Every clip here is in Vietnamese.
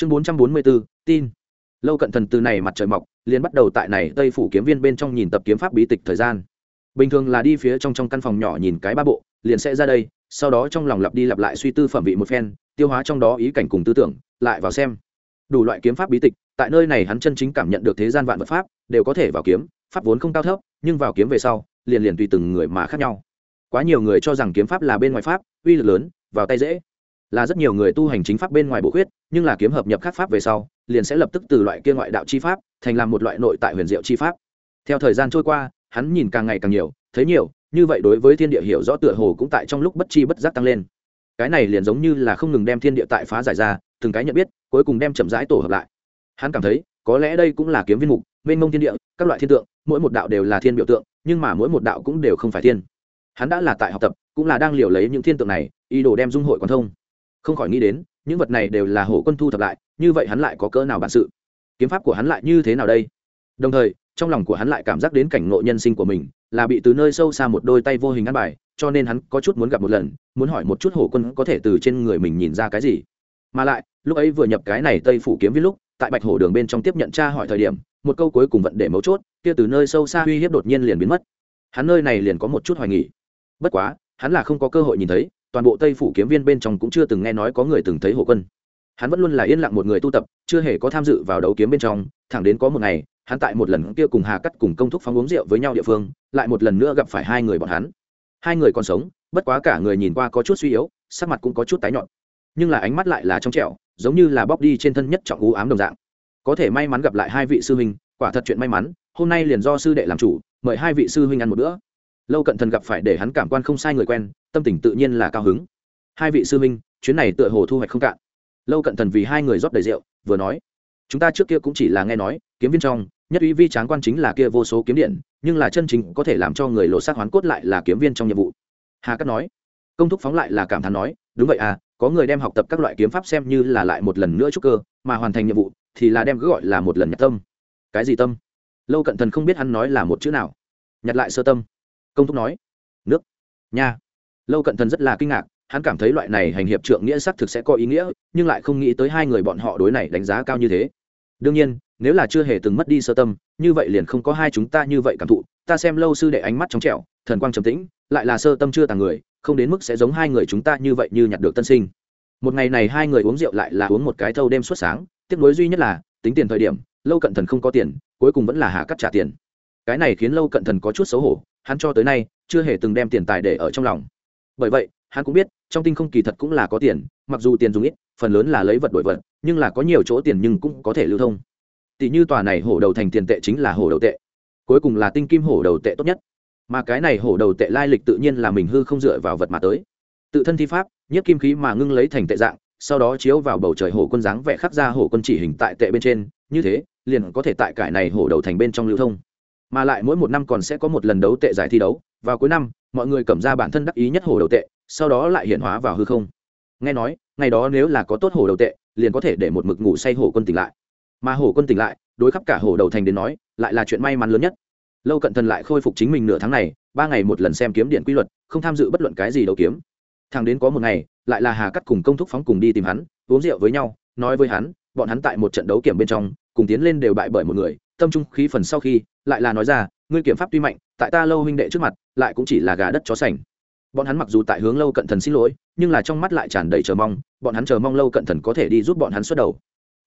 chương bốn trăm bốn mươi bốn tin. Lâu cận thần từ này mặt trời mọc, liền bắt đầu tại này tây phủ kiếm viên bên trong nhìn tập kiếm pháp bí tịch thời gian. Bình thường là đi phía trong trong căn phòng nhỏ nhìn cái ba bộ, liền sẽ ra đây, sau đó trong lòng lặp đi lặp lại suy tư phẩm vị một phen, tiêu hóa trong đó ý cảnh cùng tư tưởng, lại vào xem. Đủ loại kiếm pháp bí tịch, tại nơi này hắn chân chính cảm nhận được thế gian vạn vật pháp, đều có thể vào kiếm, pháp vốn không cao thấp, nhưng vào kiếm về sau, liền liền tùy từng người mà khác nhau. Quá nhiều người cho rằng kiếm pháp là bên ngoài pháp, uy lực lớn, vào tay dễ là rất nhiều người tu hành chính pháp bên ngoài bộ khuyết, nhưng là kiếm hợp nhập khắc pháp về sau, liền sẽ lập tức từ loại kia ngoại đạo chi pháp, thành làm một loại nội tại huyền diệu chi pháp. Theo thời gian trôi qua, hắn nhìn càng ngày càng nhiều, thấy nhiều, như vậy đối với thiên địa hiểu rõ tựa hồ cũng tại trong lúc bất chi bất giác tăng lên. Cái này liền giống như là không ngừng đem thiên địa tại phá giải ra, từng cái nhận biết, cuối cùng đem chậm rãi tổ hợp lại. Hắn cảm thấy, có lẽ đây cũng là kiếm viên mục, mênh mông thiên địa, các loại thiên tượng, mỗi một đạo đều là thiên biểu tượng, nhưng mà mỗi một đạo cũng đều không phải thiên. Hắn đã là tại học tập, cũng là đang liều lấy những thiên tượng này, ý đồ đem dung hội quan thông không khỏi nghĩ đến, những vật này đều là hổ quân thu thập lại, như vậy hắn lại có cỡ nào bản sự? Kiếm pháp của hắn lại như thế nào đây? Đồng thời, trong lòng của hắn lại cảm giác đến cảnh ngộ nhân sinh của mình, là bị từ nơi sâu xa một đôi tay vô hình ăn bài, cho nên hắn có chút muốn gặp một lần, muốn hỏi một chút hổ quân có thể từ trên người mình nhìn ra cái gì. Mà lại, lúc ấy vừa nhập cái này tây phủ kiếm viết lúc, tại bạch hổ đường bên trong tiếp nhận tra hỏi thời điểm, một câu cuối cùng vận để mấu chốt, kia từ nơi sâu xa uy hiếp đột nhiên liền biến mất. Hắn nơi này liền có một chút hoài nghỉ bất quá, hắn là không có cơ hội nhìn thấy toàn bộ tây phủ kiếm viên bên trong cũng chưa từng nghe nói có người từng thấy hộ quân. Hắn vẫn luôn là yên lặng một người tu tập, chưa hề có tham dự vào đấu kiếm bên trong, thẳng đến có một ngày, hắn tại một lần kia cùng hà cắt cùng công thúc phóng uống rượu với nhau địa phương, lại một lần nữa gặp phải hai người bọn hắn. Hai người còn sống, bất quá cả người nhìn qua có chút suy yếu, sắc mặt cũng có chút tái nhọn nhưng là ánh mắt lại là trong trẻo, giống như là bóc đi trên thân nhất trọng u ám đồng dạng. Có thể may mắn gặp lại hai vị sư huynh, quả thật chuyện may mắn, hôm nay liền do sư đệ làm chủ, mời hai vị sư huynh ăn một bữa lâu cận thần gặp phải để hắn cảm quan không sai người quen tâm tình tự nhiên là cao hứng hai vị sư minh, chuyến này tựa hồ thu hoạch không cạn lâu cận thần vì hai người rót đầy rượu vừa nói chúng ta trước kia cũng chỉ là nghe nói kiếm viên trong nhất uy vi tráng quan chính là kia vô số kiếm điện nhưng là chân chính có thể làm cho người lộ sát hoán cốt lại là kiếm viên trong nhiệm vụ hà cắt nói công thúc phóng lại là cảm thán nói đúng vậy à có người đem học tập các loại kiếm pháp xem như là lại một lần nữa chúc cơ mà hoàn thành nhiệm vụ thì là đem cứ gọi là một lần nhặt tâm cái gì tâm lâu cận thần không biết hắn nói là một chữ nào nhặt lại sơ tâm công thúc nói, nước, nha. Lâu cận thần rất là kinh ngạc, hắn cảm thấy loại này hành hiệp trượng nghĩa xác thực sẽ có ý nghĩa, nhưng lại không nghĩ tới hai người bọn họ đối này đánh giá cao như thế. Đương nhiên, nếu là chưa hề từng mất đi sơ tâm, như vậy liền không có hai chúng ta như vậy cảm thụ. Ta xem lâu sư đệ ánh mắt trong trẻo, thần quang trầm tĩnh, lại là sơ tâm chưa tàng người, không đến mức sẽ giống hai người chúng ta như vậy như nhặt được tân sinh. Một ngày này hai người uống rượu lại là uống một cái thâu đêm suốt sáng, tiếc nối duy nhất là, tính tiền thời điểm, lâu cận thần không có tiền, cuối cùng vẫn là hạ cắt trả tiền. Cái này khiến lâu cận thần có chút xấu hổ hắn cho tới nay chưa hề từng đem tiền tài để ở trong lòng. Bởi vậy, hắn cũng biết, trong tinh không kỳ thật cũng là có tiền, mặc dù tiền dùng ít, phần lớn là lấy vật đổi vật, nhưng là có nhiều chỗ tiền nhưng cũng có thể lưu thông. Tỷ như tòa này hổ đầu thành tiền tệ chính là hổ đầu tệ. Cuối cùng là tinh kim hổ đầu tệ tốt nhất. Mà cái này hổ đầu tệ lai lịch tự nhiên là mình hư không dựa vào vật mà tới. Tự thân thi pháp, nhất kim khí mà ngưng lấy thành tệ dạng, sau đó chiếu vào bầu trời hổ quân dáng vẽ khắc ra hổ quân chỉ hình tại tệ bên trên, như thế, liền có thể tại cải này hổ đầu thành bên trong lưu thông mà lại mỗi một năm còn sẽ có một lần đấu tệ giải thi đấu, vào cuối năm, mọi người cầm ra bản thân đắc ý nhất hồ đầu tệ, sau đó lại hiện hóa vào hư không. Nghe nói, ngày đó nếu là có tốt hồ đầu tệ, liền có thể để một mực ngủ say hồ quân tỉnh lại. Mà hồ quân tỉnh lại, đối khắp cả hồ đầu thành đến nói, lại là chuyện may mắn lớn nhất. Lâu cận thần lại khôi phục chính mình nửa tháng này, ba ngày một lần xem kiếm điện quy luật, không tham dự bất luận cái gì đấu kiếm. Thằng đến có một ngày, lại là hà cắt cùng công thúc phóng cùng đi tìm hắn, uống rượu với nhau, nói với hắn, bọn hắn tại một trận đấu kiểm bên trong cùng tiến lên đều bại bởi một người, tâm trung khí phần sau khi, lại là nói ra, ngươi kiểm pháp tuy mạnh, tại ta lâu huynh đệ trước mặt, lại cũng chỉ là gà đất chó sành. Bọn hắn mặc dù tại hướng lâu cận thần xin lỗi, nhưng là trong mắt lại tràn đầy chờ mong, bọn hắn chờ mong lâu cận thần có thể đi giúp bọn hắn xuất đầu.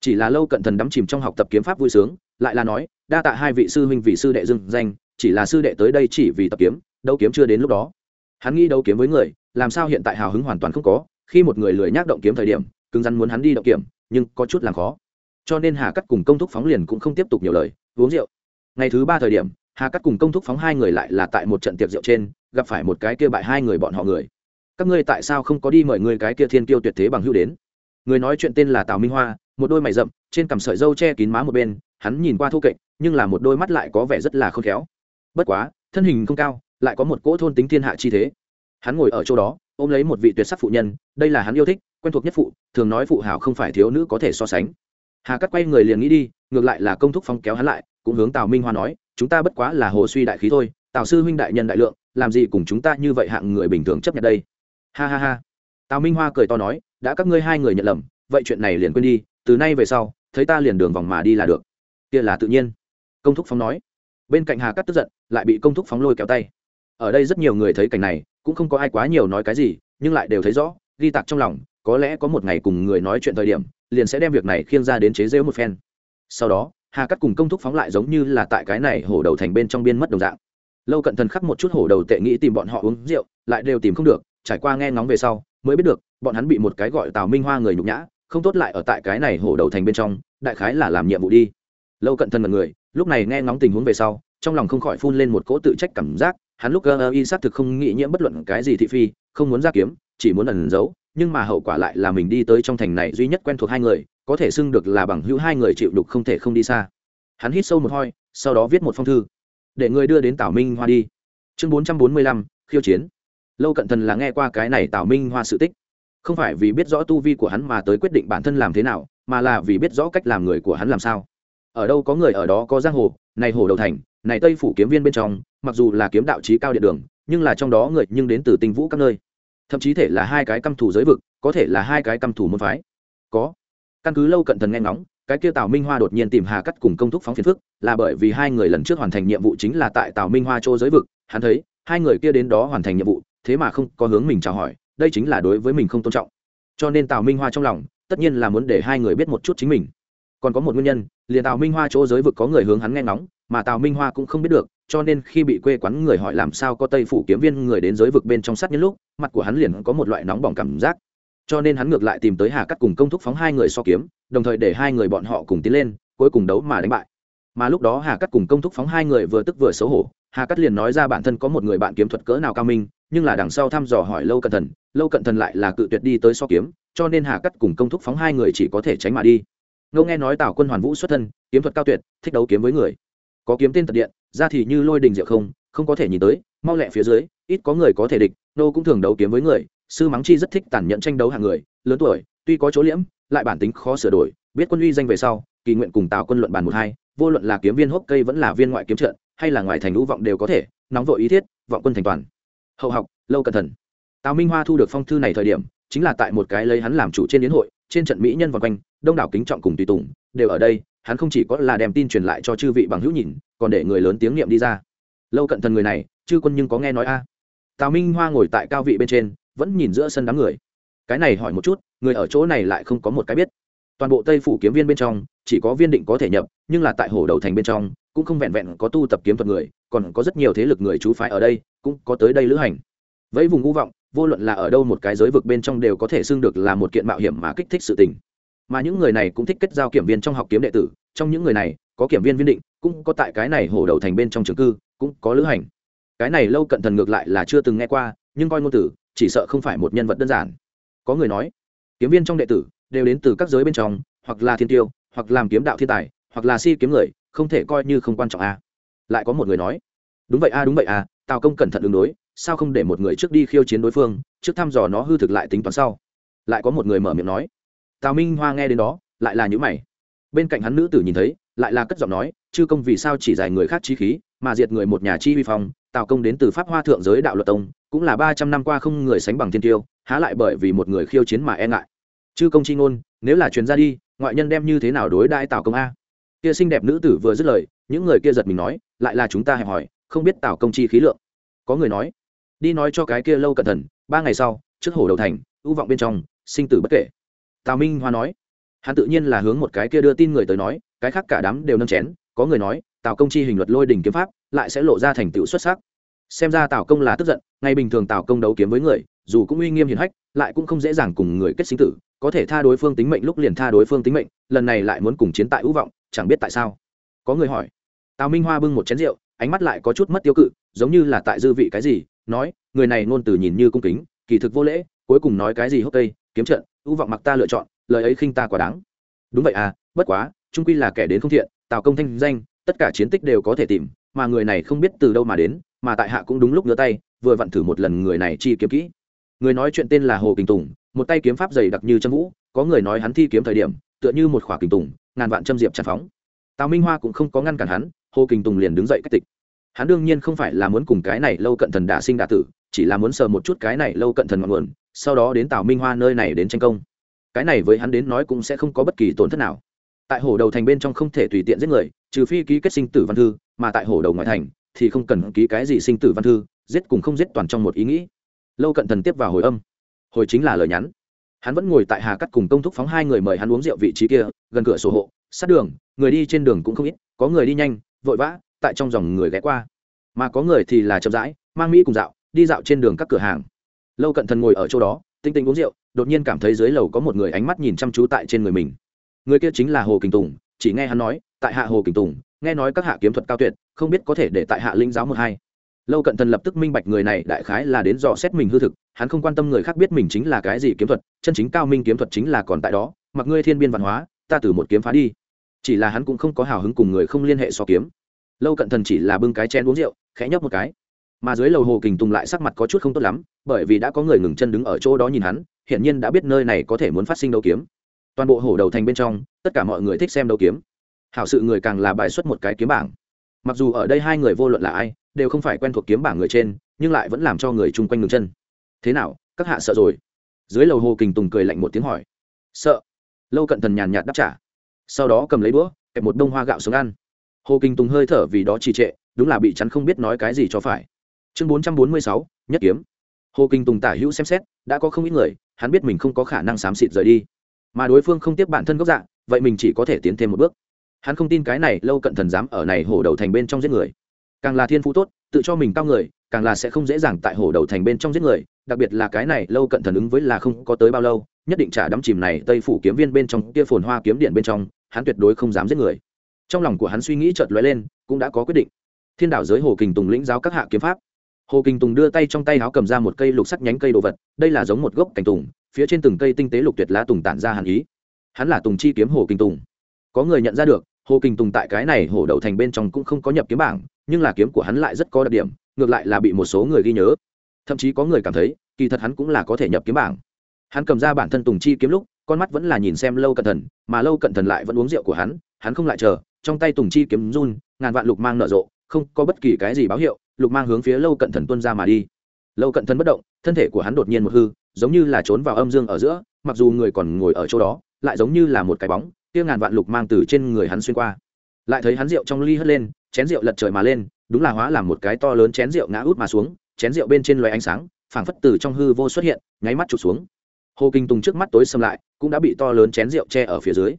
Chỉ là lâu cận thần đắm chìm trong học tập kiếm pháp vui sướng, lại là nói, đa tạ hai vị sư huynh vị sư đệ dưng danh, chỉ là sư đệ tới đây chỉ vì tập kiếm, đấu kiếm chưa đến lúc đó. Hắn nghĩ đấu kiếm với người, làm sao hiện tại hào hứng hoàn toàn không có, khi một người lười nhác động kiếm thời điểm, cứng rắn muốn hắn đi động kiếm, nhưng có chút làm khó cho nên hà cắt cùng công thúc phóng liền cũng không tiếp tục nhiều lời, uống rượu. Ngày thứ ba thời điểm, hà cắt cùng công thúc phóng hai người lại là tại một trận tiệc rượu trên, gặp phải một cái kia bại hai người bọn họ người. Các ngươi tại sao không có đi mời người cái kia thiên tiêu tuyệt thế bằng hữu đến? Người nói chuyện tên là tào minh hoa, một đôi mày rậm, trên cằm sợi dâu che kín má một bên, hắn nhìn qua thô kệch, nhưng là một đôi mắt lại có vẻ rất là khôn khéo. Bất quá, thân hình không cao, lại có một cỗ thôn tính thiên hạ chi thế. Hắn ngồi ở chỗ đó, ôm lấy một vị tuyệt sắc phụ nhân, đây là hắn yêu thích, quen thuộc nhất phụ, thường nói phụ hảo không phải thiếu nữ có thể so sánh hà cắt quay người liền nghĩ đi ngược lại là công thúc phong kéo hắn lại cũng hướng tào minh hoa nói chúng ta bất quá là hồ suy đại khí thôi tào sư huynh đại nhân đại lượng làm gì cùng chúng ta như vậy hạng người bình thường chấp nhận đây ha ha ha tào minh hoa cười to nói đã các ngươi hai người nhận lầm vậy chuyện này liền quên đi từ nay về sau thấy ta liền đường vòng mà đi là được kia là tự nhiên công thúc phóng nói bên cạnh hà cắt tức giận lại bị công thúc phóng lôi kéo tay ở đây rất nhiều người thấy cảnh này cũng không có ai quá nhiều nói cái gì nhưng lại đều thấy rõ ghi tạc trong lòng có lẽ có một ngày cùng người nói chuyện thời điểm liền sẽ đem việc này khiêng ra đến chế rêu một phen. Sau đó, hà cắt cùng công thúc phóng lại giống như là tại cái này hổ đầu thành bên trong biên mất đồng dạng. Lâu cận thần khắc một chút hổ đầu tệ nghĩ tìm bọn họ uống rượu, lại đều tìm không được, trải qua nghe ngóng về sau, mới biết được, bọn hắn bị một cái gọi tào minh hoa người nhục nhã, không tốt lại ở tại cái này hổ đầu thành bên trong, đại khái là làm nhiệm vụ đi. Lâu cận thần mật người, lúc này nghe ngóng tình huống về sau, trong lòng không khỏi phun lên một cỗ tự trách cảm giác, hắn lúc gơ y xác thực không nghĩ nhiễm bất luận cái gì thị phi, không muốn ra kiếm, chỉ muốn ẩn giấu nhưng mà hậu quả lại là mình đi tới trong thành này duy nhất quen thuộc hai người, có thể xưng được là bằng hữu hai người chịu đục không thể không đi xa. Hắn hít sâu một hoi sau đó viết một phong thư. Để người đưa đến tảo minh hoa đi. Chương bốn trăm bốn mươi lăm, khiêu chiến. Lâu cận thần là nghe qua cái này tảo minh hoa sự tích. Không phải vì biết rõ tu vi của hắn mà tới quyết định bản thân làm thế nào, mà là vì biết rõ cách làm người của hắn làm sao. Ở đâu có người ở đó có giang hồ, này hồ đầu thành, này tây phủ kiếm viên bên trong, mặc dù là kiếm đạo trí cao điện đường, nhưng là trong đó người nhưng đến từ tinh vũ các nơi thậm chí thể là hai cái căm thủ giới vực, có thể là hai cái căm thủ môn phái. Có. Căn cứ lâu cận thần nghe ngóng, cái kia tào minh hoa đột nhiên tìm hà cắt cùng công thúc phóng phiền phức, là bởi vì hai người lần trước hoàn thành nhiệm vụ chính là tại tào minh hoa chỗ giới vực, hắn thấy, hai người kia đến đó hoàn thành nhiệm vụ, thế mà không có hướng mình chào hỏi, đây chính là đối với mình không tôn trọng. Cho nên tào minh hoa trong lòng, tất nhiên là muốn để hai người biết một chút chính mình. Còn có một nguyên nhân, liền tào minh hoa chỗ giới vực có người hướng hắn nghe ngóng, mà tào minh hoa cũng không biết được cho nên khi bị quê quán người hỏi làm sao có tây phủ kiếm viên người đến giới vực bên trong sát nhân lúc, mặt của hắn liền có một loại nóng bỏng cảm giác. Cho nên hắn ngược lại tìm tới hà cắt cùng công thúc phóng hai người so kiếm, đồng thời để hai người bọn họ cùng tiến lên, cuối cùng đấu mà đánh bại. Mà lúc đó hà cắt cùng công thúc phóng hai người vừa tức vừa xấu hổ, hà cắt liền nói ra bản thân có một người bạn kiếm thuật cỡ nào cao minh, nhưng là đằng sau thăm dò hỏi lâu cận thần, lâu cận thần lại là cự tuyệt đi tới so kiếm, cho nên hà cắt cùng công thúc phóng hai người chỉ có thể tránh mà đi. Ngô nghe nói tào quân hoàn vũ xuất thân, kiếm thuật cao tuyệt, thích đấu kiếm với người. Có kiếm tên tật điện ra thì như lôi đình diệu không không có thể nhìn tới, mau lẹ phía dưới, ít có người có thể địch, nô cũng thường đấu kiếm với người, sư mắng chi rất thích tàn nhẫn tranh đấu hàng người, lớn tuổi, tuy có chỗ liễm, lại bản tính khó sửa đổi, biết quân uy danh về sau, kỳ nguyện cùng tào quân luận bàn một hai, vô luận là kiếm viên hốc cây vẫn là viên ngoại kiếm trận, hay là ngoài thành lũ vọng đều có thể, nóng vội ý thiết, vọng quân thành toàn. Hậu học, lâu cẩn thận. Tào minh hoa thu được phong thư này thời điểm, chính là tại một cái lấy hắn làm chủ trên đến hội, trên trận mỹ nhân vòng quanh, đông đảo kính trọng cùng tùy tùng, đều ở đây, hắn không chỉ có là đem tin truyền lại cho chư vị bằng hữu nhìn còn để người lớn tiếng niệm đi ra. Lâu cận thần người này, chư quân nhưng có nghe nói a? Tào minh hoa ngồi tại cao vị bên trên, vẫn nhìn giữa sân đám người. Cái này hỏi một chút, người ở chỗ này lại không có một cái biết. Toàn bộ tây phủ kiếm viên bên trong, chỉ có viên định có thể nhập, nhưng là tại hồ đầu thành bên trong, cũng không vẹn vẹn có tu tập kiếm thuật người, còn có rất nhiều thế lực người chú phái ở đây, cũng có tới đây lữ hành. Vẫy vùng ngũ vọng, vô luận là ở đâu một cái giới vực bên trong đều có thể xưng được là một kiện mạo hiểm mà kích thích sự tình. Mà những người này cũng thích kết giao kiểm viên trong học kiếm đệ tử, trong những người này có kiểm viên viên định, cũng có tại cái này hổ đầu thành bên trong trường cư, cũng có lữ hành. Cái này lâu cận thần ngược lại là chưa từng nghe qua, nhưng coi ngôn tử, chỉ sợ không phải một nhân vật đơn giản. Có người nói, kiếm viên trong đệ tử, đều đến từ các giới bên trong, hoặc là thiên tiêu, hoặc làm kiếm đạo thiên tài, hoặc là si kiếm người, không thể coi như không quan trọng a. Lại có một người nói, đúng vậy a, đúng vậy a, tào công cẩn thận ứng đối, sao không để một người trước đi khiêu chiến đối phương, trước thăm dò nó hư thực lại tính toán sau? Lại có một người mở miệng nói, tào minh hoa nghe đến đó, lại là những mày. Bên cạnh hắn nữ tử nhìn thấy lại là cất giọng nói, chư công vì sao chỉ giải người khác chi khí, mà diệt người một nhà chi vi phong tào công đến từ pháp hoa thượng giới đạo luật tông, cũng là ba trăm năm qua không người sánh bằng thiên tiêu, há lại bởi vì một người khiêu chiến mà e ngại. Chư công chi ngôn, nếu là truyền ra đi, ngoại nhân đem như thế nào đối đãi tào công a? Kia xinh đẹp nữ tử vừa dứt lời, những người kia giật mình nói, lại là chúng ta hẹp hỏi, không biết tào công chi khí lượng. Có người nói, đi nói cho cái kia lâu cẩn thận, ba ngày sau, trước hồ đầu thành, ưu vọng bên trong, sinh tử bất kể. Tào minh hoa nói, hắn tự nhiên là hướng một cái kia đưa tin người tới nói cái khác cả đám đều nâng chén, có người nói, tào công chi hình luật lôi đình kiếm pháp, lại sẽ lộ ra thành tựu xuất sắc. Xem ra tào công là tức giận ngay bình thường tào công đấu kiếm với người, dù cũng uy nghiêm hiền hách, lại cũng không dễ dàng cùng người kết sinh tử, có thể tha đối phương tính mệnh lúc liền tha đối phương tính mệnh, lần này lại muốn cùng chiến tại ưu vọng, chẳng biết tại sao. Có người hỏi, tào minh hoa bưng một chén rượu, ánh mắt lại có chút mất tiêu cự, giống như là tại dư vị cái gì, nói, người này ngôn từ nhìn như cung kính, kỳ thực vô lễ, cuối cùng nói cái gì hốc tây kiếm trận, ưu vọng mặc ta lựa chọn, lời ấy khinh ta quá đáng. Đúng vậy à bất quá trung quy là kẻ đến không thiện, tào công thanh danh, tất cả chiến tích đều có thể tìm, mà người này không biết từ đâu mà đến, mà tại hạ cũng đúng lúc ngửa tay, vừa vặn thử một lần người này chi kiếm kỹ. Người nói chuyện tên là hồ kình tùng, một tay kiếm pháp dày đặc như châm vũ, có người nói hắn thi kiếm thời điểm, tựa như một khỏa kình tùng, ngàn vạn châm diệp tràn phóng. Tào minh hoa cũng không có ngăn cản hắn, hồ kình tùng liền đứng dậy cách tịch. Hắn đương nhiên không phải là muốn cùng cái này lâu cận thần đả sinh đả tử, chỉ là muốn sờ một chút cái này lâu cận thần ngọn nguồn, sau đó đến tào minh hoa nơi này đến tranh công. Cái này với hắn đến nói cũng sẽ không có bất kỳ tổn thất nào tại hổ đầu thành bên trong không thể tùy tiện giết người, trừ phi ký kết sinh tử văn thư, mà tại hổ đầu ngoại thành thì không cần ký cái gì sinh tử văn thư, giết cùng không giết toàn trong một ý nghĩ. Lâu cận thần tiếp vào hồi âm. Hồi chính là lời nhắn. Hắn vẫn ngồi tại hà cắt cùng công thúc phóng hai người mời hắn uống rượu vị trí kia, gần cửa sổ hộ, sát đường, người đi trên đường cũng không ít, có người đi nhanh, vội vã, tại trong dòng người ghé qua. Mà có người thì là chậm rãi, mang mỹ cùng dạo, đi dạo trên đường các cửa hàng. Lâu cận thần ngồi ở chỗ đó tinh tinh uống rượu, đột nhiên cảm thấy dưới lầu có một người ánh mắt nhìn chăm chú tại trên người mình người kia chính là hồ kình tùng, chỉ nghe hắn nói, tại hạ hồ kình tùng, nghe nói các hạ kiếm thuật cao tuyệt, không biết có thể để tại hạ linh giáo một hai. Lâu cận thần lập tức minh bạch người này đại khái là đến dò xét mình hư thực, hắn không quan tâm người khác biết mình chính là cái gì kiếm thuật, chân chính cao minh kiếm thuật chính là còn tại đó, mặc ngươi thiên biên văn hóa, ta từ một kiếm phá đi. Chỉ là hắn cũng không có hào hứng cùng người không liên hệ so kiếm. Lâu cận thần chỉ là bưng cái chén uống rượu, khẽ nhấp một cái. Mà dưới lầu hồ kình tùng lại sắc mặt có chút không tốt lắm, bởi vì đã có người ngừng chân đứng ở chỗ đó nhìn hắn, hiển nhiên đã biết nơi này có thể muốn phát sinh đấu kiếm toàn bộ hổ đầu thành bên trong, tất cả mọi người thích xem đấu kiếm. Hảo sự người càng là bài xuất một cái kiếm bảng. Mặc dù ở đây hai người vô luận là ai, đều không phải quen thuộc kiếm bảng người trên, nhưng lại vẫn làm cho người chung quanh ngừng chân. Thế nào, các hạ sợ rồi? Dưới lầu hồ kình tùng cười lạnh một tiếng hỏi. Sợ. Lâu cận thần nhàn nhạt đáp trả. Sau đó cầm lấy đũa, kẹp một đông hoa gạo xuống ăn. Hồ kình tùng hơi thở vì đó trì trệ, đúng là bị chắn không biết nói cái gì cho phải. Chương bốn trăm bốn mươi sáu, nhất kiếm. Hồ kinh tùng tả hữu xem xét, đã có không ít người, hắn biết mình không có khả năng xám xịt rời đi mà đối phương không tiếp bản thân gốc dạng vậy mình chỉ có thể tiến thêm một bước. Hắn không tin cái này lâu cận thần dám ở này hổ đầu thành bên trong giết người. Càng là thiên phú tốt, tự cho mình cao người, càng là sẽ không dễ dàng tại hổ đầu thành bên trong giết người, đặc biệt là cái này lâu cận thần ứng với là không có tới bao lâu, nhất định trả đắm chìm này tây phủ kiếm viên bên trong, kia phồn hoa kiếm điện bên trong, hắn tuyệt đối không dám giết người. Trong lòng của hắn suy nghĩ chợt lóe lên, cũng đã có quyết định. Thiên đảo giới hồ kình tùng lĩnh giáo các hạ kiếm pháp. Hồ kình tùng đưa tay trong tay áo cầm ra một cây lục sắc nhánh cây đồ vật, đây là giống một gốc cành tùng phía trên từng cây tinh tế lục tuyệt lá tùng tản ra hàn ý. Hắn là tùng chi kiếm hồ kinh tùng. Có người nhận ra được, hồ kinh tùng tại cái này hồ đậu thành bên trong cũng không có nhập kiếm bảng, nhưng là kiếm của hắn lại rất có đặc điểm, ngược lại là bị một số người ghi nhớ. Thậm chí có người cảm thấy, kỳ thật hắn cũng là có thể nhập kiếm bảng. Hắn cầm ra bản thân tùng chi kiếm lúc, con mắt vẫn là nhìn xem lâu cận thần, mà lâu cận thần lại vẫn uống rượu của hắn hắn không lại chờ, trong tay tùng chi kiếm run, ngàn vạn lục mang nở rộ, không có bất kỳ cái gì báo hiệu, lục mang hướng phía lâu cận thần tuân ra mà đi. Lâu cận thần bất động, thân thể của hắn đột nhiên một hư giống như là trốn vào âm dương ở giữa, mặc dù người còn ngồi ở chỗ đó, lại giống như là một cái bóng, kia ngàn vạn lục mang từ trên người hắn xuyên qua. Lại thấy hắn rượu trong ly hất lên, chén rượu lật trời mà lên, đúng là hóa làm một cái to lớn chén rượu ngã út mà xuống, chén rượu bên trên loài ánh sáng, phảng phất từ trong hư vô xuất hiện, nháy mắt trụt xuống. Hồ kinh tùng trước mắt tối xâm lại, cũng đã bị to lớn chén rượu che ở phía dưới.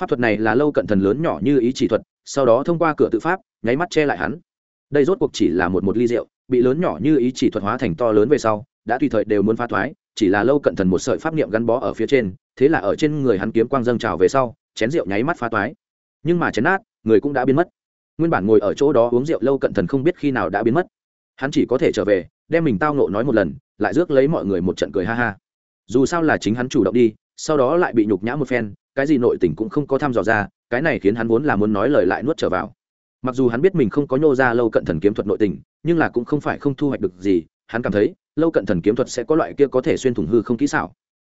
Pháp thuật này là lâu cận thần lớn nhỏ như ý chỉ thuật, sau đó thông qua cửa tự pháp, nháy mắt che lại hắn. Đây rốt cuộc chỉ là một một ly rượu, bị lớn nhỏ như ý chỉ thuật hóa thành to lớn về sau, đã tùy thời đều muốn phá thoái chỉ là lâu cận thần một sợi pháp niệm gắn bó ở phía trên, thế là ở trên người hắn kiếm quang dâng trào về sau, chén rượu nháy mắt phá toái. Nhưng mà chén nát, người cũng đã biến mất. Nguyên bản ngồi ở chỗ đó uống rượu lâu cận thần không biết khi nào đã biến mất. Hắn chỉ có thể trở về, đem mình tao nộ nói một lần, lại rước lấy mọi người một trận cười ha ha. Dù sao là chính hắn chủ động đi, sau đó lại bị nhục nhã một phen, cái gì nội tình cũng không có thăm dò ra, cái này khiến hắn vốn là muốn nói lời lại nuốt trở vào. Mặc dù hắn biết mình không có nhô ra lâu cận thần kiếm thuật nội tình, nhưng là cũng không phải không thu hoạch được gì, hắn cảm thấy lâu cận thần kiếm thuật sẽ có loại kia có thể xuyên thủng hư không kỹ xảo.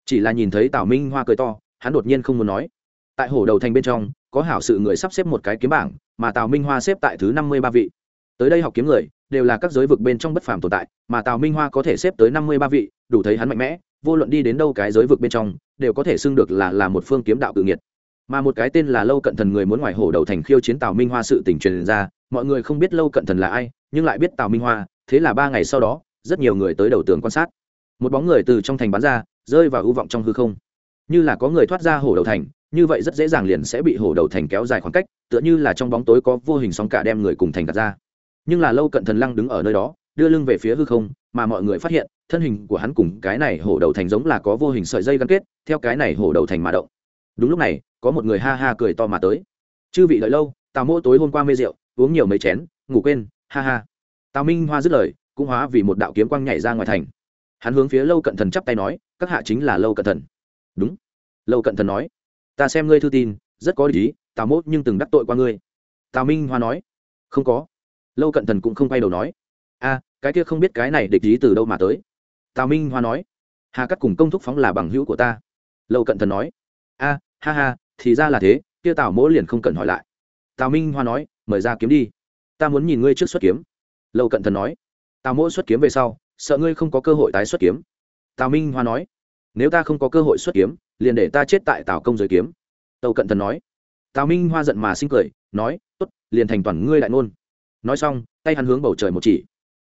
Chỉ là nhìn thấy tào minh hoa cười to, hắn đột nhiên không muốn nói. Tại hổ đầu thành bên trong, có hảo sự người sắp xếp một cái kiếm bảng, mà tào minh hoa xếp tại thứ năm mươi ba vị. Tới đây học kiếm người, đều là các giới vực bên trong bất phàm tồn tại, mà tào minh hoa có thể xếp tới năm mươi ba vị, đủ thấy hắn mạnh mẽ, vô luận đi đến đâu cái giới vực bên trong, đều có thể xưng được là là một phương kiếm đạo cự nghiệt. Mà một cái tên là lâu cận thần người muốn ngoài hổ đầu thành khiêu chiến tào minh hoa sự tình truyền ra, mọi người không biết lâu cận thần là ai, nhưng lại biết tào minh hoa, thế là ba ngày sau đó rất nhiều người tới đầu tường quan sát. Một bóng người từ trong thành bắn ra, rơi vào ưu vọng trong hư không. Như là có người thoát ra hổ đầu thành, như vậy rất dễ dàng liền sẽ bị hổ đầu thành kéo dài khoảng cách, tựa như là trong bóng tối có vô hình sóng cả đem người cùng thành gạt ra. Nhưng là lâu cận thần lăng đứng ở nơi đó, đưa lưng về phía hư không, mà mọi người phát hiện, thân hình của hắn cùng cái này hổ đầu thành giống là có vô hình sợi dây gắn kết, theo cái này hổ đầu thành mà động. Đúng lúc này, có một người ha ha cười to mà tới. Chư vị đợi lâu, tào mỗ tối hôm qua mê rượu, uống nhiều mấy chén, ngủ quên, ha ha. Tào minh hoa dứt lời cũng hóa vì một đạo kiếm quang nhảy ra ngoài thành. Hắn hướng phía lâu cận thần chắp tay nói, các hạ chính là lâu cận thần. Đúng. Lâu cận thần nói, ta xem ngươi thư tin, rất có lý, tào mốt nhưng từng đắc tội qua ngươi. Tào minh hoa nói, không có. Lâu cận thần cũng không quay đầu nói, a, cái kia không biết cái này địch ý từ đâu mà tới. Tào minh hoa nói, hà cắt cùng công thúc phóng là bằng hữu của ta. Lâu cận thần nói, a, ha ha, thì ra là thế, kia tào mỗ liền không cần hỏi lại. Tào minh hoa nói, mời ra kiếm đi, ta muốn nhìn ngươi trước xuất kiếm. Lâu cận thần nói tào mỗ xuất kiếm về sau, sợ ngươi không có cơ hội tái xuất kiếm. Tào minh hoa nói, nếu ta không có cơ hội xuất kiếm, liền để ta chết tại tào công giới kiếm. Tâu cận thần nói, tào minh hoa giận mà sinh cười, nói, tốt, liền thành toàn ngươi đại ngôn. Nói xong, tay hắn hướng bầu trời một chỉ.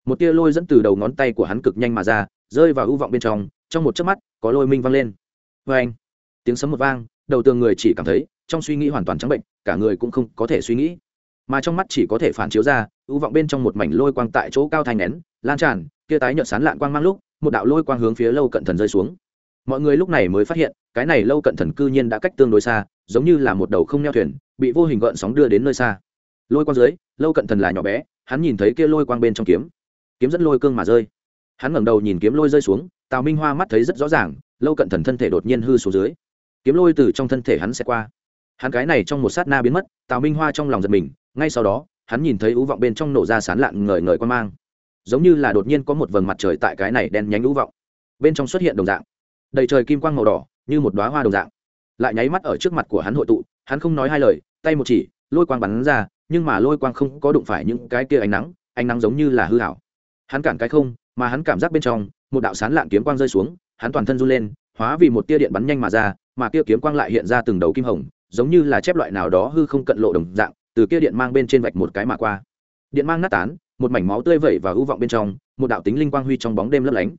Một tia lôi dẫn từ đầu ngón tay của hắn cực nhanh mà ra, rơi vào ưu vọng bên trong trong một chớp mắt, có lôi minh vang lên. Vê anh, tiếng sấm một vang, đầu tường người chỉ cảm thấy, trong suy nghĩ hoàn toàn trắng bệnh, cả người cũng không có thể suy nghĩ. Mà trong mắt chỉ có thể phản chiếu ra ưu vọng bên trong một mảnh lôi quang tại chỗ cao thành nén, lan tràn, kia tái nhợt sán lạn quang mang lúc, một đạo lôi quang hướng phía lâu cận thần rơi xuống. Mọi người lúc này mới phát hiện, cái này lâu cận thần cư nhiên đã cách tương đối xa, giống như là một đầu không neo thuyền, bị vô hình gợn sóng đưa đến nơi xa. Lôi quang dưới, lâu cận thần là nhỏ bé, hắn nhìn thấy kia lôi quang bên trong kiếm. Kiếm dẫn lôi cương mà rơi. Hắn ngẩng đầu nhìn kiếm lôi rơi xuống, tào minh hoa mắt thấy rất rõ ràng, lâu cận thần thân thể đột nhiên hư xuống dưới. Kiếm lôi từ trong thân thể hắn sẽ qua. Hắn cái này trong một sát na biến mất, tào minh hoa trong lòng giật mình, ngay sau đó hắn nhìn thấy ú vọng bên trong nổ ra sán lạn ngời ngời quan mang. Giống như là đột nhiên có một vầng mặt trời tại cái này đen nhánh ú vọng. Bên trong xuất hiện đồng dạng. Đầy trời kim quang màu đỏ, như một đoá hoa đồng dạng. Lại nháy mắt ở trước mặt của hắn hội tụ, hắn không nói hai lời, tay một chỉ, lôi quang bắn ra, nhưng mà lôi quang không có đụng phải những cái kia ánh nắng ánh nắng giống như là hư hảo hắn cản cái không, mà hắn cảm giác bên trong, một đạo sán lạn kiếm quang rơi xuống, hắn toàn thân run lên, hóa vì một tia điện bắn nhanh mà ra, mà kia kiếm quang lại hiện ra từng đầu kim hồng, giống như là chép loại nào đó hư không cận lộ đồng dạng từ kia điện mang bên trên vạch một cái mà qua. Điện mang nát tán, một mảnh máu tươi vẩy và hư vọng bên trong, một đạo tính linh quang huy trong bóng đêm lấp lánh.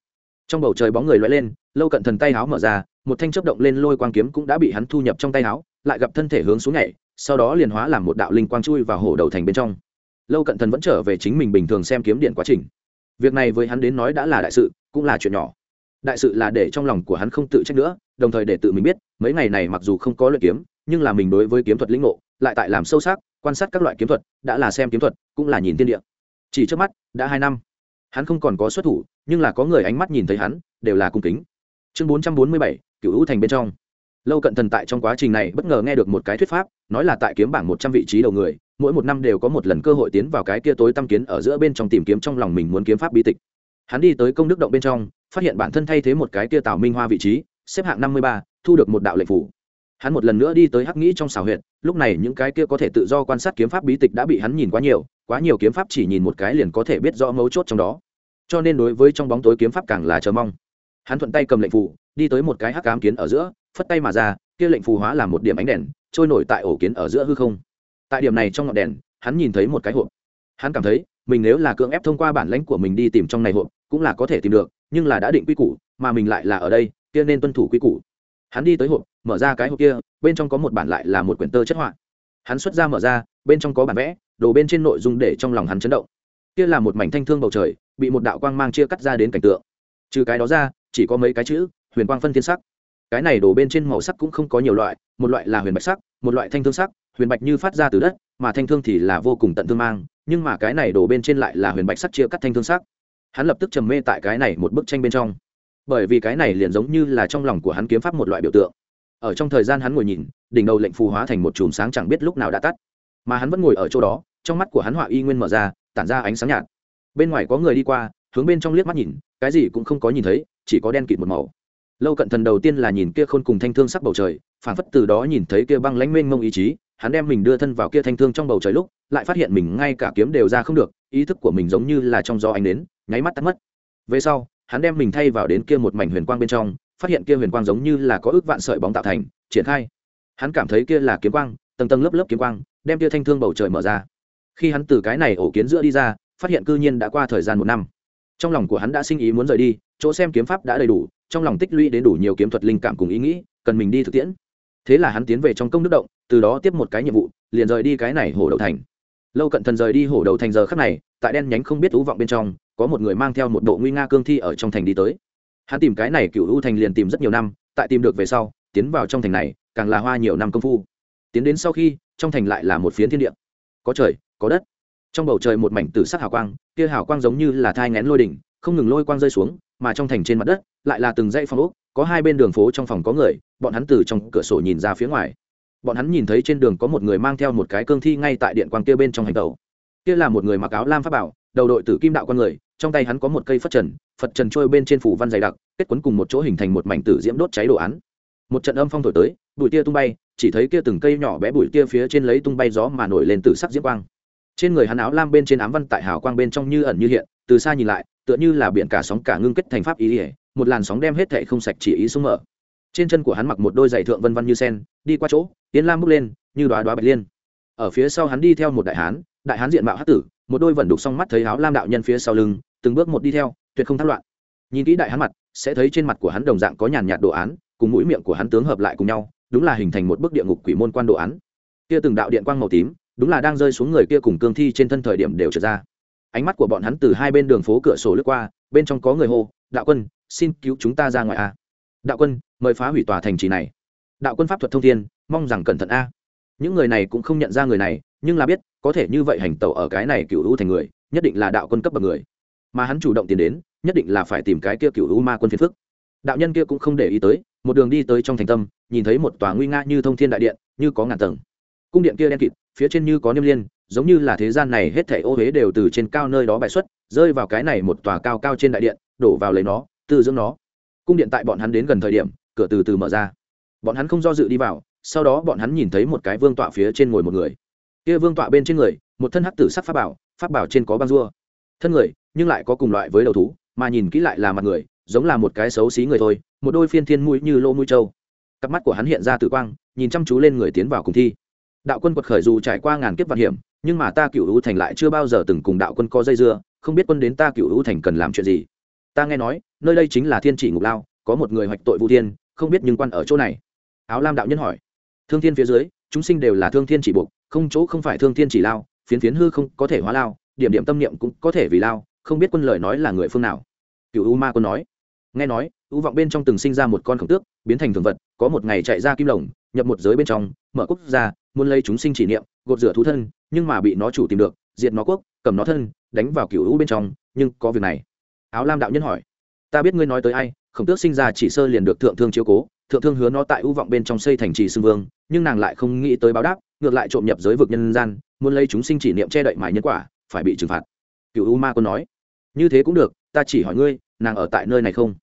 Trong bầu trời bóng người lóe lên, lâu cận thần tay áo mở ra, một thanh chấp động lên lôi quang kiếm cũng đã bị hắn thu nhập trong tay áo lại gặp thân thể hướng xuống nhảy, sau đó liền hóa làm một đạo linh quang chui vào hổ đầu thành bên trong. Lâu cận thần vẫn trở về chính mình bình thường xem kiếm điện quá trình. Việc này với hắn đến nói đã là đại sự, cũng là chuyện nhỏ. Đại sự là để trong lòng của hắn không tự trách nữa, đồng thời để tự mình biết, mấy ngày này mặc dù không có luyện kiếm, nhưng là mình đối với kiếm thuật lĩnh ngộ lại tại làm sâu sắc, quan sát các loại kiếm thuật, đã là xem kiếm thuật, cũng là nhìn tiên địa. Chỉ trước mắt, đã hai năm. Hắn không còn có xuất thủ, nhưng là có người ánh mắt nhìn thấy hắn, đều là cung kính. Chương bốn trăm bốn mươi bảy cựu hữu thành bên trong. Lâu cận thần tại trong quá trình này bất ngờ nghe được một cái thuyết pháp, nói là tại kiếm bảng một trăm vị trí đầu người, mỗi một năm đều có một lần cơ hội tiến vào cái kia tối tăm kiến ở giữa bên trong tìm kiếm trong lòng mình muốn kiếm pháp bí tịch. Hắn đi tới công đức động bên trong, phát hiện bản thân thay thế một cái kia tào minh hoa vị trí, xếp hạng năm mươi ba, thu được một đạo lệnh phủ. Hắn một lần nữa đi tới hắc nghĩ trong xào huyện lúc này những cái kia có thể tự do quan sát kiếm pháp bí tịch đã bị hắn nhìn quá nhiều quá nhiều kiếm pháp chỉ nhìn một cái liền có thể biết rõ mấu chốt trong đó. Cho nên đối với trong bóng tối kiếm pháp càng là chờ mong. Hắn thuận tay cầm lệnh phù, đi tới một cái hắc cám kiến ở giữa, phất tay mà ra, kia lệnh phù hóa làm một điểm ánh đèn, trôi nổi tại ổ kiến ở giữa hư không. Tại điểm này trong ngọn đèn, hắn nhìn thấy một cái hộp. Hắn cảm thấy, mình nếu là cưỡng ép thông qua bản lãnh của mình đi tìm trong này hộp, cũng là có thể tìm được, nhưng là đã định quy củ, mà mình lại là ở đây, kia nên tuân thủ quy củ hắn đi tới hộp, mở ra cái hộp kia, bên trong có một bản lại là một quyển tơ chất họa. Hắn xuất ra mở ra, bên trong có bản vẽ, đồ bên trên nội dung để trong lòng hắn chấn động. Kia là một mảnh thanh thương bầu trời, bị một đạo quang mang chia cắt ra đến cảnh tượng. Trừ cái đó ra, chỉ có mấy cái chữ, huyền quang phân thiên sắc. Cái này đổ bên trên màu sắc cũng không có nhiều loại, một loại là huyền bạch sắc, một loại thanh thương sắc, huyền bạch như phát ra từ đất, mà thanh thương thì là vô cùng tận thương mang, nhưng mà cái này đổ bên trên lại là huyền bạch sắc chia cắt thanh thương sắc. Hắn lập tức trầm mê tại cái này một bức tranh bên trong bởi vì cái này liền giống như là trong lòng của hắn kiếm pháp một loại biểu tượng. Ở trong thời gian hắn ngồi nhìn, đỉnh đầu lệnh phù hóa thành một chùm sáng chẳng biết lúc nào đã tắt. Mà hắn vẫn ngồi ở chỗ đó, trong mắt của hắn họa y nguyên mở ra, tản ra ánh sáng nhạt. Bên ngoài có người đi qua, hướng bên trong liếc mắt nhìn, cái gì cũng không có nhìn thấy, chỉ có đen kịt một màu. Lâu cận thần đầu tiên là nhìn kia khôn cùng thanh thương sắc bầu trời phản phất từ đó nhìn thấy kia băng lãnh mênh mông ý chí, hắn đem mình đưa thân vào kia thanh thương trong bầu trời lúc, lại phát hiện mình ngay cả kiếm đều ra không được, ý thức của mình giống như là trong gió ánh đến, nháy mắt tắt mất. Về sau hắn đem mình thay vào đến kia một mảnh huyền quang bên trong, phát hiện kia huyền quang giống như là có ước vạn sợi bóng tạo thành, triển khai. Hắn cảm thấy kia là kiếm quang, tầng tầng lớp lớp kiếm quang, đem kia thanh thương bầu trời mở ra. Khi hắn từ cái này ổ kiến giữa đi ra, phát hiện cư nhiên đã qua thời gian một năm. Trong lòng của hắn đã sinh ý muốn rời đi, chỗ xem kiếm pháp đã đầy đủ, trong lòng tích lũy đến đủ nhiều kiếm thuật linh cảm cùng ý nghĩ, cần mình đi thực tiễn. Thế là hắn tiến về trong công đức động, từ đó tiếp một cái nhiệm vụ, liền rời đi cái này hổ đầu thành. Lâu cận thần rời đi hổ đầu thành giờ khắc này, tại đen nhánh không biết thú vọng bên trong có một người mang theo một bộ nguy nga cương thi ở trong thành đi tới. Hắn tìm cái này cựu u thành liền tìm rất nhiều năm, tại tìm được về sau, tiến vào trong thành này, càng là hoa nhiều năm công phu. Tiến đến sau khi, trong thành lại là một phiến thiên địa. Có trời, có đất. Trong bầu trời một mảnh tử sắc hào quang, kia hào quang giống như là thai ngén lôi đỉnh, không ngừng lôi quang rơi xuống, mà trong thành trên mặt đất, lại là từng dãy phòng ốc, có hai bên đường phố trong phòng có người, bọn hắn từ trong cửa sổ nhìn ra phía ngoài. Bọn hắn nhìn thấy trên đường có một người mang theo một cái cương thi ngay tại điện quang kia bên trong hành tàu kia là một người mặc áo lam pháp bảo, đầu đội tử kim đạo con người trong tay hắn có một cây phất trần phật trần trôi bên trên phủ văn dày đặc, kết quấn cùng một chỗ hình thành một mảnh tử diễm đốt cháy đồ án. Một trận âm phong thổi tới, bụi tia tung bay, chỉ thấy kia từng cây nhỏ bé bụi tia phía trên lấy tung bay gió mà nổi lên từ sắc diễm quang. Trên người hắn áo lam bên trên ám văn tại hào quang bên trong như ẩn như hiện, từ xa nhìn lại, tựa như là biển cả sóng cả ngưng kết thành pháp ý ỉa một làn sóng đem hết thệ không sạch chỉ ý xuống mở. Trên chân của hắn mặc một đôi giày thượng vân vân như sen, đi qua chỗ tiến lam bước lên, như đoá đoá bạch liên. Ở phía sau hắn đi theo một đại hán đại hán diện mạo hát tử một đôi vẩn đục song mắt thấy áo lam đạo nhân phía sau lưng, từng bước một đi theo, tuyệt không thắt loạn. Nhìn kỹ đại hắn mặt, sẽ thấy trên mặt của hắn đồng dạng có nhàn nhạt đồ án, cùng mũi miệng của hắn tướng hợp lại cùng nhau, đúng là hình thành một bức địa ngục quỷ môn quan đồ án. Kia từng đạo điện quang màu tím, đúng là đang rơi xuống người kia cùng cương thi trên thân thời điểm đều trở ra. Ánh mắt của bọn hắn từ hai bên đường phố cửa sổ lướt qua, bên trong có người hô, đạo quân, xin cứu chúng ta ra ngoài a. Đạo quân, mời phá hủy tòa thành trì này. Đạo quân pháp thuật thông thiên, mong rằng cẩn thận a. Những người này cũng không nhận ra người này nhưng là biết, có thể như vậy hành tẩu ở cái này cựu hữu thành người, nhất định là đạo quân cấp bậc người. Mà hắn chủ động tiến đến, nhất định là phải tìm cái kia cựu hữu ma quân phiền phức. Đạo nhân kia cũng không để ý tới, một đường đi tới trong thành tâm, nhìn thấy một tòa nguy nga như thông thiên đại điện, như có ngàn tầng. Cung điện kia đen kịt, phía trên như có niêm liên, giống như là thế gian này hết thảy ô huế đều từ trên cao nơi đó bại xuất, rơi vào cái này một tòa cao cao trên đại điện, đổ vào lấy nó tự dưỡng nó. Cung điện tại bọn hắn đến gần thời điểm, cửa từ từ mở ra. Bọn hắn không do dự đi vào, sau đó bọn hắn nhìn thấy một cái vương tọa phía trên ngồi một người kia vương tọa bên trên người, một thân hắc tử sắc pháp bảo pháp bảo trên có băng rua. Thân người, nhưng lại có cùng loại với đầu thú, mà nhìn kỹ lại là mặt người, giống là một cái xấu xí người thôi, một đôi phiên thiên mũi như lô mũi trâu. Cặp mắt của hắn hiện ra tử quang, nhìn chăm chú lên người tiến vào cùng thi. Đạo quân quật khởi dù trải qua ngàn kiếp vạn hiểm, nhưng mà ta cựu hữu thành lại chưa bao giờ từng cùng đạo quân có dây dưa, không biết quân đến ta cựu hữu thành cần làm chuyện gì. Ta nghe nói, nơi đây chính là thiên chỉ ngục lao, có một người hoạch tội vũ thiên, không biết nhưng quan ở chỗ này. Áo lam đạo nhân hỏi. Thương thiên phía dưới chúng sinh đều là thương thiên chỉ buộc, không chỗ không phải thương thiên chỉ lao, phiến phiến hư không có thể hóa lao, điểm điểm tâm niệm cũng có thể vì lao, không biết quân lời nói là người phương nào. Cựu u ma quân nói. Nghe nói, u vọng bên trong từng sinh ra một con khổng tước, biến thành thường vật, có một ngày chạy ra kim lồng, nhập một giới bên trong, mở quốc gia, muốn lấy chúng sinh chỉ niệm, gột rửa thú thân, nhưng mà bị nó chủ tìm được, diệt nó quốc, cầm nó thân, đánh vào cựu u bên trong, nhưng có việc này. Áo lam đạo nhân hỏi. Ta biết ngươi nói tới ai, khổng tước sinh ra chỉ sơ liền được thượng thương chiếu cố thượng thương hứa nó tại ưu vọng bên trong xây thành trì xưng vương, nhưng nàng lại không nghĩ tới báo đáp, ngược lại trộm nhập giới vực nhân gian, muốn lấy chúng sinh chỉ niệm che đậy mãi nhân quả, phải bị trừng phạt. Cựu u ma quân nói, như thế cũng được, ta chỉ hỏi ngươi, nàng ở tại nơi này không?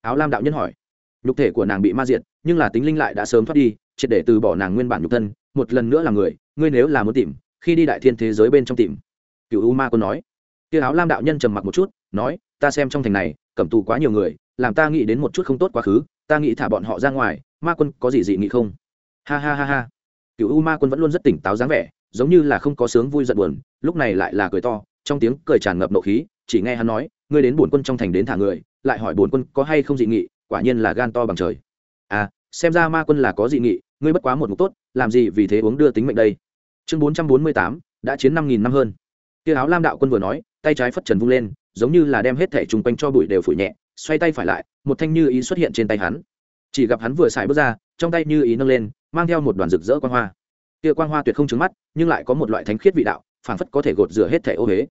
Áo lam đạo nhân hỏi. Nhục thể của nàng bị ma diệt, nhưng là tính linh lại đã sớm thoát đi, triệt để từ bỏ nàng nguyên bản nhục thân, một lần nữa là người, ngươi nếu là muốn tìm, khi đi đại thiên thế giới bên trong tìm. Cựu u ma quân nói. Kia áo lam đạo nhân trầm mặc một chút, nói, ta xem trong thành này, cẩm tù quá nhiều người, làm ta nghĩ đến một chút không tốt quá khứ ta nghĩ thả bọn họ ra ngoài, ma quân có gì dị nghị không? Ha ha ha ha. Cựu u ma quân vẫn luôn rất tỉnh táo dáng vẻ, giống như là không có sướng vui giận buồn, lúc này lại là cười to, trong tiếng cười tràn ngập nộ khí, chỉ nghe hắn nói, ngươi đến bổn quân trong thành đến thả người, lại hỏi bổn quân có hay không dị nghị, quả nhiên là gan to bằng trời. À xem ra ma quân là có dị nghị, ngươi bất quá một mục tốt, làm gì vì thế uống đưa tính mệnh đây? Chương bốn trăm bốn mươi tám, đã chiến năm nghìn năm hơn. Tia áo lam đạo quân vừa nói, tay trái phất trần vung lên, giống như là đem hết thẻ chung quanh cho bụi đều phủ nhẹ xoay tay phải lại, một thanh như ý xuất hiện trên tay hắn. Chỉ gặp hắn vừa xài bước ra, trong tay như ý nâng lên, mang theo một đoàn rực rỡ quan hoa. Kia quan hoa tuyệt không trứng mắt, nhưng lại có một loại thánh khiết vị đạo, phảng phất có thể gột rửa hết thẻ ô huế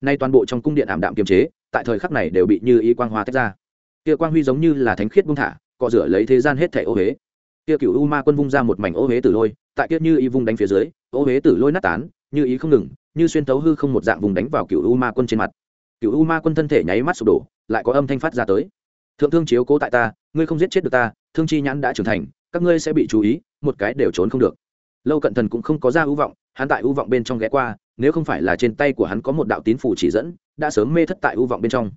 nay toàn bộ trong cung điện ảm đạm kiềm chế, tại thời khắc này đều bị như ý quang hoa tách ra. Kia quang huy giống như là thánh khiết buông thả, cọ rửa lấy thế gian hết thẻ ô huế kia cựu u ma quân vung ra một mảnh ô huế tử lôi, tại kia như ý vung đánh phía dưới, ô huế tử lôi nát tán, như ý không ngừng, như xuyên tấu hư không một dạng vùng đánh vào cựu u ma quân trên mặt. Cựu u ma quân thân thể nháy mắt sụp đổ lại có âm thanh phát ra tới. Thượng thương chiếu cố tại ta, ngươi không giết chết được ta, thương chi nhãn đã trưởng thành, các ngươi sẽ bị chú ý, một cái đều trốn không được. Lâu cận thần cũng không có ra ưu vọng, hắn tại ưu vọng bên trong ghé qua, nếu không phải là trên tay của hắn có một đạo tín phủ chỉ dẫn, đã sớm mê thất tại ưu vọng bên trong.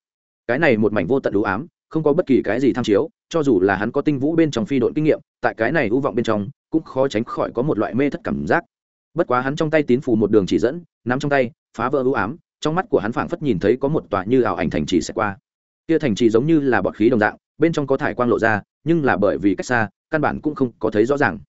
Cái này một mảnh vô tận đủ ám, không có bất kỳ cái gì tham chiếu, cho dù là hắn có tinh vũ bên trong phi đội kinh nghiệm, tại cái này ưu vọng bên trong, cũng khó tránh khỏi có một loại mê thất cảm giác. Bất quá hắn trong tay tín phủ một đường chỉ dẫn, nắm trong tay, phá vỡ ưu ám, trong mắt của hắn phảng phất nhìn thấy có một tòa như ảo ảnh thành trì sẽ qua kia thành trì giống như là bọt khí đồng dạng, bên trong có thải quang lộ ra, nhưng là bởi vì cách xa, căn bản cũng không có thấy rõ ràng.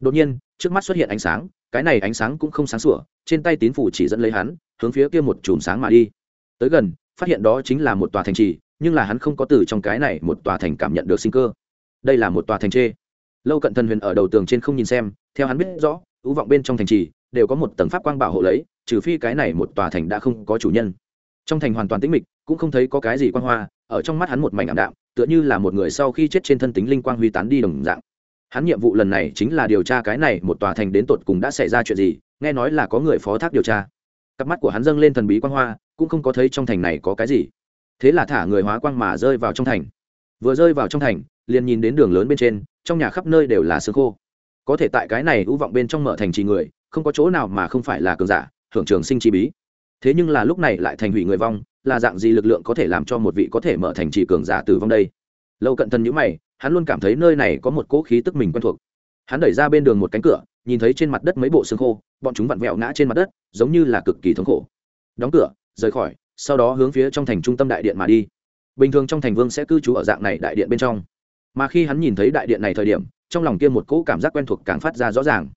Đột nhiên, trước mắt xuất hiện ánh sáng, cái này ánh sáng cũng không sáng sủa, trên tay tín phủ chỉ dẫn lấy hắn, hướng phía kia một chùm sáng mà đi. Tới gần, phát hiện đó chính là một tòa thành trì, nhưng là hắn không có từ trong cái này một tòa thành cảm nhận được sinh cơ. Đây là một tòa thành chê lâu cận thần huyền ở đầu tường trên không nhìn xem, theo hắn biết rõ ứ vọng bên trong thành trì, đều có một tầng pháp quang bảo hộ lấy, trừ phi cái này một tòa thành đã không có chủ nhân. Trong thành hoàn toàn tĩnh mịch cũng không thấy có cái gì quang hoa, ở trong mắt hắn một mảnh ảm đạm, tựa như là một người sau khi chết trên thân tính linh quang huy tán đi đồng dạng. Hắn nhiệm vụ lần này chính là điều tra cái này một tòa thành đến tột cùng đã xảy ra chuyện gì, nghe nói là có người phó thác điều tra. Cặp mắt của hắn dâng lên thần bí quang hoa, cũng không có thấy trong thành này có cái gì. Thế là thả người hóa quang mà rơi vào trong thành. Vừa rơi vào trong thành, liền nhìn đến đường lớn bên trên, trong nhà khắp nơi đều là sương khô. Có thể tại cái này ưu vọng bên trong mở thành trì người, không có chỗ nào mà không phải là cường giả hưởng trường sinh chi bí. Thế nhưng là lúc này lại thành hủy người vong là dạng gì lực lượng có thể làm cho một vị có thể mở thành trì cường giả tử vong đây? Lâu cận thần nhữ mày, hắn luôn cảm thấy nơi này có một cỗ khí tức mình quen thuộc. Hắn đẩy ra bên đường một cánh cửa, nhìn thấy trên mặt đất mấy bộ xương khô, bọn chúng vặn vẹo ngã trên mặt đất, giống như là cực kỳ thống khổ. Đóng cửa, rời khỏi, sau đó hướng phía trong thành trung tâm đại điện mà đi. Bình thường trong thành vương sẽ cư trú ở dạng này đại điện bên trong. Mà khi hắn nhìn thấy đại điện này thời điểm, trong lòng kia một cỗ cảm giác quen thuộc càng phát ra rõ ràng.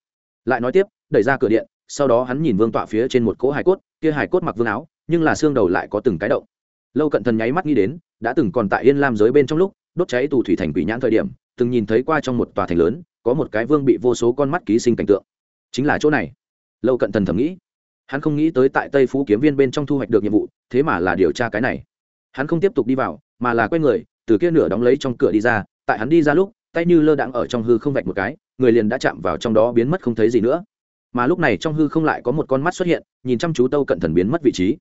Lại nói tiếp, đẩy ra cửa điện, sau đó hắn nhìn vương tọa phía trên một cỗ hải cốt, kia hải cốt mặc vương áo nhưng là xương đầu lại có từng cái động. Lâu cận thần nháy mắt nghĩ đến, đã từng còn tại yên lam giới bên trong lúc, đốt cháy tù thủy thành quỷ nhãn thời điểm, từng nhìn thấy qua trong một tòa thành lớn, có một cái vương bị vô số con mắt ký sinh cảnh tượng. Chính là chỗ này. Lâu cận thần thầm nghĩ. Hắn không nghĩ tới tại tây phú kiếm viên bên trong thu hoạch được nhiệm vụ, thế mà là điều tra cái này. Hắn không tiếp tục đi vào, mà là quay người, từ kia nửa đóng lấy trong cửa đi ra, tại hắn đi ra lúc, tay như lơ đãng ở trong hư không vạch một cái, người liền đã chạm vào trong đó biến mất không thấy gì nữa. Mà lúc này trong hư không lại có một con mắt xuất hiện, nhìn chăm chú tâu cận thần biến mất vị trí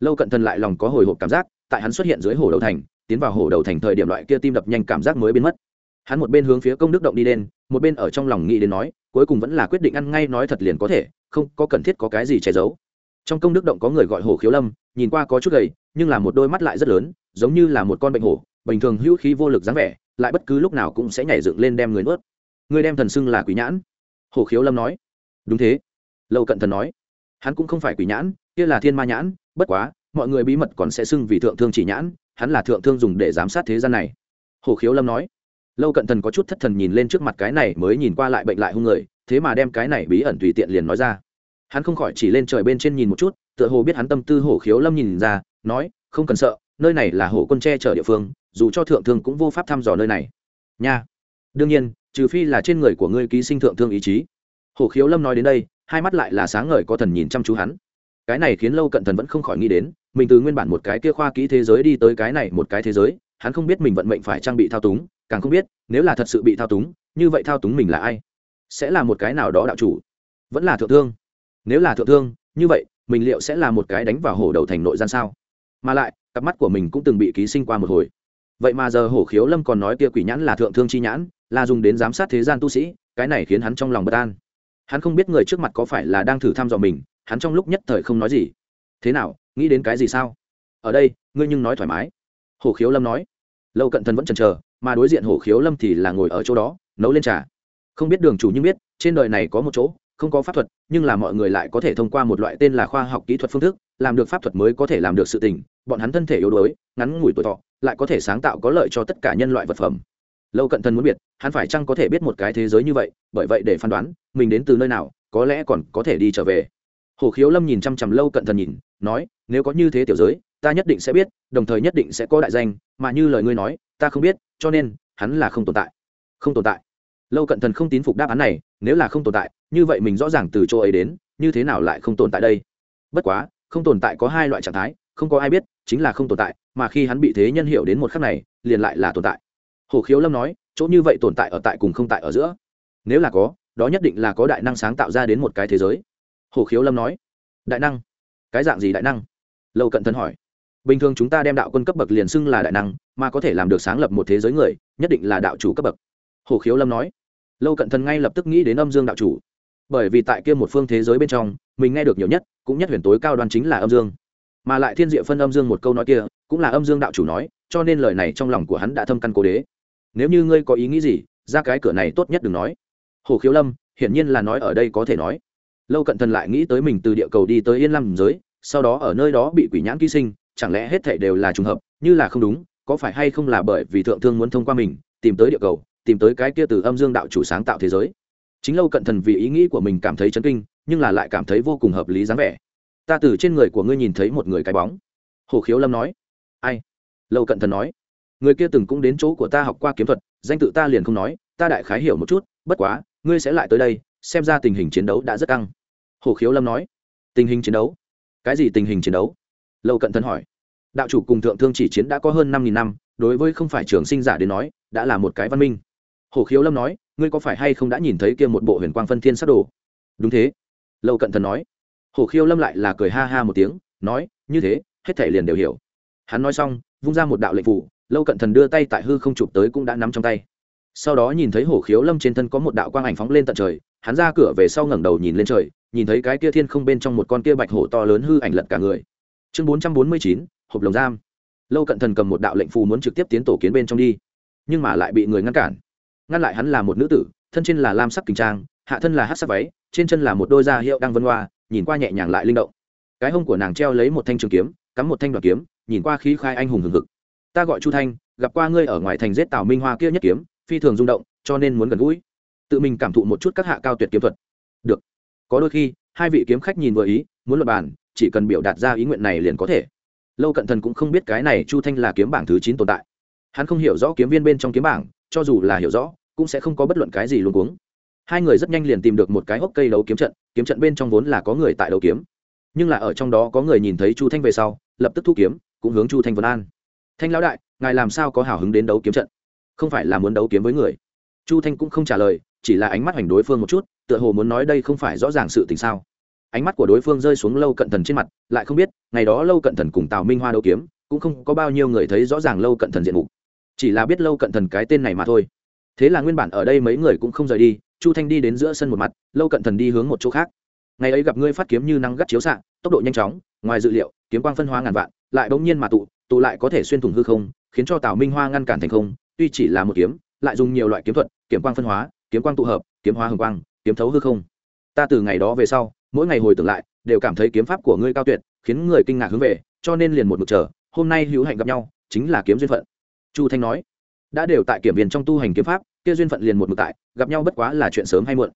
lâu cận thần lại lòng có hồi hộp cảm giác, tại hắn xuất hiện dưới hồ đầu thành, tiến vào hồ đầu thành thời điểm loại kia tim đập nhanh cảm giác mới biến mất. Hắn một bên hướng phía công đức động đi lên, một bên ở trong lòng nghĩ đến nói, cuối cùng vẫn là quyết định ăn ngay nói thật liền có thể, không có cần thiết có cái gì che giấu. Trong công đức động có người gọi hồ khiếu lâm, nhìn qua có chút gầy, nhưng là một đôi mắt lại rất lớn, giống như là một con bệnh hổ, bình thường hữu khí vô lực dáng vẻ, lại bất cứ lúc nào cũng sẽ nhảy dựng lên đem người nuốt. Người đem thần xưng là quỷ nhãn. Hồ khiếu lâm nói. Đúng thế. Lâu cận thần nói hắn cũng không phải quỷ nhãn, kia là thiên ma nhãn, bất quá, mọi người bí mật còn sẽ xưng vì thượng thương chỉ nhãn, hắn là thượng thương dùng để giám sát thế gian này. Hồ khiếu lâm nói, lâu cận thần có chút thất thần nhìn lên trước mặt cái này mới nhìn qua lại bệnh lại hung người, thế mà đem cái này bí ẩn tùy tiện liền nói ra. Hắn không khỏi chỉ lên trời bên trên nhìn một chút, tựa hồ biết hắn tâm tư hổ khiếu lâm nhìn ra, nói, không cần sợ, nơi này là hổ quân tre chở địa phương, dù cho thượng thương cũng vô pháp thăm dò nơi này. Nha. Đương nhiên, trừ phi là trên người của ngươi ký sinh thượng thương ý chí. Hổ khiếu lâm nói đến đây hai mắt lại là sáng ngời có thần nhìn chăm chú hắn. Cái này khiến lâu cận thần vẫn không khỏi nghĩ đến, mình từ nguyên bản một cái kia khoa kỹ thế giới đi tới cái này một cái thế giới, hắn không biết mình vận mệnh phải trang bị thao túng, càng không biết, nếu là thật sự bị thao túng, như vậy thao túng mình là ai? Sẽ là một cái nào đó đạo chủ? Vẫn là thượng thương. Nếu là thượng thương, như vậy, mình liệu sẽ là một cái đánh vào hổ đầu thành nội gian sao? Mà lại, cặp mắt của mình cũng từng bị ký sinh qua một hồi. Vậy mà giờ hổ khiếu lâm còn nói kia quỷ nhãn là thượng thương chi nhãn, là dùng đến giám sát thế gian tu sĩ, cái này khiến hắn trong lòng bất an hắn không biết người trước mặt có phải là đang thử thăm dò mình, hắn trong lúc nhất thời không nói gì. Thế nào, nghĩ đến cái gì sao? Ở đây, ngươi nhưng nói thoải mái. Hồ khiếu lâm nói. Lâu cận thần vẫn chần chờ, mà đối diện hồ khiếu lâm thì là ngồi ở chỗ đó, nấu lên trà. Không biết đường chủ nhưng biết, trên đời này có một chỗ, không có pháp thuật, nhưng là mọi người lại có thể thông qua một loại tên là khoa học kỹ thuật phương thức, làm được pháp thuật mới có thể làm được sự tình. Bọn hắn thân thể yếu đuối, ngắn ngủi tuổi thọ, lại có thể sáng tạo có lợi cho tất cả nhân loại vật phẩm lâu cận thần muốn biết hắn phải chăng có thể biết một cái thế giới như vậy, bởi vậy để phán đoán, mình đến từ nơi nào, có lẽ còn có thể đi trở về. Hồ khiếu lâm nhìn chăm chằm lâu cận thần nhìn, nói, nếu có như thế tiểu giới, ta nhất định sẽ biết, đồng thời nhất định sẽ có đại danh, mà như lời ngươi nói, ta không biết, cho nên, hắn là không tồn tại. Không tồn tại. Lâu cận thần không tín phục đáp án này, nếu là không tồn tại, như vậy mình rõ ràng từ chỗ ấy đến, như thế nào lại không tồn tại đây? Bất quá, không tồn tại có hai loại trạng thái, không có ai biết, chính là không tồn tại, mà khi hắn bị thế nhân hiểu đến một khắc này, liền lại là tồn tại hồ khiếu lâm nói, chỗ như vậy tồn tại ở tại cùng không tại ở giữa. Nếu là có, đó nhất định là có đại năng sáng tạo ra đến một cái thế giới. Hồ khiếu lâm nói, đại năng? Cái dạng gì đại năng? Lâu cận thần hỏi, bình thường chúng ta đem đạo quân cấp bậc liền xưng là đại năng, mà có thể làm được sáng lập một thế giới người, nhất định là đạo chủ cấp bậc. Hồ khiếu lâm nói, lâu cận thần ngay lập tức nghĩ đến âm dương đạo chủ. Bởi vì tại kia một phương thế giới bên trong, mình nghe được nhiều nhất, cũng nhất huyền tối cao đoan chính là âm dương. Mà lại thiên diệu phân âm dương một câu nói kia, cũng là âm dương đạo chủ nói, cho nên lời này trong lòng của hắn đã thâm căn cố đế nếu như ngươi có ý nghĩ gì, ra cái cửa này tốt nhất đừng nói. Hồ khiếu lâm, hiển nhiên là nói ở đây có thể nói. Lâu cận thần lại nghĩ tới mình từ địa cầu đi tới yên lam giới, sau đó ở nơi đó bị quỷ nhãn ký sinh, chẳng lẽ hết thảy đều là trùng hợp, như là không đúng, có phải hay không là bởi vì thượng thương muốn thông qua mình, tìm tới địa cầu, tìm tới cái kia từ âm dương đạo chủ sáng tạo thế giới. Chính lâu cận thần vì ý nghĩ của mình cảm thấy chấn kinh, nhưng là lại cảm thấy vô cùng hợp lý dáng vẻ. Ta từ trên người của ngươi nhìn thấy một người cái bóng. Hồ khiếu lâm nói. Ai? Lâu cận thần nói người kia từng cũng đến chỗ của ta học qua kiếm thuật, danh tự ta liền không nói, ta đại khái hiểu một chút, bất quá, ngươi sẽ lại tới đây, xem ra tình hình chiến đấu đã rất căng. Hồ khiếu lâm nói. Tình hình chiến đấu? Cái gì tình hình chiến đấu? Lâu cận thần hỏi. Đạo chủ cùng thượng thương chỉ chiến đã có hơn năm nghìn năm, đối với không phải trường sinh giả đến nói, đã là một cái văn minh. Hồ khiếu lâm nói. Ngươi có phải hay không đã nhìn thấy kia một bộ huyền quang phân thiên sắc đồ? Đúng thế. Lâu cận thần nói. Hồ khiếu lâm lại là cười ha ha một tiếng, nói, như thế, hết thể liền đều hiểu. Hắn nói xong, vung ra một đạo lệnh phủ lâu cận thần đưa tay tại hư không chụp tới cũng đã nắm trong tay. Sau đó nhìn thấy hổ khiếu lâm trên thân có một đạo quang ảnh phóng lên tận trời, hắn ra cửa về sau ngẩng đầu nhìn lên trời, nhìn thấy cái kia thiên không bên trong một con kia bạch hổ to lớn hư ảnh lật cả người. Chương bốn trăm bốn mươi chín, hộp lồng giam. Lâu cận thần cầm một đạo lệnh phù muốn trực tiếp tiến tổ kiến bên trong đi, nhưng mà lại bị người ngăn cản. Ngăn lại hắn là một nữ tử, thân trên là lam sắc kinh trang, hạ thân là hát sắc váy, trên chân là một đôi da hiệu đang vân hoa, nhìn qua nhẹ nhàng lại linh động. Cái hông của nàng treo lấy một thanh trường kiếm, cắm một thanh đoạt kiếm, nhìn qua khí khai anh hùng hừng hực ta gọi chu thanh, gặp qua ngươi ở ngoài thành giết tào minh hoa kia nhất kiếm, phi thường rung động, cho nên muốn gần gũi. Tự mình cảm thụ một chút các hạ cao tuyệt kiếm thuật. Được. Có đôi khi, hai vị kiếm khách nhìn vừa ý, muốn luật bàn, chỉ cần biểu đạt ra ý nguyện này liền có thể. Lâu cận thần cũng không biết cái này chu thanh là kiếm bảng thứ chín tồn tại. Hắn không hiểu rõ kiếm viên bên trong kiếm bảng, cho dù là hiểu rõ, cũng sẽ không có bất luận cái gì luôn cuống. Hai người rất nhanh liền tìm được một cái hốc cây đấu kiếm trận kiếm trận bên trong vốn là có người tại đấu kiếm. Nhưng là ở trong đó có người nhìn thấy chu thanh về sau, lập tức thu kiếm, cũng hướng chu thanh vân an thanh lão đại, ngài làm sao có hào hứng đến đấu kiếm trận? Không phải là muốn đấu kiếm với người. Chu thanh cũng không trả lời, chỉ là ánh mắt hoành đối phương một chút, tựa hồ muốn nói đây không phải rõ ràng sự tình sao. Ánh mắt của đối phương rơi xuống lâu cận thần trên mặt, lại không biết, ngày đó lâu cận thần cùng tào minh hoa đấu kiếm, cũng không có bao nhiêu người thấy rõ ràng lâu cận thần diện mục. Chỉ là biết lâu cận thần cái tên này mà thôi. Thế là nguyên bản ở đây mấy người cũng không rời đi, chu thanh đi đến giữa sân một mặt, lâu cận thần đi hướng một chỗ khác. Ngày ấy gặp ngươi phát kiếm như năng gắt chiếu xạ, tốc độ nhanh chóng, ngoài dự liệu, kiếm quang phân hóa ngàn vạn, lại bỗng nhiên mà tụ tụ lại có thể xuyên thủng hư không, khiến cho tào minh hoa ngăn cản thành không, tuy chỉ là một kiếm, lại dùng nhiều loại kiếm thuật, kiếm quang phân hóa, kiếm quang tụ hợp, kiếm hóa hồng quang, kiếm thấu hư không. Ta từ ngày đó về sau, mỗi ngày hồi tưởng lại, đều cảm thấy kiếm pháp của ngươi cao tuyệt, khiến người kinh ngạc hướng về, cho nên liền một mực chờ, hôm nay hữu hạnh gặp nhau, chính là kiếm duyên phận. Chu thanh nói, đã đều tại kiểm viên trong tu hành kiếm pháp, kia duyên phận liền một mực tại, gặp nhau bất quá là chuyện sớm hay muộn.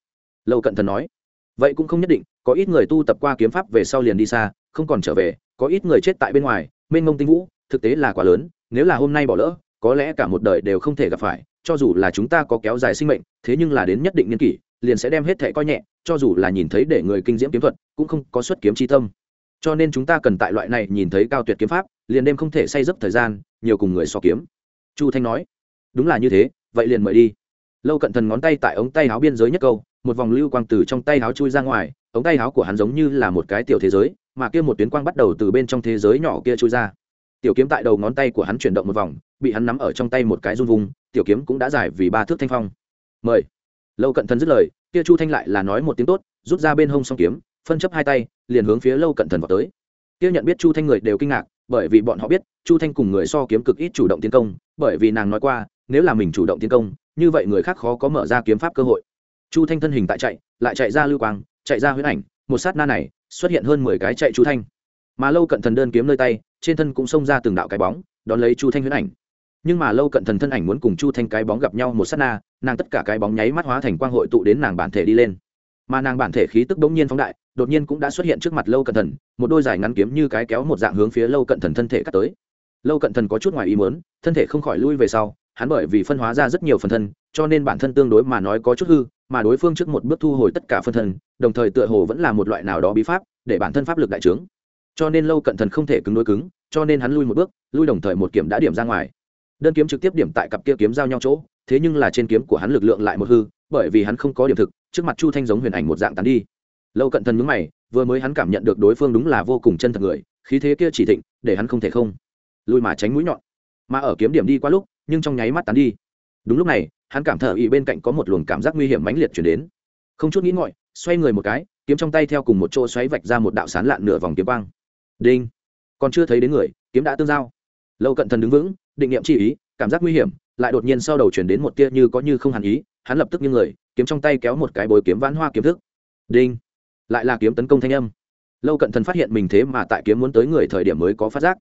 Lâu cận thần nói, vậy cũng không nhất định, có ít người tu tập qua kiếm pháp về sau liền đi xa, không còn trở về, có ít người chết tại bên ngoài, mênh mông tinh vũ thực tế là quá lớn, nếu là hôm nay bỏ lỡ, có lẽ cả một đời đều không thể gặp phải, cho dù là chúng ta có kéo dài sinh mệnh, thế nhưng là đến nhất định niên kỷ, liền sẽ đem hết thệ coi nhẹ, cho dù là nhìn thấy để người kinh diễm kiếm thuật, cũng không có xuất kiếm chi tâm. Cho nên chúng ta cần tại loại này nhìn thấy cao tuyệt kiếm pháp, liền đêm không thể say giấc thời gian, nhiều cùng người so kiếm. Chu thanh nói, đúng là như thế, vậy liền mời đi. Lâu cận thần ngón tay tại ống tay áo biên giới nhất câu, một vòng lưu quang từ trong tay áo chui ra ngoài, ống tay áo của hắn giống như là một cái tiểu thế giới, mà kia một tuyến quang bắt đầu từ bên trong thế giới nhỏ kia chui ra tiểu kiếm tại đầu ngón tay của hắn chuyển động một vòng, bị hắn nắm ở trong tay một cái run vùng tiểu kiếm cũng đã dài vì ba thước thanh phong. Mời. Lâu cận thần dứt lời, kia chu thanh lại là nói một tiếng tốt, rút ra bên hông song kiếm, phân chấp hai tay, liền hướng phía lâu cận thần vào tới. Kia nhận biết chu thanh người đều kinh ngạc, bởi vì bọn họ biết, chu thanh cùng người so kiếm cực ít chủ động tiến công, bởi vì nàng nói qua, nếu là mình chủ động tiến công, như vậy người khác khó có mở ra kiếm pháp cơ hội. Chu thanh thân hình tại chạy, lại chạy ra lưu quang, chạy ra huyết ảnh, một sát na này, xuất hiện hơn mười cái chạy chu thanh mà lâu cận thần đơn kiếm nơi tay, trên thân cũng xông ra từng đạo cái bóng, đón lấy chu thanh huyễn ảnh. Nhưng mà lâu cận thần thân ảnh muốn cùng chu thanh cái bóng gặp nhau một sát na, nàng tất cả cái bóng nháy mắt hóa thành quang hội tụ đến nàng bản thể đi lên. Mà nàng bản thể khí tức bỗng nhiên phóng đại, đột nhiên cũng đã xuất hiện trước mặt lâu cận thần, một đôi dài ngắn kiếm như cái kéo một dạng hướng phía lâu cận thần thân thể cắt tới. Lâu cận thần có chút ngoài ý muốn, thân thể không khỏi lui về sau, hắn bởi vì phân hóa ra rất nhiều phần thân, cho nên bản thân tương đối mà nói có chút hư, mà đối phương trước một bước thu hồi tất cả phân thân, đồng thời tựa hồ vẫn là một loại nào đó bí pháp để bản thân pháp lực đại trướng cho nên lâu cận thần không thể cứng đối cứng, cho nên hắn lui một bước, lui đồng thời một kiểm đã điểm ra ngoài. Đơn kiếm trực tiếp điểm tại cặp kia kiếm giao nhau chỗ, thế nhưng là trên kiếm của hắn lực lượng lại một hư, bởi vì hắn không có điểm thực, trước mặt chu thanh giống huyền ảnh một dạng tán đi. Lâu cận thần nhướng mày, vừa mới hắn cảm nhận được đối phương đúng là vô cùng chân thật người, khí thế kia chỉ thịnh, để hắn không thể không lui mà tránh mũi nhọn. Mà ở kiếm điểm đi qua lúc, nhưng trong nháy mắt tán đi. Đúng lúc này, hắn cảm thở ý bên cạnh có một luồng cảm giác nguy hiểm mãnh liệt chuyển đến. Không chút nghĩ ngợi, xoay người một cái, kiếm trong tay theo cùng một chỗ xoáy vạch ra một đạo sán lạn nửa vòng kiếm băng đinh. Còn chưa thấy đến người, kiếm đã tương giao. Lâu cận thần đứng vững, định nghiệm chi ý, cảm giác nguy hiểm, lại đột nhiên sau đầu chuyển đến một tia như có như không hẳn ý, hắn lập tức như người, kiếm trong tay kéo một cái bồi kiếm vãn hoa kiếm thức. Đinh. Lại là kiếm tấn công thanh âm. Lâu cận thần phát hiện mình thế mà tại kiếm muốn tới người thời điểm mới có phát giác.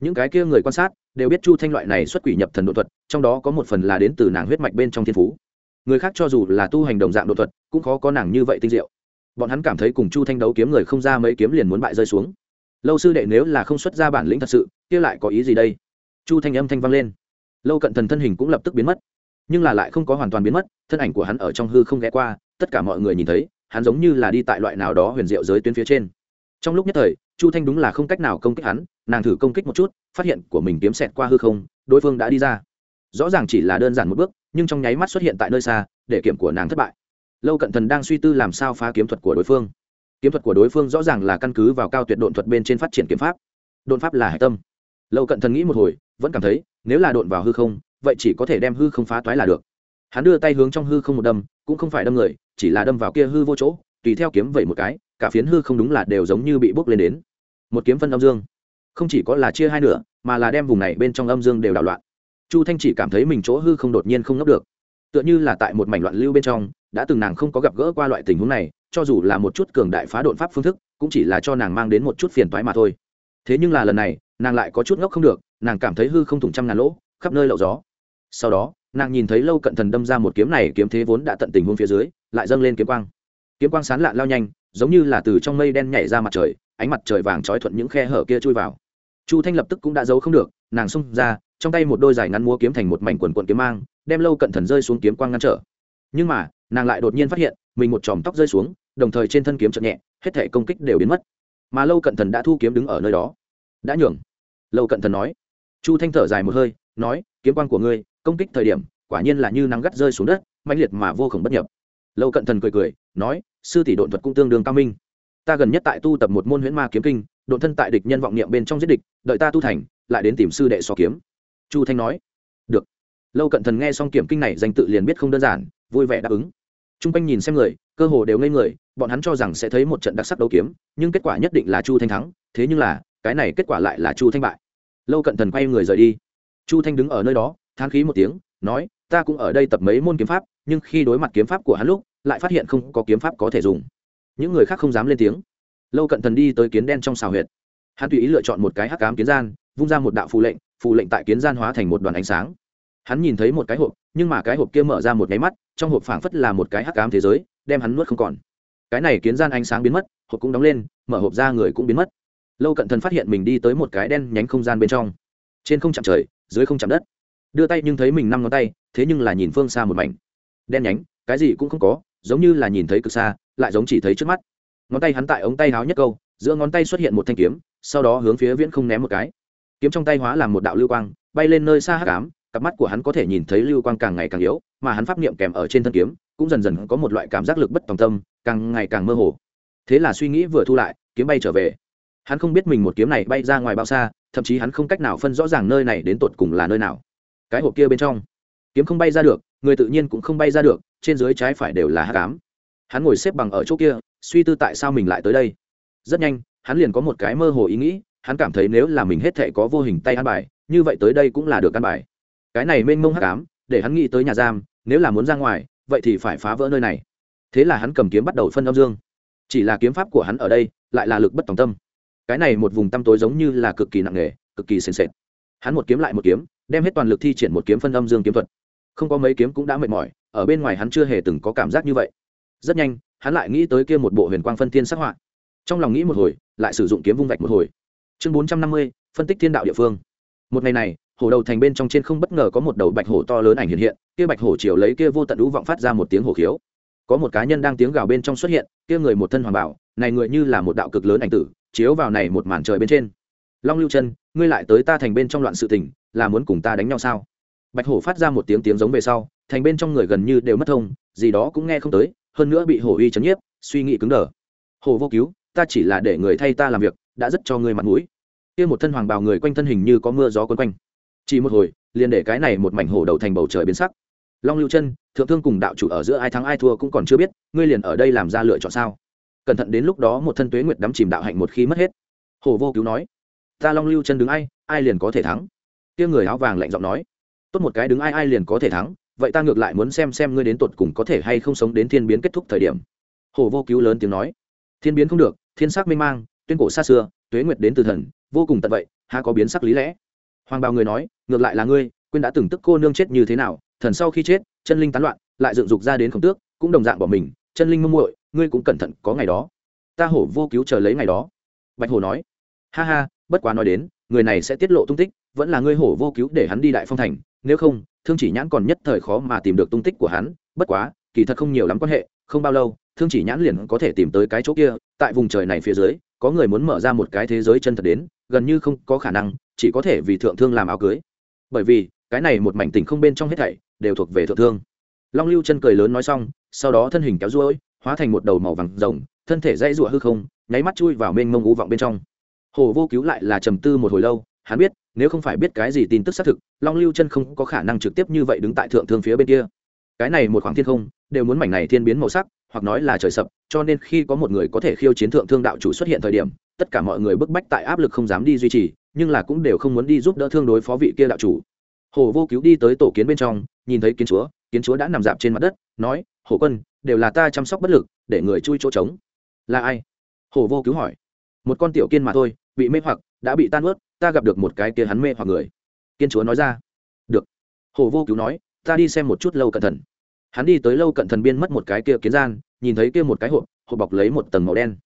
Những cái kia người quan sát, đều biết chu thanh loại này xuất quỷ nhập thần độ thuật, trong đó có một phần là đến từ nàng huyết mạch bên trong thiên phú. Người khác cho dù là tu hành đồng dạng độ thuật, cũng khó có nàng như vậy tinh diệu. Bọn hắn cảm thấy cùng chu thanh đấu kiếm người không ra mấy kiếm liền muốn bại rơi xuống lâu sư đệ nếu là không xuất ra bản lĩnh thật sự, kia lại có ý gì đây? Chu thanh âm thanh vang lên. Lâu cận thần thân hình cũng lập tức biến mất. Nhưng là lại không có hoàn toàn biến mất, thân ảnh của hắn ở trong hư không ghé qua, tất cả mọi người nhìn thấy, hắn giống như là đi tại loại nào đó huyền diệu giới tuyến phía trên. Trong lúc nhất thời, chu thanh đúng là không cách nào công kích hắn, nàng thử công kích một chút, phát hiện của mình kiếm xẹt qua hư không, đối phương đã đi ra. Rõ ràng chỉ là đơn giản một bước, nhưng trong nháy mắt xuất hiện tại nơi xa, để kiểm của nàng thất bại. Lâu cận thần đang suy tư làm sao phá kiếm thuật của đối phương kiếm thuật của đối phương rõ ràng là căn cứ vào cao tuyệt độn thuật bên trên phát triển kiếm pháp. Độn pháp là hạch tâm. Lâu cận thần nghĩ một hồi, vẫn cảm thấy, nếu là độn vào hư không, vậy chỉ có thể đem hư không phá toái là được. Hắn đưa tay hướng trong hư không một đâm, cũng không phải đâm người, chỉ là đâm vào kia hư vô chỗ, tùy theo kiếm vậy một cái, cả phiến hư không đúng là đều giống như bị bốc lên đến. Một kiếm phân âm dương. Không chỉ có là chia hai nửa, mà là đem vùng này bên trong âm dương đều đảo loạn. Chu thanh chỉ cảm thấy mình chỗ hư không đột nhiên không ngấp được. Tựa như là tại một mảnh loạn lưu bên trong đã từng nàng không có gặp gỡ qua loại tình huống này, cho dù là một chút cường đại phá đột pháp phương thức, cũng chỉ là cho nàng mang đến một chút phiền toái mà thôi. Thế nhưng là lần này, nàng lại có chút ngốc không được, nàng cảm thấy hư không thủng trăm ngàn lỗ, khắp nơi lậu gió. Sau đó, nàng nhìn thấy lâu cận thần đâm ra một kiếm này, kiếm thế vốn đã tận tình huống phía dưới, lại dâng lên kiếm quang. Kiếm quang sán lạ lao nhanh, giống như là từ trong mây đen nhảy ra mặt trời, ánh mặt trời vàng trói thuận những khe hở kia chui vào. Chu thanh lập tức cũng đã giấu không được, nàng xông ra, trong tay một đôi giải ngắn múa kiếm thành một mảnh quần quần kiếm mang, đem lâu cận thần rơi xuống kiếm quang ngăn trở nhưng mà, nàng lại đột nhiên phát hiện, mình một chòm tóc rơi xuống, đồng thời trên thân kiếm chậm nhẹ, hết thể công kích đều biến mất. Mà lâu cận thần đã thu kiếm đứng ở nơi đó. Đã nhường. Lâu cận thần nói. Chu thanh thở dài một hơi, nói, kiếm quan của ngươi, công kích thời điểm, quả nhiên là như nắng gắt rơi xuống đất mạnh liệt mà vô khổng bất nhập. Lâu cận thần cười cười, nói, sư tỷ độn thuật cũng tương đương cao minh. Ta gần nhất tại tu tập một môn huyễn ma kiếm kinh, độn thân tại địch nhân vọng niệm bên trong giết địch, đợi ta tu thành, lại đến tìm sư đệ so kiếm. Chu thanh nói. Được. Lâu cận thần nghe xong kiểm kinh này danh tự liền biết không đơn giản vui vẻ đáp ứng. T r u n g quanh nhìn xem người, cơ hồ đều ngây người, bọn hắn cho rằng sẽ thấy một trận đặc sắc đấu kiếm, nhưng kết quả nhất định là chu thanh thắng, thế nhưng là, cái này kết quả lại là chu thanh bại. Lâu cận thần quay người rời đi. Chu thanh đứng ở nơi đó, thán khí một tiếng, nói, ta cũng ở đây tập mấy môn kiếm pháp, nhưng khi đối mặt kiếm pháp của hắn lúc, lại phát hiện không có kiếm pháp có thể dùng. Những người khác không dám lên tiếng. Lâu cận thần đi tới kiến đen trong xào huyệt. Hắn tùy ý lựa chọn một cái hắc cám kiến gian, vung ra một đạo phù lệnh phù lệnh tại kiến gian hóa thành một đoàn ánh sáng hắn nhìn thấy một cái hộp, nhưng mà cái hộp kia mở ra một nháy mắt, trong hộp phảng phất là một cái hắc ám thế giới, đem hắn nuốt không còn. Cái này kiến gian ánh sáng biến mất, hộp cũng đóng lên, mở hộp ra người cũng biến mất. Lâu cận thần phát hiện mình đi tới một cái đen nhánh không gian bên trong. Trên không chạm trời, dưới không chạm đất. Đưa tay nhưng thấy mình năm ngón tay, thế nhưng là nhìn phương xa một mảnh. Đen nhánh, cái gì cũng không có, giống như là nhìn thấy cực xa, lại giống chỉ thấy trước mắt. Ngón tay hắn tại ống tay háo nhất câu, giữa ngón tay xuất hiện một thanh kiếm, sau đó hướng phía viễn không ném một cái. Kiếm trong tay hóa làm một đạo lưu quang, bay lên nơi xa hắc ám cặp mắt của hắn có thể nhìn thấy lưu quang càng ngày càng yếu, mà hắn pháp niệm kèm ở trên thân kiếm, cũng dần dần có một loại cảm giác lực bất tòng tâm, càng ngày càng mơ hồ. Thế là suy nghĩ vừa thu lại, kiếm bay trở về. Hắn không biết mình một kiếm này bay ra ngoài bao xa, thậm chí hắn không cách nào phân rõ ràng nơi này đến tột cùng là nơi nào. Cái hộp kia bên trong, kiếm không bay ra được, người tự nhiên cũng không bay ra được, trên dưới trái phải đều là hát cám hắn ngồi xếp bằng ở chỗ kia, suy tư tại sao mình lại tới đây. Rất nhanh, hắn liền có một cái mơ hồ ý nghĩ, hắn cảm thấy nếu là mình hết thệ có vô hình tay ăn bài, như vậy tới đây cũng là được ăn bài cái này mênh mông hắc ám, để hắn nghĩ tới nhà giam, nếu là muốn ra ngoài, vậy thì phải phá vỡ nơi này. Thế là hắn cầm kiếm bắt đầu phân âm dương. Chỉ là kiếm pháp của hắn ở đây, lại là lực bất tòng tâm. Cái này một vùng tăm tối giống như là cực kỳ nặng nề, cực kỳ sền sệt. Hắn một kiếm lại một kiếm, đem hết toàn lực thi triển một kiếm phân âm dương kiếm thuật. Không có mấy kiếm cũng đã mệt mỏi, ở bên ngoài hắn chưa hề từng có cảm giác như vậy. Rất nhanh, hắn lại nghĩ tới kia một bộ huyền quang phân thiên sắc họa. Trong lòng nghĩ một hồi, lại sử dụng kiếm vung vạch một hồi. Chương bốn trăm năm mươi, phân tích thiên đạo địa phương. Một ngày này hổ đầu thành bên trong trên không bất ngờ có một đầu bạch hổ to lớn ảnh hiện hiện, kia bạch hổ chiều lấy kia vô tận lũ vọng phát ra một tiếng hổ khiếu. Có một cá nhân đang tiếng gào bên trong xuất hiện, kia người một thân hoàng bảo, này người như là một đạo cực lớn ảnh tử, chiếu vào này một màn trời bên trên. Long lưu chân, ngươi lại tới ta thành bên trong loạn sự tình, là muốn cùng ta đánh nhau sao? Bạch hổ phát ra một tiếng tiếng giống về sau, thành bên trong người gần như đều mất thông, gì đó cũng nghe không tới, hơn nữa bị hổ uy chấn nhiếp, suy nghĩ cứng đờ. Hổ vô cứu, ta chỉ là để người thay ta làm việc, đã rất cho ngươi mặt mũi. Kia một thân hoàng bào người quanh thân hình như có mưa gió quấn quanh chỉ một hồi, liền để cái này một mảnh hổ đầu thành bầu trời biến sắc. Long lưu chân, thượng thương cùng đạo chủ ở giữa ai thắng ai thua cũng còn chưa biết, ngươi liền ở đây làm ra lựa chọn sao? Cẩn thận đến lúc đó một thân tuế nguyệt đắm chìm đạo hạnh một khi mất hết. Hổ vô cứu nói, ta long lưu chân đứng ai ai liền có thể thắng. Kia người áo vàng lạnh giọng nói, tốt một cái đứng ai ai liền có thể thắng, vậy ta ngược lại muốn xem xem ngươi đến tột cùng có thể hay không sống đến thiên biến kết thúc thời điểm. Hổ vô cứu lớn tiếng nói, thiên biến không được, thiên sắc mênh mang, tuyên cổ xa xưa, tuế nguyệt đến từ thần, vô cùng tận vậy, há có biến sắc lý lẽ? Hoàng bào người nói, ngược lại là ngươi, quên đã từng tức cô nương chết như thế nào, thần sau khi chết, chân linh tán loạn, lại dựng dục ra đến khổng tước, cũng đồng dạng bỏ mình, chân linh mông muội, ngươi cũng cẩn thận có ngày đó. Ta hổ vô cứu chờ lấy ngày đó. Bạch hổ nói, ha ha, bất quá nói đến, người này sẽ tiết lộ tung tích, vẫn là ngươi hổ vô cứu để hắn đi đại phong thành, nếu không, thương chỉ nhãn còn nhất thời khó mà tìm được tung tích của hắn, bất quá, kỳ thật không nhiều lắm quan hệ, không bao lâu, thương chỉ nhãn liền có thể tìm tới cái chỗ kia, tại vùng trời này phía dưới, có người muốn mở ra một cái thế giới chân thật đến gần như không có khả năng, chỉ có thể vì thượng thương làm áo cưới. Bởi vì, cái này một mảnh tình không bên trong hết thảy đều thuộc về thượng thương. Long lưu chân cười lớn nói xong, sau đó thân hình kéo ruôi, hóa thành một đầu màu vàng rồng, thân thể dãy rụa hư không, nháy mắt chui vào mênh mông ú vọng bên trong. Hồ vô cứu lại là trầm tư một hồi lâu, hắn biết, nếu không phải biết cái gì tin tức xác thực, long lưu chân không có khả năng trực tiếp như vậy đứng tại thượng thương phía bên kia. Cái này một khoảng thiên không, đều muốn mảnh này thiên biến màu sắc, hoặc nói là trời sập, cho nên khi có một người có thể khiêu chiến thượng thương đạo chủ xuất hiện thời điểm tất cả mọi người bức bách tại áp lực không dám đi duy trì, nhưng là cũng đều không muốn đi giúp đỡ thương đối phó vị kia đạo chủ. Hồ vô cứu đi tới tổ kiến bên trong, nhìn thấy kiến chúa kiến chúa đã nằm dạp trên mặt đất, nói, hồ quân, đều là ta chăm sóc bất lực, để người chui chỗ trống. Là ai? Hồ vô cứu hỏi. Một con tiểu kiên mà thôi, bị mê hoặc, đã bị tan ướt ta gặp được một cái kia hắn mê hoặc người. Kiên chúa nói ra. Được. Hồ vô cứu nói, ta đi xem một chút lâu cẩn thận hắn đi tới lâu cận thần biên mất một cái kia kiến gian, nhìn thấy kia một cái hộp hộp bọc lấy một tầng màu đen.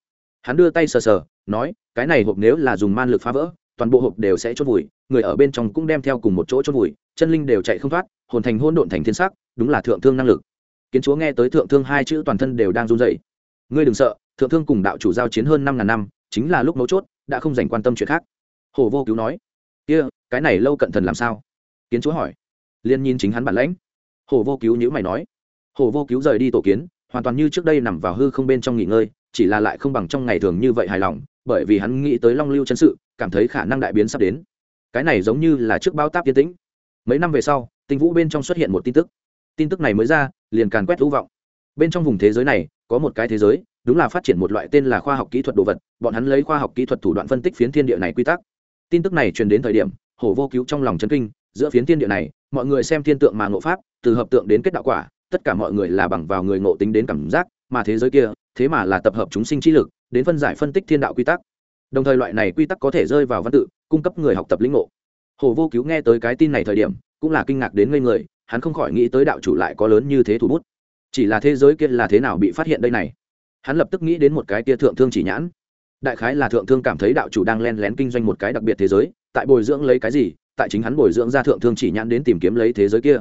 Hắn đưa tay sờ sờ nói, cái này hộp nếu là dùng man lực phá vỡ, toàn bộ hộp đều sẽ chốt vùi, người ở bên trong cũng đem theo cùng một chỗ chốt vùi, chân linh đều chạy không thoát, hồn thành hôn độn thành thiên sắc, đúng là thượng thương năng lực. Kiến chúa nghe tới thượng thương hai chữ toàn thân đều đang run dậy ngươi đừng sợ, thượng thương cùng đạo chủ giao chiến hơn năm ngàn năm, chính là lúc mấu chốt, đã không dành quan tâm chuyện khác. Hồ vô cứu nói, kia, cái này lâu cận thần làm sao? Kiến chúa hỏi. Liên nhìn chính hắn bản lãnh. Hồ vô cứu nhữ mày nói, hồ vô cứu rời đi tổ kiến, hoàn toàn như trước đây nằm vào hư không bên trong nghỉ ngơi chỉ là lại không bằng trong ngày thường như vậy hài lòng, bởi vì hắn nghĩ tới long lưu chân sự, cảm thấy khả năng đại biến sắp đến. Cái này giống như là trước bao táp yên tĩnh. Mấy năm về sau, tinh vũ bên trong xuất hiện một tin tức. Tin tức này mới ra, liền càn quét thú vọng. Bên trong vùng thế giới này, có một cái thế giới, đúng là phát triển một loại tên là khoa học kỹ thuật đồ vật, bọn hắn lấy khoa học kỹ thuật thủ đoạn phân tích phiến thiên địa này quy tắc. Tin tức này truyền đến thời điểm, hổ vô cứu trong lòng chân kinh, giữa phiến thiên địa này, mọi người xem thiên tượng mà ngộ pháp, từ hợp tượng đến kết đạo quả, tất cả mọi người là bằng vào người ngộ tính đến cảm giác mà thế giới kia, thế mà là tập hợp chúng sinh trí lực, đến phân giải phân tích thiên đạo quy tắc. Đồng thời loại này quy tắc có thể rơi vào văn tự, cung cấp người học tập lĩnh ngộ. Hồ vô cứu nghe tới cái tin này thời điểm, cũng là kinh ngạc đến ngây người, hắn không khỏi nghĩ tới đạo chủ lại có lớn như thế thủ bút. Chỉ là thế giới kia là thế nào bị phát hiện đây này? Hắn lập tức nghĩ đến một cái kia thượng thương chỉ nhãn. Đại khái là thượng thương cảm thấy đạo chủ đang len lén kinh doanh một cái đặc biệt thế giới, tại bồi dưỡng lấy cái gì, tại chính hắn bồi dưỡng ra thượng thương chỉ nhãn đến tìm kiếm lấy thế giới kia.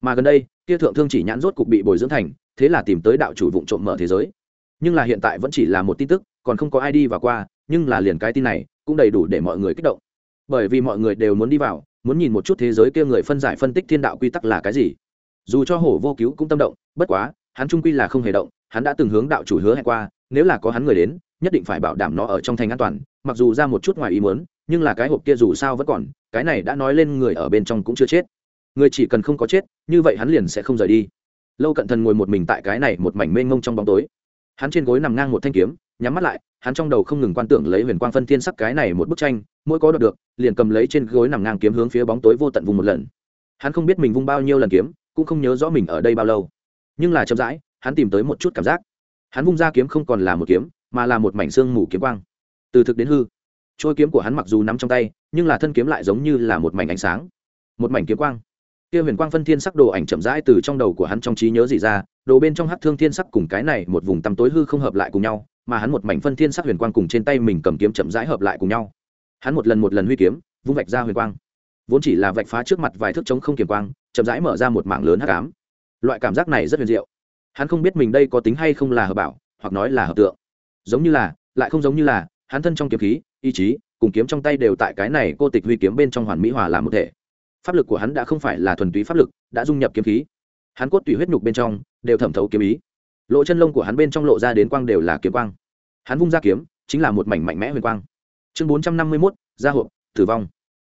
Mà gần đây, kia thượng thương chỉ nhãn rốt cục bị bồi dưỡng thành thế là tìm tới đạo chủ vụ trộm mở thế giới. Nhưng là hiện tại vẫn chỉ là một tin tức, còn không có ai đi vào qua, nhưng là liền cái tin này cũng đầy đủ để mọi người kích động. Bởi vì mọi người đều muốn đi vào, muốn nhìn một chút thế giới kia người phân giải phân tích thiên đạo quy tắc là cái gì. Dù cho hổ vô cứu cũng tâm động, bất quá, hắn trung quy là không hề động, hắn đã từng hướng đạo chủ hứa hẹn qua, nếu là có hắn người đến, nhất định phải bảo đảm nó ở trong thành an toàn, mặc dù ra một chút ngoài ý muốn, nhưng là cái hộp kia dù sao vẫn còn, cái này đã nói lên người ở bên trong cũng chưa chết. Người chỉ cần không có chết, như vậy hắn liền sẽ không rời đi lâu cận thần ngồi một mình tại cái này một mảnh mênh mông trong bóng tối. Hắn trên gối nằm ngang một thanh kiếm, nhắm mắt lại, hắn trong đầu không ngừng quan tưởng lấy huyền quang phân thiên sắc cái này một bức tranh, mỗi có đọc được, liền cầm lấy trên gối nằm ngang kiếm hướng phía bóng tối vô tận vùng một lần. Hắn không biết mình vung bao nhiêu lần kiếm, cũng không nhớ rõ mình ở đây bao lâu. Nhưng là chậm rãi, hắn tìm tới một chút cảm giác. Hắn vung ra kiếm không còn là một kiếm, mà là một mảnh xương mù kiếm quang. Từ thực đến hư, trôi kiếm của hắn mặc dù nắm trong tay, nhưng là thân kiếm lại giống như là một mảnh ánh sáng. Một mảnh kiếm quang kia huyền quang phân thiên sắc đồ ảnh chậm rãi từ trong đầu của hắn trong trí nhớ gì ra, đồ bên trong hát thương thiên sắc cùng cái này một vùng tăm tối hư không hợp lại cùng nhau, mà hắn một mảnh phân thiên sắc huyền quang cùng trên tay mình cầm kiếm chậm rãi hợp lại cùng nhau. Hắn một lần một lần huy kiếm, vung vạch ra huyền quang. Vốn chỉ là vạch phá trước mặt vài thước trống không kiềm quang, chậm rãi mở ra một mảng lớn hắc ám. Loại cảm giác này rất huyền diệu. Hắn không biết mình đây có tính hay không là hợp bảo, hoặc nói là hợp tượng. Giống như là, lại không giống như là, hắn thân trong kiếm khí, ý chí, cùng kiếm trong tay đều tại cái này cô tịch huy kiếm bên trong hoàn mỹ hòa làm một thể pháp lực của hắn đã không phải là thuần túy pháp lực, đã dung nhập kiếm khí. Hắn cốt tủy huyết nhục bên trong, đều thẩm thấu kiếm ý. Lỗ chân lông của hắn bên trong lộ ra đến quang đều là kiếm quang. Hắn vung ra kiếm, chính là một mảnh mạnh mẽ huyền quang. Chương bốn trăm năm mươi mốt, gia hộp, tử vong.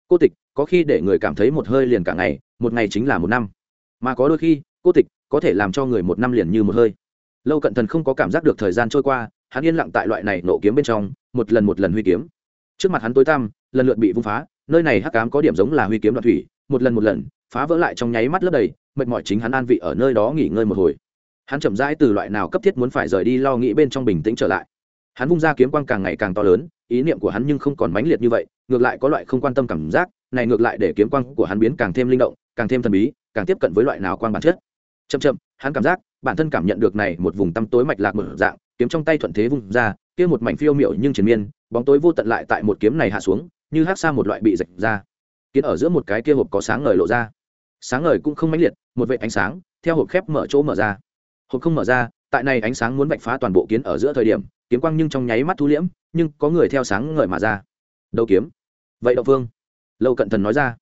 Cô tịch, có khi để người cảm thấy một hơi liền cả ngày, một ngày chính là một năm. Mà có đôi khi, cô tịch, có thể làm cho người một năm liền như một hơi. Lâu cận thần không có cảm giác được thời gian trôi qua, hắn yên lặng tại loại này nộ kiếm bên trong, một lần một lần huy kiếm. Trước mặt hắn tối tăm, lần lượt bị vung phá, nơi này hắc cám có điểm giống là huy kiếm đoạn thủy một lần một lần, phá vỡ lại trong nháy mắt lấp đầy, mệt mỏi chính hắn an vị ở nơi đó nghỉ ngơi một hồi. Hắn chậm rãi từ loại nào cấp thiết muốn phải rời đi lo nghĩ bên trong bình tĩnh trở lại. Hắn vung ra kiếm quang càng ngày càng to lớn, ý niệm của hắn nhưng không còn mãnh liệt như vậy, ngược lại có loại không quan tâm cảm giác, này ngược lại để kiếm quang của hắn biến càng thêm linh động, càng thêm thần bí, càng tiếp cận với loại nào quang bản chất. Chậm chậm, hắn cảm giác, bản thân cảm nhận được này một vùng tăm tối mạch lạc mở dạng, kiếm trong tay thuận thế vung ra, kia một mảnh phiêu miệu nhưng triền miên, bóng tối vô tận lại tại một kiếm này hạ xuống, như hát xa một loại bị rạch ra kiến ở giữa một cái kia hộp có sáng ngời lộ ra. Sáng ngời cũng không mãnh liệt, một vệ ánh sáng, theo hộp khép mở chỗ mở ra. Hộp không mở ra, tại này ánh sáng muốn vạch phá toàn bộ kiến ở giữa thời điểm, kiếm quang nhưng trong nháy mắt thu liễm, nhưng có người theo sáng ngời mà ra. Đầu kiếm. Vậy đậu vương. Lâu cận thần nói ra.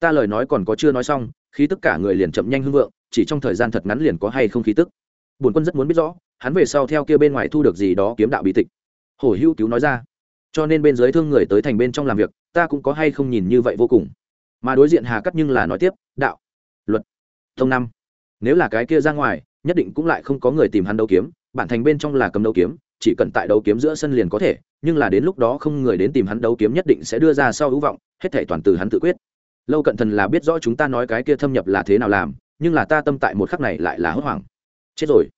Ta lời nói còn có chưa nói xong khi tất cả người liền chậm nhanh hưng vượng, chỉ trong thời gian thật ngắn liền có hay không khí tức. Bổn quân rất muốn biết rõ, hắn về sau theo kia bên ngoài thu được gì đó kiếm đạo bí tịch. Hổ hữu cứu nói ra. Cho nên bên dưới thương người tới thành bên trong làm việc ta cũng có hay không nhìn như vậy vô cùng. Mà đối diện hà cắt nhưng là nói tiếp, đạo, luật thông năm. Nếu là cái kia ra ngoài, nhất định cũng lại không có người tìm hắn đấu kiếm, bản thành bên trong là cầm đấu kiếm, chỉ cần tại đấu kiếm giữa sân liền có thể, nhưng là đến lúc đó không người đến tìm hắn đấu kiếm nhất định sẽ đưa ra sau hữu vọng, hết thể toàn từ hắn tự quyết. Lâu cận thần là biết rõ chúng ta nói cái kia thâm nhập là thế nào làm, nhưng là ta tâm tại một khắc này lại là hốt hoảng. Chết rồi.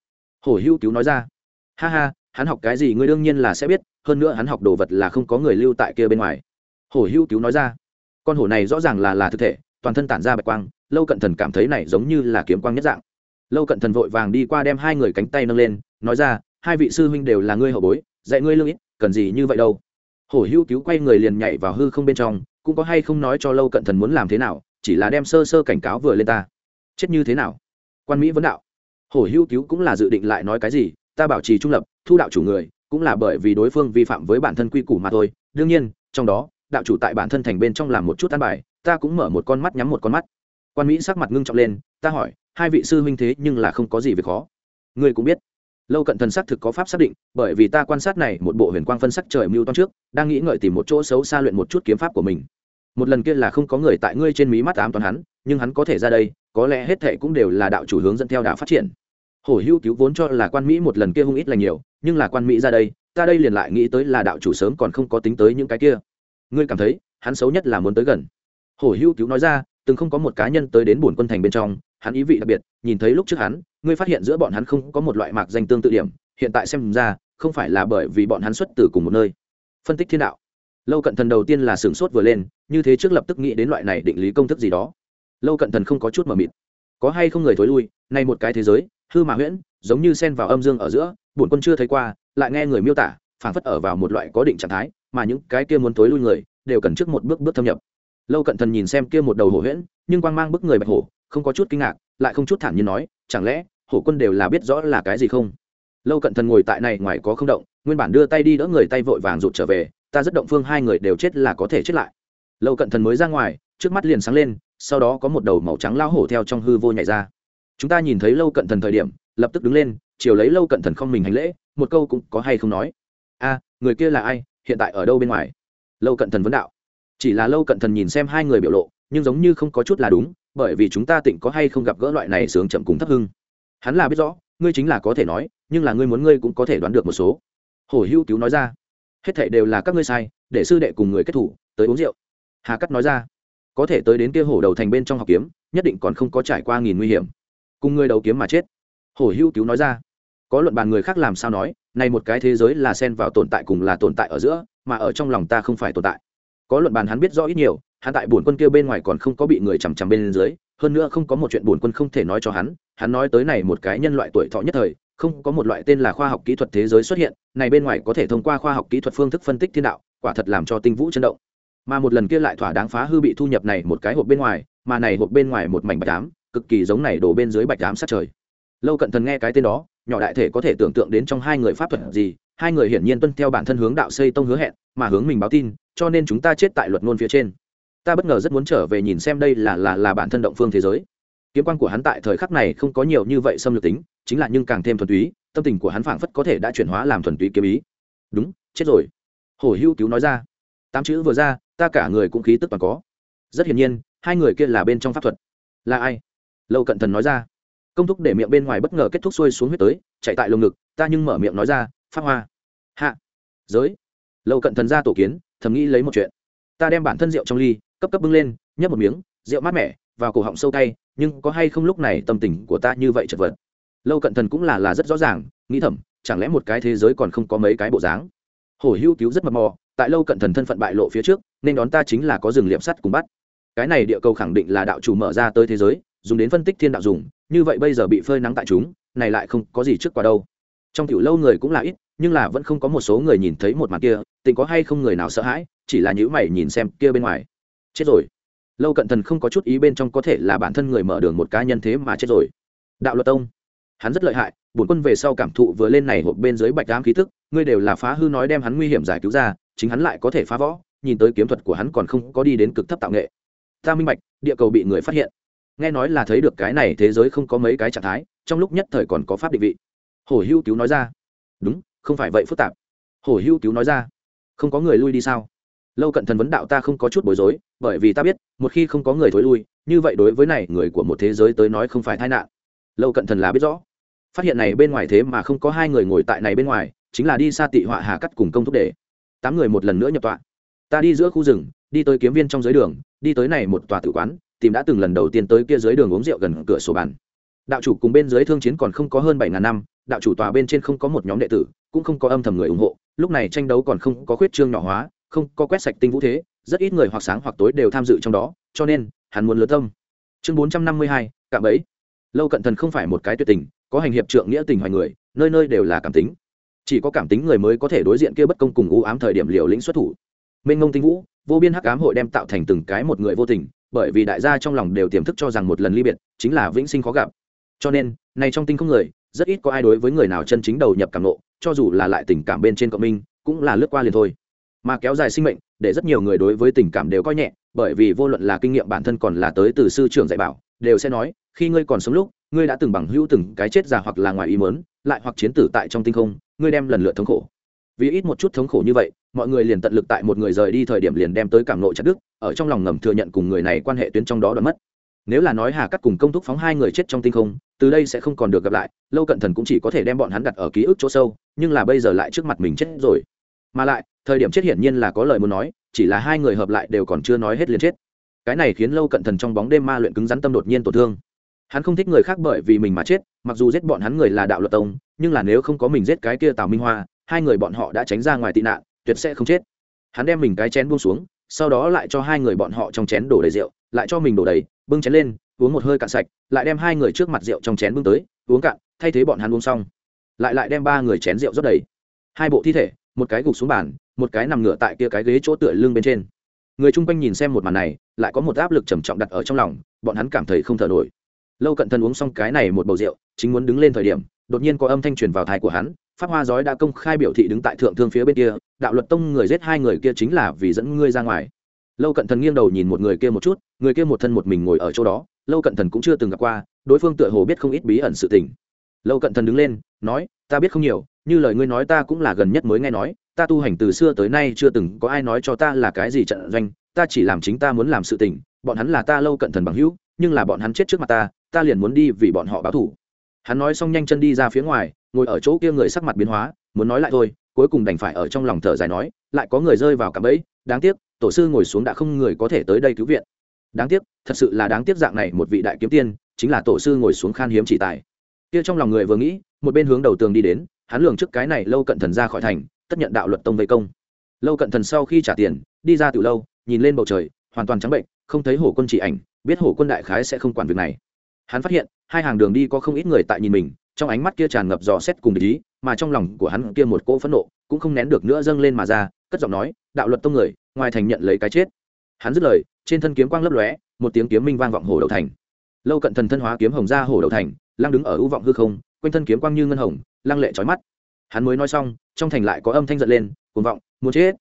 Hổ hữu cứu nói ra. Ha ha, hắn học cái gì ngươi đương nhiên là sẽ biết, hơn nữa hắn học đồ vật là không có người lưu tại kia bên ngoài hổ hữu cứu nói ra. Con hổ này rõ ràng là là thực thể, toàn thân tản ra bạch quang, lâu cận thần cảm thấy này giống như là kiếm quang nhất dạng. Lâu cận thần vội vàng đi qua đem hai người cánh tay nâng lên, nói ra, hai vị sư huynh đều là ngươi hậu bối, dạy ngươi lương ít cần gì như vậy đâu? Hổ hữu cứu quay người liền nhảy vào hư không bên trong, cũng có hay không nói cho lâu cận thần muốn làm thế nào, chỉ là đem sơ sơ cảnh cáo vừa lên ta. Chết như thế nào? Quan mỹ vấn đạo. Hổ hữu cứu cũng là dự định lại nói cái gì, ta bảo trì trung lập, thu đạo chủ người, cũng là bởi vì đối phương vi phạm với bản thân quy củ mà thôi. Đương nhiên, trong đó đạo chủ tại bản thân thành bên trong làm một chút tan bài, ta cũng mở một con mắt nhắm một con mắt. Quan mỹ sắc mặt ngưng trọng lên, ta hỏi, hai vị sư huynh thế nhưng là không có gì việc khó. Ngươi cũng biết, lâu cận thần xác thực có pháp xác định, bởi vì ta quan sát này một bộ huyền quang phân sắc trời mưu toan trước, đang nghĩ ngợi tìm một chỗ xấu xa luyện một chút kiếm pháp của mình. Một lần kia là không có người tại ngươi trên mí mắt ám toàn hắn, nhưng hắn có thể ra đây, có lẽ hết thệ cũng đều là đạo chủ hướng dẫn theo đạo phát triển. Hổ hữu cứu vốn cho là quan mỹ một lần kia hung ít là nhiều, nhưng là quan mỹ ra đây, ta đây liền lại nghĩ tới là đạo chủ sớm còn không có tính tới những cái kia ngươi cảm thấy hắn xấu nhất là muốn tới gần. Hổ hữu cứu nói ra, từng không có một cá nhân tới đến bổn quân thành bên trong, hắn ý vị đặc biệt, nhìn thấy lúc trước hắn, ngươi phát hiện giữa bọn hắn không có một loại mạc danh tương tự điểm, hiện tại xem ra, không phải là bởi vì bọn hắn xuất từ cùng một nơi. Phân tích thiên đạo. Lâu cận thần đầu tiên là sửng sốt vừa lên, như thế trước lập tức nghĩ đến loại này định lý công thức gì đó. Lâu cận thần không có chút mờ mịt. Có hay không người thối lui, nay một cái thế giới, hư mà huyễn, giống như sen vào âm dương ở giữa, bổn quân chưa thấy qua, lại nghe người miêu tả, phảng phất ở vào một loại có định trạng thái mà những cái kia muốn tối lui người đều cần trước một bước bước thâm nhập. Lâu cận thần nhìn xem kia một đầu hổ huyễn, nhưng quang mang bức người bạch hổ, không có chút kinh ngạc, lại không chút thản nhiên nói, chẳng lẽ hổ quân đều là biết rõ là cái gì không? Lâu cận thần ngồi tại này ngoài có không động, nguyên bản đưa tay đi đỡ người tay vội vàng rụt trở về, ta rất động phương hai người đều chết là có thể chết lại. Lâu cận thần mới ra ngoài, trước mắt liền sáng lên, sau đó có một đầu màu trắng lao hổ theo trong hư vô nhảy ra. Chúng ta nhìn thấy lâu cận thần thời điểm, lập tức đứng lên, chiều lấy lâu cận thần không mình hành lễ, một câu cũng có hay không nói. A, người kia là ai? Hiện tại ở đâu bên ngoài? Lâu cận thần vấn đạo. Chỉ là lâu cận thần nhìn xem hai người biểu lộ, nhưng giống như không có chút là đúng, bởi vì chúng ta tỉnh có hay không gặp gỡ loại này sướng chậm cùng thấp hưng. Hắn là biết rõ, ngươi chính là có thể nói, nhưng là ngươi muốn ngươi cũng có thể đoán được một số. Hổ hữu cứu nói ra. Hết thệ đều là các ngươi sai, để sư đệ cùng người kết thủ, tới uống rượu. Hà cắt nói ra. Có thể tới đến kia hổ đầu thành bên trong học kiếm, nhất định còn không có trải qua nghìn nguy hiểm. Cùng ngươi đầu kiếm mà chết. Hổ hữu cứu nói ra. Có luận bàn người khác làm sao nói này một cái thế giới là xen vào tồn tại cùng là tồn tại ở giữa, mà ở trong lòng ta không phải tồn tại. Có luận bàn hắn biết rõ ít nhiều, hắn tại bổn quân kia bên ngoài còn không có bị người chằm chằm bên dưới, hơn nữa không có một chuyện bổn quân không thể nói cho hắn hắn nói tới này một cái nhân loại tuổi thọ nhất thời, không có một loại tên là khoa học kỹ thuật thế giới xuất hiện, này bên ngoài có thể thông qua khoa học kỹ thuật phương thức phân tích thiên đạo, quả thật làm cho tinh vũ chấn động. Mà một lần kia lại thỏa đáng phá hư bị thu nhập này một cái hộp bên ngoài, mà này hộp bên ngoài một mảnh bạch ám, cực kỳ giống này đổ bên dưới bạch ám sát trời. Lâu cận thần nghe cái tên đó nhỏ đại thể có thể tưởng tượng đến trong hai người pháp thuật gì, hai người hiển nhiên tuân theo bản thân hướng đạo xây tông hứa hẹn, mà hướng mình báo tin, cho nên chúng ta chết tại luật ngôn phía trên. Ta bất ngờ rất muốn trở về nhìn xem đây là là là bản thân động phương thế giới. Kiếm quan của hắn tại thời khắc này không có nhiều như vậy xâm lược tính, chính là nhưng càng thêm thuần túy, tâm tình của hắn phảng phất có thể đã chuyển hóa làm thuần túy kiếm ý. Đúng, chết rồi. Hồ hữu cứu nói ra. Tám chữ vừa ra, ta cả người cũng khí tức toàn có. Rất hiển nhiên, hai người kia là bên trong pháp thuật. Là ai? Lâu cận thần nói ra công thúc để miệng bên ngoài bất ngờ kết thúc xuôi xuống huyết tới, chạy tại lồng ngực, ta nhưng mở miệng nói ra phát hoa. Hạ. Giới. Lâu cận thần ra tổ kiến, thầm nghĩ lấy một chuyện. Ta đem bản thân rượu trong ly, cấp cấp bưng lên, nhấp một miếng, rượu mát mẻ, vào cổ họng sâu tay, nhưng có hay không lúc này tâm tình của ta như vậy chật vật. Lâu cận thần cũng là là rất rõ ràng, nghĩ thầm, chẳng lẽ một cái thế giới còn không có mấy cái bộ dáng? Hổ hữu cứu rất mập mò tại lâu cận thần thân phận bại lộ phía trước, nên đón ta chính là có rừng liệm sắt cùng bắt. Cái này địa cầu khẳng định là đạo chủ mở ra tới thế giới, dùng đến phân tích thiên đạo dùng như vậy bây giờ bị phơi nắng tại chúng, này lại không có gì trước quả đâu. Trong tiểu lâu người cũng là ít, nhưng là vẫn không có một số người nhìn thấy một màn kia, tình có hay không người nào sợ hãi, chỉ là những mày nhìn xem kia bên ngoài. Chết rồi. Lâu cận thần không có chút ý bên trong có thể là bản thân người mở đường một cá nhân thế mà chết rồi. Đạo luật tông. Hắn rất lợi hại, bổn quân về sau cảm thụ vừa lên này hộp bên dưới bạch đám khí thức ngươi đều là phá hư nói đem hắn nguy hiểm giải cứu ra, chính hắn lại có thể phá võ, nhìn tới kiếm thuật của hắn còn không có đi đến cực thấp tạo nghệ. Ta minh bạch, địa cầu bị người phát hiện nghe nói là thấy được cái này thế giới không có mấy cái trạng thái, trong lúc nhất thời còn có pháp định vị. Hổ hưu cứu nói ra. Đúng, không phải vậy phức tạp. Hổ hưu cứu nói ra. Không có người lui đi sao? Lâu cận thần vấn đạo ta không có chút bối rối, bởi vì ta biết, một khi không có người thối lui, như vậy đối với này, người của một thế giới tới nói không phải tai nạn. Lâu cận thần là biết rõ. Phát hiện này bên ngoài thế mà không có hai người ngồi tại này bên ngoài, chính là đi xa tị họa hà cắt cùng công thúc để. Tám người một lần nữa nhập tọa. Ta đi giữa khu rừng, đi tới kiếm viên trong dưới đường, đi tới này một tòa tử quán tìm đã từng lần đầu tiên tới kia dưới đường uống rượu gần cửa sổ bàn. Đạo chủ cùng bên dưới thương chiến còn không có hơn bảy ngàn năm, đạo chủ tòa bên trên không có một nhóm đệ tử, cũng không có âm thầm người ủng hộ, lúc này tranh đấu còn không có khuyết trương nhỏ hóa, không có quét sạch tinh vũ thế, rất ít người hoặc sáng hoặc tối đều tham dự trong đó, cho nên, hắn muốn lớn tâm. Chương bốn trăm năm mươi hai, cạm ấy lâu cận thần không phải một cái tuyệt tình, có hành hiệp trượng nghĩa tình hoài người, nơi nơi đều là cảm tính. Chỉ có cảm tính người mới có thể đối diện kia bất công cùng u ám thời điểm liều lĩnh xuất thủ. Mênh ngông tinh vũ, vô biên hắc ám hội đem tạo thành từng cái một người vô tình bởi vì đại gia trong lòng đều tiềm thức cho rằng một lần ly biệt chính là vĩnh sinh khó gặp. Cho nên này trong tinh không người, rất ít có ai đối với người nào chân chính đầu nhập cảm nộ, cho dù là lại tình cảm bên trên cộng minh, cũng là lướt qua liền thôi. Mà kéo dài sinh mệnh, để rất nhiều người đối với tình cảm đều coi nhẹ, bởi vì vô luận là kinh nghiệm bản thân còn là tới từ sư trưởng dạy bảo, đều sẽ nói, khi ngươi còn sống lúc, ngươi đã từng bằng hữu từng cái chết già hoặc là ngoài ý mớn lại hoặc chiến tử tại trong tinh không, ngươi đem lần lượt thống khổ vì ít một chút thống khổ như vậy, mọi người liền tận lực tại một người rời đi thời điểm liền đem tới cảm nộ chặt đức ở trong lòng ngầm thừa nhận cùng người này quan hệ tuyến trong đó đoạn mất. Nếu là nói hà cắt cùng công thúc phóng hai người chết trong tinh không, từ đây sẽ không còn được gặp lại, lâu cận thần cũng chỉ có thể đem bọn hắn đặt ở ký ức chỗ sâu, nhưng là bây giờ lại trước mặt mình chết rồi. Mà lại, thời điểm chết hiển nhiên là có lời muốn nói, chỉ là hai người hợp lại đều còn chưa nói hết liền chết. Cái này khiến lâu cận thần trong bóng đêm ma luyện cứng rắn tâm đột nhiên tổn thương. Hắn không thích người khác bởi vì mình mà chết, mặc dù giết bọn hắn người là đạo luật tông, nhưng là nếu không có mình giết cái kia tào minh hoa hai người bọn họ đã tránh ra ngoài tị nạn, tuyệt sẽ không chết. Hắn đem mình cái chén buông xuống, sau đó lại cho hai người bọn họ trong chén đổ đầy rượu, lại cho mình đổ đầy, bưng chén lên, uống một hơi cạn sạch, lại đem hai người trước mặt rượu trong chén bưng tới, uống cạn, thay thế bọn hắn uống xong. Lại lại đem ba người chén rượu rót đầy. Hai bộ thi thể, một cái gục xuống bàn, một cái nằm ngửa tại kia cái ghế chỗ tựa lưng bên trên. Người chung quanh nhìn xem một màn này, lại có một áp lực trầm trọng đặt ở trong lòng, bọn hắn cảm thấy không thở nổi. Lâu cận thần uống xong cái này một bầu rượu, chính muốn đứng lên thời điểm, đột nhiên có âm thanh truyền vào thai của hắn pháp hoa giói đã công khai biểu thị đứng tại thượng thương phía bên kia, đạo luật tông người giết hai người kia chính là vì dẫn ngươi ra ngoài. Lâu cận thần nghiêng đầu nhìn một người kia một chút, người kia một thân một mình ngồi ở chỗ đó, lâu cận thần cũng chưa từng gặp qua, đối phương tựa hồ biết không ít bí ẩn sự tình. Lâu cận thần đứng lên, nói, ta biết không nhiều, như lời ngươi nói ta cũng là gần nhất mới nghe nói, ta tu hành từ xưa tới nay chưa từng có ai nói cho ta là cái gì trận doanh, ta chỉ làm chính ta muốn làm sự tình, bọn hắn là ta lâu cận thần bằng hữu, nhưng là bọn hắn chết trước mặt ta ta liền muốn đi vì bọn họ báo thủ hắn nói xong nhanh chân đi ra phía ngoài ngồi ở chỗ kia người sắc mặt biến hóa, muốn nói lại thôi, cuối cùng đành phải ở trong lòng thở dài nói, lại có người rơi vào cạm bẫy, đáng tiếc, tổ sư ngồi xuống đã không người có thể tới đây cứu viện. Đáng tiếc, thật sự là đáng tiếc dạng này một vị đại kiếm tiên, chính là tổ sư ngồi xuống khan hiếm chỉ tài. Kia trong lòng người vừa nghĩ, một bên hướng đầu tường đi đến, hắn lường trước cái này lâu cận thần ra khỏi thành, tất nhận đạo luật tông vây công. Lâu cận thần sau khi trả tiền, đi ra từ lâu, nhìn lên bầu trời, hoàn toàn trắng bệnh, không thấy hổ quân chỉ ảnh, biết hổ quân đại khái sẽ không quản việc này. Hắn phát hiện, hai hàng đường đi có không ít người tại nhìn mình trong ánh mắt kia tràn ngập dò xét cùng ý, mà trong lòng của hắn kia một cỗ phẫn nộ cũng không nén được nữa dâng lên mà ra, cất giọng nói, đạo luật tông người, ngoài thành nhận lấy cái chết. Hắn dứt lời, trên thân kiếm quang lấp lóe, một tiếng kiếm minh vang vọng hồ đầu thành. Lâu cận thần thân hóa kiếm hồng ra hồ đầu thành, lăng đứng ở ưu vọng hư không, quanh thân kiếm quang như ngân hồng, lăng lệ trói mắt. Hắn mới nói xong, trong thành lại có âm thanh giận lên, cuồng vọng, muốn chết!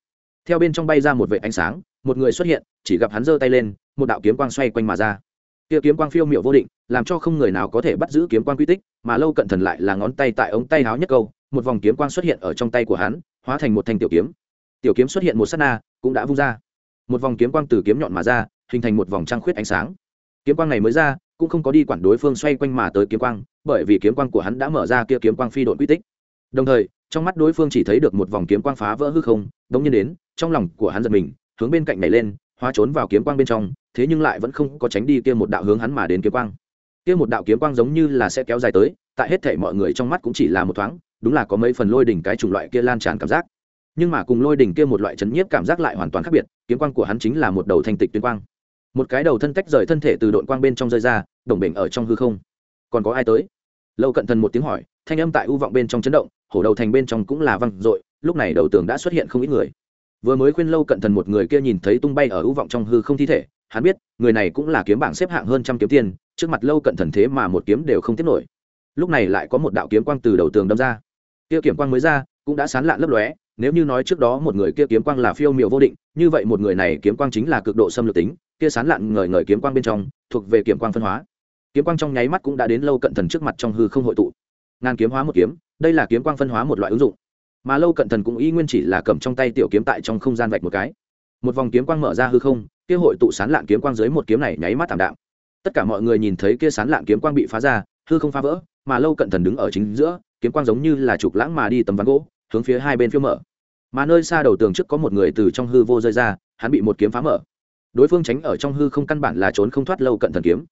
Theo bên trong bay ra một vệ ánh sáng, một người xuất hiện, chỉ gặp hắn giơ tay lên, một đạo kiếm quang xoay quanh mà ra. Kia kiếm quang phiêu miệu vô định làm cho không người nào có thể bắt giữ kiếm quang quy tích, mà lâu cận thần lại là ngón tay tại ống tay háo nhất câu, một vòng kiếm quang xuất hiện ở trong tay của hắn, hóa thành một thanh tiểu kiếm. Tiểu kiếm xuất hiện một s á t na, cũng đã vung ra. Một vòng kiếm quang từ kiếm nhọn mà ra, hình thành một vòng trăng khuyết ánh sáng. Kiếm quang này mới ra, cũng không có đi quản đối phương xoay quanh mà tới kiếm quang, bởi vì kiếm quang của hắn đã mở ra kia kiếm quang phi đội quy tích. Đồng thời, trong mắt đối phương chỉ thấy được một vòng kiếm quang phá vỡ hư không đống nhiên đến, trong lòng của hắn giật mình, hướng bên cạnh này lên, hóa trốn vào kiếm quang bên trong, thế nhưng lại vẫn không có tránh đi kia một đạo hướng hắn mà đến kiếm quang kia một đạo kiếm quang giống như là sẽ kéo dài tới, tại hết thể mọi người trong mắt cũng chỉ là một thoáng, đúng là có mấy phần lôi đỉnh cái chủng loại kia lan tràn cảm giác. Nhưng mà cùng lôi đỉnh kia một loại chấn nhiếp cảm giác lại hoàn toàn khác biệt, kiếm quang của hắn chính là một đầu thanh tịch tuyến quang. Một cái đầu thân tách rời thân thể từ đội quang bên trong rơi ra, đồng bình ở trong hư không. Còn có ai tới? Lâu cận thần một tiếng hỏi, thanh âm tại u vọng bên trong chấn động, hổ đầu thành bên trong cũng là văng dội, lúc này đầu tường đã xuất hiện không ít người. Vừa mới khuyên lâu cận thần một người kia nhìn thấy tung bay ở ưu vọng trong hư không thi thể, hắn biết, người này cũng là kiếm bảng xếp hạng hơn trăm kiếm tiền trước mặt lâu cận thần thế mà một kiếm đều không tiếp nổi. Lúc này lại có một đạo kiếm quang từ đầu tường đâm ra. Kia kiếm quang mới ra, cũng đã sán lạn lấp lóe, nếu như nói trước đó một người kia kiếm quang là phiêu miệu vô định, như vậy một người này kiếm quang chính là cực độ xâm lược tính, kia sán lạn ngời ngời kiếm quang bên trong, thuộc về kiếm quang phân hóa. Kiếm quang trong nháy mắt cũng đã đến lâu cận thần trước mặt trong hư không hội tụ. Ngàn kiếm hóa một kiếm, đây là kiếm quang phân hóa một loại ứng dụng. Mà lâu cận thần cũng y nguyên chỉ là cầm trong tay tiểu kiếm tại trong không gian vạch một cái. Một vòng kiếm quang mở ra hư không, kia hội tụ sán lạn kiếm quang dưới một kiếm này nháy mắt thảm đạm tất cả mọi người nhìn thấy kia sán lạn kiếm quang bị phá ra, hư không phá vỡ, mà lâu cận thần đứng ở chính giữa, kiếm quang giống như là trục lãng mà đi tấm ván gỗ, hướng phía hai bên phía mở. Mà nơi xa đầu tường trước có một người từ trong hư vô rơi ra, hắn bị một kiếm phá mở. Đối phương tránh ở trong hư không căn bản là trốn không thoát lâu cận thần kiếm.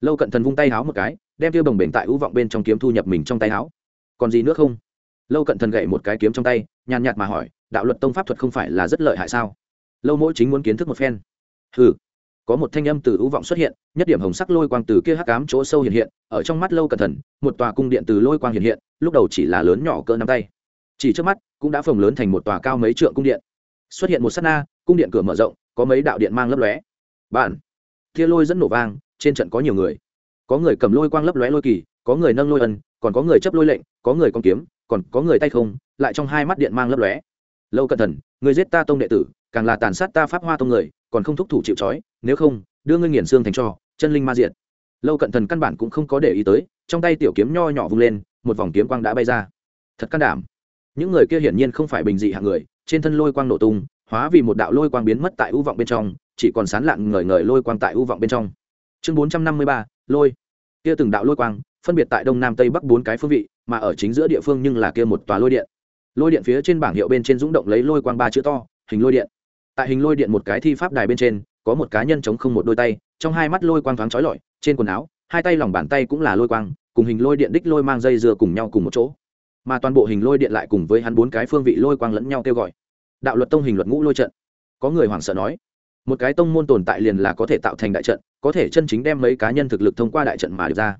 Lâu cận thần vung tay háo một cái, đem tiêu bồng bềnh tại ưu vọng bên trong kiếm thu nhập mình trong tay háo. Còn gì nữa không? Lâu cận thần gậy một cái kiếm trong tay, nhàn nhạt mà hỏi, đạo luật tông pháp thuật không phải là rất lợi hại sao? Lâu mỗi chính muốn kiến thức một phen. Ừ có một thanh âm từ ưu vọng xuất hiện, nhất điểm hồng sắc lôi quang từ kia hắc ám chỗ sâu hiện hiện, ở trong mắt lâu cẩn thận, một tòa cung điện từ lôi quang hiện hiện, lúc đầu chỉ là lớn nhỏ cỡ nắm tay. Chỉ trước mắt, cũng đã phồng lớn thành một tòa cao mấy trượng cung điện. Xuất hiện một sát na, cung điện cửa mở rộng, có mấy đạo điện mang lấp lóe. Bạn kia lôi dẫn nổ vang, trên trận có nhiều người. Có người cầm lôi quang lấp lóe lôi kỳ, có người nâng lôi ân, còn có người chấp lôi lệnh, có người con kiếm, còn có người tay không, lại trong hai mắt điện mang lấp lóe. Lâu cẩn thận, người giết ta tông đệ tử, càng là tàn sát ta pháp hoa tông người còn không thúc thủ chịu trói, nếu không, đưa ngươi nghiền xương thành cho, chân linh ma diện lâu cận thần căn bản cũng không có để ý tới, trong tay tiểu kiếm nho nhỏ vung lên, một vòng kiếm quang đã bay ra. Thật can đảm. Những người kia hiển nhiên không phải bình dị hạng người, trên thân lôi quang nổ tung, hóa vì một đạo lôi quang biến mất tại ưu vọng bên trong, chỉ còn sán lạn ngời ngời lôi quang tại ưu vọng bên trong. Chương bốn trăm năm mươi ba, lôi. Kia từng đạo lôi quang, phân biệt tại đông nam tây bắc bốn cái phương vị, mà ở chính giữa địa phương nhưng là kia một tòa lôi điện. Lôi điện phía trên bảng hiệu bên trên rúng động lấy lôi quang ba chữ to, hình lôi điện tại hình lôi điện một cái thi pháp đài bên trên, có một cá nhân chống không một đôi tay, trong hai mắt lôi quang thoáng trói lọi, trên quần áo, hai tay lòng bàn tay cũng là lôi quang, cùng hình lôi điện đích lôi mang dây dừa cùng nhau cùng một chỗ. Mà toàn bộ hình lôi điện lại cùng với hắn bốn cái phương vị lôi quang lẫn nhau kêu gọi. Đạo luật tông hình luật ngũ lôi trận. Có người hoảng sợ nói, một cái tông môn tồn tại liền là có thể tạo thành đại trận, có thể chân chính đem mấy cá nhân thực lực thông qua đại trận mà được ra.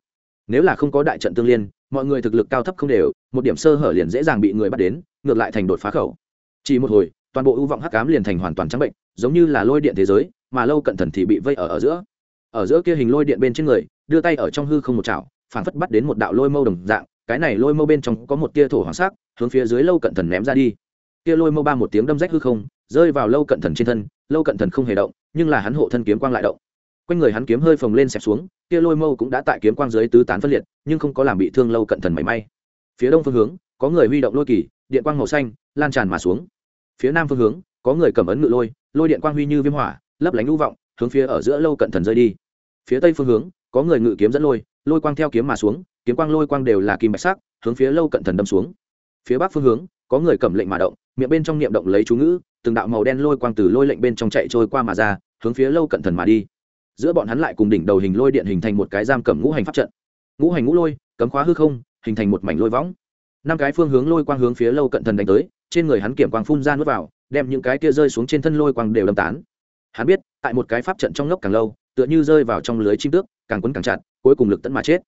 Nếu là không có đại trận tương liên, mọi người thực lực cao thấp không đều, một điểm sơ hở liền dễ dàng bị người bắt đến, ngược lại thành đột phá khẩu. Chỉ một hồi toàn bộ ưu vọng hắc cám liền thành hoàn toàn trắng bệnh, giống như là lôi điện thế giới, mà lâu cận thần thì bị vây ở ở giữa. Ở giữa kia hình lôi điện bên trên người, đưa tay ở trong hư không một chảo phản phất bắt đến một đạo lôi mâu đồng dạng, cái này lôi mâu bên trong có một tia thổ hoàng sắc, hướng phía dưới lâu cận thần ném ra đi. Kia lôi mâu ba một tiếng đâm rách hư không, rơi vào lâu cận thần trên thân, lâu cận thần không hề động, nhưng là hắn hộ thân kiếm quang lại động. Quanh người hắn kiếm hơi phồng lên xẹp xuống, kia lôi mâu cũng đã tại kiếm quang dưới tứ tán phân liệt, nhưng không có làm bị thương lâu cận thần mảy may. Phía đông phương hướng, có người huy động lôi kỳ, điện quang màu xanh, lan tràn mà xuống phía nam phương hướng, có người cầm ấn ngự lôi lôi điện quang huy như viêm hỏa, lấp lánh lũ vọng, hướng phía ở giữa lâu cận thần rơi đi. Phía tây phương hướng, có người ngự kiếm dẫn lôi lôi quang theo kiếm mà xuống, kiếm quang lôi quang đều là kim bạch sắc, hướng phía lâu cận thần đâm xuống. Phía bắc phương hướng, có người cầm lệnh mà động, miệng bên trong niệm động lấy chú ngữ, từng đạo màu đen lôi quang từ lôi lệnh bên trong chạy trôi qua mà ra, hướng phía lâu cận thần mà đi. Giữa bọn hắn lại cùng đỉnh đầu hình lôi điện hình thành một cái giam cầm ngũ hành pháp trận. Ngũ hành ngũ lôi, cấm khóa hư không, hình thành một mảnh lôi võng. Năm cái phương hướng lôi quang hướng phía lâu cận thần đánh tới trên người hắn kiểm quang phun ra nuốt vào, đem những cái kia rơi xuống trên thân lôi quang đều đâm tán. Hắn biết, tại một cái pháp trận trong ngốc càng lâu, tựa như rơi vào trong lưới chim tước, càng quấn càng chặt, cuối cùng lực tận mà chết.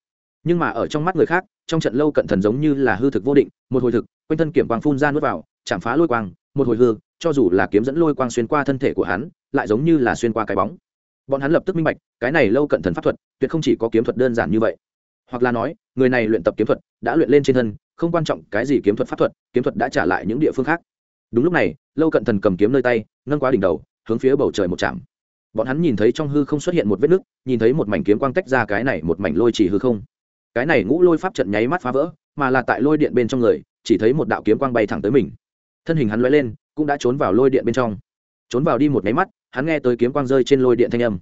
Nhưng mà ở trong mắt người khác, trong trận lâu cận thần giống như là hư thực vô định, một hồi thực, quanh thân kiểm quang phun ra nuốt vào, chạm phá lôi quang, một hồi hư, cho dù là kiếm dẫn lôi quang xuyên qua thân thể của hắn, lại giống như là xuyên qua cái bóng. Bọn hắn lập tức minh bạch, cái này lâu cận thần pháp thuật, tuyệt không chỉ có kiếm thuật đơn giản như vậy. Hoặc là nói, người này luyện tập kiếm thuật, đã luyện lên trên thân không quan trọng cái gì kiếm thuật pháp thuật, kiếm thuật đã trả lại những địa phương khác. Đúng lúc này, lâu cận thần cầm kiếm nơi tay, nâng quá đỉnh đầu, hướng phía bầu trời một chạm. Bọn hắn nhìn thấy trong hư không xuất hiện một vết nứt, nhìn thấy một mảnh kiếm quang tách ra cái này một mảnh lôi chỉ hư không. Cái này ngũ lôi pháp trận nháy mắt phá vỡ, mà là tại lôi điện bên trong người, chỉ thấy một đạo kiếm quang bay thẳng tới mình. Thân hình hắn lóe lên, cũng đã trốn vào lôi điện bên trong. Trốn vào đi một nháy mắt, hắn nghe tới kiếm quang rơi trên lôi điện thanh âm.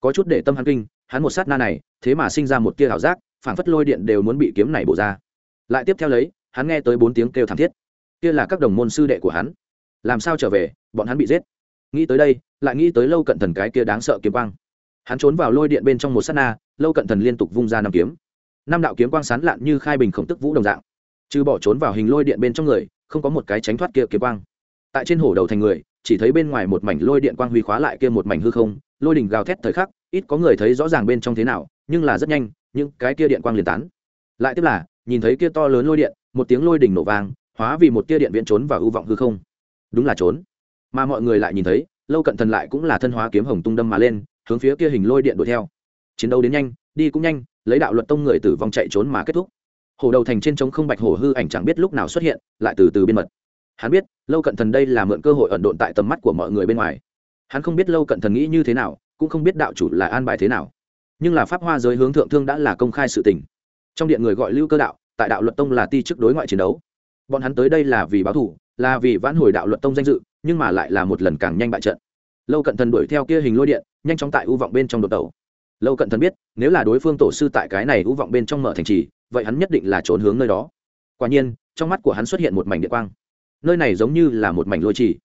Có chút để tâm hắn kinh, hắn một sát na này, thế mà sinh ra một tia ảo giác phản phất lôi điện đều muốn bị kiếm này bổ ra lại tiếp theo lấy, hắn nghe tới bốn tiếng kêu thảm thiết. Kia là các đồng môn sư đệ của hắn. Làm sao trở về, bọn hắn bị giết. Nghĩ tới đây, lại nghĩ tới lâu cận thần cái kia đáng sợ kiếm quang. Hắn trốn vào lôi điện bên trong một s á t na, lâu cận thần liên tục vung ra năm kiếm. Năm đạo kiếm quang sán lạn như khai bình khổng tức vũ đồng dạng. Chứ bỏ trốn vào hình lôi điện bên trong người, không có một cái tránh thoát kia kiếm quang. Tại trên hổ đầu thành người, chỉ thấy bên ngoài một mảnh lôi điện quang huy khóa lại kia một mảnh hư không, lôi đỉnh gào thét thời khắc, ít có người thấy rõ ràng bên trong thế nào, nhưng là rất nhanh, những cái kia điện quang liền tán. Lại tiếp là nhìn thấy kia to lớn lôi điện, một tiếng lôi đỉnh nổ vang, hóa vì một tia điện viễn trốn và ưu vọng hư không. Đúng là trốn. Mà mọi người lại nhìn thấy, lâu cận thần lại cũng là thân hóa kiếm hồng tung đâm mà lên, hướng phía kia hình lôi điện đuổi theo. Chiến đấu đến nhanh, đi cũng nhanh, lấy đạo luật tông người tử vong chạy trốn mà kết thúc. Hồ đầu thành trên trống không bạch hổ hư ảnh chẳng biết lúc nào xuất hiện, lại từ từ biên mật. Hắn biết, lâu cận thần đây là mượn cơ hội ẩn độn tại tầm mắt của mọi người bên ngoài. Hắn không biết lâu cận thần nghĩ như thế nào, cũng không biết đạo chủ là an bài thế nào. Nhưng là pháp hoa giới hướng thượng thương đã là công khai sự tình. Trong điện người gọi lưu cơ đạo tại đạo luật tông là ti chức đối ngoại chiến đấu. Bọn hắn tới đây là vì báo thủ, là vì vãn hồi đạo luật tông danh dự, nhưng mà lại là một lần càng nhanh bại trận. Lâu cận thần đuổi theo kia hình lôi điện, nhanh chóng tại ưu vọng bên trong đột đầu lâu cận thần biết, nếu là đối phương tổ sư tại cái này ưu vọng bên trong mở thành trì, vậy hắn nhất định là trốn hướng nơi đó. Quả nhiên, trong mắt của hắn xuất hiện một mảnh điện quang. Nơi này giống như là một mảnh lôi trì.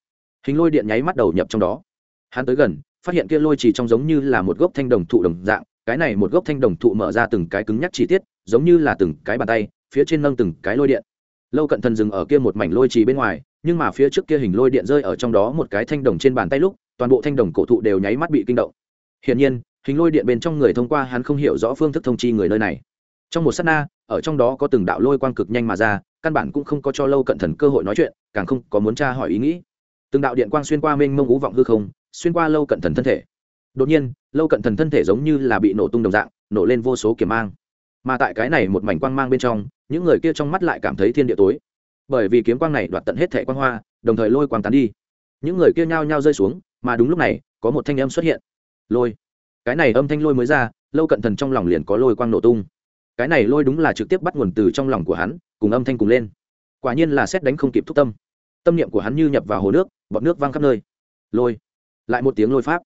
Hình lôi điện nháy mắt đầu nhập trong đó. Hắn tới gần, phát hiện kia lôi trì trong giống như là một gốc thanh đồng thụ đồng dạng, cái này một gốc thanh đồng thụ mở ra từng cái cứng nhắc chi tiết, giống như là từng cái bàn tay phía trên nâng từng cái lôi điện. Lâu cận thần dừng ở kia một mảnh lôi trì bên ngoài, nhưng mà phía trước kia hình lôi điện rơi ở trong đó một cái thanh đồng trên bàn tay lúc, toàn bộ thanh đồng cổ thụ đều nháy mắt bị kinh động. Hiển nhiên, hình lôi điện bên trong người thông qua hắn không hiểu rõ phương thức thông chi người nơi này. Trong một s á t na, ở trong đó có từng đạo lôi quang cực nhanh mà ra, căn bản cũng không có cho lâu cận thần cơ hội nói chuyện, càng không có muốn tra hỏi ý nghĩ. Từng đạo điện quang xuyên qua mênh mông ú vọng hư không, xuyên qua lâu cận thần thân thể. Đột nhiên, lâu cận thần thân thể giống như là bị nổ tung đồng dạng, nổ lên vô số kiểm mang. Mà tại cái này một mảnh quang mang bên trong những người kia trong mắt lại cảm thấy thiên địa tối. Bởi vì kiếm quang này đoạt tận hết thẻ quang hoa, đồng thời lôi quang tán đi. Những người kia nhao nhao rơi xuống, mà đúng lúc này, có một thanh âm xuất hiện. Lôi. Cái này âm thanh lôi mới ra, lâu cận thần trong lòng liền có lôi quang nổ tung. Cái này lôi đúng là trực tiếp bắt nguồn từ trong lòng của hắn, cùng âm thanh cùng lên. Quả nhiên là xét đánh không kịp thúc tâm. Tâm niệm của hắn như nhập vào hồ nước, bọt nước văng khắp nơi. Lôi. Lại một tiếng lôi pháp.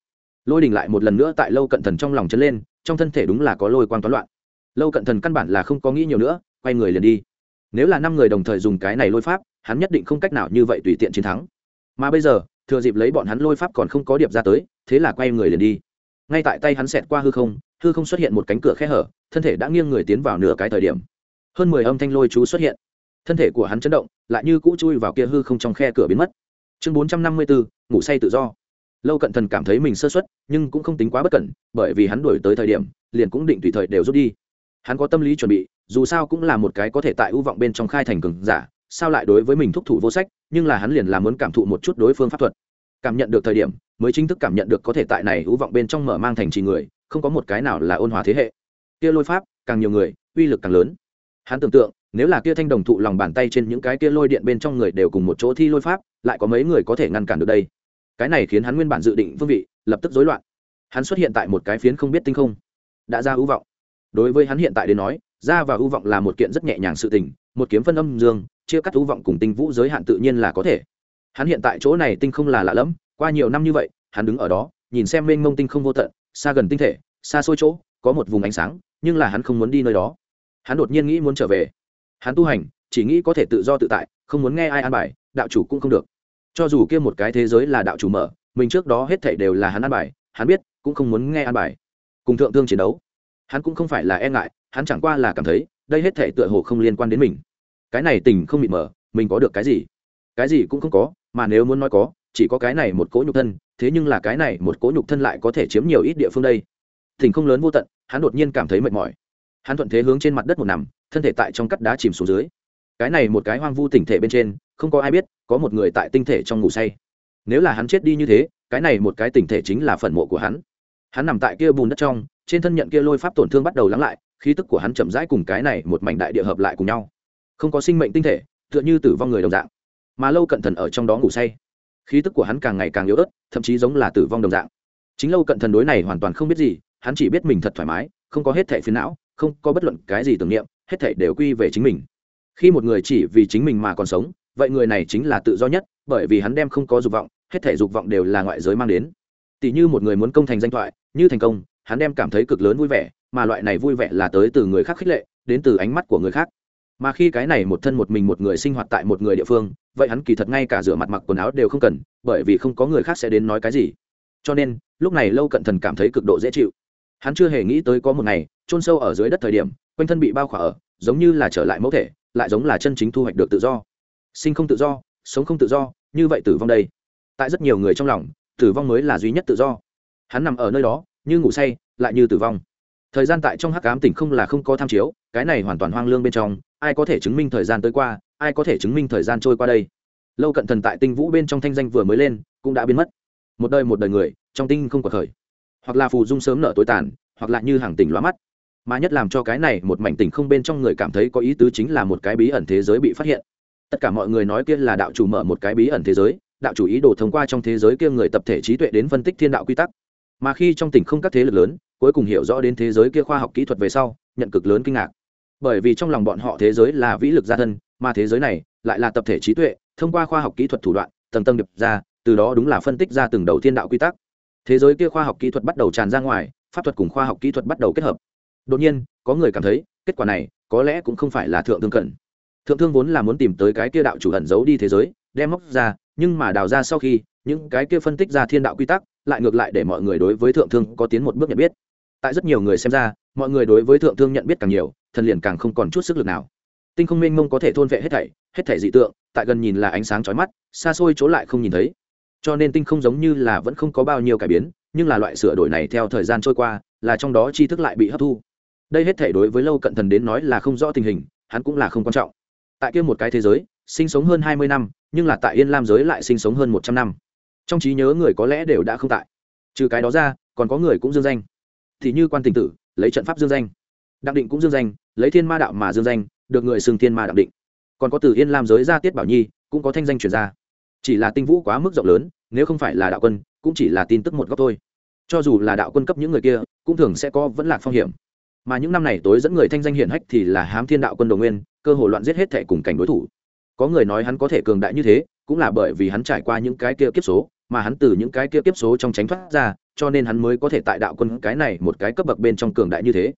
Lôi đình lại một lần nữa tại lâu cận thần trong lòng chấn lên, trong thân thể đúng là có lôi quang toán loạn. Lâu cận thần căn bản là không có nghĩ nhiều nữa quay người liền đi. Nếu là năm người đồng thời dùng cái này lôi pháp, hắn nhất định không cách nào như vậy tùy tiện chiến thắng. Mà bây giờ, thừa dịp lấy bọn hắn lôi pháp còn không có điệp ra tới, thế là quay người liền đi. Ngay tại tay hắn xẹt qua hư không hư không xuất hiện một cánh cửa khe hở, thân thể đã nghiêng người tiến vào nửa cái thời điểm. Hơn mười âm thanh lôi chú xuất hiện. Thân thể của hắn chấn động, lại như cũ chui vào kia hư không trong khe cửa biến mất. Chương bốn trăm năm mươi bốn ngủ say tự do. Lâu cận thần cảm thấy mình sơ xuất nhưng cũng không tính quá bất cẩn, bởi vì hắn đổi tới thời điểm, liền cũng định tùy thời đều rút đi. Hắn có tâm lý chuẩn bị dù sao cũng là một cái có thể tại ưu vọng bên trong khai thành cường giả, sao lại đối với mình thúc thủ vô sách, nhưng là hắn liền là muốn cảm thụ một chút đối phương pháp thuật. Cảm nhận được thời điểm, mới chính thức cảm nhận được có thể tại này ưu vọng bên trong mở mang thành trì người, không có một cái nào là ôn hòa thế hệ. Kia lôi pháp, càng nhiều người, uy lực càng lớn. Hắn tưởng tượng, nếu là kia thanh đồng thụ lòng bàn tay trên những cái kia lôi điện bên trong người đều cùng một chỗ thi lôi pháp, lại có mấy người có thể ngăn cản được đây? Cái này khiến hắn nguyên bản dự định phương vị, lập tức rối loạn. Hắn xuất hiện tại một cái phiến không biết tinh không, đã ra ưu vọng. Đối với hắn hiện tại đến nói ra và ưu vọng là một kiện rất nhẹ nhàng sự tình, một kiếm phân âm dương, chia cắt ưu vọng cùng tinh vũ giới hạn tự nhiên là có thể. Hắn hiện tại chỗ này tinh không là lạ lẫm, qua nhiều năm như vậy, hắn đứng ở đó, nhìn xem mênh mông tinh không vô tận, xa gần tinh thể, xa xôi chỗ, có một vùng ánh sáng, nhưng là hắn không muốn đi nơi đó. Hắn đột nhiên nghĩ muốn trở về. Hắn tu hành, chỉ nghĩ có thể tự do tự tại, không muốn nghe ai an bài, đạo chủ cũng không được. Cho dù kia một cái thế giới là đạo chủ mở, mình trước đó hết thảy đều là hắn an bài, hắn biết, cũng không muốn nghe an bài. Cùng thượng thương chiến đấu. Hắn cũng không phải là e ngại hắn chẳng qua là cảm thấy đây hết thể tựa hồ không liên quan đến mình. Cái này tình không mịt mờ, mình có được cái gì? Cái gì cũng không có, mà nếu muốn nói có, chỉ có cái này một cỗ nhục thân, thế nhưng là cái này một cỗ nhục thân lại có thể chiếm nhiều ít địa phương đây. Thỉnh không lớn vô tận, hắn đột nhiên cảm thấy mệt mỏi. Hắn thuận thế hướng trên mặt đất một nằm, thân thể tại trong cắt đá chìm xuống dưới. Cái này một cái hoang vu tỉnh thể bên trên, không có ai biết, có một người tại tinh thể trong ngủ say. Nếu là hắn chết đi như thế, cái này một cái tỉnh thể chính là phần mộ của hắn. Hắn nằm tại kia bùn đất trong, trên thân nhận kia lôi pháp tổn thương bắt đầu lắng lại khí tức của hắn chậm rãi cùng cái này một mảnh đại địa hợp lại cùng nhau. Không có sinh mệnh tinh thể, tựa như tử vong người đồng dạng. Mà lâu cận thần ở trong đó ngủ say. Khí tức của hắn càng ngày càng yếu ớt, thậm chí giống là tử vong đồng dạng. Chính lâu cận thần đối này hoàn toàn không biết gì, hắn chỉ biết mình thật thoải mái, không có hết thẻ phiến não, không có bất luận cái gì tưởng niệm, hết thảy đều quy về chính mình. Khi một người chỉ vì chính mình mà còn sống, vậy người này chính là tự do nhất, bởi vì hắn đem không có dục vọng, hết thảy dục vọng đều là ngoại giới mang đến. Tỷ như một người muốn công thành danh thoại, như thành công, hắn đem cảm thấy cực lớn vui vẻ mà loại này vui vẻ là tới từ người khác khích lệ, đến từ ánh mắt của người khác. Mà khi cái này một thân một mình một người sinh hoạt tại một người địa phương, vậy hắn kỳ thật ngay cả rửa mặt mặc quần áo đều không cần, bởi vì không có người khác sẽ đến nói cái gì. Cho nên, lúc này lâu cận thần cảm thấy cực độ dễ chịu. Hắn chưa hề nghĩ tới có một ngày, chôn sâu ở dưới đất thời điểm, quanh thân bị bao khỏa ở, giống như là trở lại mẫu thể, lại giống là chân chính thu hoạch được tự do. Sinh không tự do, sống không tự do, như vậy tử vong đây. Tại rất nhiều người trong lòng, tử vong mới là duy nhất tự do. Hắn nằm ở nơi đó, như ngủ say, lại như tử vong thời gian tại trong hắc ám tỉnh không là không có tham chiếu, cái này hoàn toàn hoang lương bên trong, ai có thể chứng minh thời gian tới qua, ai có thể chứng minh thời gian trôi qua đây? Lâu cận thần tại tinh vũ bên trong thanh danh vừa mới lên, cũng đã biến mất. Một đời một đời người, trong tinh không có khởi. Hoặc là phù dung sớm nở tối tàn, hoặc là như hàng tỉnh lóa mắt. Mà nhất làm cho cái này một mảnh tỉnh không bên trong người cảm thấy có ý tứ chính là một cái bí ẩn thế giới bị phát hiện. Tất cả mọi người nói kia là đạo chủ mở một cái bí ẩn thế giới, đạo chủ ý đồ thông qua trong thế giới kia người tập thể trí tuệ đến phân tích thiên đạo quy tắc. Mà khi trong tỉnh không các thế lực lớn cuối cùng hiểu rõ đến thế giới kia khoa học kỹ thuật về sau, nhận cực lớn kinh ngạc. Bởi vì trong lòng bọn họ thế giới là vĩ lực gia thân, mà thế giới này lại là tập thể trí tuệ, thông qua khoa học kỹ thuật thủ đoạn, tầng tầng điệp ra, từ đó đúng là phân tích ra từng đầu thiên đạo quy tắc. Thế giới kia khoa học kỹ thuật bắt đầu tràn ra ngoài, pháp thuật cùng khoa học kỹ thuật bắt đầu kết hợp. Đột nhiên, có người cảm thấy, kết quả này có lẽ cũng không phải là thượng thương cận. Thượng thương vốn là muốn tìm tới cái kia đạo chủ ẩn giấu đi thế giới, đem móc ra, nhưng mà đào ra sau khi, những cái kia phân tích ra thiên đạo quy tắc, lại ngược lại để mọi người đối với thượng thương có tiến một bước nhận biết tại rất nhiều người xem ra, mọi người đối với thượng thương nhận biết càng nhiều, thần liền càng không còn chút sức lực nào. Tinh không minh mông có thể thôn vệ hết thảy hết thảy dị tượng, tại gần nhìn là ánh sáng chói mắt, xa xôi chỗ lại không nhìn thấy. Cho nên tinh không giống như là vẫn không có bao nhiêu cải biến, nhưng là loại sửa đổi này theo thời gian trôi qua, là trong đó tri thức lại bị hấp thu. Đây hết thể đối với lâu cận thần đến nói là không rõ tình hình, hắn cũng là không quan trọng. Tại kia một cái thế giới, sinh sống hơn hai mươi năm, nhưng là tại yên lam giới lại sinh sống hơn một trăm năm. Trong trí nhớ người có lẽ đều đã không tại. Trừ cái đó ra, còn có người cũng dương danh thì như quan tình tử, lấy trận pháp dương danh. Đặng định cũng dương danh, lấy thiên ma đạo mà dương danh, được người xưng thiên ma đặng định. Còn có từ yên làm giới ra tiết bảo nhi, cũng có thanh danh truyền ra. Chỉ là tinh vũ quá mức rộng lớn, nếu không phải là đạo quân, cũng chỉ là tin tức một góc thôi. Cho dù là đạo quân cấp những người kia, cũng thường sẽ có vẫn lạc phong hiểm. Mà những năm này tối dẫn người thanh danh hiển hách thì là hám thiên đạo quân đồ nguyên, cơ hội loạn giết hết thể cùng cảnh đối thủ. Có người nói hắn có thể cường đại như thế, cũng là bởi vì hắn trải qua những cái kia kiếp số mà hắn từ những cái kia kiếp số trong tránh thoát ra, cho nên hắn mới có thể tại đạo quân cái này một cái cấp bậc bên trong cường đại như thế.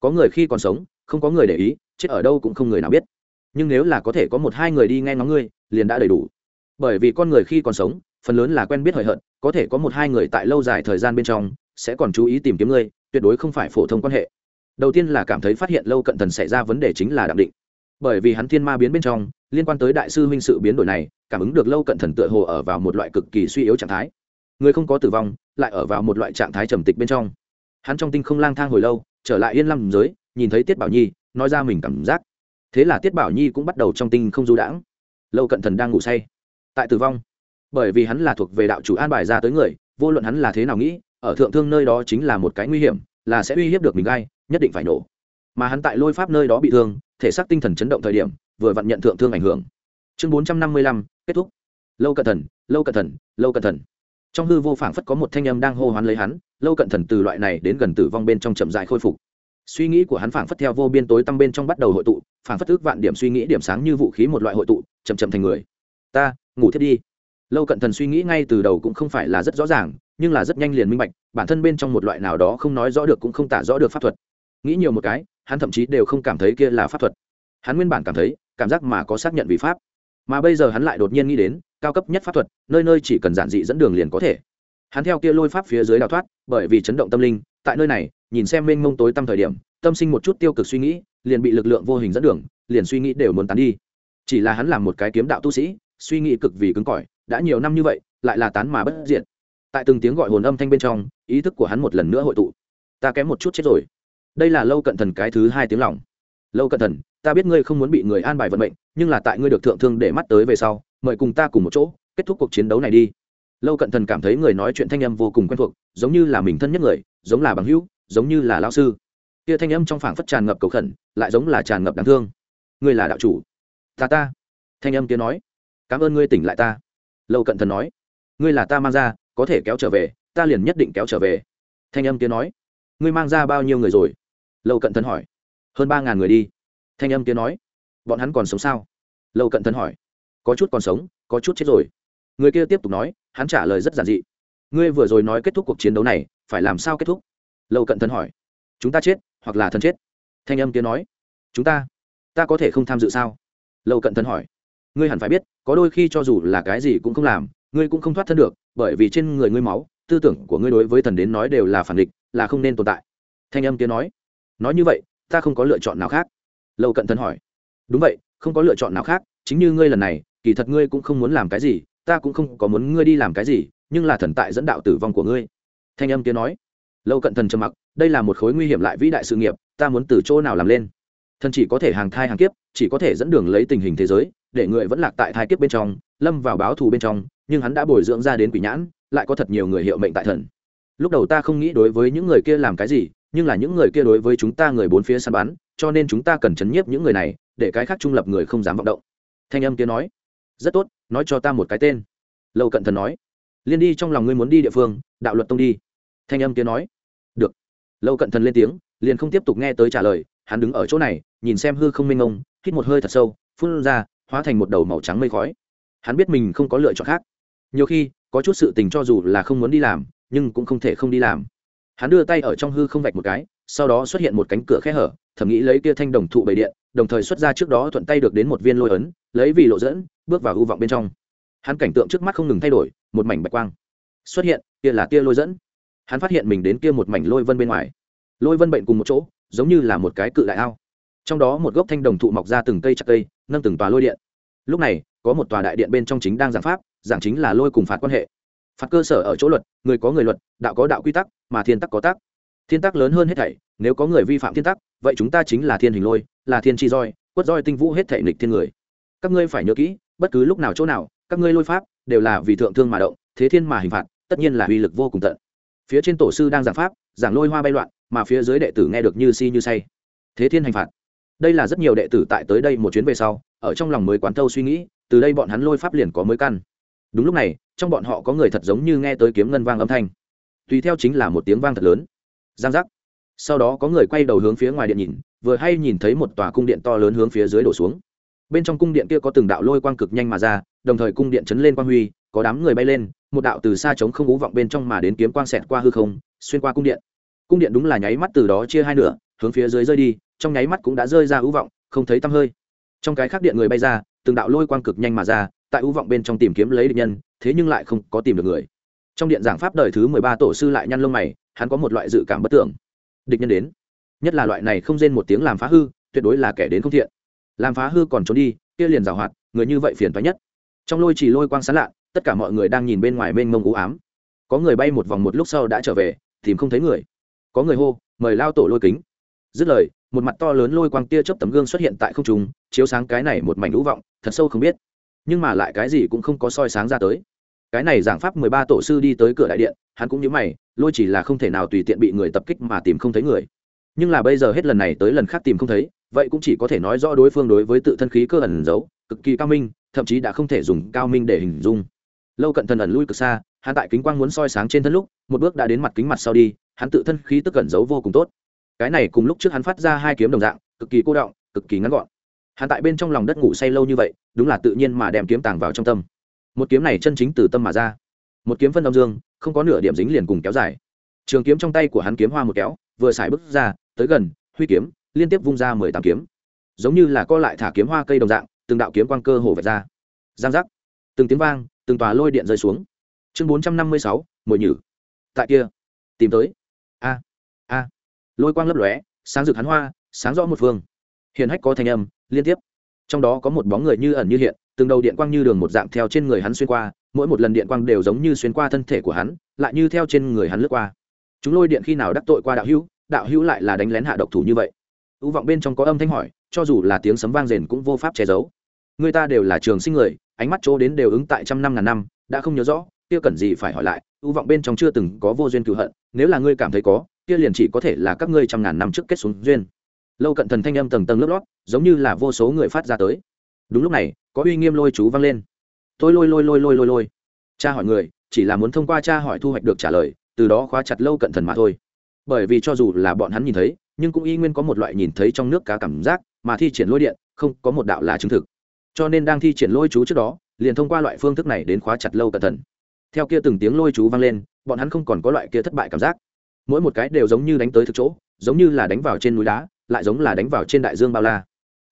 Có người khi còn sống, không có người để ý, chết ở đâu cũng không người nào biết. Nhưng nếu là có thể có một hai người đi nghe ngóng ngươi, liền đã đầy đủ. Bởi vì con người khi còn sống, phần lớn là quen biết hời hợt, có thể có một hai người tại lâu dài thời gian bên trong, sẽ còn chú ý tìm kiếm ngươi, tuyệt đối không phải phổ thông quan hệ. Đầu tiên là cảm thấy phát hiện lâu cận thần xảy ra vấn đề chính là đạm định bởi vì hắn thiên ma biến bên trong, liên quan tới đại sư huynh sự biến đổi này, cảm ứng được lâu cận thần tựa hồ ở vào một loại cực kỳ suy yếu trạng thái. Người không có tử vong, lại ở vào một loại trạng thái trầm tịch bên trong. Hắn trong tinh không lang thang hồi lâu, trở lại yên lâm giới, nhìn thấy tiết bảo nhi, nói ra mình cảm giác. Thế là tiết bảo nhi cũng bắt đầu trong tinh không du đãng. Lâu cận thần đang ngủ say. Tại tử vong. Bởi vì hắn là thuộc về đạo chủ an bài ra tới người, vô luận hắn là thế nào nghĩ, ở thượng thương nơi đó chính là một cái nguy hiểm, là sẽ uy hiếp được mình gai nhất định phải nổ mà hắn tại lôi pháp nơi đó bị thương, thể xác tinh thần chấn động thời điểm, vừa vặn nhận thượng thương ảnh hưởng. Chương bốn trăm năm mươi lăm, kết thúc. Lâu cận thần, lâu cận thần, lâu cận thần. Trong hư vô phảng phất có một thanh âm đang hô hoán lấy hắn, lâu cận thần từ loại này đến gần tử vong bên trong chậm dại khôi phục. Suy nghĩ của hắn phảng phất theo vô biên tối tăm bên trong bắt đầu hội tụ, phảng phất ước vạn điểm suy nghĩ điểm sáng như vũ khí một loại hội tụ, chậm chậm thành người. Ta, ngủ thiết đi. Lâu cận thần suy nghĩ ngay từ đầu cũng không phải là rất rõ ràng, nhưng là rất nhanh liền minh bạch, bản thân bên trong một loại nào đó không nói rõ được cũng không tả rõ được pháp thuật. Nghĩ nhiều một cái hắn thậm chí đều không cảm thấy kia là pháp thuật. Hắn nguyên bản cảm thấy, cảm giác mà có xác nhận vì pháp. Mà bây giờ hắn lại đột nhiên nghĩ đến, cao cấp nhất pháp thuật, nơi nơi chỉ cần giản dị dẫn đường liền có thể. Hắn theo kia lôi pháp phía dưới đào thoát, bởi vì chấn động tâm linh, tại nơi này, nhìn xem mênh mông tối tăm thời điểm, tâm sinh một chút tiêu cực suy nghĩ, liền bị lực lượng vô hình dẫn đường, liền suy nghĩ đều muốn tán đi. Chỉ là hắn làm một cái kiếm đạo tu sĩ, suy nghĩ cực vì cứng cỏi, đã nhiều năm như vậy, lại là tán mà bất diện tại từng tiếng gọi hồn âm thanh bên trong, ý thức của hắn một lần nữa hội tụ. Ta kém một chút chết rồi đây là lâu cận thần cái thứ hai tiếng lòng. Lâu cận thần, ta biết ngươi không muốn bị người an bài vận mệnh, nhưng là tại ngươi được thượng thương để mắt tới về sau, mời cùng ta cùng một chỗ, kết thúc cuộc chiến đấu này đi. Lâu cận thần cảm thấy người nói chuyện thanh âm vô cùng quen thuộc, giống như là mình thân nhất người, giống là bằng hữu, giống như là lao sư. Kia thanh âm trong phảng phất tràn ngập cầu khẩn, lại giống là tràn ngập đáng thương. Ngươi là đạo chủ. Ta ta. Thanh âm kia nói. Cảm ơn ngươi tỉnh lại ta. Lâu cận thần nói. Ngươi là ta mang ra, có thể kéo trở về, ta liền nhất định kéo trở về. Thanh âm kia nói. Ngươi mang ra bao nhiêu người rồi? Lâu cận thần hỏi. Hơn ba ngàn người đi. Thanh âm kia nói. Bọn hắn còn sống sao? Lâu cận thần hỏi. Có chút còn sống, có chút chết rồi. Người kia tiếp tục nói, hắn trả lời rất giản dị. Ngươi vừa rồi nói kết thúc cuộc chiến đấu này, phải làm sao kết thúc? Lâu cận thần hỏi. Chúng ta chết, hoặc là thần chết. Thanh âm kia nói. Chúng ta ta có thể không tham dự sao? Lâu cận thần hỏi. Ngươi hẳn phải biết, có đôi khi cho dù là cái gì cũng không làm, ngươi cũng không thoát thân được, bởi vì trên người ngươi máu, tư tưởng của ngươi đối với thần đến nói đều là phản địch, là không nên tồn tại. Thanh âm kia nói nói như vậy, ta không có lựa chọn nào khác. Lâu cận thần hỏi. Đúng vậy, không có lựa chọn nào khác, chính như ngươi lần này, kỳ thật ngươi cũng không muốn làm cái gì, ta cũng không có muốn ngươi đi làm cái gì, nhưng là thần tại dẫn đạo tử vong của ngươi. Thanh âm kia nói. Lâu cận thần trầm mặc, đây là một khối nguy hiểm lại vĩ đại sự nghiệp, ta muốn từ chỗ nào làm lên? Thần chỉ có thể hàng thai hàng kiếp, chỉ có thể dẫn đường lấy tình hình thế giới, để người vẫn lạc tại thai kiếp bên trong, lâm vào báo thù bên trong, nhưng hắn đã bồi dưỡng ra đến quỷ nhãn, lại có thật nhiều người hiệu mệnh tại thần. Lúc đầu ta không nghĩ đối với những người kia làm cái gì nhưng là những người kia đối với chúng ta người bốn phía săn bắn, cho nên chúng ta cần chấn nhiếp những người này, để cái khác trung lập người không dám vọng động. Thanh âm kia nói. Rất tốt, nói cho ta một cái tên. Lâu cận thần nói. Liên đi trong lòng ngươi muốn đi địa phương, đạo luật tông đi. Thanh âm kia nói. Được. Lâu cận thần lên tiếng, liền không tiếp tục nghe tới trả lời, hắn đứng ở chỗ này, nhìn xem hư không minh ông hít một hơi thật sâu, phun ra, hóa thành một đầu màu trắng mây khói. Hắn biết mình không có lựa chọn khác. Nhiều khi, có chút sự tình cho dù là không muốn đi làm, nhưng cũng không thể không đi làm hắn đưa tay ở trong hư không vạch một cái, sau đó xuất hiện một cánh cửa khe hở, thầm nghĩ lấy kia thanh đồng thụ bầy điện, đồng thời xuất ra trước đó thuận tay được đến một viên lôi ấn, lấy vì lộ dẫn, bước vào hư vọng bên trong. Hắn cảnh tượng trước mắt không ngừng thay đổi, một mảnh bạch quang xuất hiện, kia là kia lôi dẫn. Hắn phát hiện mình đến kia một mảnh lôi vân bên ngoài. Lôi vân bệnh cùng một chỗ, giống như là một cái cự đại ao. Trong đó một gốc thanh đồng thụ mọc ra từng cây chặt cây, nâng từng tòa lôi điện. Lúc này, có một tòa đại điện bên trong chính đang giảng pháp, giảng chính là lôi cùng phạt quan hệ phạt cơ sở ở chỗ luật, người có người luật, đạo có đạo quy tắc, mà thiên tắc có tắc. Thiên tắc lớn hơn hết thảy, nếu có người vi phạm thiên tắc, vậy chúng ta chính là thiên hình lôi, là thiên chi roi, quất roi tinh vũ hết thảy nghịch thiên người. Các ngươi phải nhớ kỹ, bất cứ lúc nào chỗ nào, các ngươi lôi pháp đều là vì thượng thương mà động, thế thiên mà hình phạt, tất nhiên là uy lực vô cùng tận. Phía trên tổ sư đang giảng pháp, giảng lôi hoa bay loạn, mà phía dưới đệ tử nghe được như si như say. Thế thiên hành phạt. Đây là rất nhiều đệ tử tại tới đây một chuyến về sau, ở trong lòng mới quán thâu suy nghĩ, từ đây bọn hắn lôi pháp liền có mới căn. Đúng lúc này trong bọn họ có người thật giống như nghe tới kiếm ngân vang âm thanh. Tùy theo chính là một tiếng vang thật lớn. Giang giác. Sau đó có người quay đầu hướng phía ngoài điện nhìn, vừa hay nhìn thấy một tòa cung điện to lớn hướng phía dưới đổ xuống. Bên trong cung điện kia có từng đạo lôi quang cực nhanh mà ra, đồng thời cung điện chấn lên quang huy, có đám người bay lên, một đạo từ xa trống không ú vọng bên trong mà đến kiếm quang xẹt qua hư không, xuyên qua cung điện. Cung điện đúng là nháy mắt từ đó chia hai nửa, hướng phía dưới rơi đi, trong nháy mắt cũng đã rơi ra ú vọng, không thấy tăm hơi. Trong cái khác điện người bay ra, từng đạo lôi quang cực nhanh mà ra, tại ú vọng bên trong tìm kiếm lấy địch nhân thế nhưng lại không có tìm được người. Trong điện giảng pháp đời thứ mười ba tổ sư lại nhăn lông mày, hắn có một loại dự cảm bất tưởng địch nhân đến. Nhất là loại này không rên một tiếng làm phá hư, tuyệt đối là kẻ đến không thiện. Làm phá hư còn trốn đi, kia liền rào hoạt, người như vậy phiền toái nhất. Trong lôi chỉ lôi quang sán lạ tất cả mọi người đang nhìn bên ngoài mênh mông u ám. Có người bay một vòng một lúc sau đã trở về, tìm không thấy người. Có người hô, mời lao tổ lôi kính. Dứt lời, một mặt to lớn lôi quang tia chớp tấm gương xuất hiện tại không trung, chiếu sáng cái này một mảnh lũ vọng, thật sâu không biết nhưng mà lại cái gì cũng không có soi sáng ra tới. Cái này giảng pháp mười ba tổ sư đi tới cửa đại điện, hắn cũng nhớ mày, lôi chỉ là không thể nào tùy tiện bị người tập kích mà tìm không thấy người. Nhưng là bây giờ hết lần này tới lần khác tìm không thấy, vậy cũng chỉ có thể nói rõ đối phương đối với tự thân khí cơ ẩn giấu, cực kỳ cao minh, thậm chí đã không thể dùng cao minh để hình dung. Lâu cận thần ẩn lui cực xa, hắn tại kính quang muốn soi sáng trên thân lúc, một bước đã đến mặt kính mặt sau đi, hắn tự thân khí tức cẩn giấu vô cùng tốt. Cái này cùng lúc trước hắn phát ra hai kiếm đồng dạng, cực kỳ cô động, cực kỳ ngắn gọn hắn tại bên trong lòng đất ngủ say lâu như vậy, đúng là tự nhiên mà đem kiếm tàng vào trong tâm. Một kiếm này chân chính từ tâm mà ra. Một kiếm phân đông dương, không có nửa điểm dính liền cùng kéo dài. Trường kiếm trong tay của hắn kiếm hoa một kéo, vừa xài bước ra, tới gần, huy kiếm, liên tiếp vung ra mười tám kiếm. Giống như là co lại thả kiếm hoa cây đồng dạng, từng đạo kiếm quang cơ hồ vạch ra. Giang giác. Từng tiếng vang, từng tòa lôi điện rơi xuống. Chương bốn trăm năm mươi sáu, mồi nhử. Tại kia. Tìm tới. A a. Lôi quang lấp lóe, sáng rực hắn hoa, sáng rõ một phương. Hiện hách có thanh âm liên tiếp. Trong đó có một bóng người như ẩn như hiện, từng đầu điện quang như đường một dạng theo trên người hắn xuyên qua, mỗi một lần điện quang đều giống như xuyên qua thân thể của hắn, lại như theo trên người hắn lướt qua. Chúng lôi điện khi nào đắc tội qua đạo hữu đạo hữu lại là đánh lén hạ độc thủ như vậy. Ưu vọng bên trong có âm thanh hỏi, cho dù là tiếng sấm vang rền cũng vô pháp che giấu. Người ta đều là trường sinh người, ánh mắt chỗ đến đều ứng tại trăm năm ngàn năm, đã không nhớ rõ, kia cần gì phải hỏi lại, ưu vọng bên trong chưa từng có vô duyên cựu hận, nếu là ngươi cảm thấy có, kia liền chỉ có thể là các ngươi trăm ngàn năm trước kết xuống duyên. Lâu cận thần thanh âm tầng tầng lớp lót giống như là vô số người phát ra tới. Đúng lúc này, có uy nghiêm lôi chú vang lên. Tôi lôi lôi lôi lôi lôi lôi. Cha hỏi người, chỉ là muốn thông qua cha hỏi thu hoạch được trả lời, từ đó khóa chặt lâu cận thần mà thôi. Bởi vì cho dù là bọn hắn nhìn thấy, nhưng cũng y nguyên có một loại nhìn thấy trong nước cá cảm giác, mà thi triển lôi điện, không có một đạo là chứng thực. Cho nên đang thi triển lôi chú trước đó, liền thông qua loại phương thức này đến khóa chặt lâu cẩn thận theo kia từng tiếng lôi chú vang lên, bọn hắn không còn có loại kia thất bại cảm giác. Mỗi một cái đều giống như đánh tới thực chỗ, giống như là đánh vào trên núi đá, lại giống là đánh vào trên đại dương bao la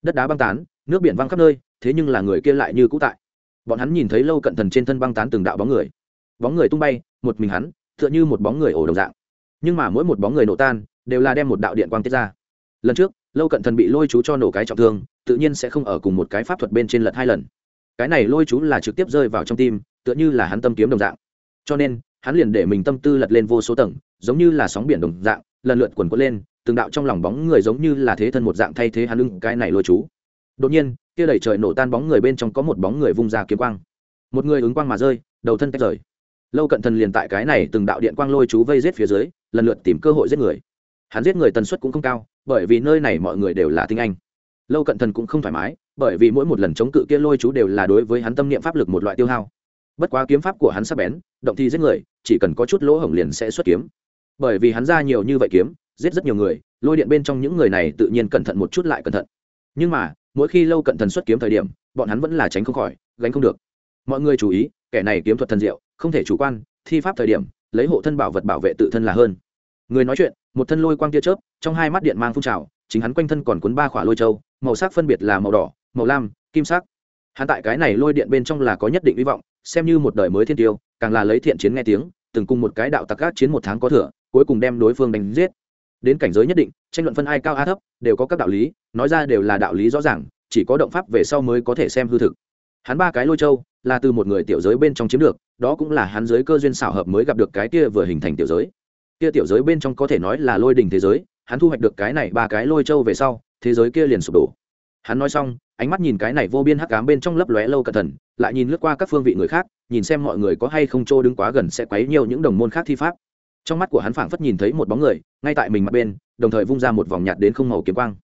đất đá băng tán, nước biển văng khắp nơi, thế nhưng là người kia lại như cũ tại. Bọn hắn nhìn thấy lâu cận thần trên thân băng tán từng đạo bóng người. Bóng người tung bay, một mình hắn, tựa như một bóng người ổ đồng dạng. Nhưng mà mỗi một bóng người nổ tan, đều là đem một đạo điện quang tiết ra. Lần trước, lâu cận thần bị lôi chú cho nổ cái trọng thương, tự nhiên sẽ không ở cùng một cái pháp thuật bên trên lật hai lần. Cái này lôi chú là trực tiếp rơi vào trong tim, tựa như là hắn tâm kiếm đồng dạng. Cho nên, hắn liền để mình tâm tư lật lên vô số tầng, giống như là sóng biển đồng dạng, lần lượt quần quất lên từng đạo trong lòng bóng người giống như là thế thân một dạng thay thế hắn ưng cái này lôi chú. Đột nhiên, kia đẩy trời nổ tan bóng người bên trong có một bóng người vung ra kiếm quang. Một người ứng quang mà rơi, đầu thân tách rời. Lâu cận thần liền tại cái này từng đạo điện quang lôi chú vây giết phía dưới, lần lượt tìm cơ hội giết người. Hắn giết người tần suất cũng không cao, bởi vì nơi này mọi người đều là tinh anh. Lâu cận thần cũng không thoải mái, bởi vì mỗi một lần chống cự kia lôi chú đều là đối với hắn tâm niệm pháp lực một loại tiêu hao. Bất quá kiếm pháp của hắn sắp bén, động thi giết người, chỉ cần có chút lỗ hổng liền sẽ xuất kiếm. Bởi vì hắn ra nhiều như vậy kiếm giết rất nhiều người, lôi điện bên trong những người này tự nhiên cẩn thận một chút lại cẩn thận. Nhưng mà, mỗi khi lâu cận thần xuất kiếm thời điểm, bọn hắn vẫn là tránh không khỏi, gánh không được. Mọi người chú ý, kẻ này kiếm thuật thần diệu, không thể chủ quan, thi pháp thời điểm, lấy hộ thân bảo vật bảo vệ tự thân là hơn. Người nói chuyện, một thân lôi quang tia chớp, trong hai mắt điện mang phun trào, chính hắn quanh thân còn cuốn ba khỏa lôi châu, màu sắc phân biệt là màu đỏ, màu lam, kim sắc. Hắn tại cái này lôi điện bên trong là có nhất định hy vọng, xem như một đời mới thiên tiêu, càng là lấy thiện chiến nghe tiếng, từng cùng một cái đạo tặc gác chiến một tháng có thừa, cuối cùng đem đối phương đánh giết đến cảnh giới nhất định, tranh luận phân ai cao a thấp, đều có các đạo lý, nói ra đều là đạo lý rõ ràng, chỉ có động pháp về sau mới có thể xem hư thực. Hắn ba cái lôi châu, là từ một người tiểu giới bên trong chiếm được, đó cũng là hắn giới cơ duyên xảo hợp mới gặp được cái kia vừa hình thành tiểu giới. Kia tiểu giới bên trong có thể nói là lôi đình thế giới, hắn thu hoạch được cái này ba cái lôi châu về sau, thế giới kia liền sụp đổ. Hắn nói xong, ánh mắt nhìn cái này vô biên hắc cám bên trong lấp lóe lâu cẩn thận, lại nhìn lướt qua các phương vị người khác, nhìn xem mọi người có hay không trô đứng quá gần sẽ quấy nhiều những đồng môn khác thi pháp trong mắt của hắn phảng phất nhìn thấy một bóng người, ngay tại mình mặt bên, đồng thời vung ra một vòng nhạt đến không màu kiếm quang.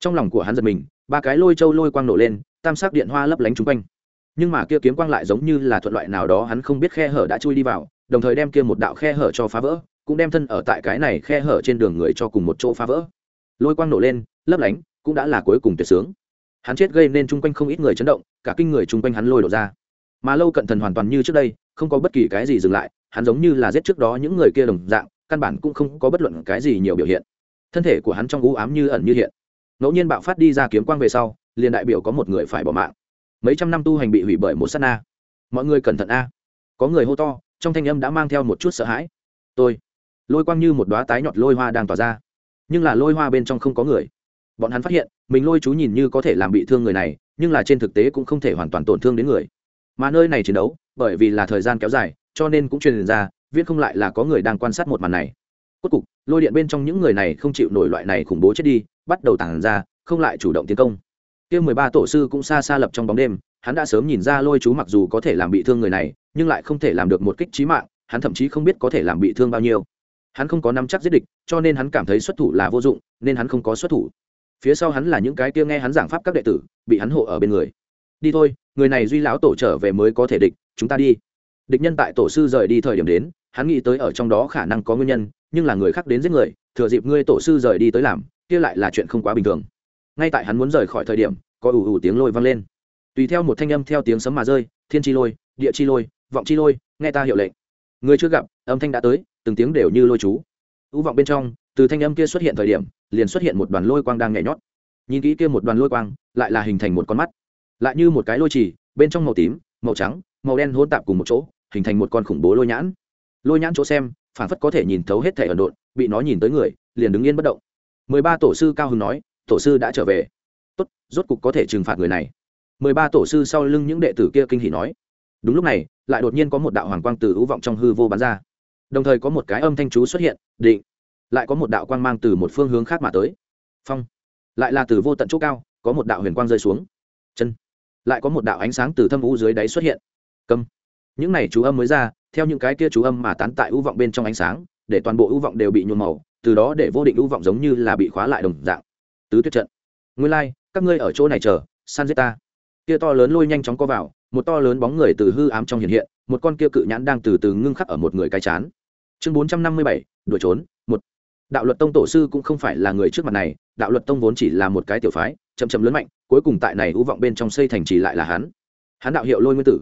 Trong lòng của hắn giật mình, ba cái lôi châu lôi quang nổ lên, tam sắc điện hoa lấp lánh chung quanh. Nhưng mà kia kiếm quang lại giống như là thuận loại nào đó hắn không biết khe hở đã chui đi vào, đồng thời đem kia một đạo khe hở cho phá vỡ, cũng đem thân ở tại cái này khe hở trên đường người cho cùng một chỗ phá vỡ. Lôi quang nổ lên, lấp lánh, cũng đã là cuối cùng tuyệt sướng. Hắn chết gây nên chung quanh không ít người chấn động, cả kinh người chung quanh hắn lôi đổ ra. Mà lâu cận thần hoàn toàn như trước đây, không có bất kỳ cái gì dừng lại hắn giống như là giết trước đó những người kia đồng dạng, căn bản cũng không có bất luận cái gì nhiều biểu hiện. Thân thể của hắn trong u ám như ẩn như hiện. Ngẫu nhiên bạo phát đi ra kiếm quang về sau, liền đại biểu có một người phải bỏ mạng. Mấy trăm năm tu hành bị hủy bởi một s á t na. Mọi người cẩn thận a. Có người hô to, trong thanh âm đã mang theo một chút sợ hãi. Tôi. Lôi quang như một đoá tái nhọt lôi hoa đang tỏa ra. Nhưng là lôi hoa bên trong không có người. Bọn hắn phát hiện, mình lôi chú nhìn như có thể làm bị thương người này, nhưng là trên thực tế cũng không thể hoàn toàn tổn thương đến người. Mà nơi này chiến đấu, bởi vì là thời gian kéo dài cho nên cũng truyền ra, viễn không lại là có người đang quan sát một màn này. Cốt cục, lôi điện bên trong những người này không chịu nổi loại này khủng bố chết đi, bắt đầu tản ra, không lại chủ động tiến công. Kia mười ba tổ sư cũng xa xa lập trong bóng đêm, hắn đã sớm nhìn ra lôi chú mặc dù có thể làm bị thương người này, nhưng lại không thể làm được một kích trí mạng, hắn thậm chí không biết có thể làm bị thương bao nhiêu. Hắn không có nắm chắc giết địch, cho nên hắn cảm thấy xuất thủ là vô dụng, nên hắn không có xuất thủ. Phía sau hắn là những cái kia nghe hắn giảng pháp các đệ tử, bị hắn hộ ở bên người. Đi thôi, người này duy lão tổ trở về mới có thể địch, chúng ta đi địch nhân tại tổ sư rời đi thời điểm đến, hắn nghĩ tới ở trong đó khả năng có nguyên nhân, nhưng là người khác đến giết người, thừa dịp ngươi tổ sư rời đi tới làm, kia lại là chuyện không quá bình thường. Ngay tại hắn muốn rời khỏi thời điểm, có ủ ủ tiếng lôi vang lên. Tùy theo một thanh âm theo tiếng sấm mà rơi, thiên chi lôi, địa chi lôi, vọng chi lôi, nghe ta hiệu lệnh. Người chưa gặp, âm thanh đã tới, từng tiếng đều như lôi chú. Ưu vọng bên trong, từ thanh âm kia xuất hiện thời điểm, liền xuất hiện một đoàn lôi quang đang nhảy nhót. Nhìn kỹ kia một đoàn lôi quang, lại là hình thành một con mắt. Lại như một cái lôi trì, bên trong màu tím, màu trắng, màu đen hỗn tạp cùng một chỗ hình thành một con khủng bố lôi nhãn. Lôi nhãn chỗ xem, phản phất có thể nhìn thấu hết thể ẩn độn, bị nó nhìn tới người, liền đứng yên bất động. Mười ba tổ sư cao hưng nói, tổ sư đã trở về. Tốt, rốt cục có thể trừng phạt người này. Mười ba tổ sư sau lưng những đệ tử kia kinh hỉ nói. Đúng lúc này, lại đột nhiên có một đạo hoàng quang từ hữu vọng trong hư vô bắn ra. Đồng thời có một cái âm thanh chú xuất hiện, định. Lại có một đạo quang mang từ một phương hướng khác mà tới. Phong. Lại là từ vô tận chỗ cao, có một đạo huyền quang rơi xuống. Chân. Lại có một đạo ánh sáng từ thâm vũ dưới đáy xuất hiện. Câm những này chú âm mới ra theo những cái kia chú âm mà tán tại ưu vọng bên trong ánh sáng để toàn bộ ưu vọng đều bị nhuộm màu từ đó để vô định ưu vọng giống như là bị khóa lại đồng dạng. Tứ tuyết trận. Nguyên lai、like, các ngươi ở chỗ này chờ san giết ta. Kia to lớn lôi nhanh chóng co vào một to lớn bóng người từ hư ám trong hiện hiện một con kia cự nhãn đang từ từ ngưng khắc ở một người cái chán. Chương bốn trăm năm mươi bảy đuổi trốn một. Đạo luật tông tổ sư cũng không phải là người trước mặt này đạo luật tông vốn chỉ là một cái tiểu phái chậm chậm lớn mạnh cuối cùng tại này ưu vọng bên trong xây thành trì lại là hắn. Hắn đạo hiệu lôi nguyên tử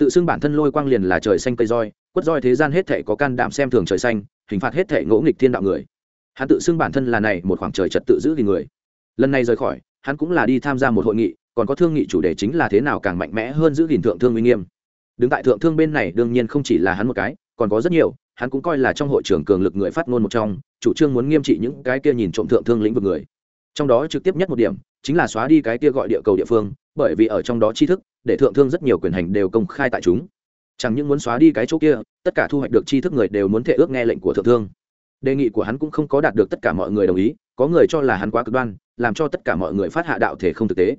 tự xưng bản thân lôi quang liền là trời xanh cây roi, quất roi thế gian hết thể có can đảm xem thường trời xanh, hình phạt hết thể ngỗ nghịch thiên đạo người. Hắn tự xưng bản thân là này một khoảng trời trật tự giữ thì người. Lần này rời khỏi, hắn cũng là đi tham gia một hội nghị, còn có thương nghị chủ đề chính là thế nào càng mạnh mẽ hơn giữ gìn thượng thương uy nghiêm. Đứng tại thượng thương bên này đương nhiên không chỉ là hắn một cái, còn có rất nhiều, hắn cũng coi là trong hội trưởng cường lực người phát ngôn một trong, chủ trương muốn nghiêm trị những cái kia nhìn trộm thượng thương lĩnh vực người. Trong đó trực tiếp nhất một điểm, chính là xóa đi cái kia gọi địa cầu địa phương, bởi vì ở trong đó tri thức để thượng thương rất nhiều quyền hành đều công khai tại chúng. Chẳng những muốn xóa đi cái chỗ kia, tất cả thu hoạch được tri thức người đều muốn thể ước nghe lệnh của thượng thương. Đề nghị của hắn cũng không có đạt được tất cả mọi người đồng ý, có người cho là hắn quá cực đoan, làm cho tất cả mọi người phát hạ đạo thể không thực tế.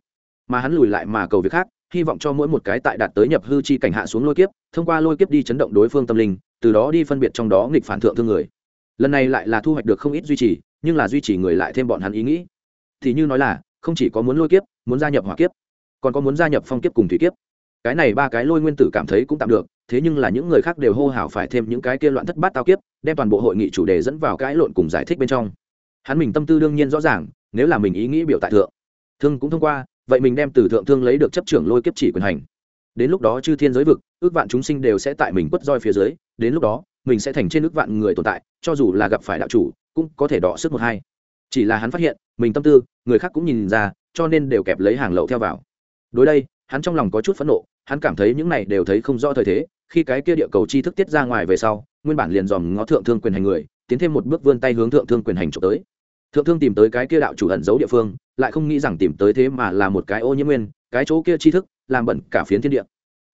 Mà hắn lùi lại mà cầu việc khác, hy vọng cho mỗi một cái tại đạt tới nhập hư chi cảnh hạ xuống lôi kiếp, thông qua lôi kiếp đi chấn động đối phương tâm linh, từ đó đi phân biệt trong đó nghịch phản thượng thương người. Lần này lại là thu hoạch được không ít duy trì, nhưng là duy trì người lại thêm bọn hắn ý nghĩ. Thì như nói là, không chỉ có muốn lôi kiếp, muốn gia nhập hỏa kiếp còn có muốn gia nhập phong kiếp cùng thủy kiếp. Cái này ba cái lôi nguyên tử cảm thấy cũng tạm được, thế nhưng là những người khác đều hô hào phải thêm những cái kia loạn thất bát tao kiếp, đem toàn bộ hội nghị chủ đề dẫn vào cái lộn cùng giải thích bên trong. Hắn mình tâm tư đương nhiên rõ ràng, nếu là mình ý nghĩ biểu tại thượng, thương cũng thông qua, vậy mình đem từ thượng thương lấy được chấp trưởng lôi kiếp chỉ quyền hành. Đến lúc đó chư thiên giới vực, ước vạn chúng sinh đều sẽ tại mình quất roi phía dưới, đến lúc đó, mình sẽ thành trên ước vạn người tồn tại, cho dù là gặp phải đạo chủ, cũng có thể đọ sức một hai. Chỉ là hắn phát hiện, mình tâm tư, người khác cũng nhìn ra, cho nên đều kẹp lấy hàng lậu theo vào đối đây, hắn trong lòng có chút phẫn nộ, hắn cảm thấy những này đều thấy không rõ thời thế, khi cái kia địa cầu chi thức tiết ra ngoài về sau, nguyên bản liền dòm ngó thượng thương quyền hành người, tiến thêm một bước vươn tay hướng thượng thương quyền hành trộm tới. Thượng thương tìm tới cái kia đạo chủ ẩn giấu địa phương, lại không nghĩ rằng tìm tới thế mà là một cái ô nhiễm nguyên, cái chỗ kia chi thức, làm bẩn cả phiến thiên địa.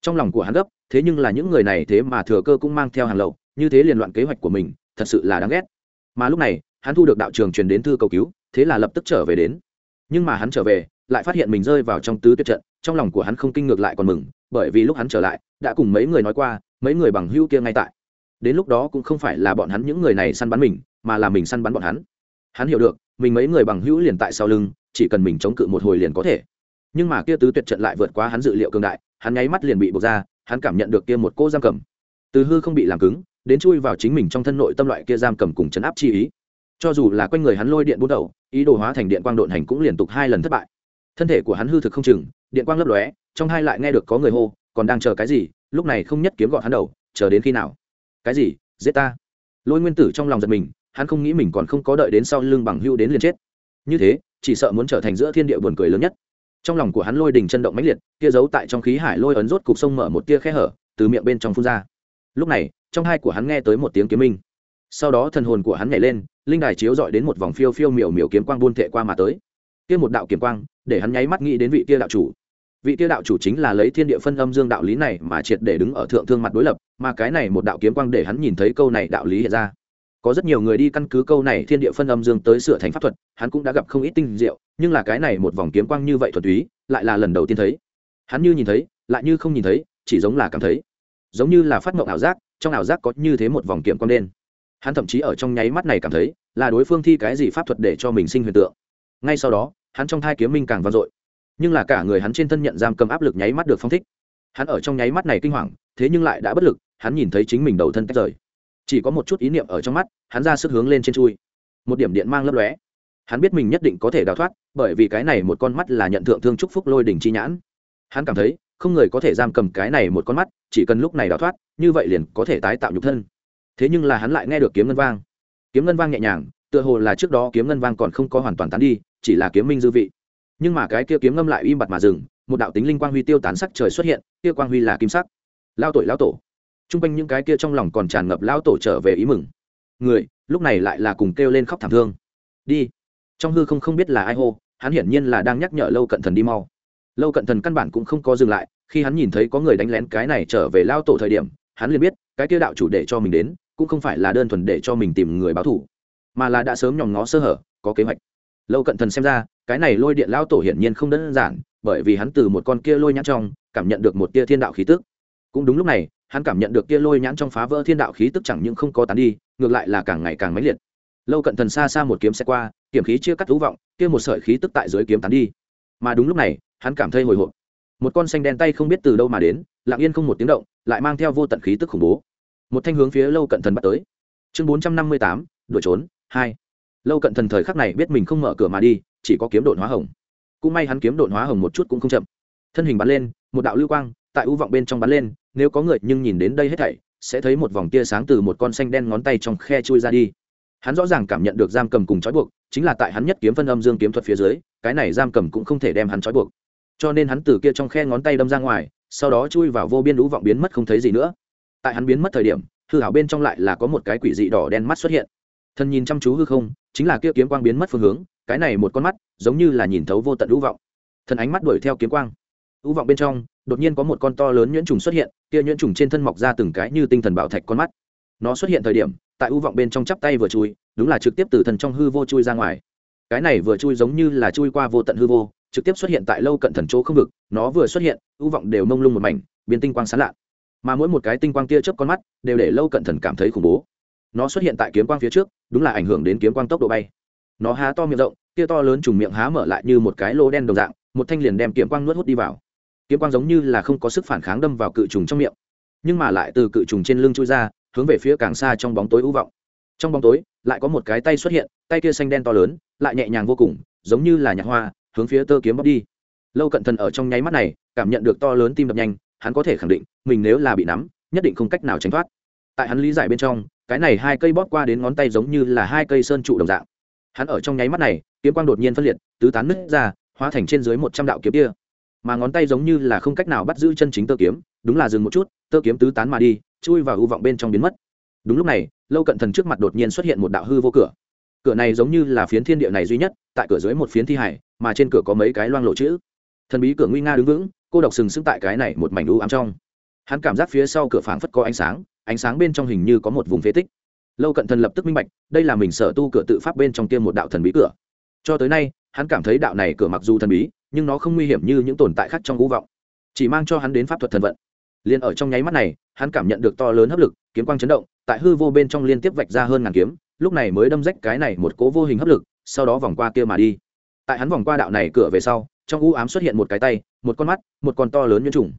Trong lòng của hắn gấp, thế nhưng là những người này thế mà thừa cơ cũng mang theo hàng lậu, như thế liền loạn kế hoạch của mình, thật sự là đáng ghét. Mà lúc này, hắn thu được đạo trường truyền đến thư cầu cứu, thế là lập tức trở về đến. Nhưng mà hắn trở về lại phát hiện mình rơi vào trong tứ tuyệt trận, trong lòng của hắn không kinh ngược lại còn mừng, bởi vì lúc hắn trở lại, đã cùng mấy người nói qua, mấy người bằng hữu kia ngay tại. Đến lúc đó cũng không phải là bọn hắn những người này săn bắn mình, mà là mình săn bắn bọn hắn. Hắn hiểu được, mình mấy người bằng hữu liền tại sau lưng, chỉ cần mình chống cự một hồi liền có thể. Nhưng mà kia tứ tuyệt trận lại vượt quá hắn dự liệu cường đại, hắn nháy mắt liền bị buộc ra, hắn cảm nhận được kia một cô giam cầm. Từ hư không bị làm cứng, đến chui vào chính mình trong thân nội tâm loại kia giam cầm cùng chấn áp chi ý. Cho dù là quanh người hắn lôi điện bút đầu, ý đồ hóa thành điện quang độn hành cũng liên tục hai lần thất bại thân thể của hắn hư thực không chừng, điện quang lấp lóe, trong hai lại nghe được có người hô, còn đang chờ cái gì, lúc này không nhất kiếm gọn hắn đầu, chờ đến khi nào? Cái gì? Giết ta. Lôi nguyên tử trong lòng giật mình, hắn không nghĩ mình còn không có đợi đến sau lưng bằng hưu đến liền chết. Như thế, chỉ sợ muốn trở thành giữa thiên địa buồn cười lớn nhất. Trong lòng của hắn lôi đình chân động mãnh liệt, kia giấu tại trong khí hải lôi ấn rốt cục sông mở một tia khe hở, từ miệng bên trong phun ra. Lúc này, trong hai của hắn nghe tới một tiếng kiếm minh. Sau đó thần hồn của hắn nhảy lên, linh đài chiếu dọi đến một vòng phiêu phiêu miểu miểu kiếm quang buôn thệ qua mà tới. Kia một đạo kiếm quang để hắn nháy mắt nghĩ đến vị kia đạo chủ. Vị kia đạo chủ chính là lấy thiên địa phân âm dương đạo lý này mà triệt để đứng ở thượng thương mặt đối lập, mà cái này một đạo kiếm quang để hắn nhìn thấy câu này đạo lý hiện ra. Có rất nhiều người đi căn cứ câu này thiên địa phân âm dương tới sửa thành pháp thuật, hắn cũng đã gặp không ít tinh diệu, nhưng là cái này một vòng kiếm quang như vậy thuật túy, lại là lần đầu tiên thấy. Hắn như nhìn thấy, lại như không nhìn thấy, chỉ giống là cảm thấy. Giống như là phát mộng ảo giác, trong ảo giác có như thế một vòng kiếm quang đen. Hắn thậm chí ở trong nháy mắt này cảm thấy, là đối phương thi cái gì pháp thuật để cho mình sinh huyền tượng. Ngay sau đó hắn trong thai kiếm minh càng vang dội. Nhưng là cả người hắn trên thân nhận giam cầm áp lực nháy mắt được phong thích. Hắn ở trong nháy mắt này kinh hoàng, thế nhưng lại đã bất lực, hắn nhìn thấy chính mình đầu thân tách rời. Chỉ có một chút ý niệm ở trong mắt, hắn ra sức hướng lên trên chui. Một điểm điện mang lấp lóe. Hắn biết mình nhất định có thể đào thoát, bởi vì cái này một con mắt là nhận thượng thương chúc phúc lôi đỉnh chi nhãn. Hắn cảm thấy, không người có thể giam cầm cái này một con mắt, chỉ cần lúc này đào thoát, như vậy liền có thể tái tạo nhục thân. Thế nhưng là hắn lại nghe được kiếm ngân vang. Kiếm ngân vang nhẹ nhàng, tựa hồ là trước đó kiếm ngân vang còn không có hoàn toàn tán đi chỉ là kiếm minh dư vị. Nhưng mà cái kia kiếm ngâm lại im bặt mà dừng, một đạo tính linh quang huy tiêu tán sắc trời xuất hiện, kia quang huy là kim sắc. Lao tội lao tổ. T r u n g quanh những cái kia trong lòng còn tràn ngập lao tổ trở về ý mừng. Người, lúc này lại là cùng kêu lên khóc thảm thương. Đi. Trong hư không không biết là ai hô, hắn hiển nhiên là đang nhắc nhở lâu cận thần đi mau. Lâu cận thần căn bản cũng không có dừng lại, khi hắn nhìn thấy có người đánh lén cái này trở về lao tổ thời điểm, hắn liền biết, cái kia đạo chủ để cho mình đến, cũng không phải là đơn thuần để cho mình tìm người báo thủ mà là đã sớm nhòm ngó sơ hở, có kế hoạch lâu cận thần xem ra, cái này lôi điện lao tổ hiển nhiên không đơn giản, bởi vì hắn từ một con kia lôi nhãn trong, cảm nhận được một tia thiên đạo khí tức. Cũng đúng lúc này, hắn cảm nhận được kia lôi nhãn trong phá vỡ thiên đạo khí tức chẳng những không có tán đi, ngược lại là càng ngày càng mãnh liệt. Lâu cận thần xa xa một kiếm xe qua kiểm khí chia cắt thú vọng, kia một sợi khí tức tại dưới kiếm tán đi. Mà đúng lúc này, hắn cảm thấy hồi hộp. Một con xanh đen tay không biết từ đâu mà đến, lặng yên không một tiếng động, lại mang theo vô tận khí tức khủng bố. Một thanh hướng phía lâu cận thần bắt tới. Chương bốn trăm năm mươi tám đuổi trốn, hai lâu cận thần thời khắc này biết mình không mở cửa mà đi, chỉ có kiếm đột hóa hồng. Cũng may hắn kiếm đột hóa hồng một chút cũng không chậm. Thân hình bắn lên, một đạo lưu quang tại ưu vọng bên trong bắn lên, nếu có người nhưng nhìn đến đây hết thảy, sẽ thấy một vòng tia sáng từ một con xanh đen ngón tay trong khe chui ra đi. Hắn rõ ràng cảm nhận được giam cầm cùng trói buộc, chính là tại hắn nhất kiếm phân âm dương kiếm thuật phía dưới, cái này giam cầm cũng không thể đem hắn trói buộc. Cho nên hắn từ kia trong khe ngón tay đâm ra ngoài, sau đó chui vào vô biên lũ vọng biến mất không thấy gì nữa. Tại hắn biến mất thời điểm, hư hảo bên trong lại là có một cái quỷ dị đỏ đen mắt xuất hiện. Thân nhìn chăm chú hư không chính là kia kiếm quang biến mất phương hướng, cái này một con mắt, giống như là nhìn thấu vô tận lũ vọng. Thần ánh mắt đuổi theo kiếm quang. Lũ vọng bên trong, đột nhiên có một con to lớn nhuyễn trùng xuất hiện, kia nhuyễn trùng trên thân mọc ra từng cái như tinh thần bảo thạch con mắt. Nó xuất hiện thời điểm, tại u vọng bên trong chắp tay vừa chui, đúng là trực tiếp từ thần trong hư vô chui ra ngoài. Cái này vừa chui giống như là chui qua vô tận hư vô, trực tiếp xuất hiện tại lâu cận thần chỗ không vực, nó vừa xuất hiện, u vọng đều mông lung một mảnh, biến tinh quang sán lạ. Mà mỗi một cái tinh quang tia chớp con mắt, đều để lâu cận thần cảm thấy khủng bố nó xuất hiện tại kiếm quang phía trước, đúng là ảnh hưởng đến kiếm quang tốc độ bay. Nó há to miệng rộng, kia to lớn trùng miệng há mở lại như một cái lô đen đồng dạng, một thanh liền đem kiếm quang nuốt hút đi vào. Kiếm quang giống như là không có sức phản kháng đâm vào cự trùng trong miệng, nhưng mà lại từ cự trùng trên lưng chui ra, hướng về phía càng xa trong bóng tối u vọng. Trong bóng tối, lại có một cái tay xuất hiện, tay kia xanh đen to lớn, lại nhẹ nhàng vô cùng, giống như là nhạc hoa, hướng phía tơ kiếm bóc đi. Lâu cận thần ở trong nháy mắt này, cảm nhận được to lớn tim đập nhanh, hắn có thể khẳng định, mình nếu là bị nắm, nhất định không cách nào tránh thoát tại hắn lý giải bên trong, cái này hai cây bóp qua đến ngón tay giống như là hai cây sơn trụ đồng dạng. Hắn ở trong nháy mắt này, kiếm quang đột nhiên phân liệt, tứ tán nứt ra, hóa thành trên dưới một trăm đạo kiếm kia. Mà ngón tay giống như là không cách nào bắt giữ chân chính tơ kiếm, đúng là dừng một chút, tơ kiếm tứ tán mà đi, chui vào hư vọng bên trong biến mất. Đúng lúc này, lâu cận thần trước mặt đột nhiên xuất hiện một đạo hư vô cửa. Cửa này giống như là phiến thiên địa này duy nhất, tại cửa dưới một phiến thi hải, mà trên cửa có mấy cái loang lộ chữ. Thần bí cửa nguy nga đứng vững, cô độc sừng sững tại cái này một mảnh u ám trong hắn cảm giác phía sau cửa phảng phất có ánh sáng ánh sáng bên trong hình như có một vùng phế tích. Lâu cận thần lập tức minh bạch, đây là mình sở tu cửa tự pháp bên trong tiêm một đạo thần bí cửa. Cho tới nay, hắn cảm thấy đạo này cửa mặc dù thần bí, nhưng nó không nguy hiểm như những tồn tại khác trong ngũ vọng. Chỉ mang cho hắn đến pháp thuật thần vận. Liền ở trong nháy mắt này, hắn cảm nhận được to lớn hấp lực, kiếm quang chấn động, tại hư vô bên trong liên tiếp vạch ra hơn ngàn kiếm, lúc này mới đâm rách cái này một cố vô hình hấp lực, sau đó vòng qua kia mà đi. Tại hắn vòng qua đạo này cửa về sau, trong u ám xuất hiện một cái tay, một con mắt, một con to lớn như trùng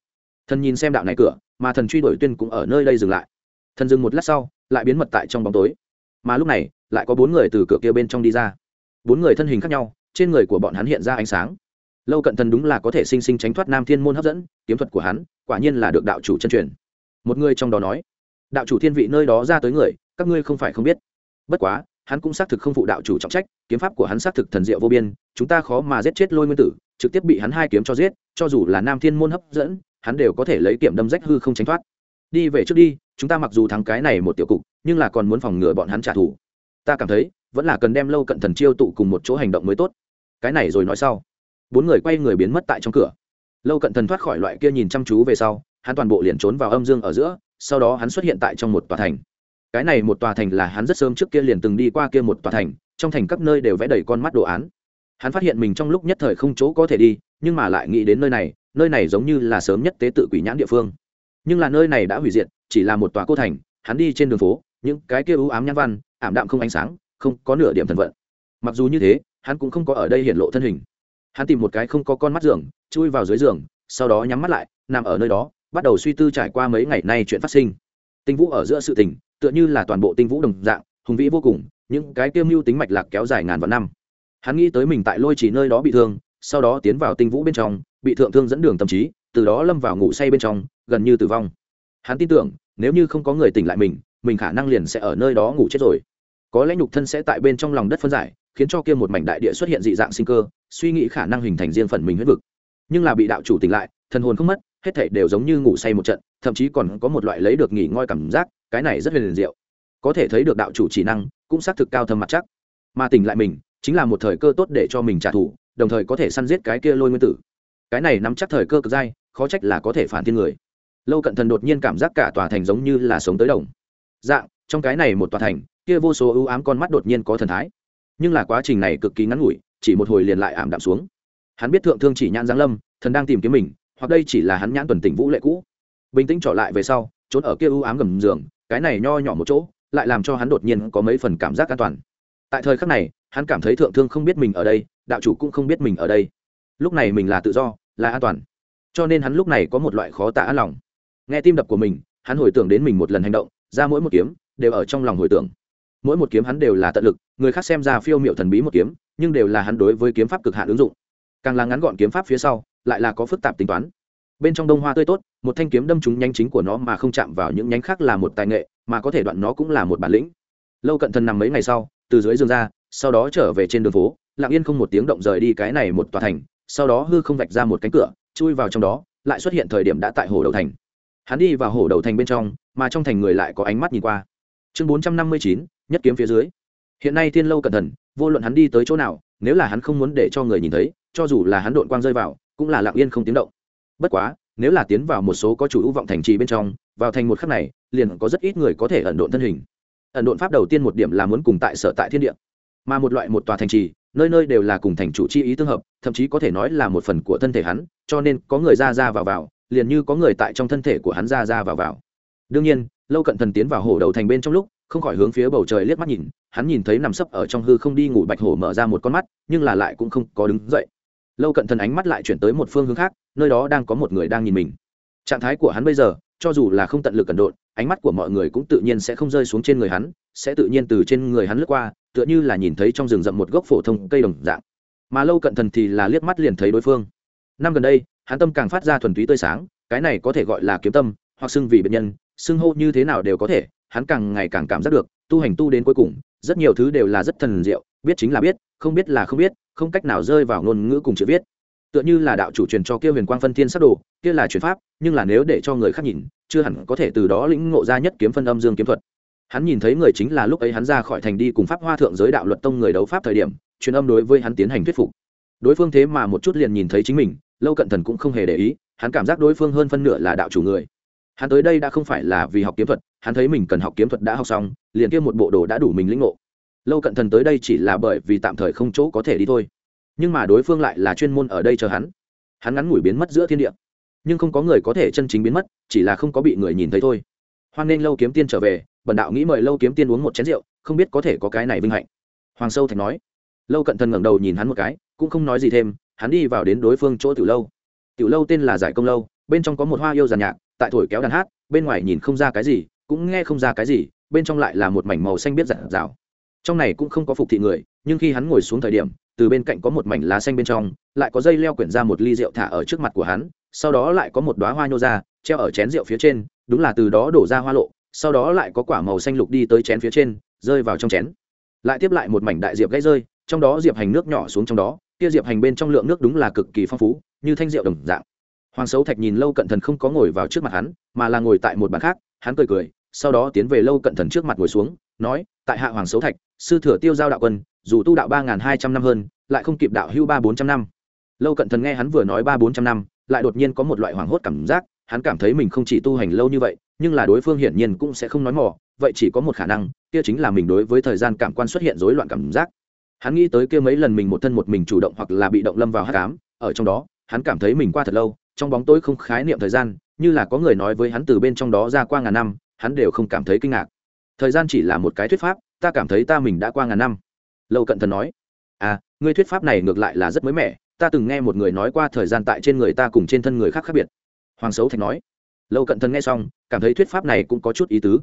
thần nhìn xem đạo này cửa, mà thần truy đuổi tuyên cũng ở nơi đây dừng lại. Thần dừng một lát sau, lại biến mật tại trong bóng tối. Mà lúc này, lại có bốn người từ cửa kia bên trong đi ra. Bốn người thân hình khác nhau, trên người của bọn hắn hiện ra ánh sáng. Lâu cận thần đúng là có thể sinh sinh tránh thoát nam thiên môn hấp dẫn, kiếm thuật của hắn, quả nhiên là được đạo chủ chân truyền. Một người trong đó nói, đạo chủ thiên vị nơi đó ra tới người, các ngươi không phải không biết. Bất quá, hắn cũng xác thực không phụ đạo chủ trọng trách, kiếm pháp của hắn xác thực thần diệu vô biên, chúng ta khó mà giết chết lôi nguyên tử, trực tiếp bị hắn hai kiếm cho giết, cho dù là nam thiên môn hấp dẫn hắn đều có thể lấy kiểm đâm rách hư không tránh thoát. Đi về trước đi, chúng ta mặc dù thắng cái này một tiểu cục, nhưng là còn muốn phòng ngừa bọn hắn trả thù. Ta cảm thấy, vẫn là cần đem lâu cận thần chiêu tụ cùng một chỗ hành động mới tốt. Cái này rồi nói sau. Bốn người quay người biến mất tại trong cửa. Lâu cận thần thoát khỏi loại kia nhìn chăm chú về sau, hắn toàn bộ liền trốn vào âm dương ở giữa, sau đó hắn xuất hiện tại trong một tòa thành. Cái này một tòa thành là hắn rất sớm trước kia liền từng đi qua kia một tòa thành, trong thành các nơi đều vẽ đầy con mắt đồ án. Hắn phát hiện mình trong lúc nhất thời không chỗ có thể đi, nhưng mà lại nghĩ đến nơi này nơi này giống như là sớm nhất tế tự quỷ nhãn địa phương. Nhưng là nơi này đã hủy diệt, chỉ là một tòa cô thành, hắn đi trên đường phố, những cái kia ưu ám nhãn văn, ảm đạm không ánh sáng, không có nửa điểm thần vận. Mặc dù như thế, hắn cũng không có ở đây hiện lộ thân hình. Hắn tìm một cái không có con mắt giường, chui vào dưới giường, sau đó nhắm mắt lại, nằm ở nơi đó, bắt đầu suy tư trải qua mấy ngày nay chuyện phát sinh. Tinh vũ ở giữa sự tình, tựa như là toàn bộ tinh vũ đồng dạng, hùng vĩ vô cùng, những cái kiêm mưu tính mạch lạc kéo dài ngàn vạn năm. Hắn nghĩ tới mình tại lôi chỉ nơi đó bị thương sau đó tiến vào tinh vũ bên trong, bị thượng thương dẫn đường tâm trí, từ đó lâm vào ngủ say bên trong, gần như tử vong. Hắn tin tưởng, nếu như không có người tỉnh lại mình mình khả năng liền sẽ ở nơi đó ngủ chết rồi. Có lẽ nhục thân sẽ tại bên trong lòng đất phân giải, khiến cho kia một mảnh đại địa xuất hiện dị dạng sinh cơ, suy nghĩ khả năng hình thành riêng phần mình huyết vực. Nhưng là bị đạo chủ tỉnh lại, thần hồn không mất, hết thảy đều giống như ngủ say một trận, thậm chí còn có một loại lấy được nghỉ ngơi cảm giác, cái này rất huyền diệu. Có thể thấy được đạo chủ chỉ năng, cũng xác thực cao thâm mặt chắc. Mà tỉnh lại mình, chính là một thời cơ tốt để cho mình trả thù đồng thời có thể săn giết cái kia lôi nguyên tử. Cái này nắm chắc thời cơ cực dai, khó trách là có thể phản thiên người. Lâu cận thần đột nhiên cảm giác cả tòa thành giống như là sống tới đồng. Dạng, trong cái này một tòa thành, kia vô số ưu ám con mắt đột nhiên có thần thái. Nhưng là quá trình này cực kỳ ngắn ngủi, chỉ một hồi liền lại ảm đạm xuống. Hắn biết thượng thương chỉ nhãn giáng lâm, thần đang tìm kiếm mình, hoặc đây chỉ là hắn nhãn tuần tỉnh vũ lệ cũ. Bình tĩnh trở lại về sau, trốn ở kia ưu ám gầm giường, cái này nho nhỏ một chỗ, lại làm cho hắn đột nhiên có mấy phần cảm giác an toàn. Tại thời khắc này, hắn cảm thấy thượng thương không biết mình ở đây đạo chủ cũng không biết mình ở đây. Lúc này mình là tự do, là an toàn. Cho nên hắn lúc này có một loại khó tả an lòng. Nghe tim đập của mình, hắn hồi tưởng đến mình một lần hành động, ra mỗi một kiếm, đều ở trong lòng hồi tưởng. Mỗi một kiếm hắn đều là tận lực, người khác xem ra phiêu m i ệ u thần bí một kiếm, nhưng đều là hắn đối với kiếm pháp cực hạn ứng dụng. Càng là ngắn gọn kiếm pháp phía sau, lại là có phức tạp tính toán. Bên trong đông hoa tươi tốt, một thanh kiếm đâm trúng nhanh chính của nó mà không chạm vào những nhánh khác là một tài nghệ, mà có thể đoạn nó cũng là một bản lĩnh. Lâu cận thần nằm mấy ngày sau, từ dưới giường ra, sau đó trở về trên đường phố lặng yên không một tiếng động rời đi cái này một tòa thành, sau đó hư không vạch ra một cánh cửa, chui vào trong đó, lại xuất hiện thời điểm đã tại hồ đầu thành. Hắn đi vào hồ đầu thành bên trong, mà trong thành người lại có ánh mắt nhìn qua. Chương bốn trăm năm mươi chín, nhất kiếm phía dưới. Hiện nay thiên lâu cẩn thận, vô luận hắn đi tới chỗ nào, nếu là hắn không muốn để cho người nhìn thấy, cho dù là hắn đội quang rơi vào, cũng là lặng yên không tiếng động. Bất quá, nếu là tiến vào một số có chủ ưu vọng thành trì bên trong, vào thành một khắc này, liền có rất ít người có thể ẩn độn thân hình. Ẩn độn pháp đầu tiên một điểm là muốn cùng tại sở tại thiên địa. Mà một loại một tòa thành trì nơi nơi đều là cùng thành chủ chi ý tương hợp, thậm chí có thể nói là một phần của thân thể hắn, cho nên có người ra ra vào vào, liền như có người tại trong thân thể của hắn ra ra vào vào. Đương nhiên, lâu cận thần tiến vào hổ đầu thành bên trong lúc, không khỏi hướng phía bầu trời liếc mắt nhìn, hắn nhìn thấy nằm sấp ở trong hư không đi ngủ bạch hổ mở ra một con mắt, nhưng là lại cũng không có đứng dậy. Lâu cận thần ánh mắt lại chuyển tới một phương hướng khác, nơi đó đang có một người đang nhìn mình. Trạng thái của hắn bây giờ, cho dù là không tận lực cẩn độn, ánh mắt của mọi người cũng tự nhiên sẽ không rơi xuống trên người hắn, sẽ tự nhiên từ trên người hắn lướt qua tựa như là nhìn thấy trong rừng rậm một gốc phổ thông cây đồng dạng. Mà lâu cận thần thì là liếc mắt liền thấy đối phương. Năm gần đây, hắn tâm càng phát ra thuần túy tươi sáng, cái này có thể gọi là kiếm tâm, hoặc xưng vì bệnh nhân, xưng hô như thế nào đều có thể, hắn càng ngày càng cảm giác được, tu hành tu đến cuối cùng, rất nhiều thứ đều là rất thần diệu, biết chính là biết, không biết là không biết, không cách nào rơi vào ngôn ngữ cùng chữ viết. Tựa như là đạo chủ truyền cho kia huyền quang phân thiên sắc đồ, kia là truyền pháp, nhưng là nếu để cho người khác nhìn, chưa hẳn có thể từ đó lĩnh ngộ ra nhất kiếm phân âm dương kiếm thuật hắn nhìn thấy người chính là lúc ấy hắn ra khỏi thành đi cùng pháp hoa thượng giới đạo luật tông người đấu pháp thời điểm, truyền âm đối với hắn tiến hành thuyết phục. Đối phương thế mà một chút liền nhìn thấy chính mình, lâu cận thần cũng không hề để ý, hắn cảm giác đối phương hơn phân nửa là đạo chủ người. Hắn tới đây đã không phải là vì học kiếm thuật, hắn thấy mình cần học kiếm thuật đã học xong, liền kia một bộ đồ đã đủ mình lĩnh ngộ. Lâu cận thần tới đây chỉ là bởi vì tạm thời không chỗ có thể đi thôi. Nhưng mà đối phương lại là chuyên môn ở đây chờ hắn. Hắn ngắn ngủi biến mất giữa thiên địa. Nhưng không có người có thể chân chính biến mất, chỉ là không có bị người nhìn thấy thôi. Hoan nên lâu kiếm tiên trở về bần đạo nghĩ mời lâu kiếm tiên uống một chén rượu, không biết có thể có cái này vinh hạnh. Hoàng sâu thạch nói. Lâu cận thần ngẩng đầu nhìn hắn một cái, cũng không nói gì thêm, hắn đi vào đến đối phương chỗ tiểu lâu. Tiểu lâu tên là giải công lâu, bên trong có một hoa yêu giàn nhạc, tại thổi kéo đàn hát, bên ngoài nhìn không ra cái gì, cũng nghe không ra cái gì, bên trong lại là một mảnh màu xanh biết giản rào trong này cũng không có phục thị người, nhưng khi hắn ngồi xuống thời điểm, từ bên cạnh có một mảnh lá xanh bên trong, lại có dây leo quyển ra một ly rượu thả ở trước mặt của hắn, sau đó lại có một đoá hoa nhô ra, treo ở chén rượu phía trên, đúng là từ đó đổ ra hoa lộ sau đó lại có quả màu xanh lục đi tới chén phía trên, rơi vào trong chén. Lại tiếp lại một mảnh đại diệp gãy rơi, trong đó diệp hành nước nhỏ xuống trong đó, kia diệp hành bên trong lượng nước đúng là cực kỳ phong phú, như thanh rượu đồng dạng. Hoàng sấu thạch nhìn lâu cận thần không có ngồi vào trước mặt hắn, mà là ngồi tại một bàn khác, hắn cười cười, sau đó tiến về lâu cận thần trước mặt ngồi xuống, nói, tại hạ hoàng sấu thạch, sư thừa tiêu giao đạo quân, dù tu đạo ba n g h n hai trăm năm hơn, lại không kịp đạo hưu ba bốn trăm năm. Lâu cận thần nghe hắn vừa nói ba bốn trăm năm, lại đột nhiên có một loại hoảng hốt cảm giác, hắn cảm thấy mình không chỉ tu hành lâu như vậy nhưng là đối phương hiển nhiên cũng sẽ không nói mỏ vậy chỉ có một khả năng, kia chính là mình đối với thời gian cảm quan xuất hiện rối loạn cảm giác. Hắn nghĩ tới kia mấy lần mình một thân một mình chủ động hoặc là bị động lâm vào hát cám ở trong đó, hắn cảm thấy mình qua thật lâu, trong bóng tối không khái niệm thời gian, như là có người nói với hắn từ bên trong đó ra qua ngàn năm, hắn đều không cảm thấy kinh ngạc. Thời gian chỉ là một cái thuyết pháp, ta cảm thấy ta mình đã qua ngàn năm. Lâu cận thần nói à ngươi thuyết pháp này ngược lại là rất mới mẻ, ta từng nghe một người nói qua thời gian tại trên người ta cùng trên thân người khác khác biệt. Hoàng xấu thạch nói lâu cận thần nghe xong, cảm thấy thuyết pháp này cũng có chút ý tứ.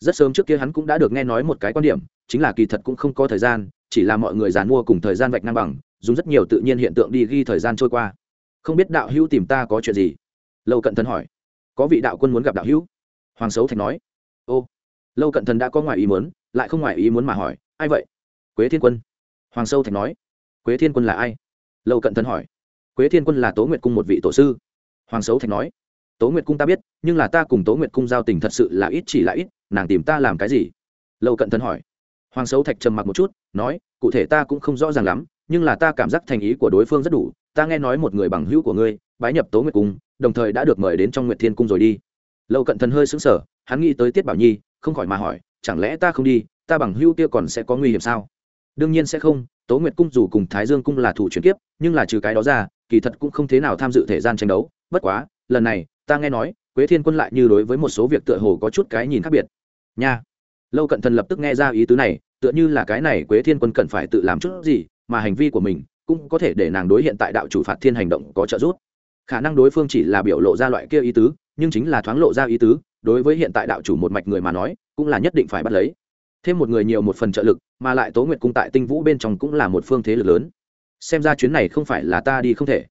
Rất sớm trước kia hắn cũng đã được nghe nói một cái quan điểm, chính là kỳ thật cũng không có thời gian, chỉ là mọi người dàn mua cùng thời gian vạch ngang bằng, dùng rất nhiều tự nhiên hiện tượng đi ghi thời gian trôi qua. Không biết đạo hữu tìm ta có chuyện gì? Lâu cận thần hỏi. Có vị đạo quân muốn gặp đạo hữu? Hoàng xấu thạch nói. Ô. Lâu cận thần đã có ngoài ý muốn, lại không ngoài ý muốn mà hỏi, ai vậy? Quế thiên quân. Hoàng sâu thạch nói. Quế thiên quân là ai? Lâu cận thần hỏi. Quế thiên quân là tố nguyệt cung một vị tổ sư. Hoàng Sấu thạch nói tố nguyệt cung ta biết, nhưng là ta cùng tố nguyệt cung giao tình thật sự là ít chỉ là ít, nàng tìm ta làm cái gì? Lâu cận thần hỏi. Hoàng xấu thạch trầm mặc một chút, nói, cụ thể ta cũng không rõ ràng lắm, nhưng là ta cảm giác thành ý của đối phương rất đủ, ta nghe nói một người bằng hữu của ngươi, bái nhập tố nguyệt cung, đồng thời đã được mời đến trong nguyệt thiên cung rồi đi. Lâu cận thần hơi xứng sở hắn nghĩ tới tiết bảo nhi, không khỏi mà hỏi, chẳng lẽ ta không đi, ta bằng hữu kia còn sẽ có nguy hiểm sao? Đương nhiên sẽ không, tố nguyệt cung dù cùng thái dương cung là thủ chuyển kiếp, nhưng là trừ cái đó ra, kỳ thật cũng không thế nào tham dự thể gian tranh đấu, bất quá, lần này ta nghe nói, quế thiên quân lại như đối với một số việc tựa hồ có chút cái nhìn khác biệt. Nha. Lâu cận thần lập tức nghe ra ý tứ này, tựa như là cái này quế thiên quân cần phải tự làm chút gì, mà hành vi của mình cũng có thể để nàng đối hiện tại đạo chủ phạt thiên hành động có trợ giúp. Khả năng đối phương chỉ là biểu lộ ra loại kia ý tứ, nhưng chính là thoáng lộ ra ý tứ, đối với hiện tại đạo chủ một mạch người mà nói, cũng là nhất định phải bắt lấy. Thêm một người nhiều một phần trợ lực, mà lại tố nguyệt cung tại tinh vũ bên trong cũng là một phương thế lực lớn. Xem ra chuyến này không phải là ta đi không thể.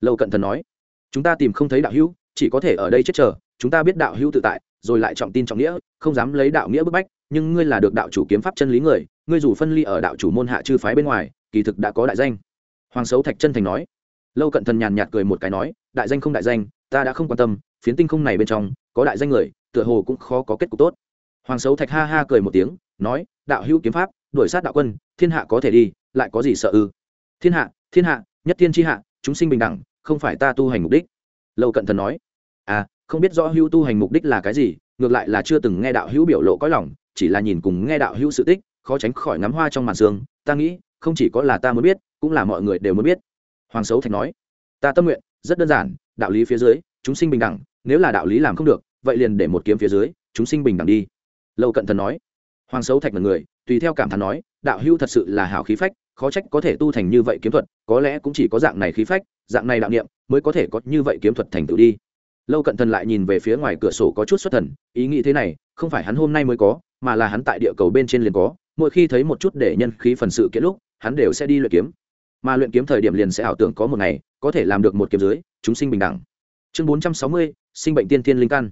Lâu cận thần nói. Chúng ta tìm không thấy đạo hữu chỉ có thể ở đây chết chờ, chúng ta biết đạo hữu tự tại, rồi lại trọng tin trọng nghĩa, không dám lấy đạo nghĩa bức bách, nhưng ngươi là được đạo chủ kiếm pháp chân lý người, ngươi dù phân ly ở đạo chủ môn hạ chư phái bên ngoài, kỳ thực đã có đại danh. Hoàng xấu thạch chân thành nói. Lâu cận thần nhàn nhạt cười một cái nói, đại danh không đại danh, ta đã không quan tâm, phiến tinh không này bên trong, có đại danh người, tựa hồ cũng khó có kết cục tốt. Hoàng xấu thạch ha ha cười một tiếng, nói, đạo hữu kiếm pháp, đuổi sát đạo quân, thiên hạ có thể đi, lại có gì sợ ư? Thiên hạ thiên hạ, nhất thiên tri hạ, chúng sinh bình đẳng, không phải ta tu hành mục đích. Lâu cận thần nói à không biết rõ hữu tu hành mục đích là cái gì, ngược lại là chưa từng nghe đạo hữu biểu lộ có lòng, chỉ là nhìn cùng nghe đạo hữu sự tích, khó tránh khỏi ngắm hoa trong màn sương. Ta nghĩ, không chỉ có là ta muốn biết, cũng là mọi người đều muốn biết. Hoàng xấu thạch nói, ta tâm nguyện, rất đơn giản, đạo lý phía dưới, chúng sinh bình đẳng, nếu là đạo lý làm không được, vậy liền để một kiếm phía dưới, chúng sinh bình đẳng đi. Lâu cận thần nói. Hoàng xấu thạch là người, tùy theo cảm thán nói, đạo hưu thật sự là hảo khí phách, khó trách có thể tu thành như vậy kiếm thuật, có lẽ cũng chỉ có dạng này khí phách, dạng này đạo niệm, mới có thể có như vậy kiếm thuật thành tựu đi lâu cận thần lại nhìn về phía ngoài cửa sổ có chút xuất thần ý nghĩ thế này không phải hắn hôm nay mới có mà là hắn tại địa cầu bên trên liền có mỗi khi thấy một chút để nhân khí phần sự kiện lúc hắn đều sẽ đi luyện kiếm. Mà luyện kiếm thời điểm liền sẽ ảo tưởng có một ngày có thể làm được một kiếm dưới chúng sinh bình đẳng. Chương bốn trăm sáu mươi sinh bệnh tiên thiên linh căn.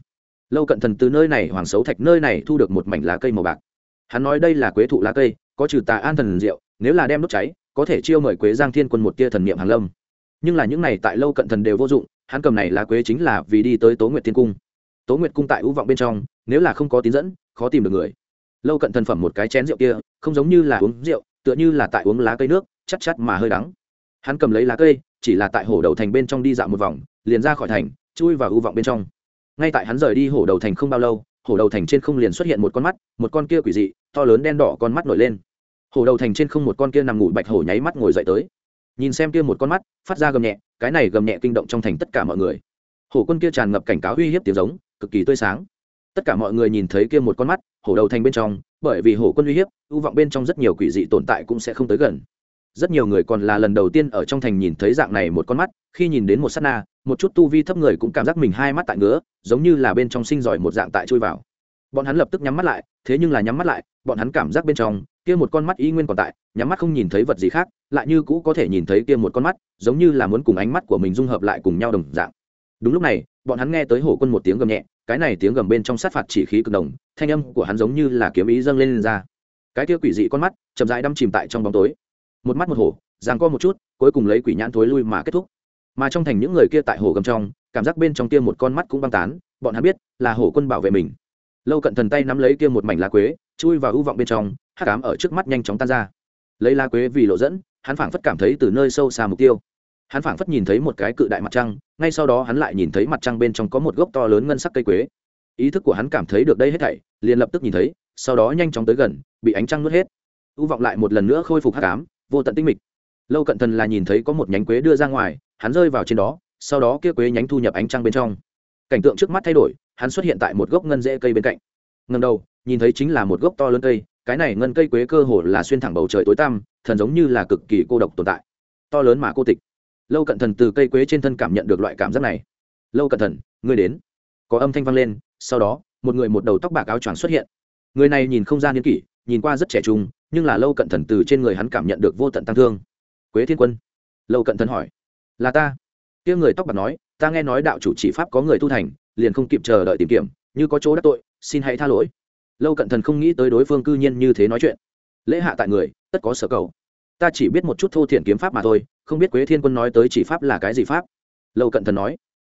Lâu cận thần từ nơi này hoàng xấu thạch nơi này thu được một mảnh lá cây màu bạc. Hắn nói đây là quế thụ lá cây có trừ tà an thần rượu, nếu là đem đốt cháy có thể chiêu mời quế giang thiên quân một tia thần niệm hàn lâm. Nhưng là những này tại lâu cận thần đều vô dụng hắn cầm này lá quế chính là vì đi tới tố nguyệt thiên cung. Tố nguyệt cung tại ưu vọng bên trong, nếu là không có tín dẫn, khó tìm được người. Lâu cận thần phẩm một cái chén rượu kia, không giống như là uống rượu, tựa như là tại uống lá cây nước, chắc chắc mà hơi đắng. Hắn cầm lấy lá cây, chỉ là tại hổ đầu thành bên trong đi dạo một vòng, liền ra khỏi thành, chui vào ưu vọng bên trong. Ngay tại hắn rời đi hổ đầu thành không bao lâu, hổ đầu thành trên không liền xuất hiện một con mắt, một con kia quỷ dị, to lớn đen đỏ con mắt nổi lên. Hổ đầu thành trên không một con kia nằm ngủ bạch hổ nháy mắt ngồi dậy tới. Nhìn xem kia một con mắt, phát ra gầm nhẹ cái này gầm nhẹ kinh động trong thành tất cả mọi người. Hổ quân kia tràn ngập cảnh cáo uy hiếp tiếng giống, cực kỳ tươi sáng. Tất cả mọi người nhìn thấy kia một con mắt, hổ đầu thành bên trong, bởi vì hổ quân uy hiếp, ưu vọng bên trong rất nhiều quỷ dị tồn tại cũng sẽ không tới gần. Rất nhiều người còn là lần đầu tiên ở trong thành nhìn thấy dạng này một con mắt, khi nhìn đến một s á t na, một chút tu vi thấp người cũng cảm giác mình hai mắt tại ngứa, giống như là bên trong sinh giỏi một dạng tại chui vào bọn hắn lập tức nhắm mắt lại thế nhưng là nhắm mắt lại bọn hắn cảm giác bên trong kia một con mắt y nguyên còn tại nhắm mắt không nhìn thấy vật gì khác lại như cũ có thể nhìn thấy kia một con mắt giống như là muốn cùng ánh mắt của mình dung hợp lại cùng nhau đồng dạng. Đúng lúc này bọn hắn nghe tới hổ quân một tiếng gầm nhẹ cái này tiếng gầm bên trong sát phạt chỉ khí cực đồng thanh âm của hắn giống như là kiếm ý dâng lên, lên ra. Cái kia quỷ dị con mắt chậm rãi đâm chìm tại trong bóng tối. Một mắt một hổ giằng co một chút cuối cùng lấy quỷ nhãn thối lui mà kết thúc. Mà trong thành những người kia tại hồ gầm trong cảm giác bên trong kia một con mắt cũng băng tán bọn hắn biết là hổ quân bảo vệ mình lâu cận thần tay nắm lấy kia một mảnh lá quế, chui vào ưu vọng bên trong hát cám ở trước mắt nhanh chóng tan ra. Lấy lá quế vì lộ dẫn, hắn phảng phất cảm thấy từ nơi sâu xa mục tiêu. Hắn phảng phất nhìn thấy một cái cự đại mặt trăng, ngay sau đó hắn lại nhìn thấy mặt trăng bên trong có một gốc to lớn ngân sắc cây quế. Ý thức của hắn cảm thấy được đây hết thảy, liền lập tức nhìn thấy, sau đó nhanh chóng tới gần, bị ánh trăng nuốt hết. Ưu vọng lại một lần nữa khôi phục hát cám vô tận tinh mịch. Lâu cận thần là nhìn thấy có một nhánh quế đưa ra ngoài, hắn rơi vào trên đó, sau đó kia quế nhánh thu nhập ánh trăng bên trong. Cảnh tượng trước mắt thay đổi hắn xuất hiện tại một gốc ngân rễ cây bên cạnh. Ngầm đầu, nhìn thấy chính là một gốc to lớn cây, cái này ngân cây quế cơ hồ là xuyên thẳng bầu trời tối tăm, thần giống như là cực kỳ cô độc tồn tại. To lớn mà cô tịch. Lâu cận thần từ cây quế trên thân cảm nhận được loại cảm giác này. Lâu cận thần, ngươi đến. Có âm thanh vang lên, sau đó, một người một đầu tóc bạc áo choàng xuất hiện. Người này nhìn không ra niên kỷ, nhìn qua rất trẻ trung, nhưng là lâu cận thần từ trên người hắn cảm nhận được vô tận tăng thương. Quế thiên quân. Lâu cận thần hỏi. Là ta. Kia người tóc bạc nói, ta nghe nói đạo chủ chỉ pháp có người tu thành liền không kịp chờ đợi tìm kiếm, như có chỗ đắc tội, xin hãy tha lỗi. Lâu cận thần không nghĩ tới đối phương cư nhiên như thế nói chuyện. Lễ hạ tại người, tất có sở cầu. Ta chỉ biết một chút thô thiện kiếm pháp mà thôi, không biết quế thiên quân nói tới chỉ pháp là cái gì pháp. Lâu cận thần nói,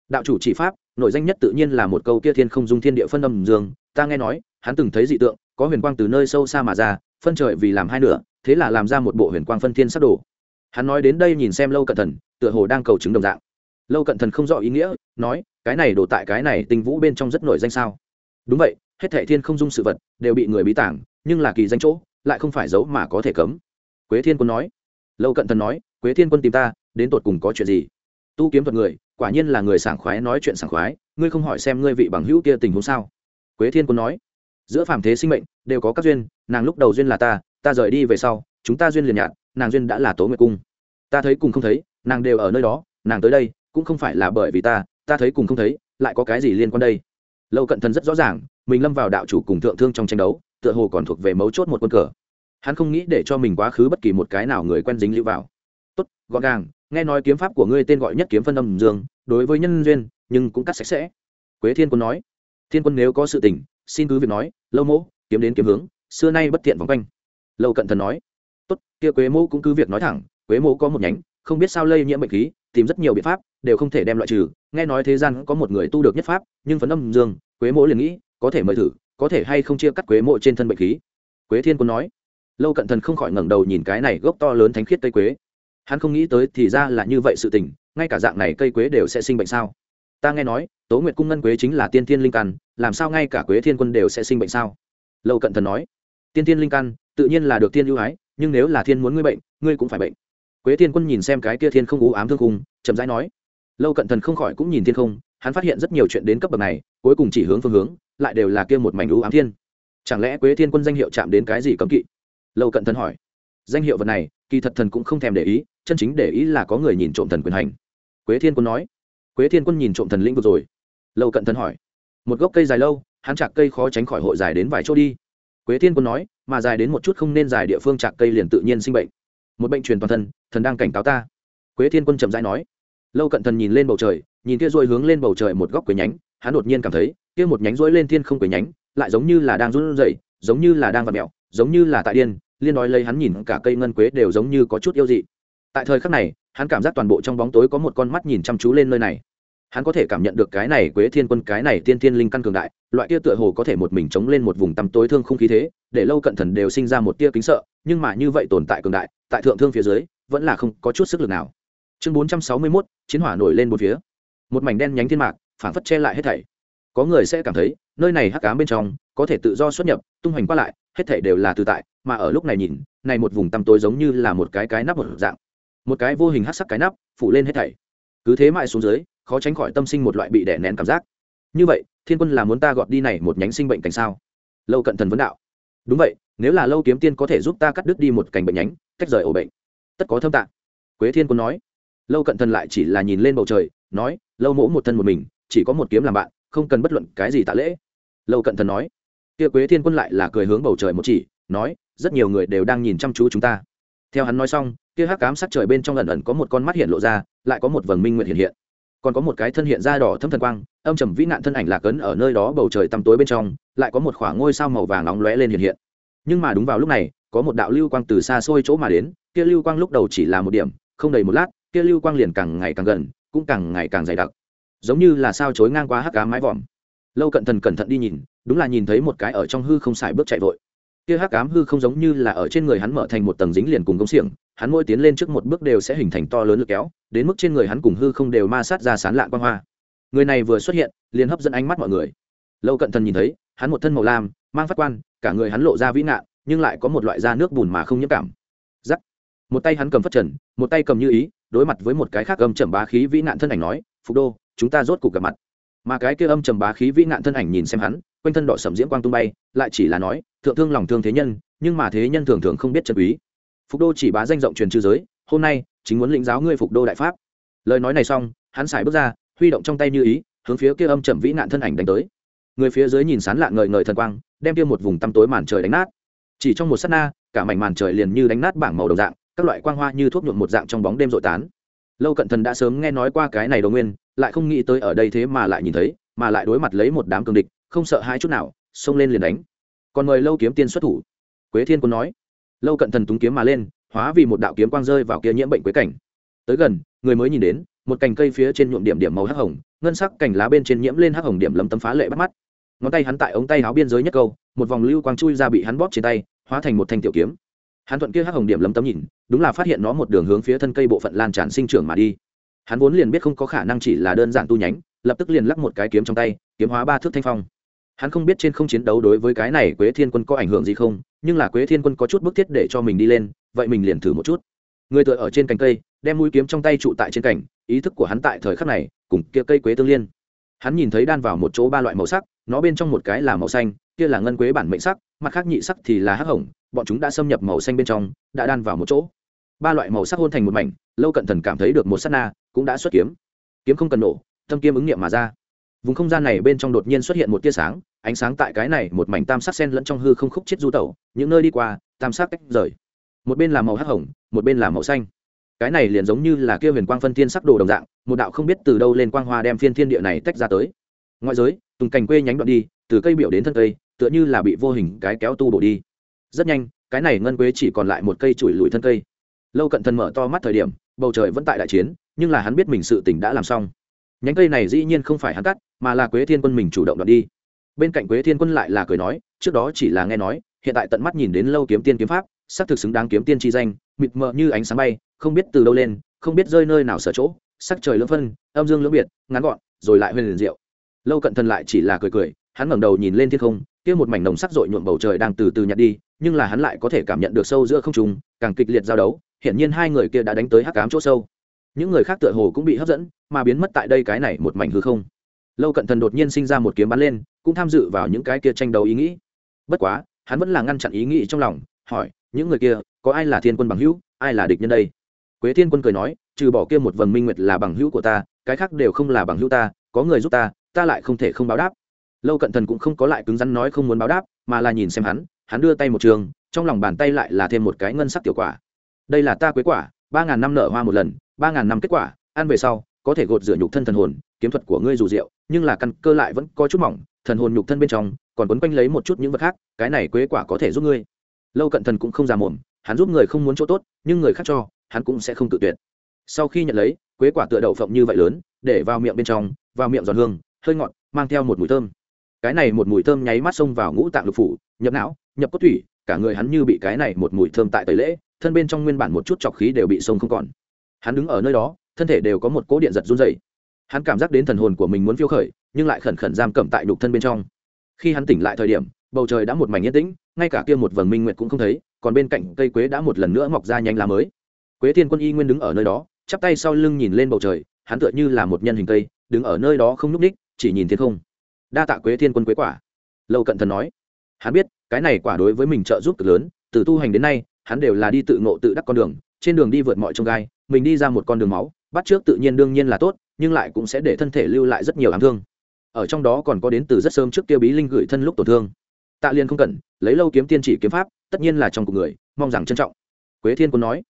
đạo chủ chỉ pháp, nội danh nhất tự nhiên là một câu kia thiên không dung thiên địa phân âm dương. Ta nghe nói, hắn từng thấy dị tượng, có huyền quang từ nơi sâu xa mà ra, phân trời vì làm hai nửa, thế là làm ra một bộ huyền quang phân thiên sắc đồ. Hắn nói đến đây nhìn xem lâu cận thần, tựa hồ đang cầu chứng đồng dạng lâu cận thần không rõ ý nghĩa, nói, cái này đổ tại cái này tinh vũ bên trong rất nổi danh sao? Đúng vậy, hết thệ thiên không dung sự vật đều bị người bí tảng, nhưng là kỳ danh chỗ, lại không phải giấu mà có thể cấm. Quế thiên quân nói. Lâu cận thần nói, quế thiên quân tìm ta, đến tột cùng có chuyện gì? Tu kiếm thuật người, quả nhiên là người sảng khoái nói chuyện sảng khoái, ngươi không hỏi xem ngươi vị bằng hữu kia tình huống sao? Quế thiên quân nói. Giữa phàm thế sinh mệnh, đều có các duyên, nàng lúc đầu duyên là ta ta rời đi về sau, chúng ta duyên liền nhạt, nàng duyên đã là tố nguyệt cung. Ta thấy cùng không thấy, nàng đều ở nơi đó, nàng tới đây cũng không phải là bởi vì ta ta thấy cùng không thấy, lại có cái gì liên quan đây? Lâu cận thần rất rõ ràng, mình lâm vào đạo chủ cùng thượng thương trong tranh đấu, tựa hồ còn thuộc về mấu chốt một quân cờ. Hắn không nghĩ để cho mình quá khứ bất kỳ một cái nào người quen dính lưu vào. Tốt, gọn gàng, nghe nói kiếm pháp của ngươi tên gọi nhất kiếm phân âm dương, đối với nhân duyên, nhưng cũng cắt sạch sẽ. Quế thiên quân nói. Thiên quân nếu có sự tình, xin cứ việc nói, lâu mỗ, kiếm đến kiếm hướng, xưa nay bất tiện vòng quanh. Lâu cận thần nói. Tốt, kia quế mỗ cũng cứ việc nói thẳng, quế mỗ có một nhánh, không biết sao lây nhiễm bệnh khí, tìm rất nhiều biện pháp đều không thể đem loại trừ. Nghe nói thế gian có một người tu được nhất pháp, nhưng phấn âm dương, quế mỗ liền nghĩ, có thể mời thử, có thể hay không chia cắt quế mộ trên thân bệnh khí. Quế thiên quân nói. Lâu cận thần không khỏi ngẩng đầu nhìn cái này gốc to lớn thánh khiết cây quế. Hắn không nghĩ tới thì ra là như vậy sự tình, ngay cả dạng này cây quế đều sẽ sinh bệnh sao? Ta nghe nói, tố nguyệt cung ngân quế chính là tiên thiên linh căn, làm sao ngay cả quế thiên quân đều sẽ sinh bệnh sao? Lâu cận thần nói. Tiên thiên linh căn, tự nhiên là được tiên ưu ái, nhưng nếu là thiên muốn ngươi bệnh, ngươi cũng phải bệnh. Quế thiên quân nhìn xem cái kia thiên không ú ám thương khung, chậm rãi nói lâu cận thần không khỏi cũng nhìn thiên không, hắn phát hiện rất nhiều chuyện đến cấp bậc này, cuối cùng chỉ hướng phương hướng, lại đều là kia một mảnh ưu ám thiên. Chẳng lẽ quế thiên quân danh hiệu chạm đến cái gì cấm kỵ? Lâu cận thần hỏi. Danh hiệu vật này, kỳ thật thần cũng không thèm để ý, chân chính để ý là có người nhìn trộm thần quyền hành. Quế thiên quân nói. Quế thiên quân nhìn trộm thần lĩnh vực rồi. Lâu cận thần hỏi. Một gốc cây dài lâu, hắn chạc cây khó tránh khỏi hội dài đến vài chỗ đi. Quế thiên quân nói, mà dài đến một chút không nên dài địa phương chạc cây liền tự nhiên sinh bệnh. Một bệnh truyền toàn thân, thần đang cảnh cáo ta. Quế thiên quân chậm rãi nói lâu cận thần nhìn lên bầu trời, nhìn kia rồi hướng lên bầu trời một góc quế nhánh, hắn đột nhiên cảm thấy, kia một nhánh rối lên thiên không quế nhánh, lại giống như là đang run rẩy, giống như là đang vặt mẹo giống như là tại điên, liên nói lấy hắn nhìn cả cây ngân quế đều giống như có chút yêu dị. Tại thời khắc này, hắn cảm giác toàn bộ trong bóng tối có một con mắt nhìn chăm chú lên nơi này. Hắn có thể cảm nhận được cái này quế thiên quân, cái này tiên thiên linh căn cường đại, loại kia tựa hồ có thể một mình chống lên một vùng tăm tối thương không khí thế, để lâu cận thần đều sinh ra một tia kính sợ, nhưng mà như vậy tồn tại cường đại, tại thượng thương phía dưới, vẫn là không có chút sức lực nào chương bốn trăm sáu mươi mốt, chiến hỏa nổi lên một phía. Một mảnh đen nhánh thiên mạc phản phất che lại hết thảy. Có người sẽ cảm thấy, nơi này hắc ám bên trong, có thể tự do xuất nhập, tung hoành qua lại, hết thảy đều là tự tại, mà ở lúc này nhìn, này một vùng tăm tối giống như là một cái cái nắp một dạng. Một cái vô hình hắc sắc cái nắp, phủ lên hết thảy. Cứ thế mãi xuống dưới, khó tránh khỏi tâm sinh một loại bị đè nén cảm giác. Như vậy, thiên quân là muốn ta gọt đi này một nhánh sinh bệnh cảnh sao? Lâu cận thần vấn đạo. Đúng vậy, nếu là lâu kiếm tiên có thể giúp ta cắt đứt đi một cành bệnh nhánh, tách rời ổ bệnh. Tất có thâm tạng quế thiên quân nói lâu cận thần lại chỉ là nhìn lên bầu trời, nói, lâu mỗ một thân một mình, chỉ có một kiếm làm bạn, không cần bất luận cái gì tạ lễ. Lâu cận thần nói. Kia quế thiên quân lại là cười hướng bầu trời một chỉ, nói, rất nhiều người đều đang nhìn chăm chú chúng ta. Theo hắn nói xong, kia hắc cám sát trời bên trong ẩn ẩn có một con mắt hiện lộ ra, lại có một vầng minh nguyện hiện hiện. Còn có một cái thân hiện ra đỏ thâm thần quang, âm trầm vĩ nạn thân ảnh lạc ấn ở nơi đó bầu trời tăm tối bên trong, lại có một khoảng ngôi sao màu vàng nóng lóe lên hiện hiện. Nhưng mà đúng vào lúc này, có một đạo lưu quang từ xa xôi chỗ mà đến, kia lưu quang lúc đầu chỉ là một điểm, không đầy một lát kia lưu quang liền càng ngày càng gần, cũng càng ngày càng dày đặc. Giống như là sao chối ngang qua hắc cá mái vòm. Lâu cận thần cẩn thận đi nhìn, đúng là nhìn thấy một cái ở trong hư không xài bước chạy vội. Kia hắc ám hư không giống như là ở trên người hắn mở thành một tầng dính liền cùng công xiềng, hắn mỗi tiến lên trước một bước đều sẽ hình thành to lớn lực kéo, đến mức trên người hắn cùng hư không đều ma sát ra sán lạ quang hoa. Người này vừa xuất hiện, liền hấp dẫn ánh mắt mọi người. Lâu cận thần nhìn thấy, hắn một thân màu lam, mang phát quan, cả người hắn lộ ra vĩ nạn nhưng lại có một loại da nước bùn mà không nhiễm cảm. Giắc một tay hắn cầm phát trần, một tay cầm như ý đối mặt với một cái khác âm trầm bá khí vĩ nạn thân ảnh nói, phục đô, chúng ta rốt cuộc gặp mặt. Mà cái kia âm trầm bá khí vĩ nạn thân ảnh nhìn xem hắn, quanh thân đỏ sầm diễm quang tung bay, lại chỉ là nói, thượng thương lòng thương thế nhân, nhưng mà thế nhân thường thường không biết chân quý. Phục đô chỉ bá danh rộng truyền chư giới, hôm nay, chính muốn lĩnh giáo ngươi phục đô đại pháp. Lời nói này xong, hắn xài bước ra, huy động trong tay như ý, hướng phía kia âm trầm vĩ nạn thân ảnh đánh tới. Người phía dưới nhìn sán lạ ngời ngời thần quang, đem kia một vùng tăm tối màn trời đánh nát. Chỉ trong một sát na, cả mảnh màn trời liền như đánh nát bảng màu đồng dạng các loại quang hoa như thuốc nhuộm một dạng trong bóng đêm rội tán. Lâu cận thần đã sớm nghe nói qua cái này đồ nguyên, lại không nghĩ tới ở đây thế mà lại nhìn thấy, mà lại đối mặt lấy một đám cường địch, không sợ hai chút nào, xông lên liền đánh. Còn mời lâu kiếm tiên xuất thủ. Quế thiên quân nói. Lâu cận thần túng kiếm mà lên, hóa vì một đạo kiếm quang rơi vào kia nhiễm bệnh quế cảnh. Tới gần, người mới nhìn đến, một cành cây phía trên nhuộm điểm điểm màu hắc hồng, ngân sắc cành lá bên trên nhiễm lên hắc hồng điểm lấm tấm phá lệ bắt mắt. Ngón tay hắn tại ống tay áo biên giới nhất câu, một vòng lưu quang chui ra bị hắn bóp trên tay, hóa thành một thanh tiểu kiếm hắn thuận kia hắc hồng điểm lấm tấm nhìn, đúng là phát hiện nó một đường hướng phía thân cây bộ phận lan tràn sinh trưởng mà đi. Hắn vốn liền biết không có khả năng chỉ là đơn giản tu nhánh, lập tức liền lắc một cái kiếm trong tay, kiếm hóa ba thước thanh phong. Hắn không biết trên không chiến đấu đối với cái này quế thiên quân có ảnh hưởng gì không, nhưng là quế thiên quân có chút bức thiết để cho mình đi lên, vậy mình liền thử một chút. Người tựa ở trên cành cây, đem mũi kiếm trong tay trụ tại trên cành, ý thức của hắn tại thời khắc này, cùng kia cây quế tương liên. Hắn nhìn thấy đan vào một chỗ ba loại màu sắc, nó bên trong một cái là màu xanh, kia là ngân quế bản mệnh sắc, mặt khác nhị sắc thì là hắc hồng bọn chúng đã xâm nhập màu xanh bên trong, đã đan vào một chỗ. Ba loại màu sắc hôn thành một mảnh, lâu cận thần cảm thấy được một s á t na, cũng đã xuất kiếm. Kiếm không cần nổ tâm kiếm ứng nghiệm mà ra. Vùng không gian này bên trong đột nhiên xuất hiện một tia sáng, ánh sáng tại cái này một mảnh tam sắc sen lẫn trong hư không khúc chết du tẩu, những nơi đi qua, tam sắc tách rời. Một bên là màu hắc hồng, một bên là màu xanh. Cái này liền giống như là kia huyền quang phân thiên sắc đồ đồng dạng, một đạo không biết từ đâu lên quang hoa đem phiên thiên địa này tách ra tới. Ngoại giới, tùng cành quê nhánh đoạn đi, từ cây biểu đến thân cây, tựa như là bị vô hình cái kéo tu bổ đi rất nhanh, cái này ngân quế chỉ còn lại một cây chùi lùi thân cây. Lâu cận thần mở to mắt thời điểm, bầu trời vẫn tại đại chiến, nhưng là hắn biết mình sự tỉnh đã làm xong. Nhánh cây này dĩ nhiên không phải hắn cắt, mà là quế thiên quân mình chủ động đoạn đi. Bên cạnh quế thiên quân lại là cười nói, trước đó chỉ là nghe nói, hiện tại tận mắt nhìn đến lâu kiếm tiên kiếm pháp xác thực xứng đáng kiếm tiên chi danh, mịt mờ như ánh sáng bay, không biết từ đâu lên, không biết rơi nơi nào sở chỗ, sắc trời lưỡng phân, âm dương lưỡng biệt, ngắn gọn, rồi lại huyền liền diệu. Lâu cận thần lại chỉ là cười cười, hắn ngẩng đầu nhìn lên thiên không kia một mảnh nồng sắc rội nhuộm bầu trời đang từ từ nhạt đi, nhưng là hắn lại có thể cảm nhận được sâu giữa không trung, càng kịch liệt giao đấu, hiển nhiên hai người kia đã đánh tới hắc ám chỗ sâu. Những người khác tựa hồ cũng bị hấp dẫn, mà biến mất tại đây cái này một mảnh hư không. Lâu cận thần đột nhiên sinh ra một kiếm bắn lên, cũng tham dự vào những cái kia tranh đấu ý nghĩ. Bất quá, hắn vẫn là ngăn chặn ý nghĩ trong lòng, hỏi, những người kia, có ai là thiên quân bằng hữu, ai là địch nhân đây? Quế thiên quân cười nói, trừ bỏ kia một vầng minh nguyệt là bằng hữu của ta, cái khác đều không là bằng hữu ta, có người giúp ta ta lại không thể không báo đáp lâu cận thần cũng không có lại cứng rắn nói không muốn báo đáp, mà là nhìn xem hắn hắn đưa tay một trường, trong lòng bàn tay lại là thêm một cái ngân sắc tiểu quả. Đây là ta quế quả, ba ngàn năm nở hoa một lần, ba ngàn năm kết quả, ăn về sau, có thể gột rửa nhục thân thần hồn, kiếm thuật của ngươi dù rượu, nhưng là căn cơ lại vẫn có chút mỏng, thần hồn nhục thân bên trong, còn quấn quanh lấy một chút những vật khác, cái này quế quả có thể giúp ngươi. Lâu cận thần cũng không già mồm hắn giúp người không muốn chỗ tốt, nhưng người khác cho, hắn cũng sẽ không tự tuyệt. Sau khi nhận lấy, quế quả tựa đậu phộng như vậy lớn, để vào miệng bên trong, vào miệng giòn hương, hơi ngọt, mang theo một mùi thơm cái này một mùi thơm nháy mắt xông vào ngũ tạng lục phủ, nhập não, nhập cốt thủy, cả người hắn như bị cái này một mùi thơm tại tẩy lễ, thân bên trong nguyên bản một chút trọc khí đều bị sông không còn. Hắn đứng ở nơi đó, thân thể đều có một cỗ điện giật run dày hắn cảm giác đến thần hồn của mình muốn phiêu khởi, nhưng lại khẩn khẩn giam cầm tại đục thân bên trong. Khi hắn tỉnh lại thời điểm, bầu trời đã một mảnh yên tĩnh, ngay cả kia một vầng minh nguyệt cũng không thấy, còn bên cạnh cây quế đã một lần nữa mọc ra nhanh lá mới. Quế thiên quân y nguyên đứng ở nơi đó, chắp tay sau lưng nhìn lên bầu trời, hắn tựa như là một nhân hình cây, đứng ở nơi đó không nhúc ních chỉ nhìn thiên không đa tạ quế thiên quân quế quả lâu cận thần nói hắn biết cái này quả đối với mình trợ giúp cực lớn từ tu hành đến nay hắn đều là đi tự ngộ tự đắc con đường trên đường đi vượt mọi trông gai mình đi ra một con đường máu bắt trước tự nhiên đương nhiên là tốt nhưng lại cũng sẽ để thân thể lưu lại rất nhiều ám thương ở trong đó còn có đến từ rất sớm trước kia bí linh gửi thân lúc tổn thương tạ liên không cần lấy lâu kiếm tiên chỉ kiếm pháp tất nhiên là trong cuộc người mong rằng trân trọng quế thiên quân nói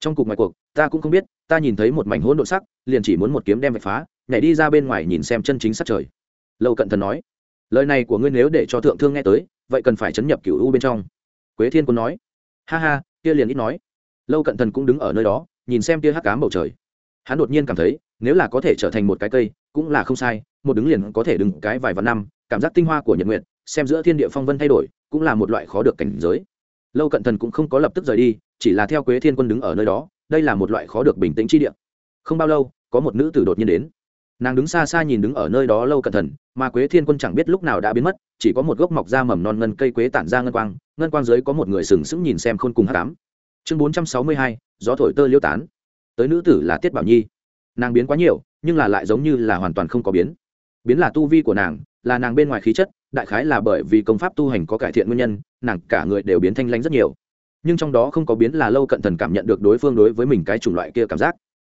trong cuộc ngoài cuộc ta cũng không biết ta nhìn thấy một mảnh hỗn độn sắc liền chỉ muốn một kiếm đem vạch phá nhảy đi ra bên ngoài nhìn xem chân chính sắc trời lâu cận thần nói, lời này của ngươi nếu để cho thượng thương nghe tới, vậy cần phải chấn nhập cựu u bên trong. Quế thiên quân nói, ha ha, kia liền ít nói. Lâu cận thần cũng đứng ở nơi đó, nhìn xem tia hắc cám bầu trời. Hắn đột nhiên cảm thấy, nếu là có thể trở thành một cái cây, cũng là không sai, một đứng liền có thể đứng cái vài vạn năm, cảm giác tinh hoa của nhật nguyện xem giữa thiên địa phong vân thay đổi, cũng là một loại khó được cảnh giới. Lâu cận thần cũng không có lập tức rời đi, chỉ là theo quế thiên quân đứng ở nơi đó, đây là một loại khó được bình tĩnh chi địa. Không bao lâu, có một nữ tử đột nhiên đến nàng đứng xa xa nhìn đứng ở nơi đó lâu cận thần mà quế thiên quân chẳng biết lúc nào đã biến mất, chỉ có một gốc mọc ra mầm non ngân cây quế tản ra ngân quang ngân quang dưới có một người sừng sững nhìn xem khôn cùng hát cám chương bốn trăm sáu mươi hai, gió thổi tơ liêu tán. Tới nữ tử là tiết bảo nhi. Nàng biến quá nhiều, nhưng là lại giống như là hoàn toàn không có biến. Biến là tu vi của nàng, là nàng bên ngoài khí chất, đại khái là bởi vì công pháp tu hành có cải thiện nguyên nhân, nàng cả người đều biến thanh lanh rất nhiều. Nhưng trong đó không có biến là lâu cận thần cảm nhận được đối phương đối với mình cái chủng loại kia cảm giác.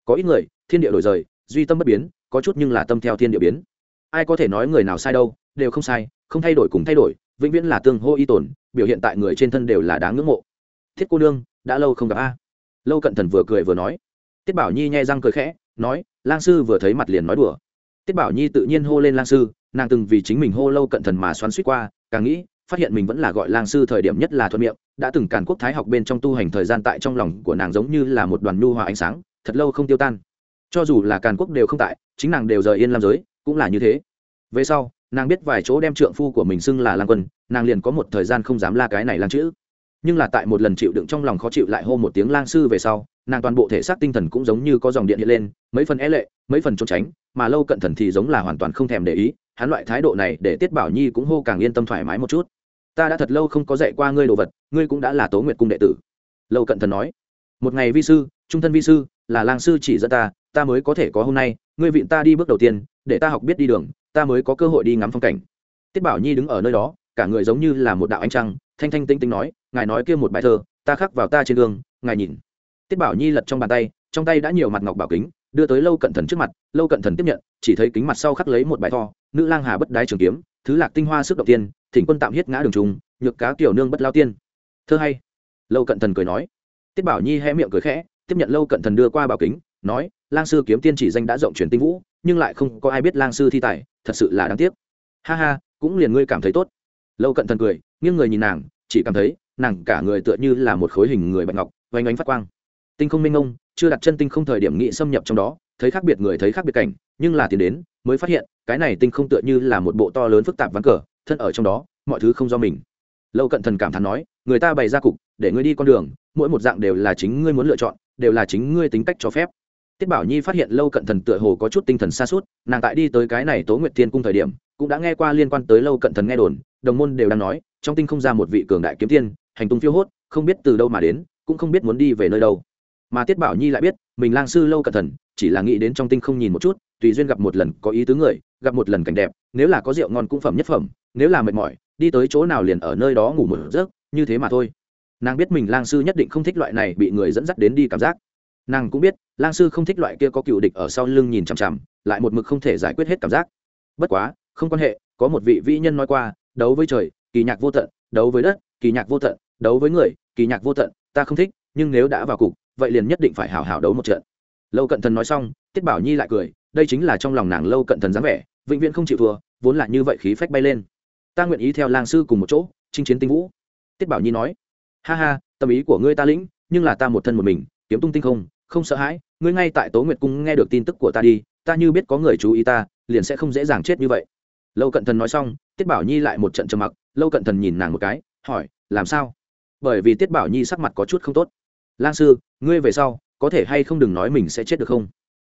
Có ít người, thiên địa đổi rời, duy tâm bất biến có chút nhưng là tâm theo thiên địa biến. Ai có thể nói người nào sai đâu, đều không sai, không thay đổi cùng thay đổi, vĩnh viễn là tương hô y tồn, biểu hiện tại người trên thân đều là đáng ngưỡng mộ. Thiết cô nương, đã lâu không gặp a. Lâu cận thần vừa cười vừa nói. Tiết bảo nhi nhai răng cười khẽ, nói, lang sư vừa thấy mặt liền nói đùa. Tiết bảo nhi tự nhiên hô lên lang sư, nàng từng vì chính mình hô lâu cận thần mà xoắn suýt qua, càng nghĩ, phát hiện mình vẫn là gọi lang sư thời điểm nhất là thuận miệng, đã từng càn quốc thái học bên trong tu hành thời gian tại trong lòng của nàng giống như là một đoàn nhu hòa ánh sáng, thật lâu không tiêu tan cho dù là càn quốc đều không tại, chính nàng đều rời yên lam giới, cũng là như thế. Về sau, nàng biết vài chỗ đem trượng phu của mình xưng là lang quân, nàng liền có một thời gian không dám la cái này lang chữ. Nhưng là tại một lần chịu đựng trong lòng khó chịu lại hô một tiếng lang sư về sau, nàng toàn bộ thể xác tinh thần cũng giống như có dòng điện hiện lên, mấy phần é lệ, mấy phần trốn tránh, mà lâu cận thần thì giống là hoàn toàn không thèm để ý, hắn loại thái độ này để tiết bảo nhi cũng hô càng yên tâm thoải mái một chút. Ta đã thật lâu không có dạy qua ngươi đồ vật, ngươi cũng đã là tố nguyệt cung đệ tử. Lâu cận thần nói. Một ngày vi sư, trung thân vi sư, là lang sư chỉ dẫn ta ta mới có thể có hôm nay, ngươi vịn ta đi bước đầu tiên, để ta học biết đi đường, ta mới có cơ hội đi ngắm phong cảnh. Tiết bảo nhi đứng ở nơi đó, cả người giống như là một đạo ánh trăng, thanh thanh tinh tinh nói, ngài nói kia một bài thơ, ta khắc vào ta trên gương, ngài nhìn. Tiết bảo nhi lật trong bàn tay, trong tay đã nhiều mặt ngọc bảo kính, đưa tới lâu cận thần trước mặt, lâu cận thần tiếp nhận, chỉ thấy kính mặt sau khắc lấy một bài tho, nữ lang hà bất đái trường kiếm, thứ lạc tinh hoa sức đầu tiên, thỉnh quân tạm hiết ngã đường trùng nhược cá kiểu nương bất lao tiên. Thơ hay. Lâu cận thần cười nói. Tiết bảo nhi hé miệng cười khẽ, tiếp nhận lâu cận thần đưa qua bảo kính nói, lang sư kiếm tiên chỉ danh đã rộng truyền tinh vũ, nhưng lại không có ai biết lang sư thi tài, thật sự là đáng tiếc. Ha ha, cũng liền ngươi cảm thấy tốt. Lâu cận thần cười, nghiêng người nhìn nàng, chỉ cảm thấy, nàng cả người tựa như là một khối hình người bạch ngọc vánh ánh phát quang. Tinh không minh ông chưa đặt chân tinh không thời điểm nghị xâm nhập trong đó, thấy khác biệt người thấy khác biệt cảnh, nhưng là tiến đến, mới phát hiện, cái này tinh không tựa như là một bộ to lớn phức tạp ván cờ, thân ở trong đó, mọi thứ không do mình. Lâu cận thần cảm thán nói, người ta bày ra cục, để ngươi đi con đường, mỗi một dạng đều là chính ngươi muốn lựa chọn, đều là chính ngươi tính cách cho phép tiết bảo nhi phát hiện lâu cận thần tựa hồ có chút tinh thần xa suốt nàng tại đi tới cái này tố nguyệt thiên cung thời điểm, cũng đã nghe qua liên quan tới lâu cận thần nghe đồn, đồng môn đều đang nói, trong tinh không ra một vị cường đại kiếm tiên, hành tung phiêu hốt, không biết từ đâu mà đến, cũng không biết muốn đi về nơi đâu. Mà tiết bảo nhi lại biết, mình lang sư lâu cận thần, chỉ là nghĩ đến trong tinh không nhìn một chút, tùy duyên gặp một lần có ý tứ người, gặp một lần cảnh đẹp, nếu là có rượu ngon cũng phẩm nhất phẩm, nếu là mệt mỏi, đi tới chỗ nào liền ở nơi đó ngủ một giấc, như thế mà thôi. Nàng biết mình lang sư nhất định không thích loại này bị người dẫn dắt đến đi cảm giác nàng cũng biết, lang sư không thích loại kia có cựu địch ở sau lưng nhìn chằm chằm, lại một mực không thể giải quyết hết cảm giác. Bất quá, không quan hệ, có một vị vĩ nhân nói qua, đấu với trời, kỳ nhạc vô tận, đấu với đất, kỳ nhạc vô tận, đấu với người, kỳ nhạc vô tận, ta không thích, nhưng nếu đã vào cục, vậy liền nhất định phải hào hào đấu một trận. Lâu cận thần nói xong, tiết bảo nhi lại cười, đây chính là trong lòng nàng lâu cận thần dáng vẻ, vĩnh viễn không chịu thua, vốn là như vậy khí phách bay lên. Ta nguyện ý theo lang sư cùng một chỗ, chinh chiến tinh vũ. Tiết bảo nhi nói, ha ha, tâm ý của ngươi ta lĩnh, nhưng là ta một thân một mình, kiếm tung tinh không không sợ hãi, ngươi ngay tại tố nguyệt cung nghe được tin tức của ta đi, ta như biết có người chú ý ta, liền sẽ không dễ dàng chết như vậy. Lâu cận thần nói xong, tiết bảo nhi lại một trận trầm mặc, lâu cận thần nhìn nàng một cái, hỏi, làm sao? Bởi vì tiết bảo nhi sắc mặt có chút không tốt. Lang sư, ngươi về sau, có thể hay không đừng nói mình sẽ chết được không?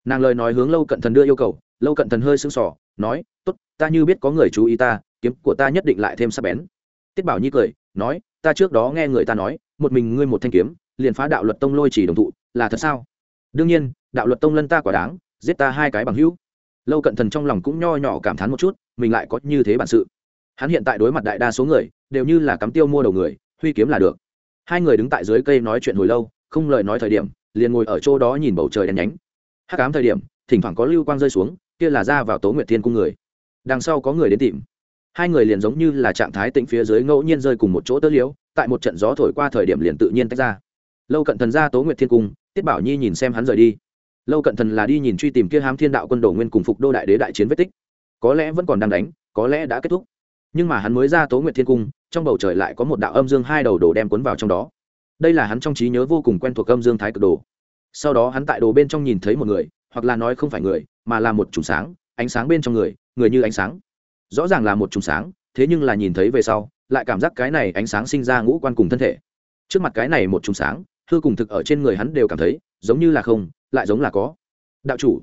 Nàng lời nói hướng lâu cận thần đưa yêu cầu, lâu cận thần hơi sưng sỏ nói t ố t ta như biết có người chú ý ta, kiếm của ta nhất định lại thêm sắc bén. Tiết bảo nhi cười, nói, ta trước đó nghe người ta nói, một mình ngươi một thanh kiếm, liền phá đạo luật tông lôi chỉ đồng thụ là thật sao? Đương nhiên, đạo luật tông lân ta quả đáng, giết ta hai cái bằng hữu. Lâu cận thần trong lòng cũng nho nhỏ cảm thán một chút, mình lại có như thế bản sự. Hắn hiện tại đối mặt đại đa số người, đều như là cắm tiêu mua đầu người, huy kiếm là được. Hai người đứng tại dưới cây nói chuyện hồi lâu, không lời nói thời điểm, liền ngồi ở chỗ đó nhìn bầu trời đen nhánh. Hắc ám thời điểm, thỉnh thoảng có lưu quang rơi xuống, kia là ra vào tố nguyệt thiên cung người. Đằng sau có người đến tìm. Hai người liền giống như là trạng thái tĩnh phía dưới ngẫu nhiên rơi cùng một chỗ tớ liếu tại một trận gió thổi qua thời điểm liền tự nhiên tách ra. Lâu cận thần ra tố nguyệt thiên cung tiết bảo nhi nhìn xem hắn rời đi. Lâu cận thần là đi nhìn truy tìm kia hám thiên đạo quân đồ nguyên cùng phục đô đại đế đại chiến vết tích. Có lẽ vẫn còn đang đánh, có lẽ đã kết thúc. Nhưng mà hắn mới ra tố nguyệt thiên cung, trong bầu trời lại có một đạo âm dương hai đầu đồ đem cuốn vào trong đó. Đây là hắn trong trí nhớ vô cùng quen thuộc âm dương thái cực đồ. Sau đó hắn tại đồ bên trong nhìn thấy một người, hoặc là nói không phải người, mà là một chùm sáng, ánh sáng bên trong người người như ánh sáng. Rõ ràng là một chùm sáng, thế nhưng là nhìn thấy về sau, lại cảm giác cái này ánh sáng sinh ra ngũ quan cùng thân thể. Trước mặt cái này một chùm sáng hư cùng thực ở trên người hắn đều cảm thấy giống như là không, lại giống là có. Đạo chủ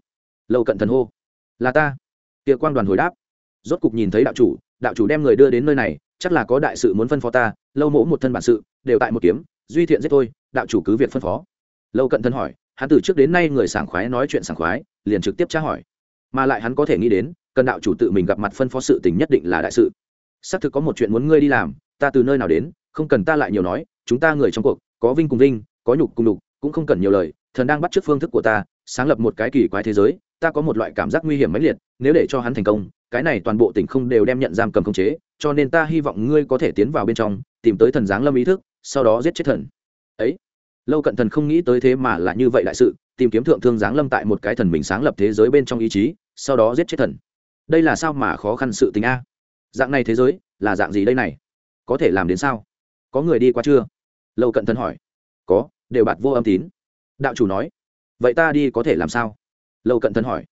lâu cận thần hô, là ta. Kia quan đoàn hồi đáp, rốt cục nhìn thấy đạo chủ đạo chủ đem người đưa đến nơi này, chắc là có đại sự muốn phân phó ta, lâu mỗ một thân bản sự, đều tại một kiếm, duy thiện giết thôi, đạo chủ cứ việc phân phó. Lâu cận thân hỏi, hắn từ trước đến nay người sảng khoái nói chuyện sảng khoái, liền trực tiếp tra hỏi. Mà lại hắn có thể nghĩ đến, cần đạo chủ tự mình gặp mặt phân phó sự tình nhất định là đại sự. Xác thực có một chuyện muốn ngươi đi làm, ta từ nơi nào đến, không cần ta lại nhiều nói, chúng ta người trong cuộc, có vinh cùng vinh có nhục cùng đục cũng không cần nhiều lời, thần đang bắt t phương thức của ta, sáng lập một cái kỳ quái thế giới, ta có một loại cảm giác nguy hiểm mãnh liệt, nếu để cho hắn thành công, cái này toàn bộ tỉnh không đều đem nhận giam cầm khống chế, cho nên ta hy vọng ngươi có thể tiến vào bên trong, tìm tới thần giáng lâm ý thức, sau đó giết chết thần. Ấy, lâu cận thần không nghĩ tới thế mà là như vậy đại sự, tìm kiếm thượng thương giáng lâm tại một cái thần mình sáng lập thế giới bên trong ý chí, sau đó giết chết thần. Đây là sao mà khó khăn sự tình a? Dạng này thế giới, là dạng gì đây này? Có thể làm đến sao? Có người đi qua chưa? Lâu cận thần hỏi có, đều bạt vô âm tín. Đạo chủ nói, vậy ta đi có thể làm sao? Lâu cận thần hỏi.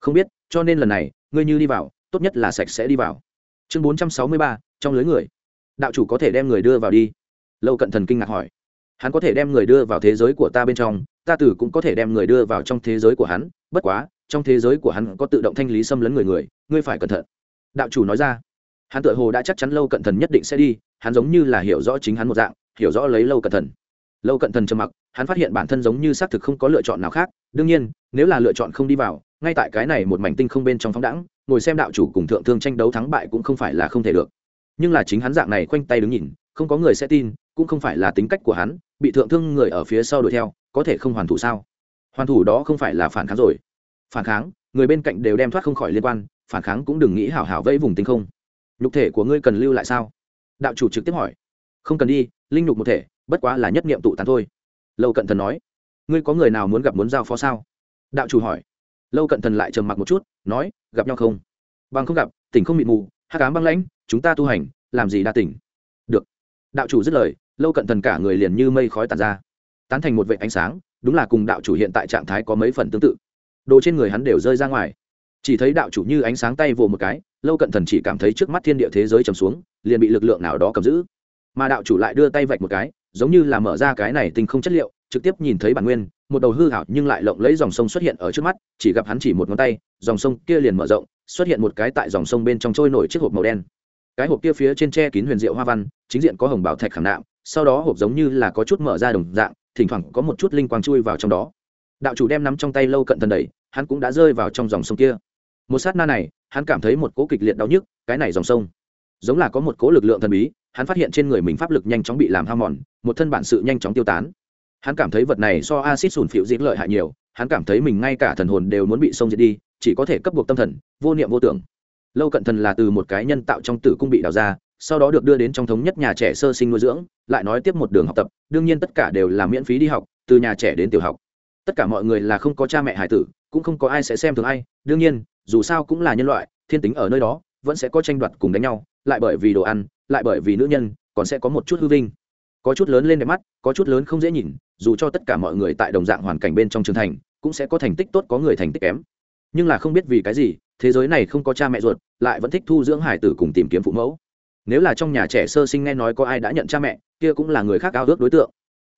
Không biết, cho nên lần này, ngươi như đi vào, tốt nhất là sạch sẽ đi vào. Chương bốn trăm sáu mươi ba, trong lưới người. Đạo chủ có thể đem người đưa vào đi. Lâu cận thần kinh ngạc hỏi. Hắn có thể đem người đưa vào thế giới của ta bên trong, ta tử cũng có thể đem người đưa vào trong thế giới của hắn, bất quá, trong thế giới của hắn có tự động thanh lý xâm lấn người người, ngươi phải cẩn thận. Đạo chủ nói ra. Hắn tự hồ đã chắc chắn lâu cận thần nhất định sẽ đi, hắn giống như là hiểu rõ chính hắn một dạng, hiểu rõ lấy lâu cận thần lâu cận thần trầm mặc, hắn phát hiện bản thân giống như xác thực không có lựa chọn nào khác. Đương nhiên, nếu là lựa chọn không đi vào, ngay tại cái này một mảnh tinh không bên trong phóng đẳng ngồi xem đạo chủ cùng thượng thương tranh đấu thắng bại cũng không phải là không thể được. Nhưng là chính hắn dạng này khoanh tay đứng nhìn, không có người sẽ tin, cũng không phải là tính cách của hắn, bị thượng thương người ở phía sau đuổi theo, có thể không hoàn thủ sao? Hoàn thủ đó không phải là phản kháng rồi. Phản kháng, người bên cạnh đều đem thoát không khỏi liên quan, phản kháng cũng đừng nghĩ hảo hảo vẫy vùng tinh không. Nhục thể của ngươi cần lưu lại sao? Đạo chủ trực tiếp hỏi. Không cần đi, linh nhục một thể bất quá là nhất niệm tụ tán thôi. Lâu cận thần nói, ngươi có người nào muốn gặp muốn giao phó sao? Đạo chủ hỏi. Lâu cận thần lại trầm mặc một chút, nói, gặp nhau không? Bằng không gặp, tỉnh không mịt mù hát cám băng lãnh, chúng ta tu hành, làm gì đa tỉnh? Được. Đạo chủ dứt lời, lâu cận thần cả người liền như mây khói tàn ra, tán thành một vệ ánh sáng, đúng là cùng đạo chủ hiện tại trạng thái có mấy phần tương tự. Đồ trên người hắn đều rơi ra ngoài. Chỉ thấy đạo chủ như ánh sáng tay vồ một cái, lâu cận thần chỉ cảm thấy trước mắt thiên địa thế giới trầm xuống, liền bị lực lượng nào đó cầm giữ. Mà đạo chủ lại đưa tay vạch một cái giống như là mở ra cái này tinh không chất liệu, trực tiếp nhìn thấy bản nguyên, một đầu hư hảo nhưng lại lộng lấy dòng sông xuất hiện ở trước mắt, chỉ gặp hắn chỉ một ngón tay, dòng sông kia liền mở rộng, xuất hiện một cái tại dòng sông bên trong trôi nổi chiếc hộp màu đen. Cái hộp kia phía trên tre kín huyền diệu hoa văn, chính diện có hồng bảo thạch khảm nạm, sau đó hộp giống như là có chút mở ra đồng dạng, thỉnh thoảng có một chút linh quang chui vào trong đó. Đạo chủ đem nắm trong tay lâu cận thần đầy hắn cũng đã rơi vào trong dòng sông kia. Một sát na này, hắn cảm thấy một cố kịch liệt đau nhức, cái này dòng sông, giống là có một cố lực lượng thần bí hắn phát hiện trên người mình pháp lực nhanh chóng bị làm hao mòn, một thân bản sự nhanh chóng tiêu tán. Hắn cảm thấy vật này so acid sùn phịu diễn lợi hại nhiều, hắn cảm thấy mình ngay cả thần hồn đều muốn bị sông diệt đi, chỉ có thể cấp buộc tâm thần, vô niệm vô tưởng. Lâu cận thần là từ một cái nhân tạo trong tử cung bị đào ra, sau đó được đưa đến trong thống nhất nhà trẻ sơ sinh nuôi dưỡng, lại nói tiếp một đường học tập, đương nhiên tất cả đều là miễn phí đi học, từ nhà trẻ đến tiểu học. Tất cả mọi người là không có cha mẹ hải tử, cũng không có ai sẽ xem thường ai, đương nhiên, dù sao cũng là nhân loại, thiên tính ở nơi đó, vẫn sẽ có tranh đoạt cùng đánh nhau lại bởi vì đồ ăn, lại bởi vì nữ nhân, còn sẽ có một chút hư vinh. Có chút lớn lên đẹp mắt, có chút lớn không dễ nhìn, dù cho tất cả mọi người tại đồng dạng hoàn cảnh bên trong trường thành, cũng sẽ có thành tích tốt, có người thành tích kém. Nhưng là không biết vì cái gì, thế giới này không có cha mẹ ruột, lại vẫn thích thu dưỡng hải tử cùng tìm kiếm phụ mẫu. Nếu là trong nhà trẻ sơ sinh nghe nói có ai đã nhận cha mẹ, kia cũng là người khác ao ước đối tượng.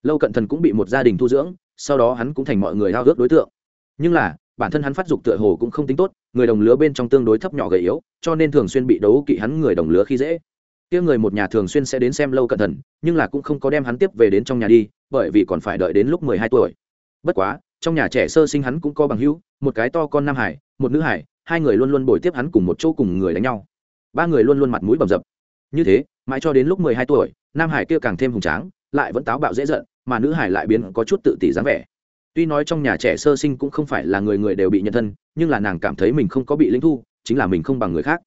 Lâu cận thần cũng bị một gia đình thu dưỡng, sau đó hắn cũng thành mọi người ao ước đối tượng. Nhưng là bản thân hắn phát dục tựa hồ cũng không tính tốt, người đồng lứa bên trong tương đối thấp nhỏ gầy yếu, cho nên thường xuyên bị đấu kỵ hắn người đồng lứa khi dễ. Kia người một nhà thường xuyên sẽ đến xem lâu cận thần nhưng là cũng không có đem hắn tiếp về đến trong nhà đi, bởi vì còn phải đợi đến lúc mười hai tuổi. Bất quá, trong nhà trẻ sơ sinh hắn cũng có bằng hữu, một cái to con nam hải, một nữ hải, hai người luôn luôn bồi tiếp hắn cùng một chỗ cùng người đánh nhau. Ba người luôn luôn mặt mũi bầm dập. Như thế, mãi cho đến lúc mười hai tuổi, nam hải kia càng thêm hùng tráng, lại vẫn táo bạo dễ giận, mà nữ hải lại biến có chút tự tỷ dáng vẻ tuy nói trong nhà trẻ sơ sinh cũng không phải là người người đều bị nhận thân, nhưng là nàng cảm thấy mình không có bị linh thu, chính là mình không bằng người khác.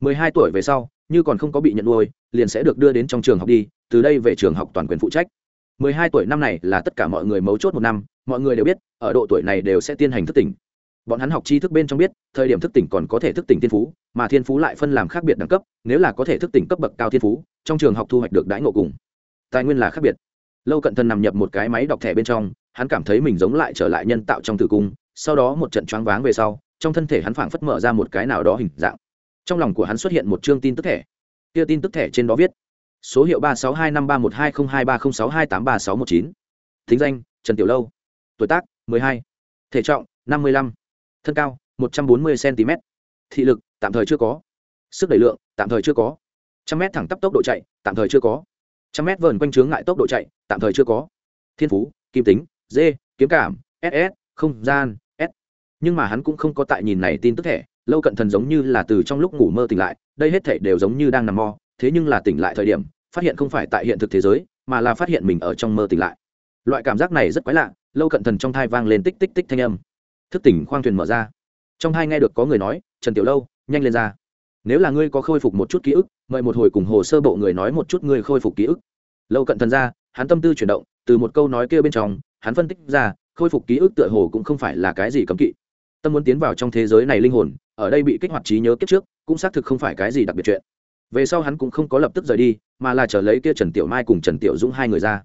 Mười hai tuổi về sau, như còn không có bị nhận nuôi, liền sẽ được đưa đến trong trường học đi, từ đây về trường học toàn quyền phụ trách. Mười hai tuổi năm này là tất cả mọi người mấu chốt một năm, mọi người đều biết, ở độ tuổi này đều sẽ tiến hành thức tỉnh. Bọn hắn học tri thức bên trong biết, thời điểm thức tỉnh còn có thể thức tỉnh thiên phú, mà thiên phú lại phân làm khác biệt đẳng cấp, nếu là có thể thức tỉnh cấp bậc cao thiên phú, trong trường học thu hoạch được đãi ngộ cùng. Tài nguyên là khác biệt. Lâu cận thân nằm nhập một cái máy đọc thẻ bên trong hắn cảm thấy mình giống lại trở lại nhân tạo trong tử cung, sau đó một trận choáng váng về sau, trong thân thể hắn phảng phất mở ra một cái nào đó hình dạng. Trong lòng của hắn xuất hiện một chương tin tức thẻ. Kia tin tức thẻ trên đó viết, số hiệu ba sáu hai năm ba một hai không hai ba không sáu hai tám ba sáu một chín. Thính danh, trần tiểu lâu. Tuổi tác, mười hai. Thể trọng, năm mươi lăm. Thân cao, một trăm bốn mươi cm thị lực, tạm thời chưa có. Sức đẩy lượng, tạm thời chưa có. Trăm mét thẳng tắp tốc độ chạy, tạm thời chưa có. Trăm mét vờn quanh chướng ngại tốc độ chạy, tạm thời chưa có. Thiên phú, kim tính d kiếm cảm ss không gian s nhưng mà hắn cũng không có tại nhìn này tin tức thẻ, lâu cận thần giống như là từ trong lúc ngủ mơ tỉnh lại, đây hết thể đều giống như đang nằm mò thế nhưng là tỉnh lại thời điểm, phát hiện không phải tại hiện thực thế giới, mà là phát hiện mình ở trong mơ tỉnh lại. Loại cảm giác này rất quái lạ, lâu cận thần trong thai vang lên tích tích tích thanh âm. Thức tỉnh khoang thuyền mở ra. Trong thai nghe được có người nói, trần tiểu lâu, nhanh lên ra. Nếu là ngươi có khôi phục một chút ký ức, mời một hồi cùng hồ sơ bộ người nói một chút ngươi khôi phục ký ức. Lâu cận thần ra, hắn tâm tư chuyển động, từ một câu nói kia bên trong hắn phân tích ra, khôi phục ký ức tựa hồ cũng không phải là cái gì cấm kỵ. Tâm muốn tiến vào trong thế giới này linh hồn, ở đây bị kích hoạt trí nhớ kiếp trước, cũng xác thực không phải cái gì đặc biệt chuyện. Về sau hắn cũng không có lập tức rời đi, mà là chờ lấy kia trần tiểu mai cùng trần tiểu dũng hai người ra.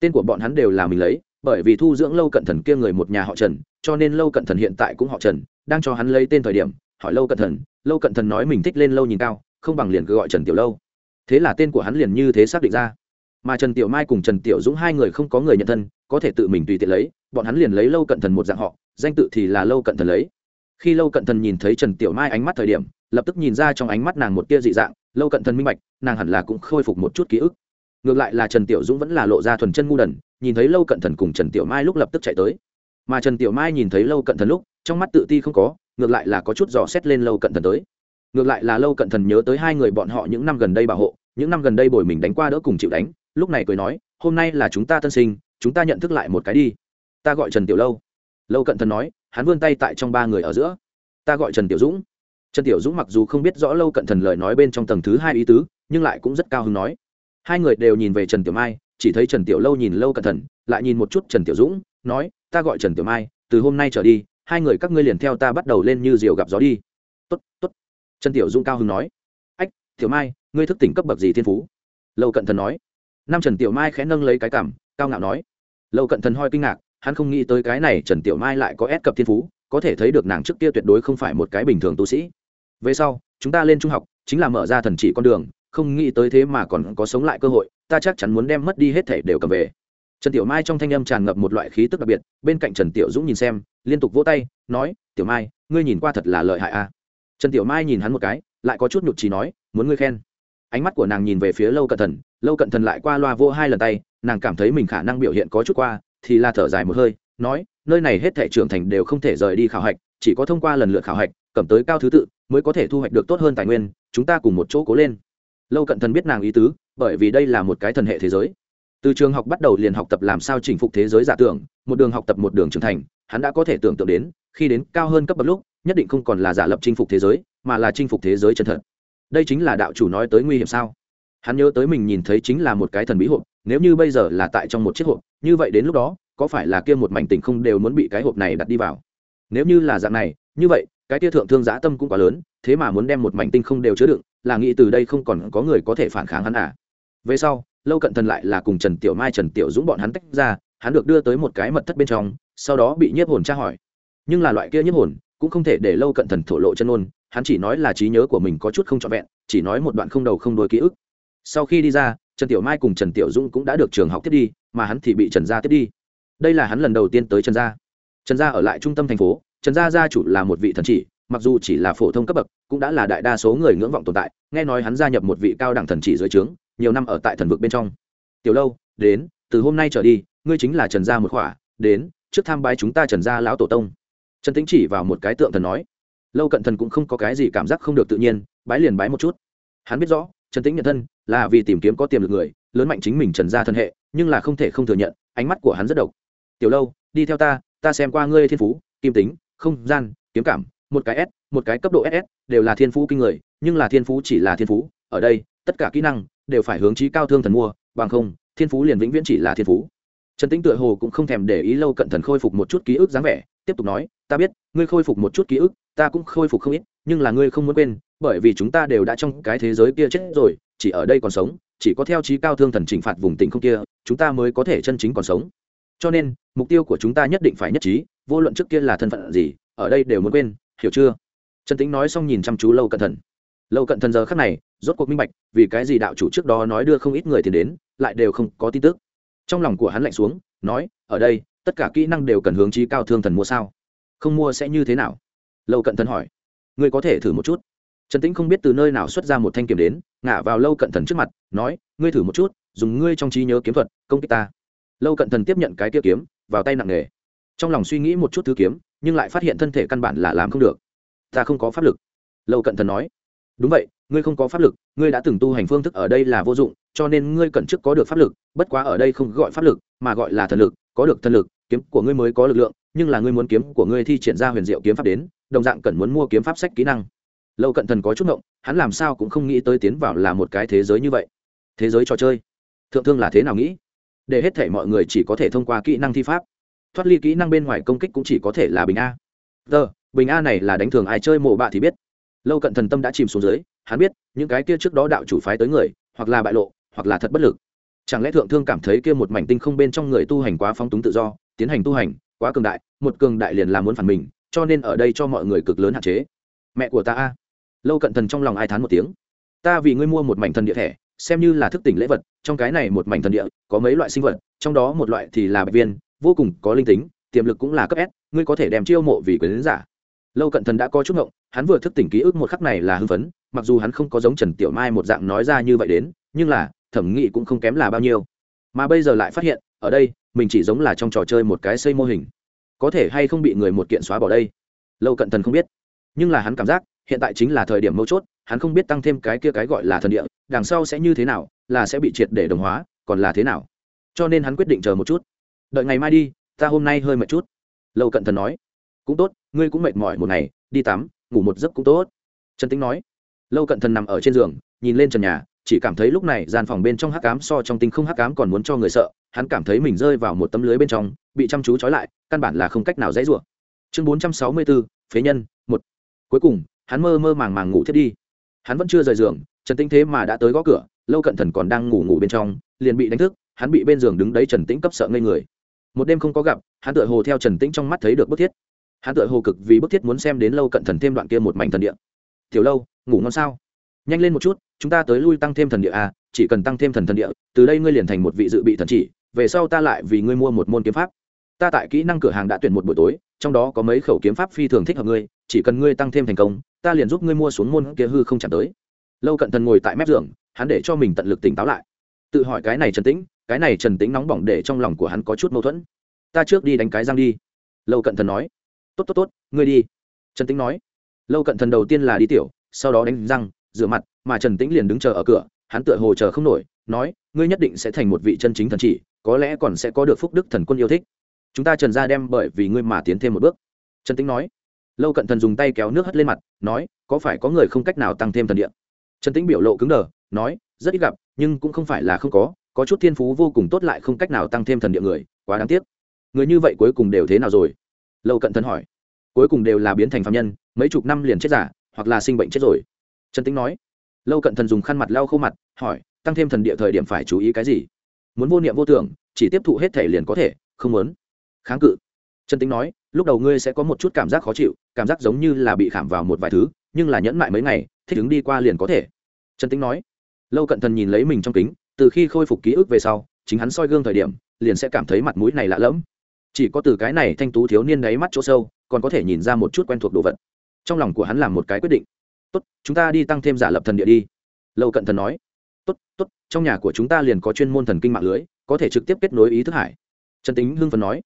Tên của bọn hắn đều là mình lấy, bởi vì thu dưỡng lâu cận thần kia người một nhà họ trần, cho nên lâu cận thần hiện tại cũng họ trần, đang cho hắn lấy tên thời điểm, hỏi lâu cận thần, lâu cận thần nói mình thích lên lâu nhìn cao, không bằng liền cứ gọi trần tiểu lâu. Thế là tên của hắn liền như thế xác định ra mà trần tiểu mai cùng trần tiểu dũng hai người không có người nhận thân, có thể tự mình tùy tiện lấy, bọn hắn liền lấy lâu cận thần một dạng họ, danh tự thì là lâu cận thần lấy. Khi lâu cận thần nhìn thấy trần tiểu mai ánh mắt thời điểm, lập tức nhìn ra trong ánh mắt nàng một tia dị dạng, lâu cận thần minh bạch, nàng hẳn là cũng khôi phục một chút ký ức. Ngược lại là trần tiểu dũng vẫn là lộ ra thuần chân ngu đần, nhìn thấy lâu cận thần cùng trần tiểu mai lúc lập tức chạy tới. Mà trần tiểu mai nhìn thấy lâu cận thần lúc, trong mắt tự ti không có, ngược lại là có chút dò xét lên lâu cận thần tới. Ngược lại là lâu cận thần nhớ tới hai người bọn họ những năm gần đây bảo hộ, những năm gần đây bồi mình đánh qua đỡ cùng chịu đánh lúc này cười nói, hôm nay là chúng ta tân sinh, chúng ta nhận thức lại một cái đi. Ta gọi trần tiểu lâu. Lâu cận thần nói, hắn vươn tay tại trong ba người ở giữa. Ta gọi trần tiểu dũng. Trần tiểu dũng mặc dù không biết rõ lâu cận thần lời nói bên trong tầng thứ hai ý tứ, nhưng lại cũng rất cao hứng nói. Hai người đều nhìn về trần tiểu mai, chỉ thấy trần tiểu lâu nhìn lâu cận thần, lại nhìn một chút trần tiểu dũng, nói, ta gọi trần tiểu mai, từ hôm nay trở đi, hai người các ngươi liền theo ta bắt đầu lên như diều gặp gió đi. Tốt tốt. Trần tiểu dũng cao hứng nói. Ách, tiểu mai, ngươi thức tỉnh cấp bậc gì thiên phú? Lâu cận thần nói năm trần tiểu mai khẽ nâng lấy cái cảm cao ngạo nói. Lâu cận thần hoi kinh ngạc, hắn không nghĩ tới cái này trần tiểu mai lại có ép cập thiên phú, có thể thấy được nàng trước kia tuyệt đối không phải một cái bình thường tu sĩ. Về sau, chúng ta lên trung học, chính là mở ra thần chỉ con đường, không nghĩ tới thế mà còn có sống lại cơ hội, ta chắc chắn muốn đem mất đi hết thể đều cầm về. Trần tiểu mai trong thanh âm tràn ngập một loại khí tức đặc biệt, bên cạnh trần tiểu dũng nhìn xem, liên tục vỗ tay, nói, tiểu mai, ngươi nhìn qua thật là lợi hại a. À. trần tiểu mai nhìn hắn một cái, lại có chút nhụt trí nói, muốn ngươi khen. Ánh mắt của nàng nhìn về phía lâu cận thần lâu cận thần lại qua loa vô hai lần tay, nàng cảm thấy mình khả năng biểu hiện có chút qua, thì là thở dài một hơi, nói, nơi này hết thể trưởng thành đều không thể rời đi khảo hạch, chỉ có thông qua lần lượt khảo hạch, cầm tới cao thứ tự, mới có thể thu hoạch được tốt hơn tài nguyên, chúng ta cùng một chỗ cố lên. Lâu cận thần biết nàng ý tứ, bởi vì đây là một cái thần hệ thế giới. Từ trường học bắt đầu liền học tập làm sao chinh phục thế giới giả tưởng, một đường học tập một đường trưởng thành, hắn đã có thể tưởng tượng đến, khi đến cao hơn cấp bậc lúc, nhất định không còn là giả lập chinh phục thế giới, mà là chinh phục thế giới chân thật. Đây chính là đạo chủ nói tới nguy hiểm sao? Hắn nhớ tới mình nhìn thấy chính là một cái thần bí hộp, nếu như bây giờ là tại trong một chiếc hộp, như vậy đến lúc đó, có phải là kia một mảnh tình không đều muốn bị cái hộp này đặt đi vào? Nếu như là dạng này, như vậy, cái tia thượng thương giã tâm cũng quá lớn, thế mà muốn đem một mảnh tinh không đều chứa đựng, là nghĩ từ đây không còn có người có thể phản kháng hắn à? Về sau, lâu cận thần lại là cùng trần tiểu mai trần tiểu dũng bọn hắn tách ra, hắn được đưa tới một cái mật thất bên trong, sau đó bị nhiếp hồn tra hỏi. Nhưng là loại kia nhiếp hồn, cũng không thể để lâu cận thần thổ lộ chân ôn, hắn chỉ nói là trí nhớ của mình có chút không trọn vẹn, chỉ nói một đoạn không đầu không đuôi ký ức sau khi đi ra, trần tiểu mai cùng trần tiểu dũng cũng đã được trường học tiếp đi, mà hắn thì bị trần gia tiếp đi. Đây là hắn lần đầu tiên tới trần gia. Trần gia ở lại trung tâm thành phố, trần gia gia chủ là một vị thần chỉ, mặc dù chỉ là phổ thông cấp bậc, cũng đã là đại đa số người ngưỡng vọng tồn tại, nghe nói hắn gia nhập một vị cao đẳng thần chỉ dưới trướng, nhiều năm ở tại thần vực bên trong. Tiểu lâu, đến, từ hôm nay trở đi, ngươi chính là trần gia một khỏa, đến, trước tham bái chúng ta trần gia lão tổ tông. Trần tính chỉ vào một cái tượng thần nói. Lâu cận thần cũng không có cái gì cảm giác không được tự nhiên, bái liền bái một chút. Hắn biết rõ, trần tính nhận thân là vì tìm kiếm có tiềm lực người, lớn mạnh chính mình trần gia thân hệ, nhưng là không thể không thừa nhận, ánh mắt của hắn rất độc. Tiểu lâu, đi theo ta ta xem qua ngươi thiên phú, kim tính, không gian, kiếm cảm, một cái s, một cái cấp độ ss đều là thiên phú kinh người, nhưng là thiên phú chỉ là thiên phú, ở đây, tất cả kỹ năng đều phải hướng trí cao thương thần mua, bằng không, thiên phú liền vĩnh viễn chỉ là thiên phú. Trần tĩnh tựa hồ cũng không thèm để ý lâu cận thần khôi phục một chút ký ức dáng vẻ, tiếp tục nói, ta biết, ngươi khôi phục một chút ký ức ta cũng khôi phục không ít, nhưng là ngươi không muốn quên, bởi vì chúng ta đều đã trong cái thế giới kia chết rồi, chỉ ở đây còn sống, chỉ có theo trí cao thương thần trừng phạt vùng tỉnh không kia, chúng ta mới có thể chân chính còn sống. Cho nên, mục tiêu của chúng ta nhất định phải nhất trí, vô luận trước kia là thân phận gì, ở đây đều muốn quên, hiểu chưa? Trần tính nói xong nhìn chăm chú lâu cận thần. Lâu cận thần giờ khắc này, rốt cuộc minh bạch, vì cái gì đạo chủ trước đó nói đưa không ít người thì đến, lại đều không có tin tức. Trong lòng của hắn lạnh xuống, nói, ở đây, tất cả kỹ năng đều cần hướng trí cao thương thần mua sao? Không mua sẽ như thế nào? Lâu cận thần hỏi. Ngươi có thể thử một chút? Trần tĩnh không biết từ nơi nào xuất ra một thanh kiếm đến, ngả vào lâu cận thần trước mặt, nói, ngươi thử một chút, dùng ngươi trong trí nhớ kiếm thuật, công kích ta. Lâu cận thần tiếp nhận cái kia kiếm, vào tay nặng nề. Trong lòng suy nghĩ một chút thứ kiếm, nhưng lại phát hiện thân thể căn bản là làm không được. Ta không có pháp lực. Lâu cận thần nói. Đúng vậy, ngươi không có pháp lực, ngươi đã từng tu hành phương thức ở đây là vô dụng, cho nên ngươi cần trước có được pháp lực, bất quá ở đây không gọi pháp lực, mà gọi là thần lực, có được thần lực, kiếm của ngươi mới có lực lượng, nhưng là ngươi muốn kiếm của ngươi thi triển ra huyền diệu kiếm pháp đến đồng dạng cần muốn mua kiếm pháp sách kỹ năng. Lâu cận thần có chút ngộng, hắn làm sao cũng không nghĩ tới tiến vào là một cái thế giới như vậy. Thế giới trò chơi, thượng thương là thế nào nghĩ? Để hết thể mọi người chỉ có thể thông qua kỹ năng thi pháp. Thoát ly kỹ năng bên ngoài công kích cũng chỉ có thể là bình a. Tờ, bình a này là đánh thường ai chơi mộ bạ thì biết. Lâu cận thần tâm đã chìm xuống dưới, hắn biết, những cái kia trước đó đạo chủ phái tới người, hoặc là bại lộ, hoặc là thật bất lực. Chẳng lẽ thượng thương cảm thấy kia một mảnh tinh không bên trong người tu hành quá phóng túng tự do, tiến hành tu hành, quá cường đại, một cường đại liền làm muốn phản mình cho nên ở đây cho mọi người cực lớn hạn chế. Mẹ của ta a. Lâu cận thần trong lòng ai thán một tiếng. Ta vì ngươi mua một mảnh thần địa thẻ, xem như là thức tỉnh lễ vật, trong cái này một mảnh thần địa, có mấy loại sinh vật, trong đó một loại thì là bạch viên, vô cùng có linh tính, tiềm lực cũng là cấp s, ngươi có thể đem chiêu mộ vì quyền giả. Lâu cận thần đã có chút ngộng, hắn vừa thức tỉnh ký ức một khắc này là hưng phấn, mặc dù hắn không có giống trần tiểu mai một dạng nói ra như vậy đến, nhưng là, thẩm nghị cũng không kém là bao nhiêu. Mà bây giờ lại phát hiện, ở đây, mình chỉ giống là trong trò chơi một cái xây mô hình có thể hay không bị người một kiện xóa bỏ đây? Lâu cận thần không biết. Nhưng là hắn cảm giác, hiện tại chính là thời điểm mấu chốt, hắn không biết tăng thêm cái kia cái gọi là thần địa, đằng sau sẽ như thế nào, là sẽ bị triệt để đồng hóa, còn là thế nào. Cho nên hắn quyết định chờ một chút. Đợi ngày mai đi, ta hôm nay hơi mệt chút. Lâu cận thần nói. Cũng tốt, ngươi cũng mệt mỏi một ngày, đi tắm, ngủ một giấc cũng tốt. Trần tính nói. Lâu cận thần nằm ở trên giường, nhìn lên trần nhà, chỉ cảm thấy lúc này gian phòng bên trong hắc cám so trong tinh không hắc cám còn muốn cho người sợ, hắn cảm thấy mình rơi vào một tấm lưới bên trong bị chăm chú trói lại, căn bản là không cách nào dãy rủa. Chương bốn trăm sáu mươi bốn phế nhân, một. Cuối cùng, hắn mơ mơ màng màng ngủ thiết đi. Hắn vẫn chưa rời giường, trần tĩnh thế mà đã tới gõ cửa, lâu cận thần còn đang ngủ ngủ bên trong, liền bị đánh thức, hắn bị bên giường đứng đấy trần tĩnh cấp sợ ngây người. Một đêm không có gặp, hắn tựa hồ theo trần tĩnh trong mắt thấy được bức thiết. Hắn tựa hồ cực vì bức thiết muốn xem đến lâu cận thần thêm đoạn kia một mảnh thần địa. Tiểu lâu, ngủ ngon sao? Nhanh lên một chút, chúng ta tới lui tăng thêm thần địa à chỉ cần tăng thêm thần thần địa, từ đây ngươi liền thành một vị dự bị thần chỉ, về sau ta lại vì ngươi mua một môn kiếm pháp ta tại kỹ năng cửa hàng đã tuyển một buổi tối, trong đó có mấy khẩu kiếm pháp phi thường thích hợp ngươi, chỉ cần ngươi tăng thêm thành công, ta liền giúp ngươi mua xuống môn kia hư không chạm tới. Lâu cận thần ngồi tại mép giường, hắn để cho mình tận lực tỉnh táo lại. Tự hỏi cái này trần tĩnh, cái này trần tĩnh nóng bỏng để trong lòng của hắn có chút mâu thuẫn. Ta trước đi đánh cái răng đi. Lâu cận thần nói. Tốt tốt tốt, ngươi đi. Trần tĩnh nói. Lâu cận thần đầu tiên là đi tiểu, sau đó đánh răng, rửa mặt, mà trần tĩnh liền đứng chờ ở cửa, hắn tựa hồ chờ không nổi, nói, ngươi nhất định sẽ thành một vị chân chính thần chỉ, có lẽ còn sẽ có được phúc đức thần quân yêu thích chúng ta trần ra đem bởi vì ngươi mà tiến thêm một bước. Trần tĩnh nói. Lâu cận thần dùng tay kéo nước hất lên mặt, nói, có phải có người không cách nào tăng thêm thần điện trần tĩnh biểu lộ cứng đờ, nói, rất ít gặp, nhưng cũng không phải là không có có chút thiên phú vô cùng tốt lại không cách nào tăng thêm thần địa người, quá đáng tiếc. Người như vậy cuối cùng đều thế nào rồi? Lâu cận thần hỏi. Cuối cùng đều là biến thành phạm nhân, mấy chục năm liền chết giả, hoặc là sinh bệnh chết rồi. Trần tĩnh nói. Lâu cận thần dùng khăn mặt lau khô mặt, hỏi, tăng thêm thần địa thời điểm phải chú ý cái gì? Muốn vô niệm vô tưởng, chỉ tiếp thụ hết thể liền có thể, không muốn kháng cự. Trần tĩnh nói, lúc đầu ngươi sẽ có một chút cảm giác khó chịu, cảm giác giống như là bị khảm vào một vài thứ, nhưng là nhẫn mại mấy ngày, thích ứng đi qua liền có thể. Trần tính nói, lâu cận thần nhìn lấy mình trong kính, từ khi khôi phục ký ức về sau, chính hắn soi gương thời điểm, liền sẽ cảm thấy mặt mũi này lạ lẫm. Chỉ có từ cái này thanh tú thiếu niên đáy mắt chỗ sâu, còn có thể nhìn ra một chút quen thuộc đồ vật. Trong lòng của hắn làm một cái quyết định. Tốt, chúng ta đi tăng thêm giả lập thần địa đi. Lâu cận thần nói, tốt tốt, trong nhà của chúng ta liền có chuyên môn thần kinh mạng lưới, có thể trực tiếp kết nối ý thức hải. Trần tính hưng phần nói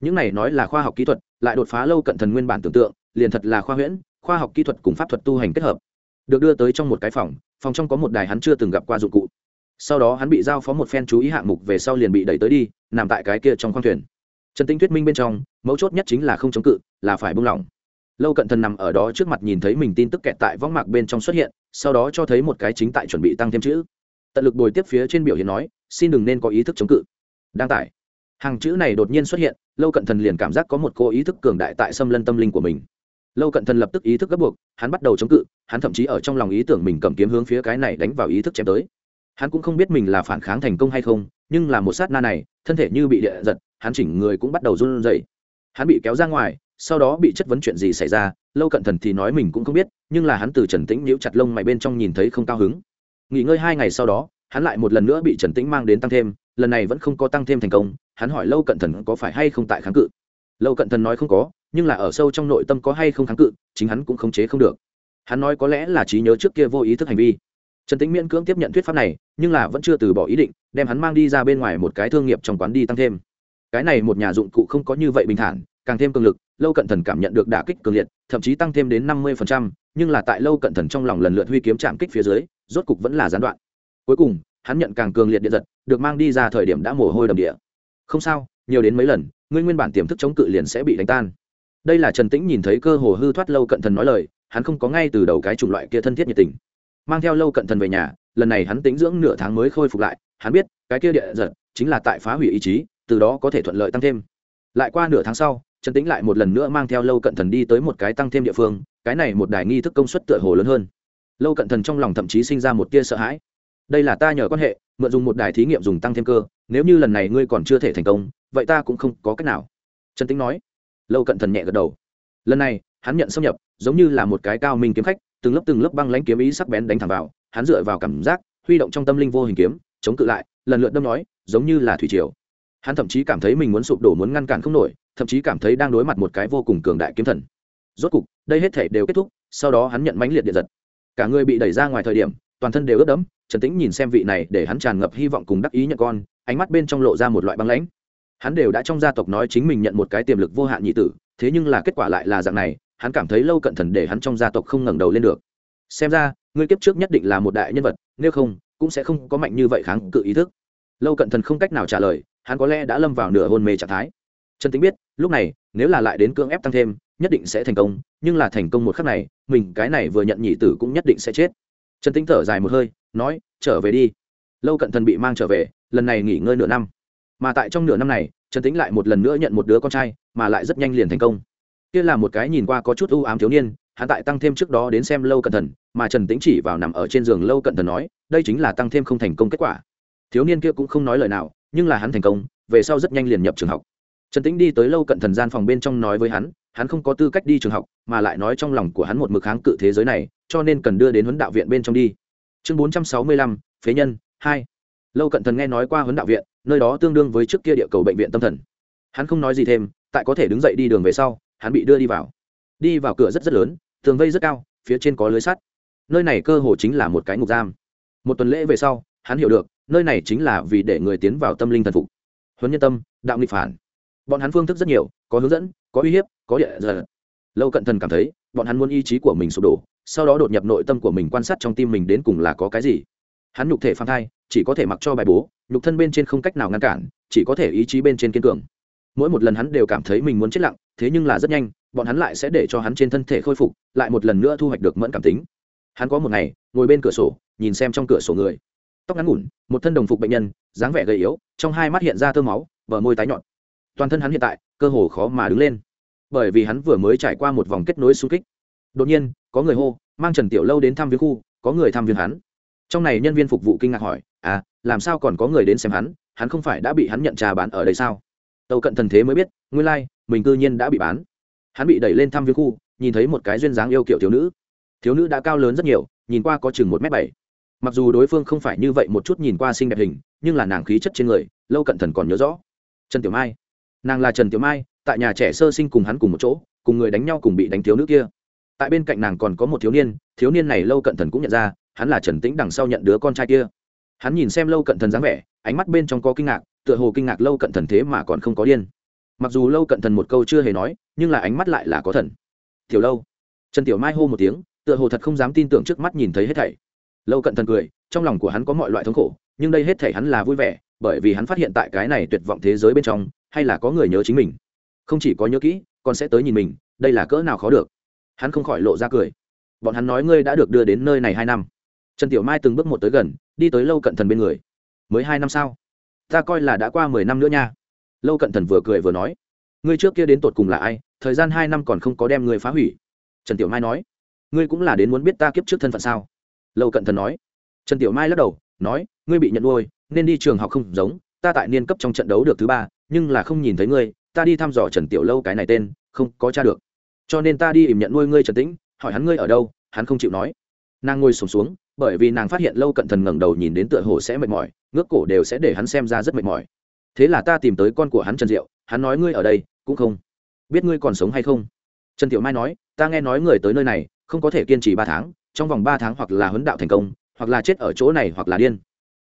những này nói là khoa học kỹ thuật, lại đột phá lâu cận thần nguyên bản tưởng tượng, liền thật là khoa huyễn, khoa học kỹ thuật cùng pháp thuật tu hành kết hợp. Được đưa tới trong một cái phòng phòng trong có một đài hắn chưa từng gặp qua dụng cụ. Sau đó hắn bị giao phó một phen chú ý hạng mục về sau liền bị đẩy tới đi, nằm tại cái kia trong khoang thuyền. Trần tinh thuyết minh bên trong, mấu chốt nhất chính là không chống cự, là phải buông lỏng. Lâu cận thần nằm ở đó trước mặt nhìn thấy mình tin tức kẹt tại võng mạc bên trong xuất hiện, sau đó cho thấy một cái chính tại chuẩn bị tăng thêm chữ. Tận lực bồi tiếp phía trên biểu hiện nói, xin đừng nên có ý thức chống cự. Đăng tải. Hàng chữ này đột nhiên xuất hiện lâu cận thần liền cảm giác có một cô ý thức cường đại tại xâm lân tâm linh của mình. Lâu cận thần lập tức ý thức gấp buộc, hắn bắt đầu chống cự, hắn thậm chí ở trong lòng ý tưởng mình cầm kiếm hướng phía cái này đánh vào ý thức chém tới. Hắn cũng không biết mình là phản kháng thành công hay không, nhưng là một sát na này, thân thể như bị địa giật, hắn chỉnh người cũng bắt đầu run rẩy. Hắn bị kéo ra ngoài, sau đó bị chất vấn chuyện gì xảy ra, lâu cận thần thì nói mình cũng không biết, nhưng là hắn từ trần tĩnh nhíu chặt lông mày bên trong nhìn thấy không cao hứng. Nghỉ ngơi hai ngày sau đó, hắn lại một lần nữa bị trần tĩnh mang đến tăng thêm, lần này vẫn không có tăng thêm thành công hắn hỏi lâu cận thần có phải hay không tại kháng cự. Lâu cận thần nói không có, nhưng là ở sâu trong nội tâm có hay không kháng cự, chính hắn cũng khống chế không được. Hắn nói có lẽ là trí nhớ trước kia vô ý thức hành vi. Trần tĩnh miễn cưỡng tiếp nhận thuyết pháp này, nhưng là vẫn chưa từ bỏ ý định, đem hắn mang đi ra bên ngoài một cái thương nghiệp trong quán đi tăng thêm. Cái này một nhà dụng cụ không có như vậy bình thản, càng thêm cường lực, lâu cận thần cảm nhận được đả kích cường liệt, thậm chí tăng thêm đến năm mươi nhưng là tại lâu cận thần trong lòng lần lượt huy kiếm chạm kích phía dưới, rốt cục vẫn là gián đoạn. Cuối cùng, hắn nhận càng cường liệt điện giật, được mang đi ra thời điểm đã mồ hôi đầm địa không sao, nhiều đến mấy lần, ngươi nguyên bản tiềm thức chống cự liền sẽ bị đánh tan. Đây là trần tĩnh nhìn thấy cơ hồ hư thoát lâu cận thần nói lời, hắn không có ngay từ đầu cái chủng loại kia thân thiết nhiệt tình. Mang theo lâu cận thần về nhà, lần này hắn tính dưỡng nửa tháng mới khôi phục lại, hắn biết, cái kia địa giật chính là tại phá hủy ý chí, từ đó có thể thuận lợi tăng thêm. Lại qua nửa tháng sau, trần tĩnh lại một lần nữa mang theo lâu cận thần đi tới một cái tăng thêm địa phương, cái này một đài nghi thức công suất tựa hồ lớn hơn. Lâu cận thần trong lòng thậm chí sinh ra một tia sợ hãi. Đây là ta nhờ quan hệ mượn dùng một đài thí nghiệm dùng tăng thêm cơ, nếu như lần này ngươi còn chưa thể thành công, vậy ta cũng không có cách nào. Trần tĩnh nói. Lâu cận thần nhẹ gật đầu. Lần này, hắn nhận xâm nhập, giống như là một cái cao minh kiếm khách, từng lớp từng lớp băng lãnh kiếm ý sắc bén đánh thẳng vào, hắn dựa vào cảm giác, huy động trong tâm linh vô hình kiếm, chống cự lại, lần lượt đâm nói, giống như là thủy triều. Hắn thậm chí cảm thấy mình muốn sụp đổ muốn ngăn cản không nổi, thậm chí cảm thấy đang đối mặt một cái vô cùng cường đại kiếm thần. Rốt cục, đây hết thể đều kết thúc, sau đó hắn nhận mãnh liệt điện giật. Cả người bị đẩy ra ngoài thời điểm, toàn thân đều ướt đẫm trần tĩnh nhìn xem vị này để hắn tràn ngập hy vọng cùng đắc ý nhận con, ánh mắt bên trong lộ ra một loại băng lãnh. Hắn đều đã trong gia tộc nói chính mình nhận một cái tiềm lực vô hạn nhị tử, thế nhưng là kết quả lại là dạng này, hắn cảm thấy lâu cận thần để hắn trong gia tộc không ngẩng đầu lên được. Xem ra, ngươi kiếp trước nhất định là một đại nhân vật, nếu không, cũng sẽ không có mạnh như vậy kháng cự ý thức. Lâu cận thần không cách nào trả lời, hắn có lẽ đã lâm vào nửa hôn mê trạng thái. Trần tính biết, lúc này, nếu là lại đến cưỡng ép tăng thêm, nhất định sẽ thành công, nhưng là thành công một khắc này, mình cái này vừa nhận nhị tử cũng nhất định sẽ chết. Trần tính thở dài một hơi nói, trở về đi. Lâu cận thần bị mang trở về, lần này nghỉ ngơi nửa năm. Mà tại trong nửa năm này, trần tính lại một lần nữa nhận một đứa con trai, mà lại rất nhanh liền thành công. Kia là một cái nhìn qua có chút ưu ám thiếu niên, hắn tại tăng thêm trước đó đến xem lâu cận thần, mà trần tính chỉ vào nằm ở trên giường lâu cận thần nói, đây chính là tăng thêm không thành công kết quả. Thiếu niên kia cũng không nói lời nào, nhưng là hắn thành công, về sau rất nhanh liền nhập trường học. Trần tĩnh đi tới lâu cận thần gian phòng bên trong nói với hắn hắn không có tư cách đi trường học, mà lại nói trong lòng của hắn một mực kháng cự thế giới này, cho nên cần đưa đến huấn đạo viện bên trong đi chương bốn trăm sáu mươi lăm, phế nhân, hai. Lâu cận thần nghe nói qua huấn đạo viện, nơi đó tương đương với trước kia địa cầu bệnh viện tâm thần. Hắn không nói gì thêm, tại có thể đứng dậy đi đường về sau, hắn bị đưa đi vào. Đi vào cửa rất rất lớn, tường vây rất cao, phía trên có lưới sắt. Nơi này cơ hồ chính là một cái ngục giam. Một tuần lễ về sau, hắn hiểu được, nơi này chính là vì để người tiến vào tâm linh thần phục. Huấn nhân tâm, đạo nghịch phản. Bọn hắn phương thức rất nhiều, có hướng dẫn, có uy hiếp, có địa giờ lâu cận thần cảm thấy, bọn hắn muốn ý chí của mình sụp đổ sau đó đột nhập nội tâm của mình quan sát trong tim mình đến cùng là có cái gì. Hắn nhục thể phang thai, chỉ có thể mặc cho bài bố, nhục thân bên trên không cách nào ngăn cản, chỉ có thể ý chí bên trên kiên cường. Mỗi một lần hắn đều cảm thấy mình muốn chết lặng, thế nhưng là rất nhanh, bọn hắn lại sẽ để cho hắn trên thân thể khôi phục, lại một lần nữa thu hoạch được mẫn cảm tính. Hắn có một ngày, ngồi bên cửa sổ, nhìn xem trong cửa sổ người. Tóc ngắn ngủn, một thân đồng phục bệnh nhân, dáng vẻ gầy yếu, trong hai mắt hiện ra thơ máu, bờ môi tái nhọn toàn thân hắn hiện tại, cơ hồ khó mà đứng lên. Bởi vì hắn vừa mới trải qua một vòng kết nối xung kích đột nhiên có người hô mang trần tiểu lâu đến thăm viếng khu có người thăm viếng hắn. Trong này nhân viên phục vụ kinh ngạc hỏi à làm sao còn có người đến xem hắn? Hắn không phải đã bị hắn nhận trà bán ở đây sao? Tàu cận thần thế mới biết nguyên lai、like, mình cư nhiên đã bị bán. Hắn bị đẩy lên thăm viếng khu nhìn thấy một cái duyên dáng yêu kiểu thiếu nữ. Thiếu nữ đã cao lớn rất nhiều nhìn qua có chừng một m bảy. Mặc dù đối phương không phải như vậy một chút nhìn qua xinh đẹp hình nhưng là nàng khí chất trên người lâu cận thần còn nhớ rõ. Trần tiểu mai. Nàng là trần tiểu mai tại nhà trẻ sơ sinh cùng hắn cùng một chỗ cùng người đánh nhau cùng bị đánh thiếu nữ kia tại bên cạnh nàng còn có một thiếu niên thiếu niên này lâu cận thần cũng nhận ra, hắn là trần tĩnh đằng sau nhận đứa con trai kia. Hắn nhìn xem lâu cận thần dáng vẻ, ánh mắt bên trong có kinh ngạc, tựa hồ kinh ngạc lâu cận thần thế mà còn không có điên. Mặc dù lâu cận thần một câu chưa hề nói, nhưng là ánh mắt lại là có thần. Tiểu lâu. Trần tiểu mai hô một tiếng, tựa hồ thật không dám tin tưởng trước mắt nhìn thấy hết thảy. Lâu cận thần cười, trong lòng của hắn có mọi loại thống khổ, nhưng đây hết thảy hắn là vui vẻ, bởi vì hắn phát hiện tại cái này tuyệt vọng thế giới bên trong, hay là có người nhớ chính mình. Không chỉ có nhớ kỹ, còn sẽ tới nhìn mình, đây là cỡ nào khó được hắn không khỏi lộ ra cười. Bọn hắn nói ngươi đã được đưa đến nơi này hai năm. Trần tiểu mai từng bước một tới gần, đi tới lâu cận thần bên người. Mới hai năm sao? Ta coi là đã qua mười năm nữa nha. Lâu cận thần vừa cười vừa nói. Ngươi trước kia đến tột cùng là ai? Thời gian hai năm còn không có đem ngươi phá hủy. Trần tiểu mai nói. Ngươi cũng là đến muốn biết ta kiếp trước thân phận sao? Lâu cận thần nói. Trần tiểu mai lắc đầu, nói, ngươi bị nhận nuôi, nên đi trường học không giống. Ta tại niên cấp trong trận đấu được thứ ba, nhưng là không nhìn thấy ngươi. Ta đi thăm dò trần tiểu lâu cái này tên, không có t r a được cho nên ta đi ỉm nhận nuôi ngươi trần tĩnh hỏi hắn ngươi ở đâu hắn không chịu nói. Nàng ngồi sùng xuống, xuống bởi vì nàng phát hiện lâu cận thần ngẩng đầu nhìn đến tựa hồ sẽ mệt mỏi ngước cổ đều sẽ để hắn xem ra rất mệt mỏi. Thế là ta tìm tới con của hắn trần diệu hắn nói ngươi ở đây cũng không biết ngươi còn sống hay không. Trần tiểu mai nói ta nghe nói người tới nơi này không có thể kiên trì ba tháng trong vòng ba tháng hoặc là huấn đạo thành công hoặc là chết ở chỗ này hoặc là điên.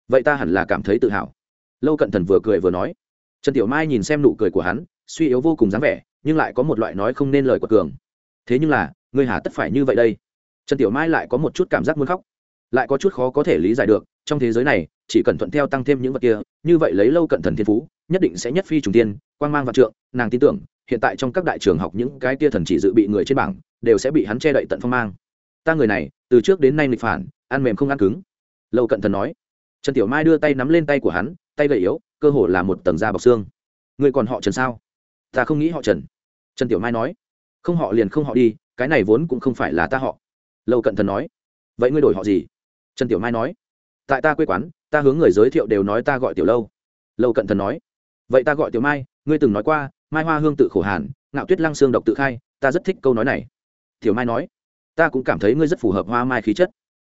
Vậy ta hẳn là cảm thấy tự hào. Lâu cận thần vừa cười vừa nói. Trần tiểu mai nhìn xem nụ cười của hắn suy yếu vô cùng dáng vẻ nhưng lại có một loại nói không nên lời của cường. Thế nhưng là, ngươi hà tất phải như vậy đây. Trần tiểu mai lại có một chút cảm giác muốn khóc. Lại có chút khó có thể lý giải được, trong thế giới này, chỉ cần thuận theo tăng thêm những vật kia, như vậy lấy lâu cận thần thiên phú, nhất định sẽ nhất phi trùng tiên quang mang vạn trượng, nàng tin tưởng, hiện tại trong các đại trường học những cái kia thần chỉ dự bị người trên bảng, đều sẽ bị hắn che đậy tận phong mang. Ta người này, từ trước đến nay nghịch phản, ăn mềm không ăn cứng. Lâu cận thần nói. Trần tiểu mai đưa tay nắm lên tay của hắn, tay gậy yếu, cơ hồ là một tầng da bọc xương. Người còn họ trần sao? Ta không nghĩ họ trần trần tiểu mai nói, không họ liền không họ đi, cái này vốn cũng không phải là ta họ. Lâu cận thần nói, vậy ngươi đổi họ gì? Trần tiểu mai nói, tại ta quê quán, ta hướng người giới thiệu đều nói ta gọi tiểu lâu. Lâu cận thần nói, vậy ta gọi tiểu mai, ngươi từng nói qua, mai hoa hương tự khổ hàn, ngạo tuyết lăng xương độc tự khai, ta rất thích câu nói này. Tiểu mai nói, ta cũng cảm thấy ngươi rất phù hợp hoa mai khí chất.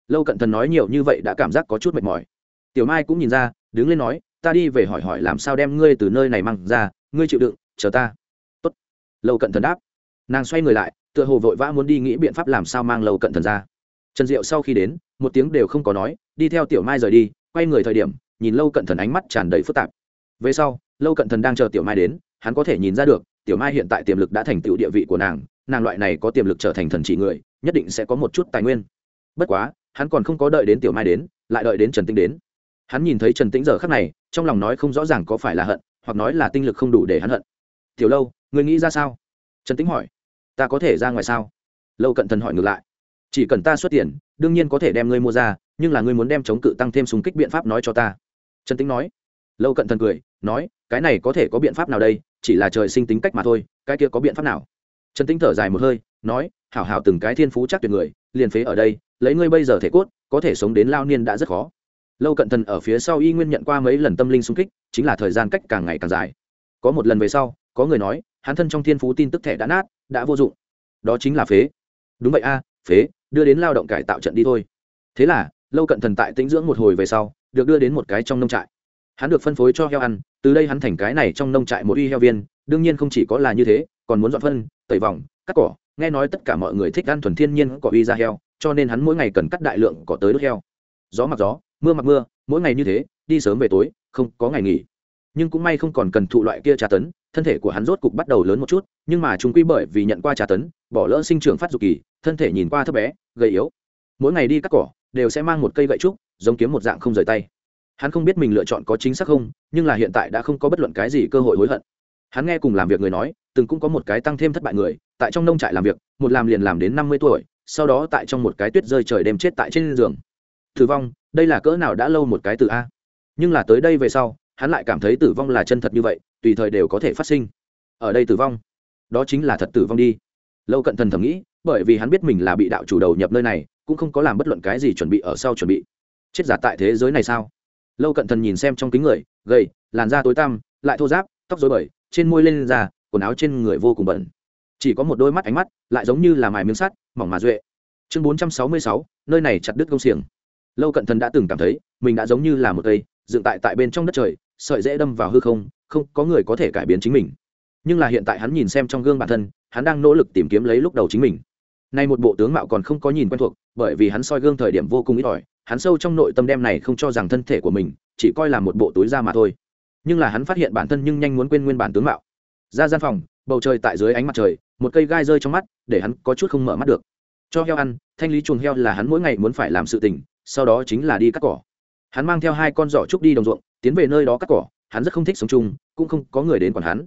Lâu cận thần nói nhiều như vậy đã cảm giác có chút mệt mỏi. Tiểu mai cũng nhìn ra, đứng lên nói, ta đi về hỏi hỏi làm sao đem ngươi từ nơi này mang ra, ngươi chịu đựng, chờ ta lâu cận thần đáp. Nàng xoay người lại, tựa hồ vội vã muốn đi nghĩ biện pháp làm sao mang lâu cận thần ra. Trần diệu sau khi đến, một tiếng đều không có nói, đi theo tiểu mai rời đi, quay người thời điểm, nhìn lâu cận thần ánh mắt tràn đầy phức tạp. Về sau, lâu cận thần đang chờ tiểu mai đến, hắn có thể nhìn ra được, tiểu mai hiện tại tiềm lực đã thành tựu địa vị của nàng nàng loại này có tiềm lực trở thành thần chỉ người, nhất định sẽ có một chút tài nguyên. Bất quá, hắn còn không có đợi đến tiểu mai đến, lại đợi đến trần tĩnh đến. Hắn nhìn thấy trần tĩnh giờ khắc này, trong lòng nói không rõ ràng có phải là hận, hoặc nói là tinh lực không đủ để hắn hận. Tiểu lâu người nghĩ ra sao? Trần tĩnh hỏi. Ta có thể ra ngoài sao? Lâu cận thần hỏi ngược lại. Chỉ cần ta xuất tiền, đương nhiên có thể đem ngươi mua ra, nhưng là ngươi muốn đem chống cự tăng thêm súng kích biện pháp nói cho ta. Trần tĩnh nói. Lâu cận thần cười, nói, cái này có thể có biện pháp nào đây? Chỉ là trời sinh tính cách mà thôi, cái kia có biện pháp nào? Trần tĩnh thở dài một hơi, nói, hảo hảo từng cái thiên phú chắc tuyệt người, liền phế ở đây, lấy ngươi bây giờ thể cốt, có thể sống đến lao niên đã rất khó. Lâu cận thần ở phía sau y nguyên nhận qua mấy lần tâm linh xung kích, chính là thời gian cách càng ngày càng dài. Có một lần về sau, có người nói hắn thân trong thiên phú tin tức thẻ đã nát, đã vô dụng. Đó chính là phế. Đúng vậy a, phế, đưa đến lao động cải tạo trận đi thôi. Thế là, lâu cận thần tại tĩnh dưỡng một hồi về sau, được đưa đến một cái trong nông trại. Hắn được phân phối cho heo ăn, từ đây hắn thành cái này trong nông trại một uy heo viên, đương nhiên không chỉ có là như thế, còn muốn dọn phân, tẩy vòng, cắt cỏ, nghe nói tất cả mọi người thích ăn thuần thiên nhiên cỏ uy ra heo, cho nên hắn mỗi ngày cần cắt đại lượng cỏ tới đốt heo. Gió mặc gió, mưa mặc mưa, mỗi ngày như thế, đi sớm về tối, không có ngày nghỉ. Nhưng cũng may không còn cần thụ loại kia trà tấn thân thể của hắn rốt cục bắt đầu lớn một chút, nhưng mà chúng quy bởi vì nhận qua trà tấn, bỏ lỡ sinh trưởng phát dục kỳ, thân thể nhìn qua thấp bé, gầy yếu. Mỗi ngày đi cắt cỏ, đều sẽ mang một cây gậy trúc, giống kiếm một dạng không rời tay. Hắn không biết mình lựa chọn có chính xác không, nhưng là hiện tại đã không có bất luận cái gì cơ hội hối hận. Hắn nghe cùng làm việc người nói, từng cũng có một cái tăng thêm thất bại người, tại trong nông trại làm việc, một làm liền làm đến năm mươi tuổi, sau đó tại trong một cái tuyết rơi trời đêm chết tại trên giường. Tử vong, đây là cỡ nào đã lâu một cái từ a. Nhưng là tới đây về sau, hắn lại cảm thấy tử vong là chân thật như vậy tùy thời đều có thể phát sinh. Ở đây tử vong, đó chính là thật tử vong đi. Lâu cận thần thầm nghĩ, bởi vì hắn biết mình là bị đạo chủ đầu nhập nơi này, cũng không có làm bất luận cái gì chuẩn bị ở sau chuẩn bị. Chết giả tại thế giới này sao? Lâu cận thần nhìn xem trong kính người, gầy, làn da tối tăm, lại thô giáp, tóc dối bời, trên môi lên da, quần áo trên người vô cùng bẩn. Chỉ có một đôi mắt ánh mắt, lại giống như là mài miếng sắt, mỏng mà duệ. Chương bốn trăm sáu mươi sáu, nơi này chặt đứt công xiềng. Lâu cận thần đã từng cảm thấy, mình đã giống như là một cây, dựng tại tại bên trong đất trời, sợi dễ đâm vào hư không không có người có thể cải biến chính mình. Nhưng là hiện tại hắn nhìn xem trong gương bản thân, hắn đang nỗ lực tìm kiếm lấy lúc đầu chính mình. Nay một bộ tướng mạo còn không có nhìn quen thuộc, bởi vì hắn soi gương thời điểm vô cùng ít ỏi, hắn sâu trong nội tâm đem này không cho rằng thân thể của mình, chỉ coi là một bộ túi da mà thôi. Nhưng là hắn phát hiện bản thân nhưng nhanh muốn quên nguyên bản tướng mạo. Ra gian phòng, bầu trời tại dưới ánh mặt trời, một cây gai rơi trong mắt, để hắn có chút không mở mắt được. Cho heo ăn, thanh lý chuồng heo là hắn mỗi ngày muốn phải làm sự tình, sau đó chính là đi cắt cỏ. Hắn mang theo hai con giỏ trúc đi đồng ruộng, tiến về nơi đó cắt cỏ hắn rất không thích sống chung cũng không có người đến còn hắn.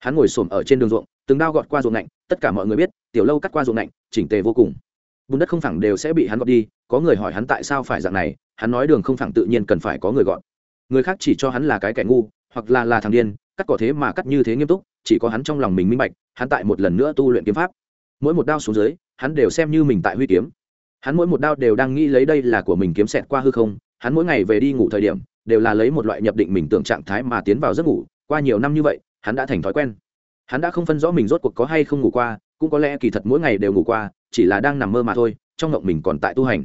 Hắn ngồi xổm ở trên đường ruộng từng đao gọt qua ruộng nạnh. tất cả mọi người biết tiểu lâu cắt qua ruộng nạnh, chỉnh tề vô cùng. Bùn đất không phẳng đều sẽ bị hắn gọt đi có người hỏi hắn tại sao phải dạng này hắn nói đường không phẳng tự nhiên cần phải có người gọt. Người khác chỉ cho hắn là cái kẻ ngu hoặc là là thằng điên cắt cỏ thế mà cắt như thế nghiêm túc chỉ có hắn trong lòng mình minh bạch hắn tại một lần nữa tu luyện kiếm pháp. Mỗi một đao xuống dưới hắn đều xem như mình tại huy kiếm. Hắn mỗi một đao đều đang nghĩ lấy đây là của mình kiếm xẹt qua hư không hắn mỗi ngày về đi ngủ thời điểm đều là lấy một loại nhập định mình tưởng trạng thái mà tiến vào giấc ngủ, qua nhiều năm như vậy, hắn đã thành thói quen. Hắn đã không phân rõ mình rốt cuộc có hay không ngủ qua, cũng có lẽ kỳ thật mỗi ngày đều ngủ qua, chỉ là đang nằm mơ mà thôi, trong ngộng mình còn tại tu hành.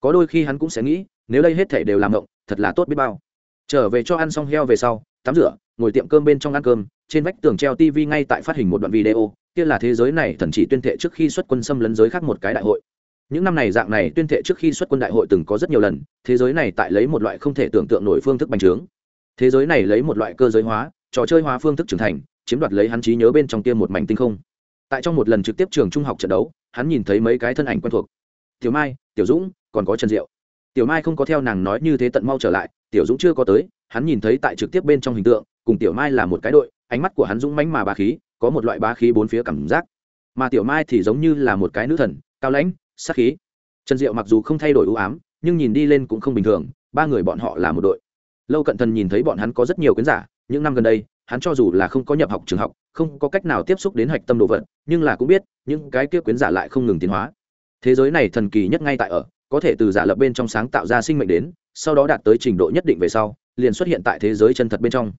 Có đôi khi hắn cũng sẽ nghĩ, nếu đây hết thể đều làm ngộng, thật là tốt biết bao. Trở về cho ăn xong heo về sau, tắm rửa, ngồi tiệm cơm bên trong ăn cơm, trên vách tường treo tv ngay tại phát hình một đoạn video, kia là thế giới này thần chỉ tuyên thệ trước khi xuất quân xâm lấn giới khác một cái đại hội những năm này dạng này tuyên thệ trước khi xuất quân đại hội từng có rất nhiều lần, thế giới này tại lấy một loại không thể tưởng tượng nổi phương thức bành trướng. Thế giới này lấy một loại cơ giới hóa, trò chơi hóa phương thức trưởng thành, chiếm đoạt lấy hắn trí nhớ bên trong kia một mảnh tinh không. Tại trong một lần trực tiếp trường trung học trận đấu, hắn nhìn thấy mấy cái thân ảnh quen thuộc. Tiểu mai, tiểu dũng, còn có trần diệu. Tiểu mai không có theo nàng nói như thế tận mau trở lại, tiểu dũng chưa có tới, hắn nhìn thấy tại trực tiếp bên trong hình tượng, cùng tiểu mai là một cái đội, ánh mắt của hắn dũng mánh mà bá khí, có một loại bá khí bốn phía cảm giác. Mà tiểu mai thì giống như là một cái nữ thần, cao lãnh sắc khí. Trần diệu mặc dù không thay đổi ưu ám, nhưng nhìn đi lên cũng không bình thường, ba người bọn họ là một đội. Lâu cận thần nhìn thấy bọn hắn có rất nhiều quyến giả, những năm gần đây, hắn cho dù là không có nhập học trường học, không có cách nào tiếp xúc đến hạch tâm đồ vật, nhưng là cũng biết, những cái kia quyến giả lại không ngừng tiến hóa. Thế giới này thần kỳ nhất ngay tại ở, có thể từ giả lập bên trong sáng tạo ra sinh mệnh đến, sau đó đạt tới trình độ nhất định về sau, liền xuất hiện tại thế giới chân thật bên trong.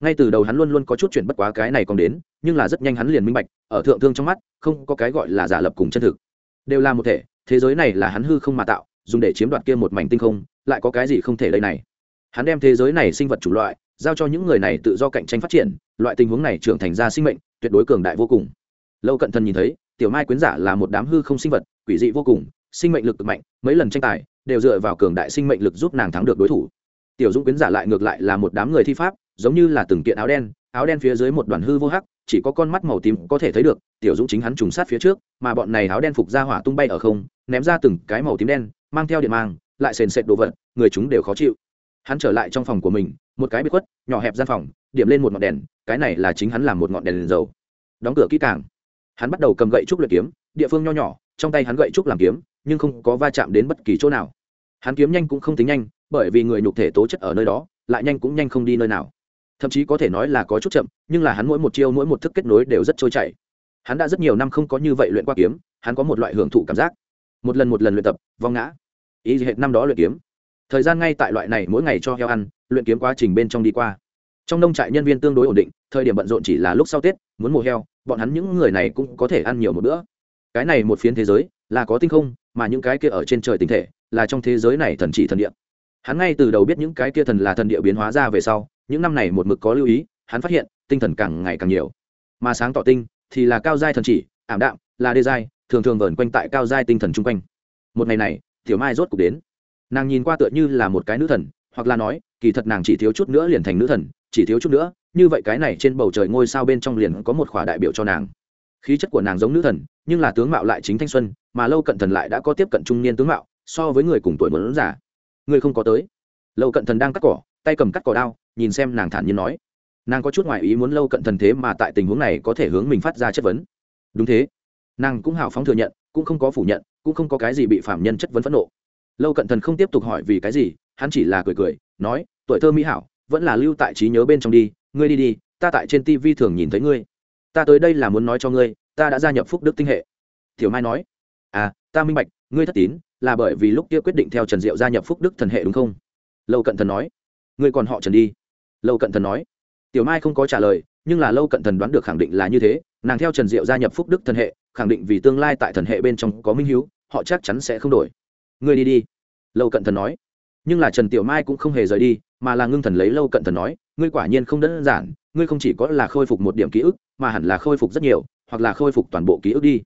Ngay từ đầu hắn luôn luôn có chút chuyện bất quá cái này còn đến, nhưng là rất nhanh hắn liền minh bạch, ở thượng thương trong mắt, không có cái gọi là giả lập cùng chân thực đều là một thể, thế giới này là hắn hư không mà tạo, dùng để chiếm đoạt kia một mảnh tinh không, lại có cái gì không thể đây này? Hắn đem thế giới này sinh vật chủng loại, giao cho những người này tự do cạnh tranh phát triển, loại tình huống này trưởng thành ra sinh mệnh, tuyệt đối cường đại vô cùng. Lâu cận thân nhìn thấy, tiểu mai quyến giả là một đám hư không sinh vật, quỷ dị vô cùng, sinh mệnh lực cực mạnh, mấy lần tranh tài, đều dựa vào cường đại sinh mệnh lực giúp nàng thắng được đối thủ. Tiểu dũng quyến giả lại ngược lại là một đám người thi pháp, giống như là từng kiện áo đen áo đen phía dưới một đoàn hư vô hắc chỉ có con mắt màu tím có thể thấy được tiểu dũng chính hắn trùng sát phía trước mà bọn này áo đen phục ra hỏa tung bay ở không ném ra từng cái màu tím đen mang theo điện mang lại sền sệt đồ vật người chúng đều khó chịu. Hắn trở lại trong phòng của mình một cái bị khuất nhỏ hẹp gian phòng điểm lên một ngọn đèn cái này là chính hắn làm một ngọn đèn, đèn dầu. Đóng cửa kỹ càng. Hắn bắt đầu cầm gậy trúc luyện kiếm địa phương nho nhỏ trong tay hắn gậy trúc làm kiếm nhưng không có va chạm đến bất kỳ chỗ nào. Hắn kiếm nhanh cũng không tính nhanh bởi vì người nhục thể tố chất ở nơi đó lại nhanh cũng nhanh không đi nơi nào thậm chí có thể nói là có chút chậm, nhưng là hắn mỗi một chiêu, mỗi một thức kết nối đều rất trôi chảy. Hắn đã rất nhiều năm không có như vậy luyện qua kiếm, hắn có một loại hưởng thụ cảm giác. Một lần một lần luyện tập, vong ngã. Ý gì hệ năm đó luyện kiếm. Thời gian ngay tại loại này mỗi ngày cho heo ăn, luyện kiếm quá trình bên trong đi qua. Trong nông trại nhân viên tương đối ổn định, thời điểm bận rộn chỉ là lúc sau tết, muốn mùa heo, bọn hắn những người này cũng có thể ăn nhiều một bữa. Cái này một phiến thế giới, là có tinh không, mà những cái kia ở trên trời tinh thể, là trong thế giới này thần chỉ thần địa. Hắn ngay từ đầu biết những cái kia thần là thần địa biến hóa ra về sau những năm này một mực có lưu ý, hắn phát hiện, tinh thần càng ngày càng nhiều. Mà sáng tỏ tinh thì là cao giai thần chỉ, ảm đạm, là đê giai, thường thường vờn quanh tại cao giai tinh thần chung quanh. Một ngày này, tiểu mai rốt cục đến. Nàng nhìn qua tựa như là một cái nữ thần, hoặc là nói, kỳ thật nàng chỉ thiếu chút nữa liền thành nữ thần, chỉ thiếu chút nữa, như vậy cái này trên bầu trời ngôi sao bên trong liền có một khỏa đại biểu cho nàng. Khí chất của nàng giống nữ thần, nhưng là tướng mạo lại chính thanh xuân, mà lâu cận thần lại đã có tiếp cận trung niên tướng mạo, so với người cùng tuổi muốn giả. Người không có tới. Lâu cận thần đang cắt cỏ, tay cầm cắt cỏ đao nhìn xem nàng thản nhiên nói. Nàng có chút ngoại ý muốn lâu cận thần thế mà tại tình huống này có thể hướng mình phát ra chất vấn. Đúng thế. Nàng cũng hào phóng thừa nhận, cũng không có phủ nhận, cũng không có cái gì bị phạm nhân chất vấn phẫn nộ. Lâu cận thần không tiếp tục hỏi vì cái gì, hắn chỉ là cười cười, nói, tuổi thơ mỹ hảo, vẫn là lưu tại trí nhớ bên trong đi, ngươi đi đi, ta tại trên tv thường nhìn thấy ngươi. Ta tới đây là muốn nói cho ngươi, ta đã gia nhập phúc đức tinh hệ. Tiểu mai nói à ta minh bạch, ngươi thất tín, là bởi vì lúc kia quyết định theo trần diệu gia nhập phúc đức thần hệ đúng không? Lâu cận thần nói, ngươi còn họ trần đi lâu cận thần nói. Tiểu mai không có trả lời, nhưng là lâu cận thần đoán được khẳng định là như thế, nàng theo trần diệu gia nhập phúc đức thần hệ, khẳng định vì tương lai tại thần hệ bên trong có minh hiếu, họ chắc chắn sẽ không đổi. Ngươi đi đi, lâu cận thần nói. Nhưng là trần tiểu mai cũng không hề rời đi, mà là ngưng thần lấy lâu cận thần nói, ngươi quả nhiên không đơn giản, ngươi không chỉ có là khôi phục một điểm ký ức, mà hẳn là khôi phục rất nhiều, hoặc là khôi phục toàn bộ ký ức đi.